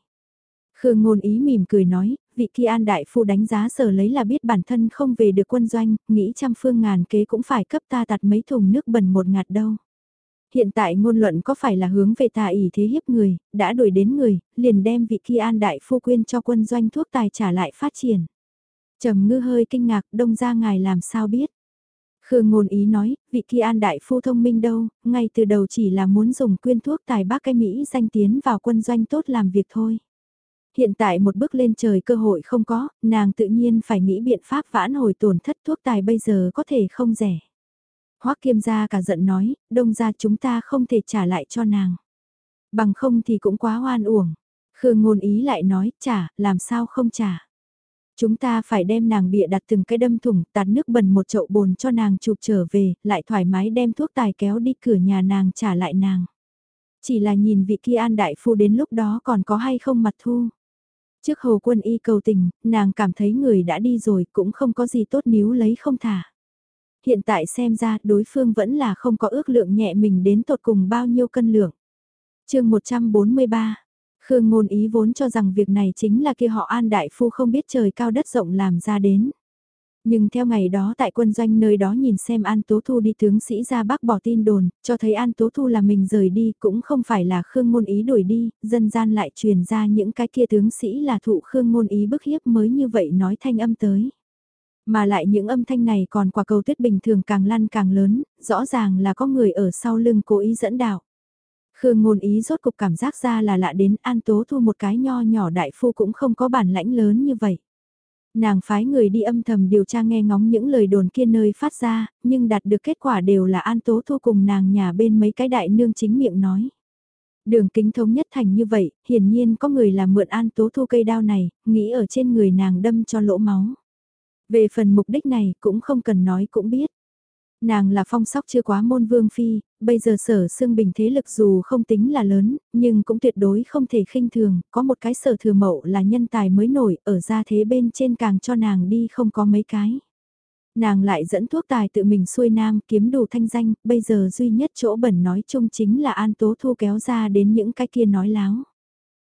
Khương ngôn ý mỉm cười nói, vị kia an đại phu đánh giá sở lấy là biết bản thân không về được quân doanh, nghĩ trăm phương ngàn kế cũng phải cấp ta tạt mấy thùng nước bẩn một ngạt đâu. Hiện tại ngôn luận có phải là hướng về tà ỷ thế hiếp người, đã đuổi đến người, liền đem vị kia an đại phu quyên cho quân doanh thuốc tài trả lại phát triển. trầm ngư hơi kinh ngạc, đông ra ngài làm sao biết. Khương ngôn ý nói, vị kia an đại phu thông minh đâu, ngay từ đầu chỉ là muốn dùng quyên thuốc tài bác cái Mỹ danh tiến vào quân doanh tốt làm việc thôi. Hiện tại một bước lên trời cơ hội không có, nàng tự nhiên phải nghĩ biện pháp vãn hồi tổn thất thuốc tài bây giờ có thể không rẻ. Hoắc Kiêm gia cả giận nói, đông gia chúng ta không thể trả lại cho nàng. Bằng không thì cũng quá hoan uổng. Khương ngôn ý lại nói, trả, làm sao không trả. Chúng ta phải đem nàng bịa đặt từng cái đâm thủng, tạt nước bẩn một chậu bồn cho nàng chụp trở về, lại thoải mái đem thuốc tài kéo đi cửa nhà nàng trả lại nàng. Chỉ là nhìn vị kia an đại phu đến lúc đó còn có hay không mặt thu. Trước hồ quân y cầu tình, nàng cảm thấy người đã đi rồi cũng không có gì tốt níu lấy không thả hiện tại xem ra đối phương vẫn là không có ước lượng nhẹ mình đến tột cùng bao nhiêu cân lượng. chương 143 Khương ngôn ý vốn cho rằng việc này chính là kia họ an đại phu không biết trời cao đất rộng làm ra đến. Nhưng theo ngày đó tại quân doanh nơi đó nhìn xem An Tố Thu đi tướng sĩ ra bác bỏ tin đồn, cho thấy An Tố Thu là mình rời đi cũng không phải là Khương Ngôn Ý đuổi đi, dân gian lại truyền ra những cái kia tướng sĩ là thụ Khương Ngôn Ý bức hiếp mới như vậy nói thanh âm tới. Mà lại những âm thanh này còn quả cầu tuyết bình thường càng lăn càng lớn, rõ ràng là có người ở sau lưng cố ý dẫn đạo. Khương ngôn ý rốt cục cảm giác ra là lạ đến An Tố Thu một cái nho nhỏ đại phu cũng không có bản lãnh lớn như vậy. Nàng phái người đi âm thầm điều tra nghe ngóng những lời đồn kia nơi phát ra, nhưng đạt được kết quả đều là An Tố Thu cùng nàng nhà bên mấy cái đại nương chính miệng nói. Đường kính thống nhất thành như vậy, hiển nhiên có người làm mượn An Tố Thu cây đao này, nghĩ ở trên người nàng đâm cho lỗ máu. Về phần mục đích này cũng không cần nói cũng biết. Nàng là phong sóc chưa quá môn vương phi, bây giờ sở xương bình thế lực dù không tính là lớn, nhưng cũng tuyệt đối không thể khinh thường, có một cái sở thừa mậu là nhân tài mới nổi, ở ra thế bên trên càng cho nàng đi không có mấy cái. Nàng lại dẫn thuốc tài tự mình xuôi nam kiếm đủ thanh danh, bây giờ duy nhất chỗ bẩn nói chung chính là an tố thu kéo ra đến những cái kia nói láo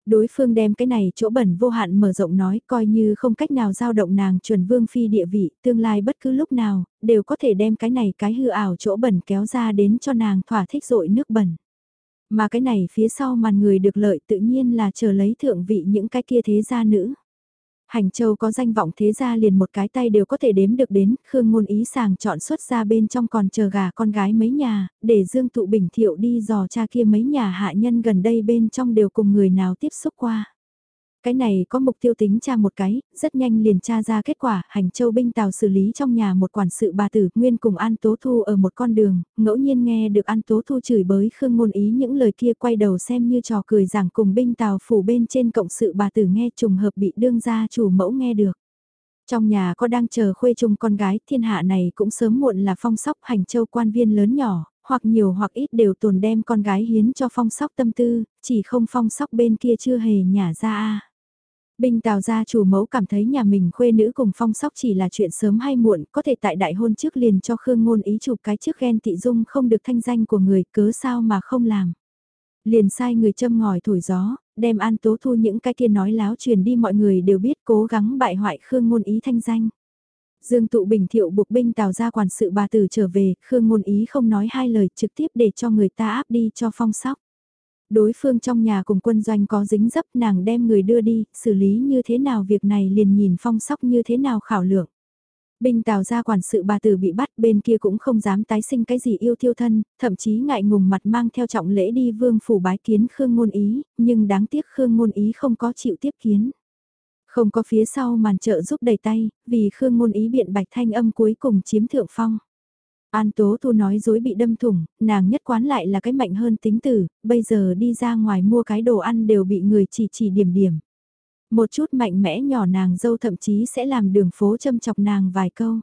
đối phương đem cái này chỗ bẩn vô hạn mở rộng nói coi như không cách nào giao động nàng chuẩn vương phi địa vị, tương lai bất cứ lúc nào, đều có thể đem cái này cái hư ảo chỗ bẩn kéo ra đến cho nàng thỏa thích rội nước bẩn. Mà cái này phía sau màn người được lợi tự nhiên là chờ lấy thượng vị những cái kia thế gia nữ. Hành Châu có danh vọng thế gia liền một cái tay đều có thể đếm được đến, Khương Ngôn Ý sàng chọn xuất ra bên trong còn chờ gà con gái mấy nhà, để Dương Tụ Bình Thiệu đi dò cha kia mấy nhà hạ nhân gần đây bên trong đều cùng người nào tiếp xúc qua. Cái này có mục tiêu tính tra một cái, rất nhanh liền tra ra kết quả, hành châu binh tàu xử lý trong nhà một quản sự bà tử, nguyên cùng An Tố Thu ở một con đường, ngẫu nhiên nghe được An Tố Thu chửi bới Khương Ngôn Ý những lời kia quay đầu xem như trò cười giảng cùng binh tàu phủ bên trên cộng sự bà tử nghe trùng hợp bị đương gia chủ mẫu nghe được. Trong nhà có đang chờ khuê chung con gái, thiên hạ này cũng sớm muộn là phong sóc hành châu quan viên lớn nhỏ, hoặc nhiều hoặc ít đều tồn đem con gái hiến cho phong sóc tâm tư, chỉ không phong sóc bên kia chưa hề nhả ra a Binh Tào gia chủ mẫu cảm thấy nhà mình khuê nữ cùng phong sóc chỉ là chuyện sớm hay muộn, có thể tại đại hôn trước liền cho Khương Ngôn ý chụp cái trước ghen tị dung không được thanh danh của người cớ sao mà không làm. Liền sai người châm ngòi thổi gió, đem an tố thu những cái kia nói láo truyền đi mọi người đều biết cố gắng bại hoại Khương Ngôn ý thanh danh. Dương tụ bình thiệu buộc binh Tào gia quản sự bà tử trở về, Khương Ngôn ý không nói hai lời trực tiếp để cho người ta áp đi cho phong sóc đối phương trong nhà cùng quân doanh có dính dấp nàng đem người đưa đi, xử lý như thế nào việc này liền nhìn phong sóc như thế nào khảo lượng. Binh tào ra quản sự bà tử bị bắt bên kia cũng không dám tái sinh cái gì yêu thiêu thân, thậm chí ngại ngùng mặt mang theo trọng lễ đi vương phủ bái kiến Khương Ngôn Ý, nhưng đáng tiếc Khương Ngôn Ý không có chịu tiếp kiến. Không có phía sau màn trợ giúp đầy tay, vì Khương Ngôn Ý biện bạch thanh âm cuối cùng chiếm thượng phong. An Tố Thu nói dối bị đâm thủng, nàng nhất quán lại là cái mạnh hơn tính tử, bây giờ đi ra ngoài mua cái đồ ăn đều bị người chỉ chỉ điểm điểm. Một chút mạnh mẽ nhỏ nàng dâu thậm chí sẽ làm đường phố châm chọc nàng vài câu.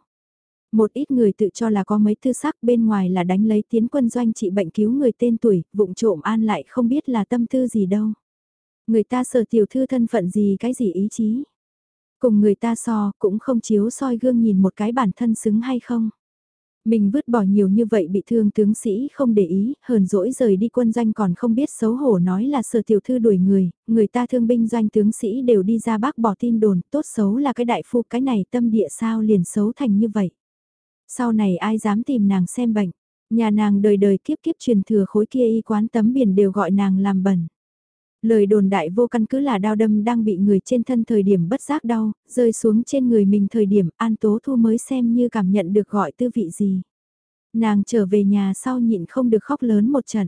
Một ít người tự cho là có mấy tư sắc bên ngoài là đánh lấy tiến quân doanh trị bệnh cứu người tên tuổi, vụng trộm an lại không biết là tâm tư gì đâu. Người ta sở tiểu thư thân phận gì cái gì ý chí. Cùng người ta so cũng không chiếu soi gương nhìn một cái bản thân xứng hay không. Mình vứt bỏ nhiều như vậy bị thương tướng sĩ không để ý, hờn dỗi rời đi quân doanh còn không biết xấu hổ nói là sở tiểu thư đuổi người, người ta thương binh doanh tướng sĩ đều đi ra bác bỏ tin đồn, tốt xấu là cái đại phu cái này tâm địa sao liền xấu thành như vậy. Sau này ai dám tìm nàng xem bệnh, nhà nàng đời đời kiếp kiếp truyền thừa khối kia y quán tấm biển đều gọi nàng làm bẩn. Lời đồn đại vô căn cứ là đao đâm đang bị người trên thân thời điểm bất giác đau, rơi xuống trên người mình thời điểm An Tố Thu mới xem như cảm nhận được gọi tư vị gì. Nàng trở về nhà sau nhịn không được khóc lớn một trận.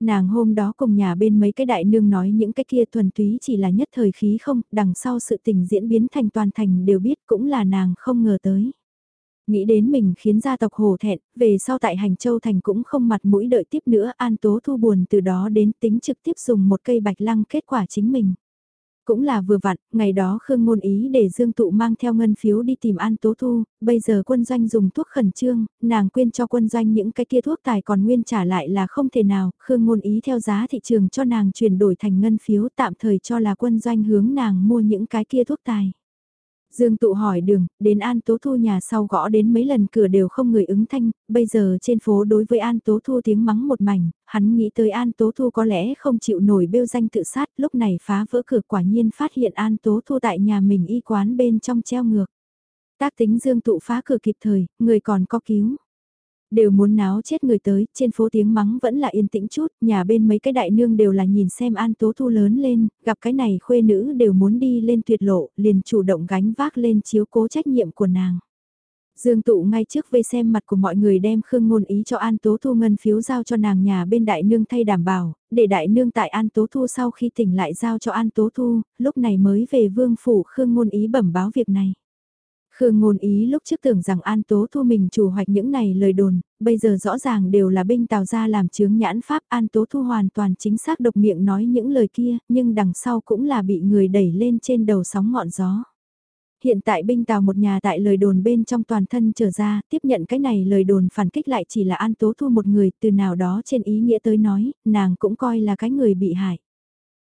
Nàng hôm đó cùng nhà bên mấy cái đại nương nói những cái kia thuần túy chỉ là nhất thời khí không, đằng sau sự tình diễn biến thành toàn thành đều biết cũng là nàng không ngờ tới. Nghĩ đến mình khiến gia tộc hồ thẹn, về sau tại hành châu thành cũng không mặt mũi đợi tiếp nữa an tố thu buồn từ đó đến tính trực tiếp dùng một cây bạch lăng kết quả chính mình. Cũng là vừa vặn, ngày đó Khương ngôn ý để Dương Tụ mang theo ngân phiếu đi tìm An Tố Thu, bây giờ quân doanh dùng thuốc khẩn trương, nàng quyên cho quân doanh những cái kia thuốc tài còn nguyên trả lại là không thể nào, Khương ngôn ý theo giá thị trường cho nàng chuyển đổi thành ngân phiếu tạm thời cho là quân doanh hướng nàng mua những cái kia thuốc tài. Dương tụ hỏi đường, đến An Tố Thu nhà sau gõ đến mấy lần cửa đều không người ứng thanh, bây giờ trên phố đối với An Tố Thu tiếng mắng một mảnh, hắn nghĩ tới An Tố Thu có lẽ không chịu nổi bêu danh tự sát, lúc này phá vỡ cửa quả nhiên phát hiện An Tố Thu tại nhà mình y quán bên trong treo ngược. Tác tính Dương tụ phá cửa kịp thời, người còn có cứu đều muốn náo chết người tới, trên phố tiếng mắng vẫn là yên tĩnh chút, nhà bên mấy cái đại nương đều là nhìn xem An Tố Thu lớn lên, gặp cái này khuê nữ đều muốn đi lên tuyệt lộ, liền chủ động gánh vác lên chiếu cố trách nhiệm của nàng. Dương tụ ngay trước vây xem mặt của mọi người đem Khương Ngôn ý cho An Tố Thu ngân phiếu giao cho nàng nhà bên đại nương thay đảm bảo, để đại nương tại An Tố Thu sau khi tỉnh lại giao cho An Tố Thu, lúc này mới về vương phủ Khương Ngôn ý bẩm báo việc này. Khương ngôn ý lúc trước tưởng rằng An Tố Thu mình chủ hoạch những này lời đồn, bây giờ rõ ràng đều là binh tào ra làm chướng nhãn pháp An Tố Thu hoàn toàn chính xác độc miệng nói những lời kia, nhưng đằng sau cũng là bị người đẩy lên trên đầu sóng ngọn gió. Hiện tại binh tào một nhà tại lời đồn bên trong toàn thân trở ra, tiếp nhận cái này lời đồn phản kích lại chỉ là An Tố Thu một người, từ nào đó trên ý nghĩa tới nói, nàng cũng coi là cái người bị hại.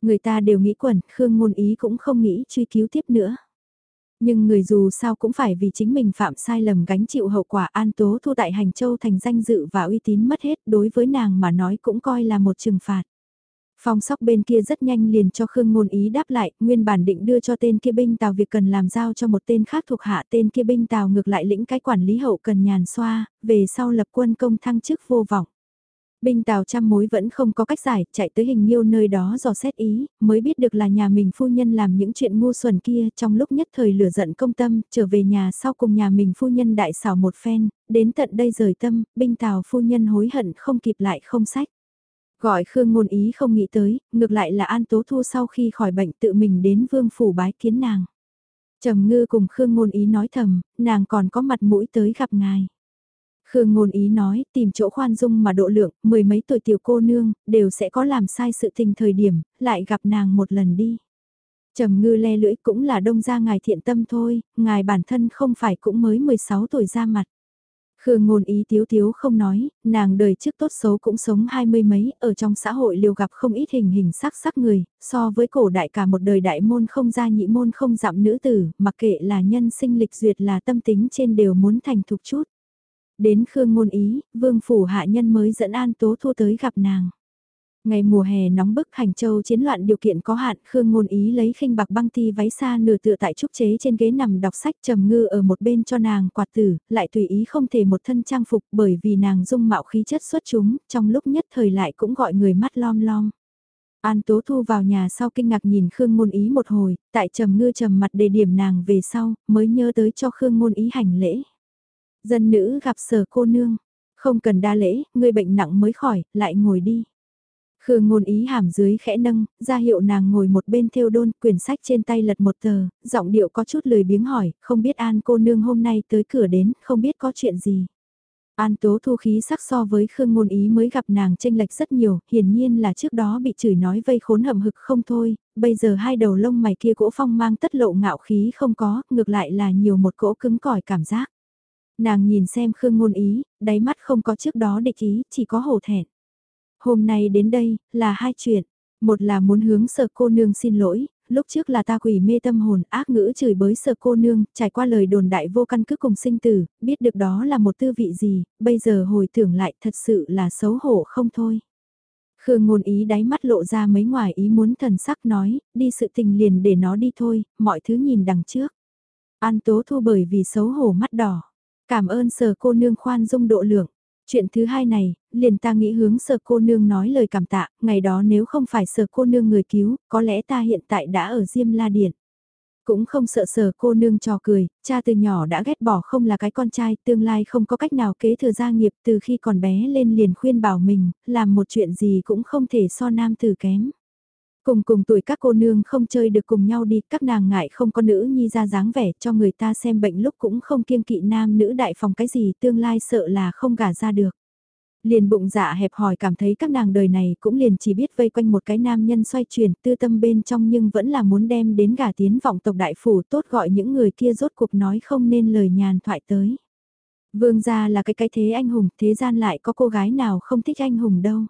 Người ta đều nghĩ quẩn, Khương ngôn ý cũng không nghĩ truy cứu tiếp nữa. Nhưng người dù sao cũng phải vì chính mình phạm sai lầm gánh chịu hậu quả an tố thu tại hành châu thành danh dự và uy tín mất hết đối với nàng mà nói cũng coi là một trừng phạt. Phong sóc bên kia rất nhanh liền cho Khương Ngôn Ý đáp lại, nguyên bản định đưa cho tên kia binh tàu việc cần làm giao cho một tên khác thuộc hạ tên kia binh tàu ngược lại lĩnh cái quản lý hậu cần nhàn xoa, về sau lập quân công thăng chức vô vọng. Binh Tào trăm mối vẫn không có cách giải, chạy tới hình nhiêu nơi đó dò xét ý, mới biết được là nhà mình phu nhân làm những chuyện ngu xuẩn kia trong lúc nhất thời lửa giận công tâm, trở về nhà sau cùng nhà mình phu nhân đại xảo một phen, đến tận đây rời tâm, Binh Tào phu nhân hối hận không kịp lại không sách. Gọi Khương Ngôn Ý không nghĩ tới, ngược lại là An Tố Thu sau khi khỏi bệnh tự mình đến vương phủ bái kiến nàng. Trầm ngư cùng Khương Ngôn Ý nói thầm, nàng còn có mặt mũi tới gặp ngài. Khương ngôn ý nói, tìm chỗ khoan dung mà độ lượng, mười mấy tuổi tiểu cô nương, đều sẽ có làm sai sự tình thời điểm, lại gặp nàng một lần đi. Trầm ngư le lưỡi cũng là đông ra ngài thiện tâm thôi, ngài bản thân không phải cũng mới 16 tuổi ra mặt. Khương ngôn ý tiếu tiếu không nói, nàng đời trước tốt xấu cũng sống hai mươi mấy, ở trong xã hội liều gặp không ít hình hình sắc sắc người, so với cổ đại cả một đời đại môn không ra nhị môn không dặm nữ tử, mặc kệ là nhân sinh lịch duyệt là tâm tính trên đều muốn thành thục chút. Đến Khương Ngôn Ý, vương phủ hạ nhân mới dẫn An Tố Thu tới gặp nàng. Ngày mùa hè nóng bức hành châu chiến loạn điều kiện có hạn, Khương Ngôn Ý lấy khinh bạc băng ti váy xa nửa tựa tại trúc chế trên ghế nằm đọc sách trầm ngư ở một bên cho nàng quạt tử, lại tùy ý không thể một thân trang phục bởi vì nàng dung mạo khí chất xuất chúng, trong lúc nhất thời lại cũng gọi người mắt lom lom. An Tố Thu vào nhà sau kinh ngạc nhìn Khương Ngôn Ý một hồi, tại trầm ngư trầm mặt đề điểm nàng về sau, mới nhớ tới cho Khương Ngôn Ý hành lễ. Dân nữ gặp sở cô nương, không cần đa lễ, người bệnh nặng mới khỏi, lại ngồi đi. Khương ngôn ý hàm dưới khẽ nâng, ra hiệu nàng ngồi một bên theo đôn, quyển sách trên tay lật một tờ, giọng điệu có chút lười biếng hỏi, không biết An cô nương hôm nay tới cửa đến, không biết có chuyện gì. An tố thu khí sắc so với Khương ngôn ý mới gặp nàng tranh lệch rất nhiều, hiển nhiên là trước đó bị chửi nói vây khốn hậm hực không thôi, bây giờ hai đầu lông mày kia cỗ phong mang tất lộ ngạo khí không có, ngược lại là nhiều một cỗ cứng cỏi cảm giác. Nàng nhìn xem Khương Ngôn Ý, đáy mắt không có trước đó địch ý, chỉ có hổ thẹn. Hôm nay đến đây, là hai chuyện. Một là muốn hướng sợ cô nương xin lỗi, lúc trước là ta quỷ mê tâm hồn ác ngữ chửi bới sợ cô nương, trải qua lời đồn đại vô căn cứ cùng sinh tử, biết được đó là một tư vị gì, bây giờ hồi tưởng lại thật sự là xấu hổ không thôi. Khương ngôn ý đáy mắt lộ ra mấy ngoài ý muốn thần sắc nói, đi sự tình liền để nó đi thôi, mọi thứ nhìn đằng trước. An tố thu bởi vì xấu hổ mắt đỏ. Cảm ơn sở cô nương khoan dung độ lượng. Chuyện thứ hai này, liền ta nghĩ hướng sở cô nương nói lời cảm tạ, ngày đó nếu không phải sở cô nương người cứu, có lẽ ta hiện tại đã ở Diêm La Điện. Cũng không sợ sở cô nương trò cười, cha từ nhỏ đã ghét bỏ không là cái con trai, tương lai không có cách nào kế thừa gia nghiệp từ khi còn bé lên liền khuyên bảo mình, làm một chuyện gì cũng không thể so nam từ kém. Cùng cùng tuổi các cô nương không chơi được cùng nhau đi, các nàng ngại không có nữ nhi ra dáng vẻ cho người ta xem bệnh lúc cũng không kiêng kỵ nam nữ đại phòng cái gì tương lai sợ là không gả ra được. Liền bụng dạ hẹp hòi cảm thấy các nàng đời này cũng liền chỉ biết vây quanh một cái nam nhân xoay chuyển tư tâm bên trong nhưng vẫn là muốn đem đến gả tiến vọng tộc đại phủ tốt gọi những người kia rốt cuộc nói không nên lời nhàn thoại tới. Vương gia là cái cái thế anh hùng, thế gian lại có cô gái nào không thích anh hùng đâu.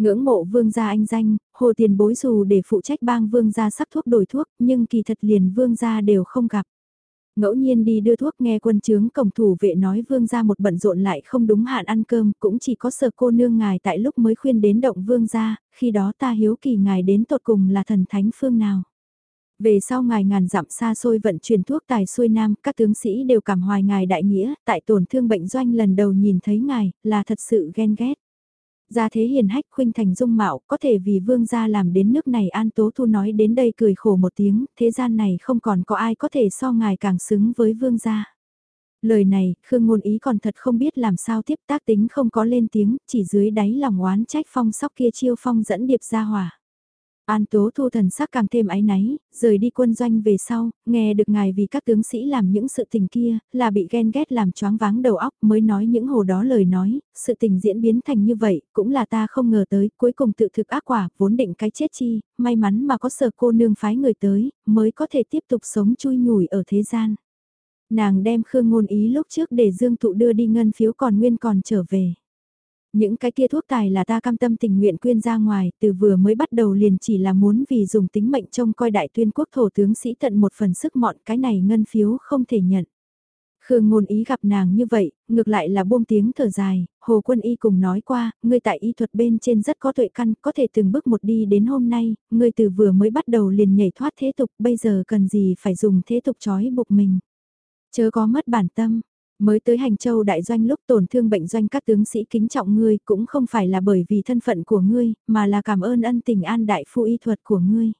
Ngưỡng mộ vương gia anh danh, hồ tiền bối dù để phụ trách bang vương gia sắc thuốc đổi thuốc, nhưng kỳ thật liền vương gia đều không gặp. Ngẫu nhiên đi đưa thuốc nghe quân chướng cổng thủ vệ nói vương gia một bận rộn lại không đúng hạn ăn cơm, cũng chỉ có sợ cô nương ngài tại lúc mới khuyên đến động vương gia, khi đó ta hiếu kỳ ngài đến tột cùng là thần thánh phương nào. Về sau ngài ngàn dặm xa xôi vận chuyển thuốc tài xuôi nam, các tướng sĩ đều cảm hoài ngài đại nghĩa, tại tổn thương bệnh doanh lần đầu nhìn thấy ngài, là thật sự ghen ghét. Gia thế hiền hách khuynh thành dung mạo, có thể vì vương gia làm đến nước này An Tố Thu nói đến đây cười khổ một tiếng, thế gian này không còn có ai có thể so ngài càng xứng với vương gia. Lời này, Khương Ngôn Ý còn thật không biết làm sao tiếp tác tính không có lên tiếng, chỉ dưới đáy lòng oán trách phong sóc kia chiêu phong dẫn điệp ra hỏa. An Tố Thu thần sắc càng thêm ái náy, rời đi quân doanh về sau, nghe được ngài vì các tướng sĩ làm những sự tình kia, là bị ghen ghét làm choáng váng đầu óc mới nói những hồ đó lời nói, sự tình diễn biến thành như vậy, cũng là ta không ngờ tới, cuối cùng tự thực ác quả, vốn định cái chết chi, may mắn mà có sở cô nương phái người tới, mới có thể tiếp tục sống chui nhủi ở thế gian. Nàng đem Khương Ngôn Ý lúc trước để Dương Thụ đưa đi ngân phiếu còn nguyên còn trở về. Những cái kia thuốc tài là ta cam tâm tình nguyện quyên ra ngoài, từ vừa mới bắt đầu liền chỉ là muốn vì dùng tính mệnh trông coi đại tuyên quốc thổ tướng sĩ tận một phần sức mọn cái này ngân phiếu không thể nhận. Khương ngôn ý gặp nàng như vậy, ngược lại là buông tiếng thở dài, Hồ Quân Y cùng nói qua, ngươi tại y thuật bên trên rất có tuệ căn, có thể từng bước một đi đến hôm nay, ngươi từ vừa mới bắt đầu liền nhảy thoát thế tục, bây giờ cần gì phải dùng thế tục trói buộc mình. Chớ có mất bản tâm, Mới tới hành châu đại doanh lúc tổn thương bệnh doanh các tướng sĩ kính trọng ngươi cũng không phải là bởi vì thân phận của ngươi, mà là cảm ơn ân tình an đại phu y thuật của ngươi.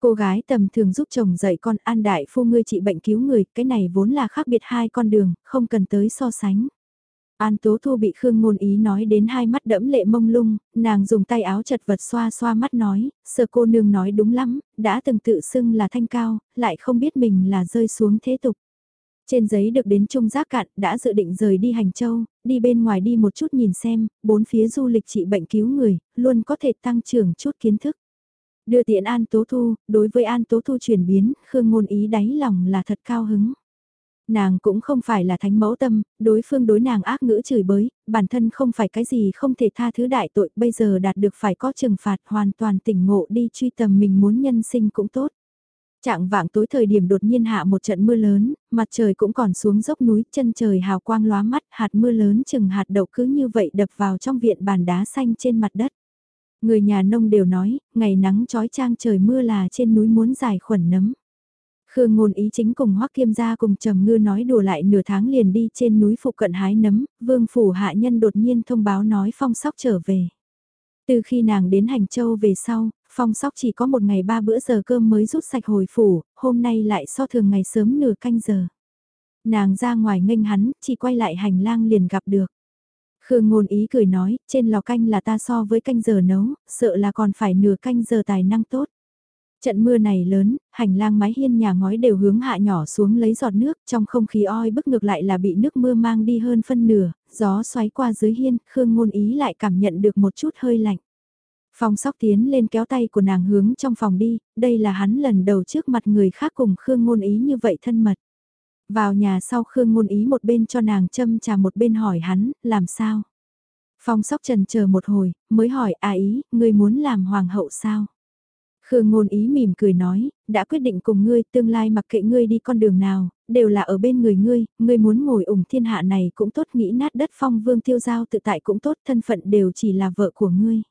Cô gái tầm thường giúp chồng dạy con an đại phu ngươi trị bệnh cứu người, cái này vốn là khác biệt hai con đường, không cần tới so sánh. An Tố Thu bị Khương Ngôn Ý nói đến hai mắt đẫm lệ mông lung, nàng dùng tay áo chật vật xoa xoa mắt nói, sơ cô nương nói đúng lắm, đã từng tự xưng là thanh cao, lại không biết mình là rơi xuống thế tục. Trên giấy được đến trung giác cạn, đã dự định rời đi hành châu, đi bên ngoài đi một chút nhìn xem, bốn phía du lịch trị bệnh cứu người, luôn có thể tăng trưởng chút kiến thức. Đưa tiện An Tố Thu, đối với An Tố Thu chuyển biến, Khương Ngôn Ý đáy lòng là thật cao hứng nàng cũng không phải là thánh mẫu tâm, đối phương đối nàng ác ngữ chửi bới, bản thân không phải cái gì không thể tha thứ đại tội, bây giờ đạt được phải có trừng phạt hoàn toàn tỉnh ngộ đi truy tầm mình muốn nhân sinh cũng tốt. Trạng vạng tối thời điểm đột nhiên hạ một trận mưa lớn, mặt trời cũng còn xuống dốc núi, chân trời hào quang lóa mắt, hạt mưa lớn chừng hạt đậu cứ như vậy đập vào trong viện bàn đá xanh trên mặt đất. Người nhà nông đều nói, ngày nắng trói trang trời mưa là trên núi muốn giải khuẩn nấm. Khương ngôn ý chính cùng Hoắc Kiêm gia cùng Trầm Ngư nói đùa lại nửa tháng liền đi trên núi phụ cận hái nấm, vương phủ hạ nhân đột nhiên thông báo nói phong sóc trở về. Từ khi nàng đến Hành Châu về sau, phong sóc chỉ có một ngày ba bữa giờ cơm mới rút sạch hồi phủ, hôm nay lại so thường ngày sớm nửa canh giờ. Nàng ra ngoài nghênh hắn, chỉ quay lại hành lang liền gặp được. Khương ngôn ý cười nói, trên lò canh là ta so với canh giờ nấu, sợ là còn phải nửa canh giờ tài năng tốt. Trận mưa này lớn, hành lang mái hiên nhà ngói đều hướng hạ nhỏ xuống lấy giọt nước, trong không khí oi bức ngược lại là bị nước mưa mang đi hơn phân nửa, gió xoáy qua dưới hiên, Khương ngôn ý lại cảm nhận được một chút hơi lạnh. Phong sóc tiến lên kéo tay của nàng hướng trong phòng đi, đây là hắn lần đầu trước mặt người khác cùng Khương ngôn ý như vậy thân mật. Vào nhà sau Khương ngôn ý một bên cho nàng châm trà một bên hỏi hắn, làm sao? Phong sóc trần chờ một hồi, mới hỏi à ý, ngươi muốn làm hoàng hậu sao? Khương ngôn ý mỉm cười nói, đã quyết định cùng ngươi, tương lai mặc kệ ngươi đi con đường nào, đều là ở bên người ngươi, ngươi muốn ngồi ủng thiên hạ này cũng tốt nghĩ nát đất phong vương tiêu giao tự tại cũng tốt, thân phận đều chỉ là vợ của ngươi.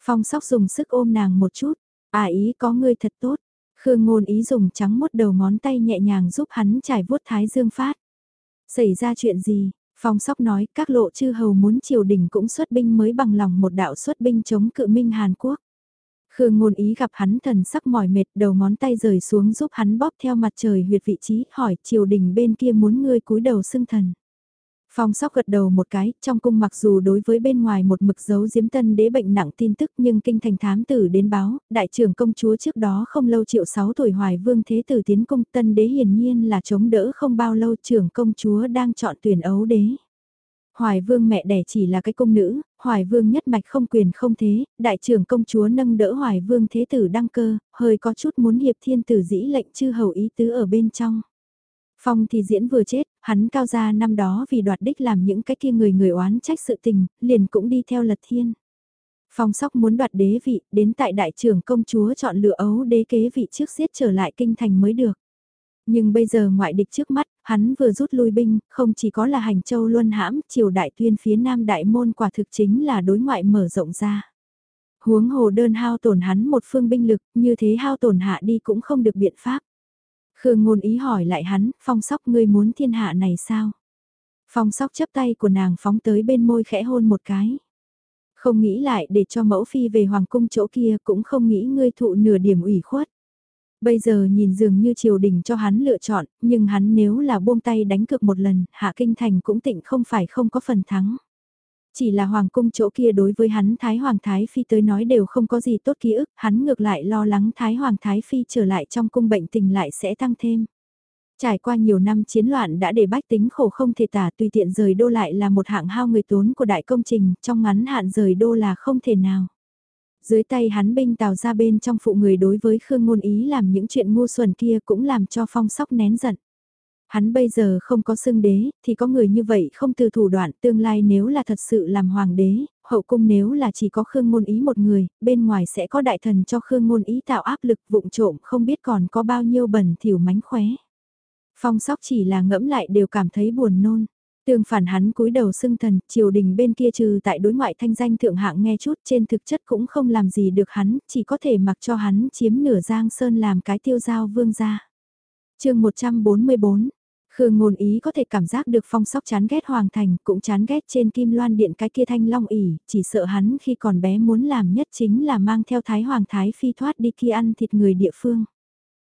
Phong sóc dùng sức ôm nàng một chút, à ý có ngươi thật tốt. Khương ngôn ý dùng trắng mốt đầu ngón tay nhẹ nhàng giúp hắn trải vuốt thái dương phát. Xảy ra chuyện gì? Phong sóc nói các lộ chư hầu muốn triều đình cũng xuất binh mới bằng lòng một đạo xuất binh chống cự minh Hàn Quốc. Khương ngôn ý gặp hắn thần sắc mỏi mệt đầu ngón tay rời xuống giúp hắn bóp theo mặt trời huyệt vị trí hỏi triều đình bên kia muốn ngươi cúi đầu xưng thần. Phong sóc gật đầu một cái, trong cung mặc dù đối với bên ngoài một mực dấu diếm tân đế bệnh nặng tin tức nhưng kinh thành thám tử đến báo, đại trưởng công chúa trước đó không lâu triệu 6 tuổi hoài vương thế tử tiến cung tân đế hiển nhiên là chống đỡ không bao lâu trưởng công chúa đang chọn tuyển ấu đế. Hoài vương mẹ đẻ chỉ là cái công nữ, Hoài vương nhất mạch không quyền không thế, đại trưởng công chúa nâng đỡ Hoài vương thế tử đăng cơ, hơi có chút muốn hiệp thiên tử dĩ lệnh chư hầu ý tứ ở bên trong. Phong thì diễn vừa chết, hắn cao gia năm đó vì đoạt đích làm những cái kia người người oán trách sự tình, liền cũng đi theo lật thiên. Phong sóc muốn đoạt đế vị, đến tại đại trưởng công chúa chọn lựa ấu đế kế vị trước giết trở lại kinh thành mới được. Nhưng bây giờ ngoại địch trước mắt, hắn vừa rút lui binh, không chỉ có là hành châu luân hãm, triều đại tuyên phía nam đại môn quả thực chính là đối ngoại mở rộng ra. Huống hồ đơn hao tổn hắn một phương binh lực, như thế hao tổn hạ đi cũng không được biện pháp. Khương ngôn ý hỏi lại hắn, phong sóc ngươi muốn thiên hạ này sao? Phong sóc chấp tay của nàng phóng tới bên môi khẽ hôn một cái. Không nghĩ lại để cho mẫu phi về hoàng cung chỗ kia cũng không nghĩ ngươi thụ nửa điểm ủy khuất. Bây giờ nhìn dường như triều đình cho hắn lựa chọn, nhưng hắn nếu là buông tay đánh cược một lần, hạ kinh thành cũng tịnh không phải không có phần thắng. Chỉ là hoàng cung chỗ kia đối với hắn Thái Hoàng Thái Phi tới nói đều không có gì tốt ký ức, hắn ngược lại lo lắng Thái Hoàng Thái Phi trở lại trong cung bệnh tình lại sẽ tăng thêm. Trải qua nhiều năm chiến loạn đã để bách tính khổ không thể tả tùy tiện rời đô lại là một hạng hao người tốn của đại công trình, trong ngắn hạn rời đô là không thể nào. Dưới tay hắn binh tào ra bên trong phụ người đối với Khương Ngôn Ý làm những chuyện ngu xuẩn kia cũng làm cho phong sóc nén giận. Hắn bây giờ không có xưng đế, thì có người như vậy không từ thủ đoạn tương lai nếu là thật sự làm hoàng đế, hậu cung nếu là chỉ có Khương Ngôn Ý một người, bên ngoài sẽ có đại thần cho Khương Ngôn Ý tạo áp lực vụng trộm không biết còn có bao nhiêu bẩn thỉu mánh khóe. Phong sóc chỉ là ngẫm lại đều cảm thấy buồn nôn. Tương phản hắn cúi đầu xưng thần, triều đình bên kia trừ tại đối ngoại thanh danh thượng hạng nghe chút trên thực chất cũng không làm gì được hắn, chỉ có thể mặc cho hắn chiếm nửa giang sơn làm cái tiêu giao vương gia. chương 144 Khương ngôn ý có thể cảm giác được phong sóc chán ghét Hoàng Thành, cũng chán ghét trên kim loan điện cái kia thanh long ỉ, chỉ sợ hắn khi còn bé muốn làm nhất chính là mang theo Thái Hoàng Thái Phi thoát đi kia ăn thịt người địa phương.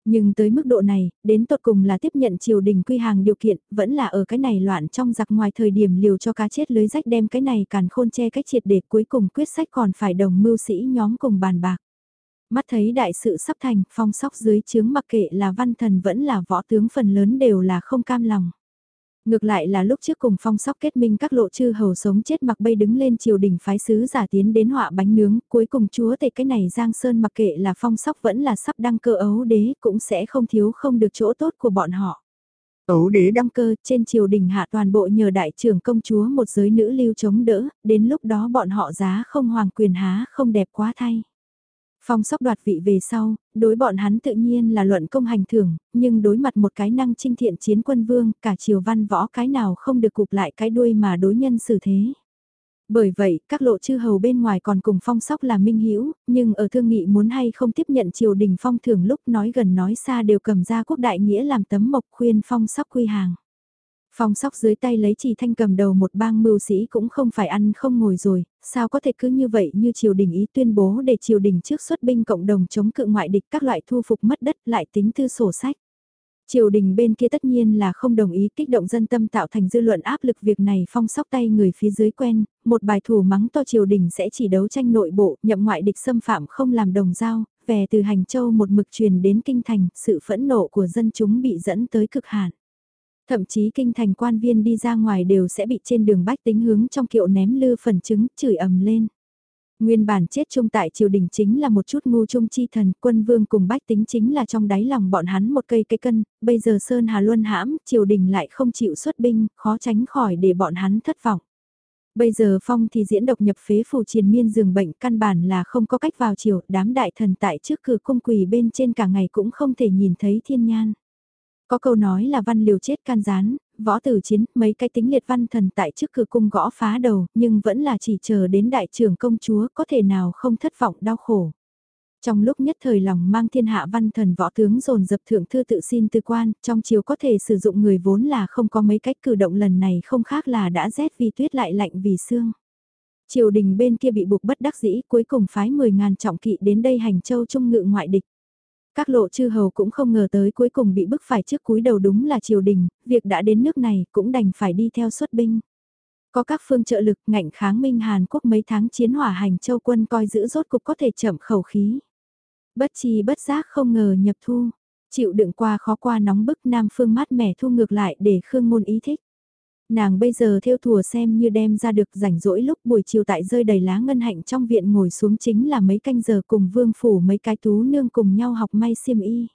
Nhưng tới mức độ này, đến tột cùng là tiếp nhận triều đình quy hàng điều kiện, vẫn là ở cái này loạn trong giặc ngoài thời điểm liều cho cá chết lưới rách đem cái này càn khôn che cách triệt để cuối cùng quyết sách còn phải đồng mưu sĩ nhóm cùng bàn bạc. Mắt thấy đại sự sắp thành, phong sóc dưới chướng mặc kệ là văn thần vẫn là võ tướng phần lớn đều là không cam lòng. Ngược lại là lúc trước cùng phong sóc kết minh các lộ chư hầu sống chết mặc bay đứng lên triều đình phái sứ giả tiến đến họa bánh nướng, cuối cùng chúa tể cái này Giang Sơn mặc kệ là phong sóc vẫn là sắp đăng cơ ấu đế cũng sẽ không thiếu không được chỗ tốt của bọn họ. Ấu đế đăng cơ trên triều đình hạ toàn bộ nhờ đại trưởng công chúa một giới nữ lưu chống đỡ, đến lúc đó bọn họ giá không hoàng quyền há không đẹp quá thay. Phong sóc đoạt vị về sau, đối bọn hắn tự nhiên là luận công hành thưởng, nhưng đối mặt một cái năng trinh thiện chiến quân vương, cả triều văn võ cái nào không được cục lại cái đuôi mà đối nhân xử thế. Bởi vậy, các lộ chư hầu bên ngoài còn cùng phong sóc là minh hiểu nhưng ở thương nghị muốn hay không tiếp nhận triều đình phong thưởng lúc nói gần nói xa đều cầm ra quốc đại nghĩa làm tấm mộc khuyên phong sóc quy hàng. Phong sóc dưới tay lấy chỉ thanh cầm đầu một bang mưu sĩ cũng không phải ăn không ngồi rồi, sao có thể cứ như vậy như triều đình ý tuyên bố để triều đình trước xuất binh cộng đồng chống cự ngoại địch các loại thu phục mất đất lại tính thư sổ sách. Triều đình bên kia tất nhiên là không đồng ý kích động dân tâm tạo thành dư luận áp lực việc này phong sóc tay người phía dưới quen, một bài thủ mắng to triều đình sẽ chỉ đấu tranh nội bộ, nhậm ngoại địch xâm phạm không làm đồng giao, về từ hành châu một mực truyền đến kinh thành, sự phẫn nộ của dân chúng bị dẫn tới cực hạn. Thậm chí kinh thành quan viên đi ra ngoài đều sẽ bị trên đường bách tính hướng trong kiệu ném lư phần trứng, chửi ầm lên. Nguyên bản chết chung tại triều đình chính là một chút ngu trung chi thần, quân vương cùng bách tính chính là trong đáy lòng bọn hắn một cây cây cân, bây giờ Sơn Hà Luân hãm, triều đình lại không chịu xuất binh, khó tránh khỏi để bọn hắn thất vọng. Bây giờ phong thì diễn độc nhập phế phủ triền miên giường bệnh căn bản là không có cách vào triều, đám đại thần tại trước cửa cung quỳ bên trên cả ngày cũng không thể nhìn thấy thiên nhan. Có câu nói là văn liều chết can gián, võ tử chiến, mấy cái tính liệt văn thần tại trước cửa cung gõ phá đầu, nhưng vẫn là chỉ chờ đến đại trưởng công chúa có thể nào không thất vọng đau khổ. Trong lúc nhất thời lòng mang thiên hạ văn thần võ tướng dồn dập thượng thư tự xin tư quan, trong chiều có thể sử dụng người vốn là không có mấy cách cử động lần này không khác là đã rét vì tuyết lại lạnh vì xương. Triều đình bên kia bị buộc bất đắc dĩ cuối cùng phái 10.000 trọng kỵ đến đây hành châu trung ngự ngoại địch. Các lộ chư hầu cũng không ngờ tới cuối cùng bị bức phải trước cúi đầu đúng là triều đình, việc đã đến nước này cũng đành phải đi theo xuất binh. Có các phương trợ lực ngạnh kháng Minh Hàn Quốc mấy tháng chiến hỏa hành châu quân coi giữ rốt cục có thể chậm khẩu khí. Bất chi bất giác không ngờ nhập thu, chịu đựng qua khó qua nóng bức Nam Phương mát mẻ thu ngược lại để Khương Môn ý thích. Nàng bây giờ theo thùa xem như đem ra được rảnh rỗi lúc buổi chiều tại rơi đầy lá ngân hạnh trong viện ngồi xuống chính là mấy canh giờ cùng vương phủ mấy cái tú nương cùng nhau học may xiêm y.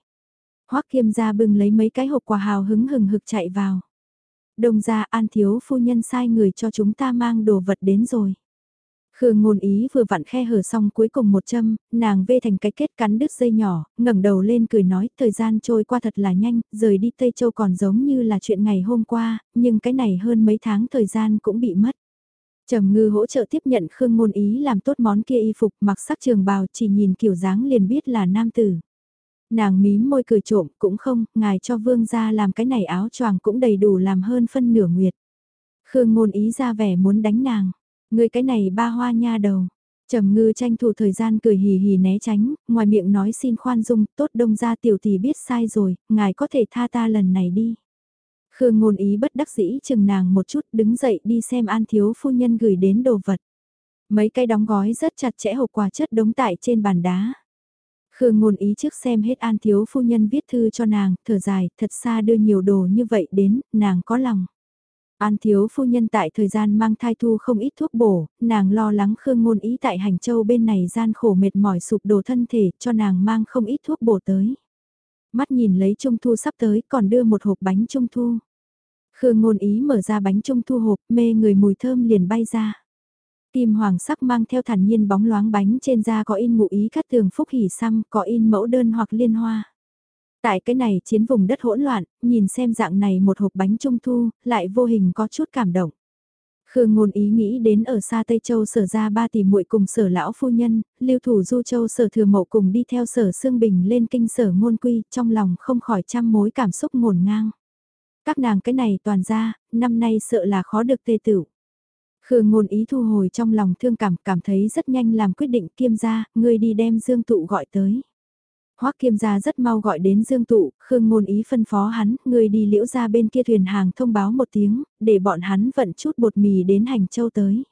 Hoắc kiêm ra bưng lấy mấy cái hộp quà hào hứng hừng hực chạy vào. Đồng ra an thiếu phu nhân sai người cho chúng ta mang đồ vật đến rồi. Khương ngôn ý vừa vặn khe hở xong cuối cùng một châm, nàng vê thành cái kết cắn đứt dây nhỏ, ngẩng đầu lên cười nói thời gian trôi qua thật là nhanh, rời đi Tây Châu còn giống như là chuyện ngày hôm qua, nhưng cái này hơn mấy tháng thời gian cũng bị mất. Trầm ngư hỗ trợ tiếp nhận Khương ngôn ý làm tốt món kia y phục mặc sắc trường bào chỉ nhìn kiểu dáng liền biết là nam tử. Nàng mím môi cười trộm cũng không, ngài cho vương gia làm cái này áo choàng cũng đầy đủ làm hơn phân nửa nguyệt. Khương ngôn ý ra vẻ muốn đánh nàng Người cái này ba hoa nha đầu. Trầm ngư tranh thủ thời gian cười hì hì né tránh, ngoài miệng nói xin khoan dung, tốt đông ra tiểu tỷ biết sai rồi, ngài có thể tha ta lần này đi. Khương ngôn ý bất đắc dĩ chừng nàng một chút đứng dậy đi xem an thiếu phu nhân gửi đến đồ vật. Mấy cái đóng gói rất chặt chẽ hộp quà chất đống tại trên bàn đá. Khương ngôn ý trước xem hết an thiếu phu nhân viết thư cho nàng, thở dài, thật xa đưa nhiều đồ như vậy đến, nàng có lòng. An thiếu phu nhân tại thời gian mang thai thu không ít thuốc bổ, nàng lo lắng Khương Ngôn Ý tại hành châu bên này gian khổ mệt mỏi sụp đổ thân thể cho nàng mang không ít thuốc bổ tới. Mắt nhìn lấy trung thu sắp tới còn đưa một hộp bánh trung thu. Khương Ngôn Ý mở ra bánh trung thu hộp mê người mùi thơm liền bay ra. Kim hoàng sắc mang theo thản nhiên bóng loáng bánh trên da có in ngụ ý cắt tường phúc hỉ xăm, có in mẫu đơn hoặc liên hoa. Tại cái này chiến vùng đất hỗn loạn, nhìn xem dạng này một hộp bánh trung thu, lại vô hình có chút cảm động. Khương ngôn ý nghĩ đến ở xa Tây Châu sở ra ba tỷ muội cùng sở lão phu nhân, lưu thủ du châu sở thừa mộ cùng đi theo sở xương bình lên kinh sở ngôn quy, trong lòng không khỏi trăm mối cảm xúc ngổn ngang. Các nàng cái này toàn ra, năm nay sợ là khó được tê tử. Khương ngôn ý thu hồi trong lòng thương cảm, cảm thấy rất nhanh làm quyết định kiêm ra ngươi đi đem Dương Tụ gọi tới. Hoắc Kiêm gia rất mau gọi đến Dương Tụ, Khương ngôn ý phân phó hắn, ngươi đi liễu ra bên kia thuyền hàng thông báo một tiếng, để bọn hắn vận chút bột mì đến hành châu tới.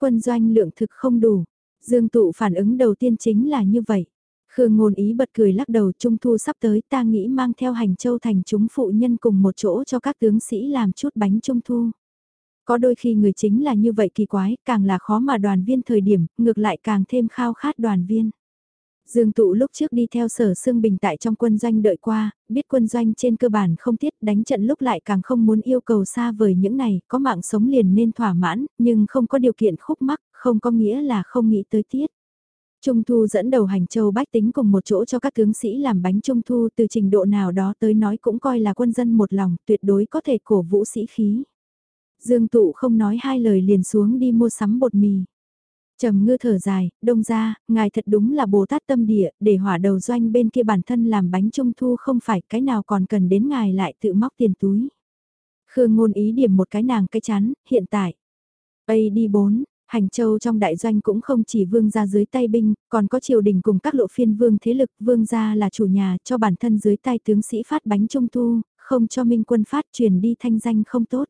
Quân doanh lượng thực không đủ, Dương Tụ phản ứng đầu tiên chính là như vậy. Khương ngôn ý bật cười lắc đầu trung thu sắp tới ta nghĩ mang theo hành châu thành chúng phụ nhân cùng một chỗ cho các tướng sĩ làm chút bánh trung thu. Có đôi khi người chính là như vậy kỳ quái, càng là khó mà đoàn viên thời điểm, ngược lại càng thêm khao khát đoàn viên. Dương Tụ lúc trước đi theo sở Sương Bình tại trong quân doanh đợi qua, biết quân doanh trên cơ bản không tiết đánh trận lúc lại càng không muốn yêu cầu xa vời những này, có mạng sống liền nên thỏa mãn, nhưng không có điều kiện khúc mắc, không có nghĩa là không nghĩ tới tiết. Trung thu dẫn đầu hành châu bách tính cùng một chỗ cho các tướng sĩ làm bánh trung thu từ trình độ nào đó tới nói cũng coi là quân dân một lòng tuyệt đối có thể cổ vũ sĩ khí. Dương tụ không nói hai lời liền xuống đi mua sắm bột mì. Trầm ngư thở dài, đông ra, ngài thật đúng là Bồ Tát tâm địa, để hỏa đầu doanh bên kia bản thân làm bánh trung thu không phải cái nào còn cần đến ngài lại tự móc tiền túi. Khương ngôn ý điểm một cái nàng cái chán hiện tại. Ây đi bốn, Hành châu trong đại doanh cũng không chỉ vương gia dưới tay binh, còn có triều đình cùng các lộ phiên vương thế lực, vương gia là chủ nhà cho bản thân dưới tay tướng sĩ phát bánh trung thu, không cho minh quân phát truyền đi thanh danh không tốt.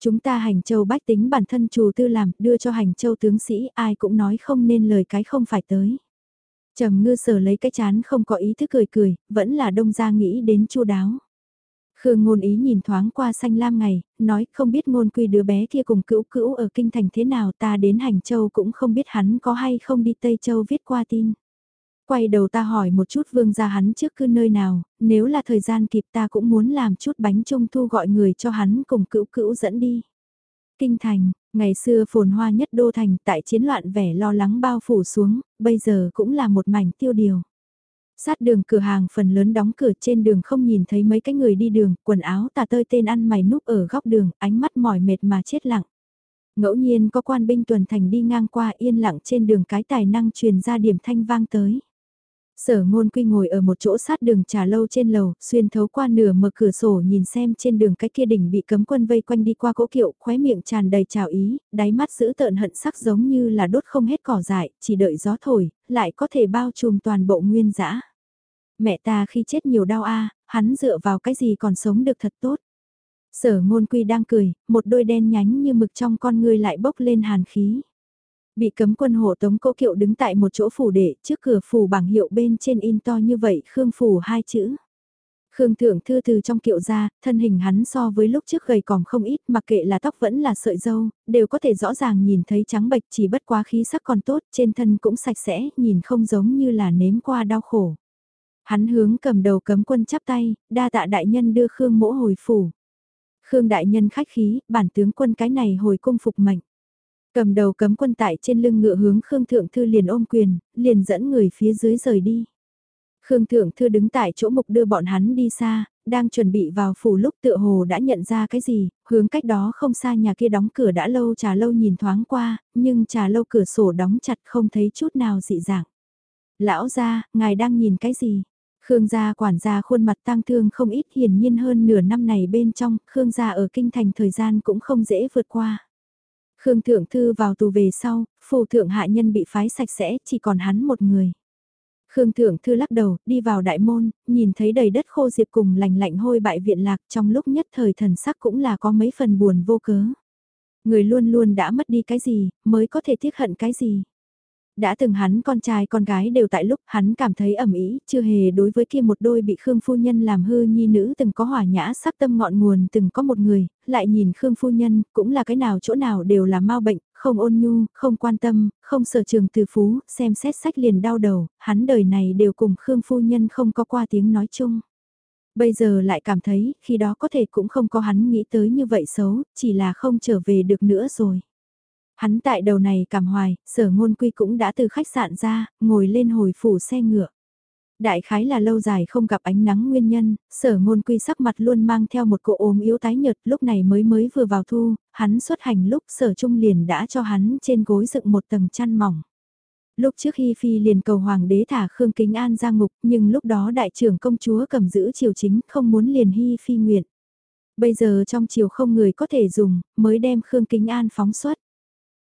Chúng ta hành châu bách tính bản thân chủ tư làm, đưa cho hành châu tướng sĩ ai cũng nói không nên lời cái không phải tới. Trầm ngư sở lấy cái chán không có ý thức cười cười, vẫn là đông gia nghĩ đến chu đáo. Khương ngôn ý nhìn thoáng qua xanh lam ngày, nói không biết ngôn quy đứa bé kia cùng cữu cữu ở kinh thành thế nào ta đến hành châu cũng không biết hắn có hay không đi Tây Châu viết qua tin. Quay đầu ta hỏi một chút vương gia hắn trước cư nơi nào, nếu là thời gian kịp ta cũng muốn làm chút bánh trung thu gọi người cho hắn cùng cữu cữu dẫn đi. Kinh thành, ngày xưa phồn hoa nhất đô thành tại chiến loạn vẻ lo lắng bao phủ xuống, bây giờ cũng là một mảnh tiêu điều. Sát đường cửa hàng phần lớn đóng cửa trên đường không nhìn thấy mấy cái người đi đường, quần áo tà tơi tên ăn mày núp ở góc đường, ánh mắt mỏi mệt mà chết lặng. Ngẫu nhiên có quan binh tuần thành đi ngang qua yên lặng trên đường cái tài năng truyền ra điểm thanh vang tới. Sở ngôn quy ngồi ở một chỗ sát đường trà lâu trên lầu, xuyên thấu qua nửa mở cửa sổ nhìn xem trên đường cái kia đỉnh bị cấm quân vây quanh đi qua cỗ kiệu, khóe miệng tràn đầy trào ý, đáy mắt giữ tợn hận sắc giống như là đốt không hết cỏ dại, chỉ đợi gió thổi, lại có thể bao trùm toàn bộ nguyên dã Mẹ ta khi chết nhiều đau a hắn dựa vào cái gì còn sống được thật tốt. Sở ngôn quy đang cười, một đôi đen nhánh như mực trong con người lại bốc lên hàn khí. Bị cấm quân hộ tống cỗ kiệu đứng tại một chỗ phủ để trước cửa phủ bảng hiệu bên trên in to như vậy Khương phủ hai chữ. Khương thượng thư từ trong kiệu ra, thân hình hắn so với lúc trước gầy còm không ít mặc kệ là tóc vẫn là sợi dâu, đều có thể rõ ràng nhìn thấy trắng bệch chỉ bất quá khí sắc còn tốt, trên thân cũng sạch sẽ, nhìn không giống như là nếm qua đau khổ. Hắn hướng cầm đầu cấm quân chắp tay, đa tạ đại nhân đưa Khương mỗ hồi phủ. Khương đại nhân khách khí, bản tướng quân cái này hồi cung phục mệnh. Cầm đầu cấm quân tại trên lưng ngựa hướng Khương Thượng Thư liền ôm quyền, liền dẫn người phía dưới rời đi. Khương Thượng Thư đứng tại chỗ mục đưa bọn hắn đi xa, đang chuẩn bị vào phủ lúc tựa hồ đã nhận ra cái gì, hướng cách đó không xa nhà kia đóng cửa đã lâu trà lâu nhìn thoáng qua, nhưng trà lâu cửa sổ đóng chặt không thấy chút nào dị dạng. Lão ra, ngài đang nhìn cái gì? Khương gia quản gia khuôn mặt tang thương không ít hiển nhiên hơn nửa năm này bên trong, Khương gia ở kinh thành thời gian cũng không dễ vượt qua. Khương thượng thư vào tù về sau, phù thượng hạ nhân bị phái sạch sẽ, chỉ còn hắn một người. Khương thượng thư lắc đầu, đi vào đại môn, nhìn thấy đầy đất khô diệp cùng lành lạnh hôi bại viện lạc trong lúc nhất thời thần sắc cũng là có mấy phần buồn vô cớ. Người luôn luôn đã mất đi cái gì, mới có thể tiếc hận cái gì. Đã từng hắn con trai con gái đều tại lúc hắn cảm thấy ẩm ý, chưa hề đối với kia một đôi bị Khương Phu Nhân làm hư nhi nữ từng có hỏa nhã sắc tâm ngọn nguồn từng có một người, lại nhìn Khương Phu Nhân, cũng là cái nào chỗ nào đều là mau bệnh, không ôn nhu, không quan tâm, không sở trường từ phú, xem xét sách liền đau đầu, hắn đời này đều cùng Khương Phu Nhân không có qua tiếng nói chung. Bây giờ lại cảm thấy, khi đó có thể cũng không có hắn nghĩ tới như vậy xấu, chỉ là không trở về được nữa rồi. Hắn tại đầu này cảm hoài, sở ngôn quy cũng đã từ khách sạn ra, ngồi lên hồi phủ xe ngựa. Đại khái là lâu dài không gặp ánh nắng nguyên nhân, sở ngôn quy sắc mặt luôn mang theo một cỗ ốm yếu tái nhợt lúc này mới mới vừa vào thu, hắn xuất hành lúc sở trung liền đã cho hắn trên gối dựng một tầng chăn mỏng. Lúc trước Hi Phi liền cầu hoàng đế thả Khương Kính An ra ngục, nhưng lúc đó đại trưởng công chúa cầm giữ triều chính không muốn liền Hy Phi nguyện. Bây giờ trong triều không người có thể dùng, mới đem Khương Kính An phóng xuất.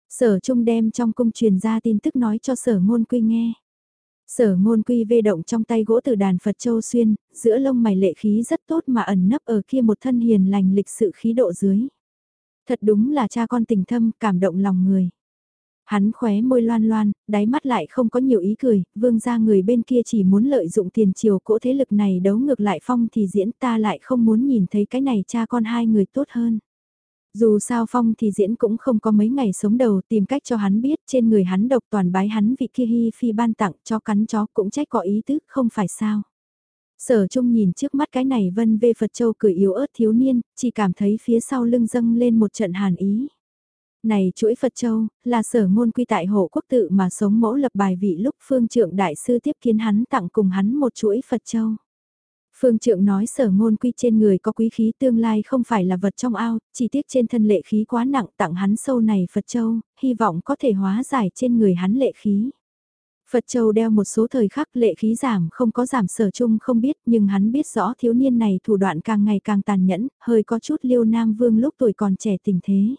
Sở Trung đem trong cung truyền ra tin tức nói cho sở ngôn quy nghe. Sở ngôn quy vê động trong tay gỗ từ đàn Phật Châu Xuyên, giữa lông mày lệ khí rất tốt mà ẩn nấp ở kia một thân hiền lành lịch sự khí độ dưới. Thật đúng là cha con tình thâm, cảm động lòng người. Hắn khóe môi loan loan, đáy mắt lại không có nhiều ý cười, vương gia người bên kia chỉ muốn lợi dụng tiền triều cỗ thế lực này đấu ngược lại phong thì diễn ta lại không muốn nhìn thấy cái này cha con hai người tốt hơn. Dù sao Phong thì diễn cũng không có mấy ngày sống đầu tìm cách cho hắn biết trên người hắn độc toàn bái hắn vị kia hi phi ban tặng cho cắn chó cũng trách có ý tứ không phải sao. Sở Trung nhìn trước mắt cái này vân vê Phật Châu cười yếu ớt thiếu niên, chỉ cảm thấy phía sau lưng dâng lên một trận hàn ý. Này chuỗi Phật Châu, là sở ngôn quy tại hộ quốc tự mà sống mẫu lập bài vị lúc phương trượng đại sư tiếp kiến hắn tặng cùng hắn một chuỗi Phật Châu. Phương trượng nói sở ngôn quy trên người có quý khí tương lai không phải là vật trong ao, chỉ tiếc trên thân lệ khí quá nặng tặng hắn sâu này Phật Châu, hy vọng có thể hóa giải trên người hắn lệ khí. Phật Châu đeo một số thời khắc lệ khí giảm không có giảm sở chung không biết nhưng hắn biết rõ thiếu niên này thủ đoạn càng ngày càng tàn nhẫn, hơi có chút liêu nam vương lúc tuổi còn trẻ tình thế.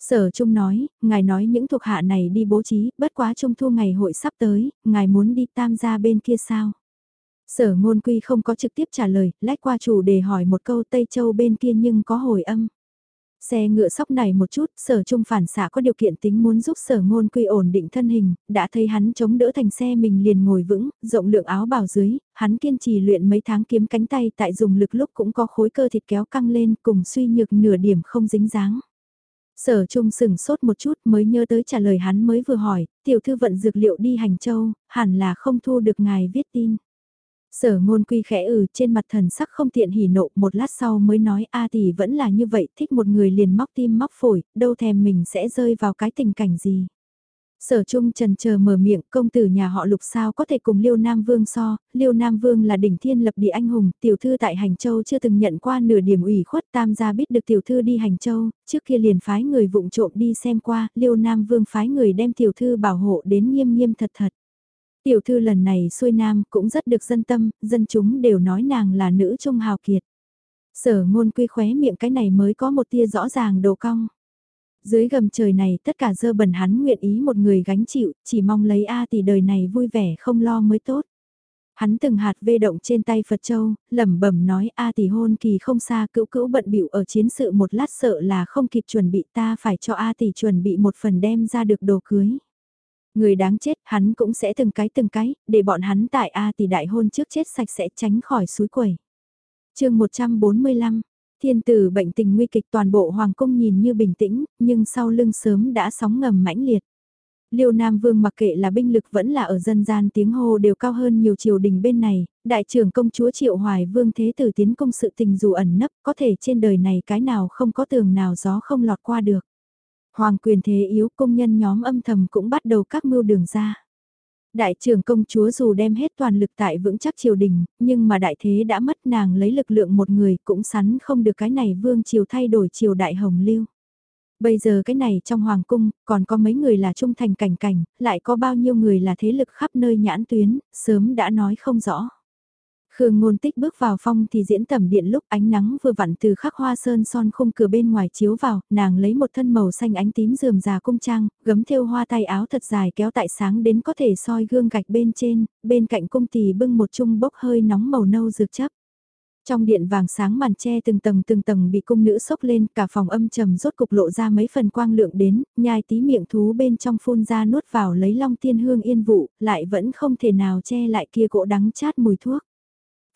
Sở Trung nói, ngài nói những thuộc hạ này đi bố trí, bất quá trung thu ngày hội sắp tới, ngài muốn đi tam gia bên kia sao? Sở ngôn quy không có trực tiếp trả lời, lách qua chủ để hỏi một câu Tây Châu bên kia nhưng có hồi âm. Xe ngựa sóc này một chút, sở trung phản xạ có điều kiện tính muốn giúp sở ngôn quy ổn định thân hình, đã thấy hắn chống đỡ thành xe mình liền ngồi vững, rộng lượng áo bào dưới, hắn kiên trì luyện mấy tháng kiếm cánh tay tại dùng lực lúc cũng có khối cơ thịt kéo căng lên cùng suy nhược nửa điểm không dính dáng. Sở trung sừng sốt một chút mới nhớ tới trả lời hắn mới vừa hỏi, tiểu thư vận dược liệu đi hành châu, hẳn là không thu được ngài viết tin. Sở ngôn quy khẽ ừ trên mặt thần sắc không tiện hỉ nộ một lát sau mới nói a thì vẫn là như vậy thích một người liền móc tim móc phổi, đâu thèm mình sẽ rơi vào cái tình cảnh gì. Sở Trung trần chờ mở miệng công tử nhà họ lục sao có thể cùng Liêu Nam Vương so, Liêu Nam Vương là đỉnh thiên lập địa anh hùng, tiểu thư tại Hành Châu chưa từng nhận qua nửa điểm ủy khuất tam gia biết được tiểu thư đi Hành Châu, trước kia liền phái người vụng trộm đi xem qua, Liêu Nam Vương phái người đem tiểu thư bảo hộ đến nghiêm nghiêm thật thật. Tiểu thư lần này xuôi nam cũng rất được dân tâm, dân chúng đều nói nàng là nữ trung hào kiệt. Sở ngôn quy khóe miệng cái này mới có một tia rõ ràng đồ cong. Dưới gầm trời này tất cả dơ bẩn hắn nguyện ý một người gánh chịu, chỉ mong lấy A tỷ đời này vui vẻ không lo mới tốt. Hắn từng hạt vê động trên tay Phật Châu, lẩm bẩm nói A tỷ hôn kỳ không xa cữu cữu bận bịu ở chiến sự một lát sợ là không kịp chuẩn bị ta phải cho A tỷ chuẩn bị một phần đem ra được đồ cưới. Người đáng chết, hắn cũng sẽ từng cái từng cái, để bọn hắn tại A tỷ đại hôn trước chết sạch sẽ tránh khỏi suối quẩy. chương 145, thiên tử bệnh tình nguy kịch toàn bộ hoàng cung nhìn như bình tĩnh, nhưng sau lưng sớm đã sóng ngầm mãnh liệt. Liêu Nam Vương mặc kệ là binh lực vẫn là ở dân gian tiếng hô đều cao hơn nhiều triều đình bên này, đại trưởng công chúa Triệu Hoài Vương Thế Tử tiến công sự tình dù ẩn nấp có thể trên đời này cái nào không có tường nào gió không lọt qua được. Hoàng quyền thế yếu công nhân nhóm âm thầm cũng bắt đầu các mưu đường ra. Đại trưởng công chúa dù đem hết toàn lực tại vững chắc triều đình, nhưng mà đại thế đã mất nàng lấy lực lượng một người cũng sắn không được cái này vương triều thay đổi triều đại hồng lưu. Bây giờ cái này trong hoàng cung, còn có mấy người là trung thành cảnh cảnh, lại có bao nhiêu người là thế lực khắp nơi nhãn tuyến, sớm đã nói không rõ. Khương ngôn tích bước vào phong thì diễn tầm điện lúc ánh nắng vừa vặn từ khắc hoa sơn son khung cửa bên ngoài chiếu vào, nàng lấy một thân màu xanh ánh tím rườm rà cung trang, gấm thêu hoa tay áo thật dài kéo tại sáng đến có thể soi gương gạch bên trên, bên cạnh cung tỳ bưng một chung bốc hơi nóng màu nâu dược chấp. Trong điện vàng sáng màn tre từng tầng từng tầng bị cung nữ sốc lên, cả phòng âm trầm rốt cục lộ ra mấy phần quang lượng đến, nhai tí miệng thú bên trong phun ra nuốt vào lấy long tiên hương yên vụ, lại vẫn không thể nào che lại kia cỗ đắng chát mùi thuốc.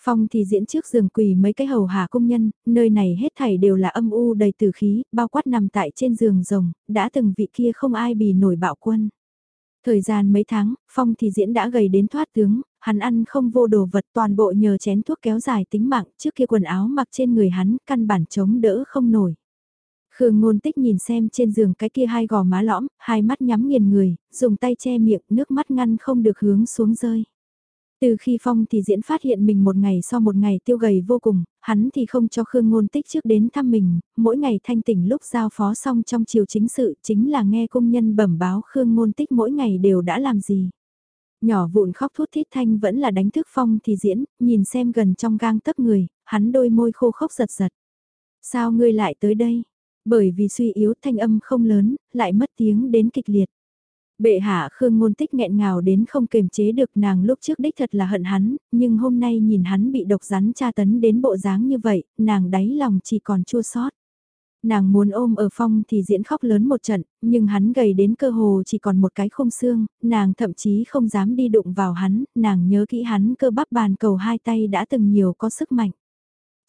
Phong thì diễn trước giường quỳ mấy cái hầu hạ công nhân, nơi này hết thảy đều là âm u đầy tử khí, bao quát nằm tại trên giường rồng, đã từng vị kia không ai bì nổi bạo quân. Thời gian mấy tháng, Phong thì diễn đã gầy đến thoát tướng, hắn ăn không vô đồ vật toàn bộ nhờ chén thuốc kéo dài tính mạng trước kia quần áo mặc trên người hắn căn bản chống đỡ không nổi. Khương ngôn tích nhìn xem trên giường cái kia hai gò má lõm, hai mắt nhắm nghiền người, dùng tay che miệng nước mắt ngăn không được hướng xuống rơi. Từ khi Phong thì diễn phát hiện mình một ngày sau một ngày tiêu gầy vô cùng, hắn thì không cho Khương Ngôn Tích trước đến thăm mình, mỗi ngày thanh tỉnh lúc giao phó xong trong chiều chính sự chính là nghe công nhân bẩm báo Khương Ngôn Tích mỗi ngày đều đã làm gì. Nhỏ vụn khóc thút thít thanh vẫn là đánh thức Phong thì diễn, nhìn xem gần trong gang tấc người, hắn đôi môi khô khốc giật giật. Sao ngươi lại tới đây? Bởi vì suy yếu thanh âm không lớn, lại mất tiếng đến kịch liệt. Bệ hạ Khương Ngôn Tích nghẹn ngào đến không kềm chế được nàng lúc trước đích thật là hận hắn, nhưng hôm nay nhìn hắn bị độc rắn tra tấn đến bộ dáng như vậy, nàng đáy lòng chỉ còn chua xót. Nàng muốn ôm ở phong thì diễn khóc lớn một trận, nhưng hắn gầy đến cơ hồ chỉ còn một cái không xương, nàng thậm chí không dám đi đụng vào hắn, nàng nhớ kỹ hắn cơ bắp bàn cầu hai tay đã từng nhiều có sức mạnh.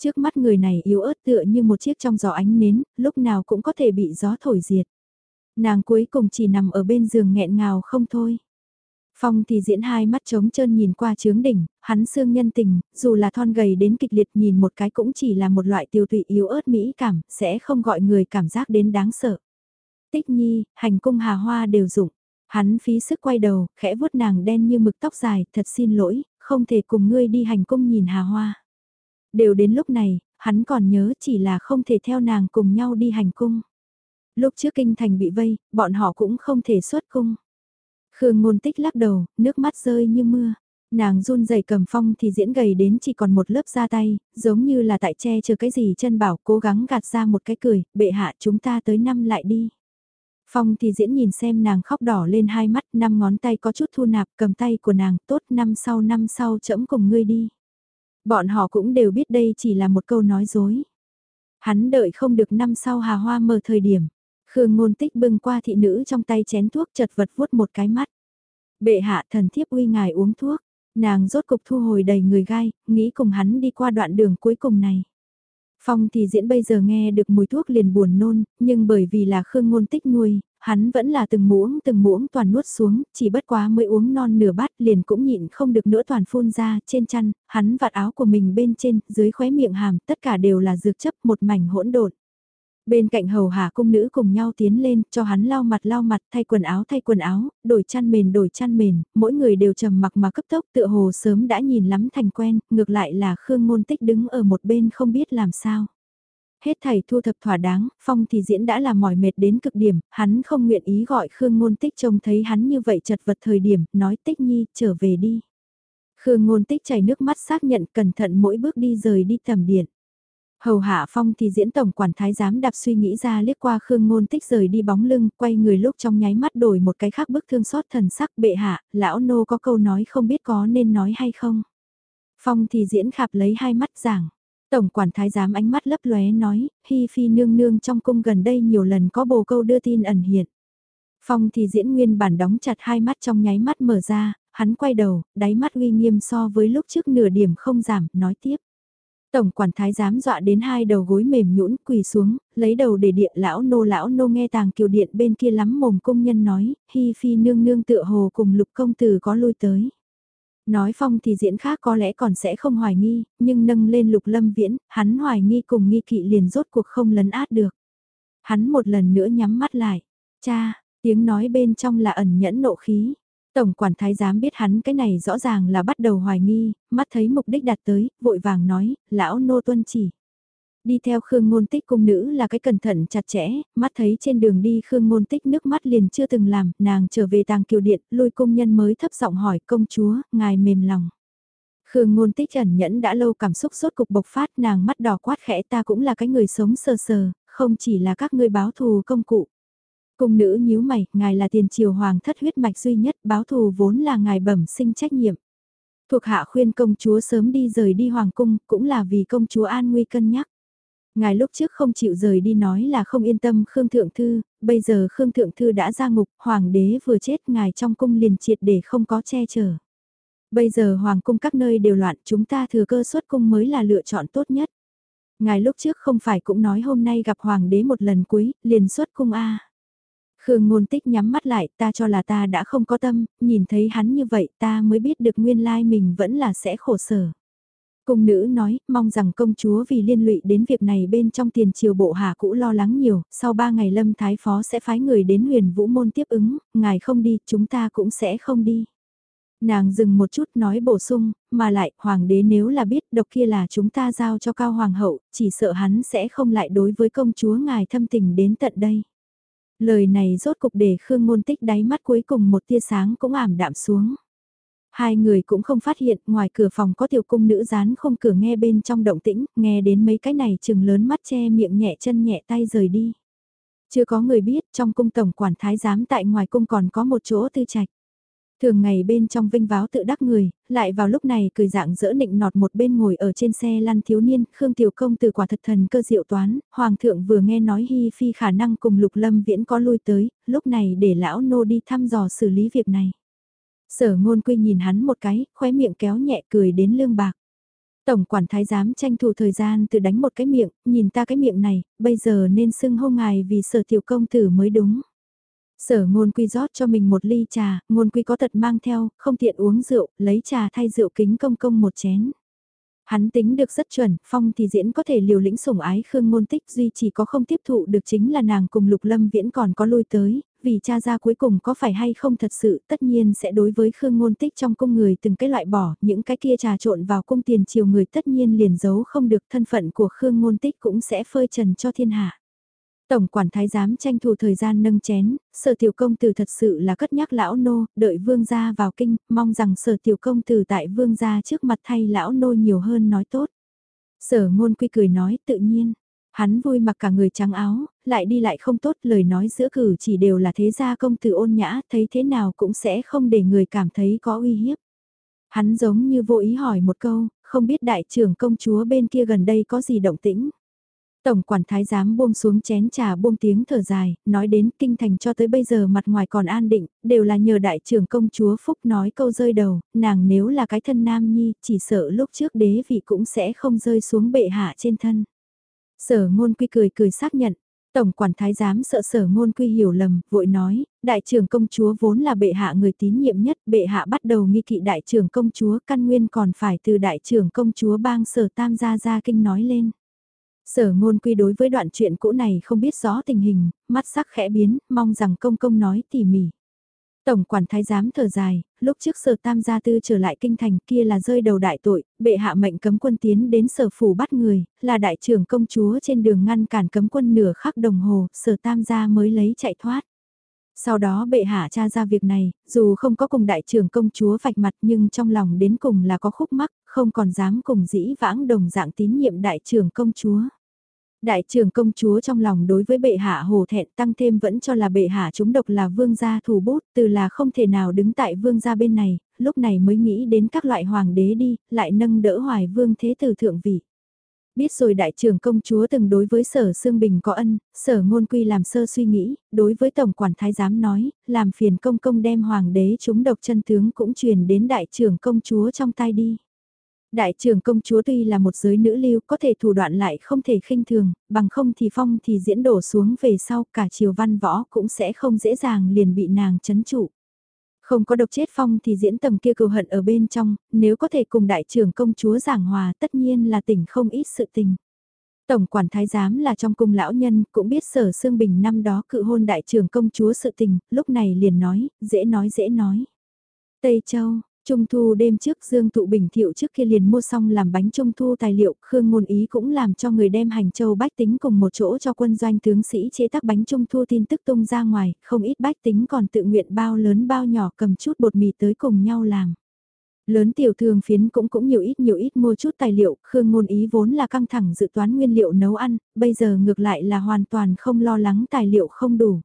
Trước mắt người này yếu ớt tựa như một chiếc trong gió ánh nến, lúc nào cũng có thể bị gió thổi diệt. Nàng cuối cùng chỉ nằm ở bên giường nghẹn ngào không thôi. Phong thì diễn hai mắt trống trơn nhìn qua trướng đỉnh, hắn xương nhân tình, dù là thon gầy đến kịch liệt nhìn một cái cũng chỉ là một loại tiêu tụy yếu ớt mỹ cảm, sẽ không gọi người cảm giác đến đáng sợ. Tích nhi, hành cung hà hoa đều dụng. Hắn phí sức quay đầu, khẽ vuốt nàng đen như mực tóc dài, thật xin lỗi, không thể cùng ngươi đi hành cung nhìn hà hoa. Đều đến lúc này, hắn còn nhớ chỉ là không thể theo nàng cùng nhau đi hành cung. Lúc trước kinh thành bị vây, bọn họ cũng không thể xuất cung. Khương ngôn tích lắc đầu, nước mắt rơi như mưa. Nàng run rẩy cầm phong thì diễn gầy đến chỉ còn một lớp da tay, giống như là tại che chờ cái gì chân bảo cố gắng gạt ra một cái cười, bệ hạ chúng ta tới năm lại đi. Phong thì diễn nhìn xem nàng khóc đỏ lên hai mắt, năm ngón tay có chút thu nạp cầm tay của nàng, tốt năm sau năm sau chẫm cùng ngươi đi. Bọn họ cũng đều biết đây chỉ là một câu nói dối. Hắn đợi không được năm sau hà hoa mở thời điểm. Khương ngôn tích bưng qua thị nữ trong tay chén thuốc chật vật vuốt một cái mắt. Bệ hạ thần thiếp uy ngài uống thuốc, nàng rốt cục thu hồi đầy người gai, nghĩ cùng hắn đi qua đoạn đường cuối cùng này. Phong thì diễn bây giờ nghe được mùi thuốc liền buồn nôn, nhưng bởi vì là Khương ngôn tích nuôi, hắn vẫn là từng muỗng từng muỗng toàn nuốt xuống, chỉ bất quá mới uống non nửa bát liền cũng nhịn không được nữa toàn phun ra, trên chăn, hắn vạt áo của mình bên trên, dưới khóe miệng hàm, tất cả đều là dược chấp một mảnh hỗn độn. Bên cạnh hầu hạ cung nữ cùng nhau tiến lên, cho hắn lau mặt lau mặt, thay quần áo thay quần áo, đổi chăn mền đổi chăn mền, mỗi người đều trầm mặc mà cấp tốc tựa hồ sớm đã nhìn lắm thành quen, ngược lại là Khương Ngôn Tích đứng ở một bên không biết làm sao. Hết thầy thu thập thỏa đáng, phong thì diễn đã là mỏi mệt đến cực điểm, hắn không nguyện ý gọi Khương Ngôn Tích trông thấy hắn như vậy chật vật thời điểm, nói Tích Nhi, trở về đi. Khương Ngôn Tích chảy nước mắt xác nhận cẩn thận mỗi bước đi rời đi tầm điện. Hầu hạ phong thì diễn tổng quản thái giám đạp suy nghĩ ra liếc qua Khương Ngôn Tích rời đi bóng lưng, quay người lúc trong nháy mắt đổi một cái khác bức thương xót thần sắc bệ hạ, lão nô có câu nói không biết có nên nói hay không. Phong thì diễn khạp lấy hai mắt giảng. Tổng quản thái giám ánh mắt lấp lóe nói, Hi Phi nương nương trong cung gần đây nhiều lần có bồ câu đưa tin ẩn hiện. Phong thì diễn nguyên bản đóng chặt hai mắt trong nháy mắt mở ra, hắn quay đầu, đáy mắt uy nghiêm so với lúc trước nửa điểm không giảm, nói tiếp. Tổng quản thái giám dọa đến hai đầu gối mềm nhũn quỳ xuống, lấy đầu để điện lão nô lão nô nghe tàng kiều điện bên kia lắm mồm công nhân nói, hi phi nương nương tựa hồ cùng lục công tử có lui tới. Nói phong thì diễn khác có lẽ còn sẽ không hoài nghi, nhưng nâng lên lục lâm viễn, hắn hoài nghi cùng nghi kỵ liền rốt cuộc không lấn át được. Hắn một lần nữa nhắm mắt lại, cha, tiếng nói bên trong là ẩn nhẫn nộ khí. Tổng quản thái giám biết hắn cái này rõ ràng là bắt đầu hoài nghi, mắt thấy mục đích đạt tới, vội vàng nói, lão nô tuân chỉ. Đi theo Khương Ngôn Tích cung nữ là cái cẩn thận chặt chẽ, mắt thấy trên đường đi Khương Ngôn Tích nước mắt liền chưa từng làm, nàng trở về tàng kiều điện, lôi công nhân mới thấp giọng hỏi công chúa, ngài mềm lòng. Khương Ngôn Tích ẩn nhẫn đã lâu cảm xúc sốt cục bộc phát nàng mắt đỏ quát khẽ ta cũng là cái người sống sờ sờ, không chỉ là các ngươi báo thù công cụ. Cung nữ nhíu mày, ngài là tiền triều hoàng thất huyết mạch duy nhất, báo thù vốn là ngài bẩm sinh trách nhiệm. Thuộc hạ khuyên công chúa sớm đi rời đi hoàng cung, cũng là vì công chúa an nguy cân nhắc. Ngài lúc trước không chịu rời đi nói là không yên tâm Khương Thượng Thư, bây giờ Khương Thượng Thư đã ra ngục, Hoàng đế vừa chết ngài trong cung liền triệt để không có che chở. Bây giờ Hoàng cung các nơi đều loạn chúng ta thừa cơ xuất cung mới là lựa chọn tốt nhất. Ngài lúc trước không phải cũng nói hôm nay gặp Hoàng đế một lần cuối, liền xuất cung A. Khương ngôn tích nhắm mắt lại ta cho là ta đã không có tâm, nhìn thấy hắn như vậy ta mới biết được nguyên lai mình vẫn là sẽ khổ sở. Cung nữ nói, mong rằng công chúa vì liên lụy đến việc này bên trong tiền triều bộ hạ cũ lo lắng nhiều, sau ba ngày lâm thái phó sẽ phái người đến huyền vũ môn tiếp ứng, ngài không đi, chúng ta cũng sẽ không đi. Nàng dừng một chút nói bổ sung, mà lại, hoàng đế nếu là biết độc kia là chúng ta giao cho cao hoàng hậu, chỉ sợ hắn sẽ không lại đối với công chúa ngài thâm tình đến tận đây. Lời này rốt cục để Khương Ngôn Tích đáy mắt cuối cùng một tia sáng cũng ảm đạm xuống. Hai người cũng không phát hiện, ngoài cửa phòng có tiểu cung nữ dán không cửa nghe bên trong động tĩnh, nghe đến mấy cái này chừng lớn mắt che miệng nhẹ chân nhẹ tay rời đi. Chưa có người biết, trong cung tổng quản thái giám tại ngoài cung còn có một chỗ tư trạch. Thường ngày bên trong vinh váo tự đắc người, lại vào lúc này cười dạng dỡ nịnh nọt một bên ngồi ở trên xe lăn thiếu niên, Khương Tiểu Công từ quả thật thần cơ diệu toán, Hoàng thượng vừa nghe nói Hi Phi khả năng cùng Lục Lâm Viễn có lui tới, lúc này để lão nô đi thăm dò xử lý việc này. Sở ngôn quy nhìn hắn một cái, khóe miệng kéo nhẹ cười đến lương bạc. Tổng quản thái giám tranh thủ thời gian từ đánh một cái miệng, nhìn ta cái miệng này, bây giờ nên xưng hô ngài vì sở tiểu công tử mới đúng. Sở ngôn quy rót cho mình một ly trà, ngôn quy có tật mang theo, không tiện uống rượu, lấy trà thay rượu kính công công một chén. Hắn tính được rất chuẩn, phong thì diễn có thể liều lĩnh sủng ái khương ngôn tích duy chỉ có không tiếp thụ được chính là nàng cùng lục lâm viễn còn có lui tới, vì cha ra cuối cùng có phải hay không thật sự tất nhiên sẽ đối với khương ngôn tích trong cung người từng cái loại bỏ, những cái kia trà trộn vào cung tiền chiều người tất nhiên liền giấu không được thân phận của khương ngôn tích cũng sẽ phơi trần cho thiên hạ. Tổng quản thái giám tranh thủ thời gian nâng chén, sở tiểu công tử thật sự là cất nhắc lão nô, đợi vương gia vào kinh, mong rằng sở tiểu công tử tại vương gia trước mặt thay lão nô nhiều hơn nói tốt. Sở ngôn quy cười nói tự nhiên, hắn vui mặc cả người trắng áo, lại đi lại không tốt lời nói giữa cử chỉ đều là thế gia công tử ôn nhã, thấy thế nào cũng sẽ không để người cảm thấy có uy hiếp. Hắn giống như vô ý hỏi một câu, không biết đại trưởng công chúa bên kia gần đây có gì động tĩnh. Tổng quản thái giám buông xuống chén trà buông tiếng thở dài, nói đến kinh thành cho tới bây giờ mặt ngoài còn an định, đều là nhờ đại trưởng công chúa Phúc nói câu rơi đầu, nàng nếu là cái thân nam nhi, chỉ sợ lúc trước đế vị cũng sẽ không rơi xuống bệ hạ trên thân. Sở ngôn quy cười cười xác nhận, Tổng quản thái giám sợ sở ngôn quy hiểu lầm, vội nói, đại trưởng công chúa vốn là bệ hạ người tín nhiệm nhất, bệ hạ bắt đầu nghi kỵ đại trưởng công chúa căn nguyên còn phải từ đại trưởng công chúa bang sở tam gia gia kinh nói lên. Sở ngôn quy đối với đoạn chuyện cũ này không biết rõ tình hình, mắt sắc khẽ biến, mong rằng công công nói tỉ mỉ. Tổng quản thái giám thở dài, lúc trước sở tam gia tư trở lại kinh thành kia là rơi đầu đại tội, bệ hạ mệnh cấm quân tiến đến sở phủ bắt người, là đại trưởng công chúa trên đường ngăn cản cấm quân nửa khắc đồng hồ, sở tam gia mới lấy chạy thoát. Sau đó bệ hạ tra ra việc này, dù không có cùng đại trưởng công chúa vạch mặt nhưng trong lòng đến cùng là có khúc mắc, không còn dám cùng dĩ vãng đồng dạng tín nhiệm đại trưởng công chúa. Đại trưởng công chúa trong lòng đối với bệ hạ hồ thẹn tăng thêm vẫn cho là bệ hạ chúng độc là vương gia thủ bút, từ là không thể nào đứng tại vương gia bên này, lúc này mới nghĩ đến các loại hoàng đế đi, lại nâng đỡ hoài vương thế tử thượng vị. Biết rồi đại trưởng công chúa từng đối với sở Sương Bình có ân, sở ngôn quy làm sơ suy nghĩ, đối với tổng quản thái giám nói, làm phiền công công đem hoàng đế chúng độc chân tướng cũng truyền đến đại trưởng công chúa trong tay đi. Đại trưởng công chúa tuy là một giới nữ lưu có thể thủ đoạn lại không thể khinh thường, bằng không thì phong thì diễn đổ xuống về sau cả triều văn võ cũng sẽ không dễ dàng liền bị nàng chấn trụ. Không có độc chết phong thì diễn tầm kia cừu hận ở bên trong, nếu có thể cùng đại trưởng công chúa giảng hòa tất nhiên là tỉnh không ít sự tình. Tổng quản thái giám là trong cung lão nhân cũng biết sở xương bình năm đó cự hôn đại trưởng công chúa sự tình, lúc này liền nói, dễ nói dễ nói. Tây Châu, Trung thu đêm trước Dương Tụ Bình Thiệu trước kia liền mua xong làm bánh trung thu tài liệu, Khương Ngôn Ý cũng làm cho người đem hành châu bách tính cùng một chỗ cho quân doanh tướng sĩ chế tác bánh trung thu tin tức tung ra ngoài, không ít bách tính còn tự nguyện bao lớn bao nhỏ cầm chút bột mì tới cùng nhau làm. Lớn tiểu thường phiến cũng cũng nhiều ít nhiều ít mua chút tài liệu, Khương Ngôn Ý vốn là căng thẳng dự toán nguyên liệu nấu ăn, bây giờ ngược lại là hoàn toàn không lo lắng tài liệu không đủ.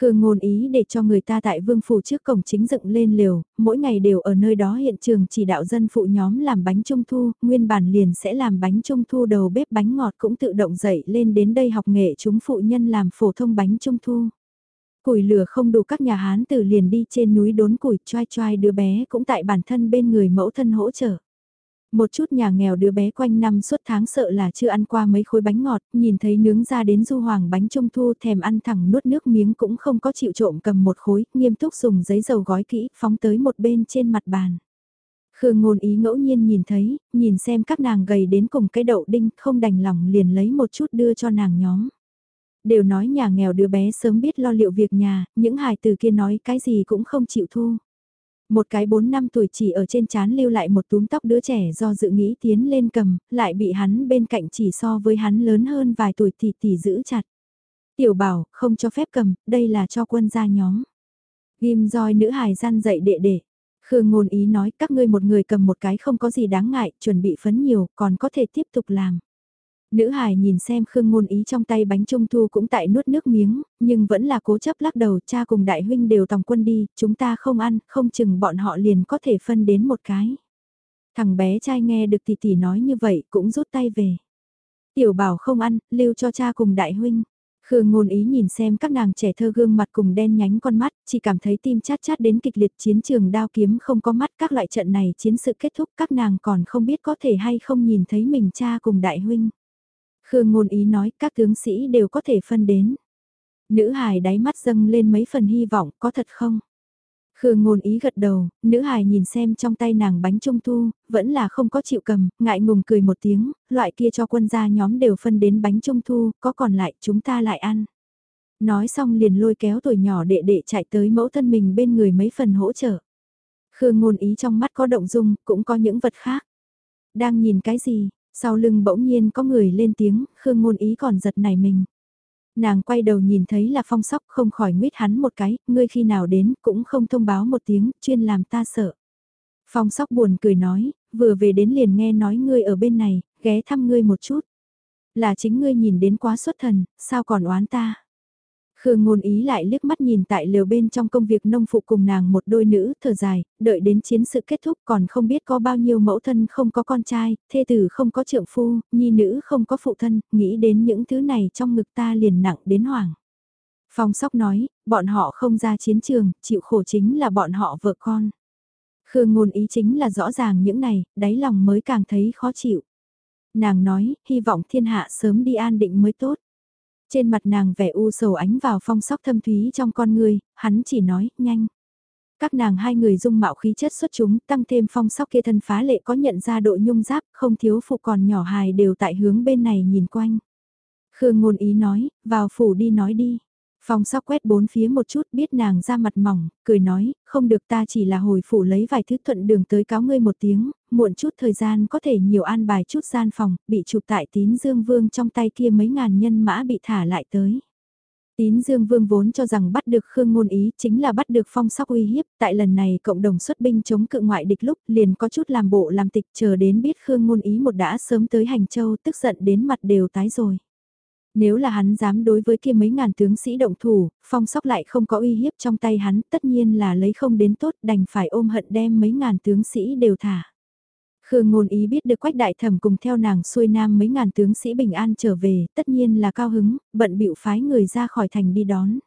Khương ngôn ý để cho người ta tại vương phủ trước cổng chính dựng lên liều, mỗi ngày đều ở nơi đó hiện trường chỉ đạo dân phụ nhóm làm bánh trung thu, nguyên bản liền sẽ làm bánh trung thu đầu bếp bánh ngọt cũng tự động dậy lên đến đây học nghệ chúng phụ nhân làm phổ thông bánh trung thu. Củi lửa không đủ các nhà hán từ liền đi trên núi đốn củi choai choai đứa bé cũng tại bản thân bên người mẫu thân hỗ trợ. Một chút nhà nghèo đứa bé quanh năm suốt tháng sợ là chưa ăn qua mấy khối bánh ngọt, nhìn thấy nướng ra đến du hoàng bánh trung thu thèm ăn thẳng nuốt nước miếng cũng không có chịu trộm cầm một khối, nghiêm túc dùng giấy dầu gói kỹ, phóng tới một bên trên mặt bàn. Khương ngôn ý ngẫu nhiên nhìn thấy, nhìn xem các nàng gầy đến cùng cái đậu đinh không đành lòng liền lấy một chút đưa cho nàng nhóm. Đều nói nhà nghèo đứa bé sớm biết lo liệu việc nhà, những hài từ kia nói cái gì cũng không chịu thu. Một cái 4 năm tuổi chỉ ở trên chán lưu lại một túm tóc đứa trẻ do dự nghĩ tiến lên cầm, lại bị hắn bên cạnh chỉ so với hắn lớn hơn vài tuổi thì tỷ giữ chặt. Tiểu bảo, không cho phép cầm, đây là cho quân gia nhóm. Ghim roi nữ hài gian dậy đệ đệ. Khương ngôn ý nói các ngươi một người cầm một cái không có gì đáng ngại, chuẩn bị phấn nhiều, còn có thể tiếp tục làm. Nữ hài nhìn xem Khương ngôn ý trong tay bánh trung thu cũng tại nuốt nước miếng, nhưng vẫn là cố chấp lắc đầu cha cùng đại huynh đều tòng quân đi, chúng ta không ăn, không chừng bọn họ liền có thể phân đến một cái. Thằng bé trai nghe được tỷ tỷ nói như vậy cũng rút tay về. Tiểu bảo không ăn, lưu cho cha cùng đại huynh. Khương ngôn ý nhìn xem các nàng trẻ thơ gương mặt cùng đen nhánh con mắt, chỉ cảm thấy tim chát chát đến kịch liệt chiến trường đao kiếm không có mắt các loại trận này chiến sự kết thúc các nàng còn không biết có thể hay không nhìn thấy mình cha cùng đại huynh. Khương ngôn ý nói các tướng sĩ đều có thể phân đến. Nữ hài đáy mắt dâng lên mấy phần hy vọng có thật không? Khương ngôn ý gật đầu, nữ hài nhìn xem trong tay nàng bánh trung thu, vẫn là không có chịu cầm, ngại ngùng cười một tiếng, loại kia cho quân gia nhóm đều phân đến bánh trung thu, có còn lại chúng ta lại ăn. Nói xong liền lôi kéo tuổi nhỏ đệ đệ chạy tới mẫu thân mình bên người mấy phần hỗ trợ. Khương ngôn ý trong mắt có động dung, cũng có những vật khác. Đang nhìn cái gì, sau lưng bỗng nhiên có người lên tiếng, Khương ngôn ý còn giật nảy mình. Nàng quay đầu nhìn thấy là phong sóc không khỏi nguyết hắn một cái, ngươi khi nào đến cũng không thông báo một tiếng, chuyên làm ta sợ. Phong sóc buồn cười nói, vừa về đến liền nghe nói ngươi ở bên này, ghé thăm ngươi một chút. Là chính ngươi nhìn đến quá xuất thần, sao còn oán ta? Khương ngôn ý lại liếc mắt nhìn tại lều bên trong công việc nông phụ cùng nàng một đôi nữ, thở dài, đợi đến chiến sự kết thúc còn không biết có bao nhiêu mẫu thân không có con trai, thê tử không có trượng phu, nhi nữ không có phụ thân, nghĩ đến những thứ này trong ngực ta liền nặng đến hoảng. Phong sóc nói, bọn họ không ra chiến trường, chịu khổ chính là bọn họ vợ con. Khương ngôn ý chính là rõ ràng những này, đáy lòng mới càng thấy khó chịu. Nàng nói, hy vọng thiên hạ sớm đi an định mới tốt. Trên mặt nàng vẻ u sầu ánh vào phong sóc thâm thúy trong con người, hắn chỉ nói, nhanh. Các nàng hai người dung mạo khí chất xuất chúng, tăng thêm phong sóc kia thân phá lệ có nhận ra độ nhung giáp, không thiếu phụ còn nhỏ hài đều tại hướng bên này nhìn quanh. Khương ngôn ý nói, vào phủ đi nói đi. Phong sóc quét bốn phía một chút biết nàng ra mặt mỏng, cười nói, không được ta chỉ là hồi phủ lấy vài thứ thuận đường tới cáo ngươi một tiếng, muộn chút thời gian có thể nhiều an bài chút gian phòng, bị chụp tại tín dương vương trong tay kia mấy ngàn nhân mã bị thả lại tới. Tín Dương Vương vốn cho rằng bắt được Khương Ngôn Ý chính là bắt được phong sóc uy hiếp, tại lần này cộng đồng xuất binh chống cự ngoại địch lúc liền có chút làm bộ làm tịch chờ đến biết Khương Ngôn Ý một đã sớm tới Hành Châu tức giận đến mặt đều tái rồi. Nếu là hắn dám đối với kia mấy ngàn tướng sĩ động thủ, phong sóc lại không có uy hiếp trong tay hắn, tất nhiên là lấy không đến tốt đành phải ôm hận đem mấy ngàn tướng sĩ đều thả. Khương ngôn ý biết được quách đại thẩm cùng theo nàng xuôi nam mấy ngàn tướng sĩ bình an trở về, tất nhiên là cao hứng, bận bịu phái người ra khỏi thành đi đón.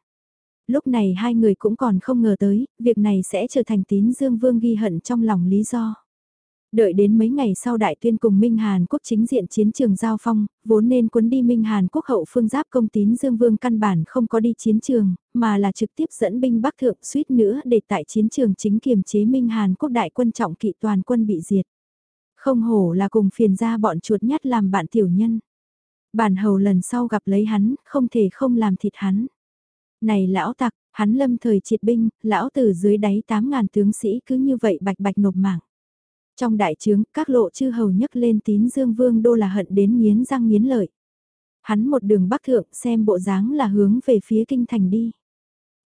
Lúc này hai người cũng còn không ngờ tới, việc này sẽ trở thành tín dương vương ghi hận trong lòng lý do. Đợi đến mấy ngày sau đại tuyên cùng Minh Hàn Quốc chính diện chiến trường giao phong, vốn nên cuốn đi Minh Hàn Quốc hậu phương giáp công tín Dương Vương căn bản không có đi chiến trường, mà là trực tiếp dẫn binh Bắc Thượng suýt nữa để tại chiến trường chính kiềm chế Minh Hàn Quốc đại quân trọng kỵ toàn quân bị diệt. Không hổ là cùng phiền ra bọn chuột nhắt làm bạn tiểu nhân. Bản hầu lần sau gặp lấy hắn, không thể không làm thịt hắn. Này lão tặc, hắn lâm thời triệt binh, lão từ dưới đáy 8.000 tướng sĩ cứ như vậy bạch bạch nộp mạng. Trong đại trướng, các lộ chư hầu nhấc lên tín dương vương đô là hận đến nghiến răng nghiến lợi. Hắn một đường bắc thượng xem bộ dáng là hướng về phía kinh thành đi.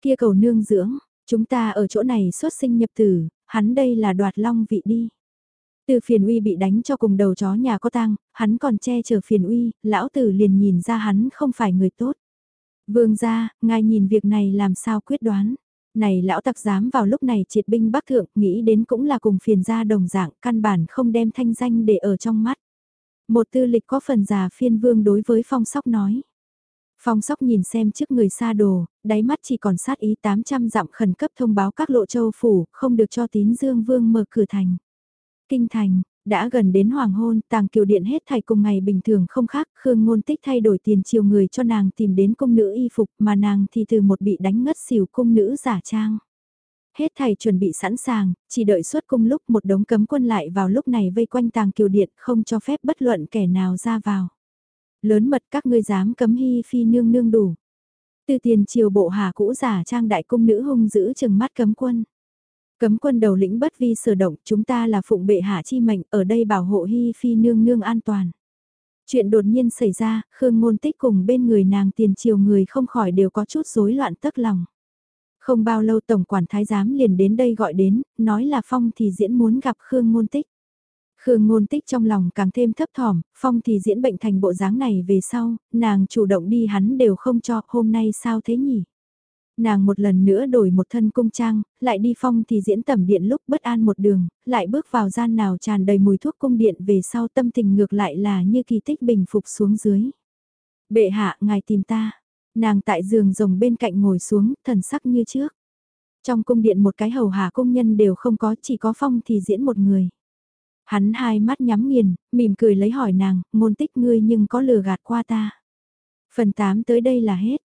Kia cầu nương dưỡng, chúng ta ở chỗ này xuất sinh nhập tử, hắn đây là đoạt long vị đi. Từ phiền uy bị đánh cho cùng đầu chó nhà có tang, hắn còn che chở phiền uy, lão tử liền nhìn ra hắn không phải người tốt. Vương gia, ngài nhìn việc này làm sao quyết đoán này lão tặc dám vào lúc này triệt binh bắc thượng, nghĩ đến cũng là cùng phiền gia đồng dạng, căn bản không đem thanh danh để ở trong mắt. Một tư lịch có phần già phiên vương đối với phong sóc nói. Phong sóc nhìn xem trước người xa đồ, đáy mắt chỉ còn sát ý 800 dặm khẩn cấp thông báo các lộ châu phủ, không được cho tín dương vương mở cửa thành. Kinh thành, đã gần đến hoàng hôn, tàng kiều điện hết thảy cùng ngày bình thường không khác, Khương Ngôn Tích thay đổi tiền chiều người cho nàng tìm đến cung nữ y phục mà nàng thì từ một bị đánh ngất xỉu cung nữ giả trang. Hết thầy chuẩn bị sẵn sàng, chỉ đợi suốt cung lúc một đống cấm quân lại vào lúc này vây quanh tàng kiều điện không cho phép bất luận kẻ nào ra vào. Lớn mật các ngươi dám cấm hy phi nương nương đủ. Từ tiền triều bộ hà cũ giả trang đại cung nữ hung giữ chừng mắt cấm quân. Cấm quân đầu lĩnh bất vi sở động, chúng ta là phụng bệ hạ chi mệnh, ở đây bảo hộ hy phi nương nương an toàn. Chuyện đột nhiên xảy ra, Khương Ngôn Tích cùng bên người nàng tiền triều người không khỏi đều có chút rối loạn tức lòng. Không bao lâu Tổng quản Thái Giám liền đến đây gọi đến, nói là Phong thì diễn muốn gặp Khương Ngôn Tích. Khương Ngôn Tích trong lòng càng thêm thấp thỏm, Phong thì diễn bệnh thành bộ dáng này về sau, nàng chủ động đi hắn đều không cho, hôm nay sao thế nhỉ? Nàng một lần nữa đổi một thân cung trang, lại đi phong thì diễn tẩm điện lúc bất an một đường, lại bước vào gian nào tràn đầy mùi thuốc cung điện về sau tâm tình ngược lại là như kỳ tích bình phục xuống dưới. Bệ hạ, ngài tìm ta. Nàng tại giường rồng bên cạnh ngồi xuống, thần sắc như trước. Trong cung điện một cái hầu hạ công nhân đều không có, chỉ có phong thì diễn một người. Hắn hai mắt nhắm nghiền, mỉm cười lấy hỏi nàng, ngôn tích ngươi nhưng có lừa gạt qua ta. Phần 8 tới đây là hết.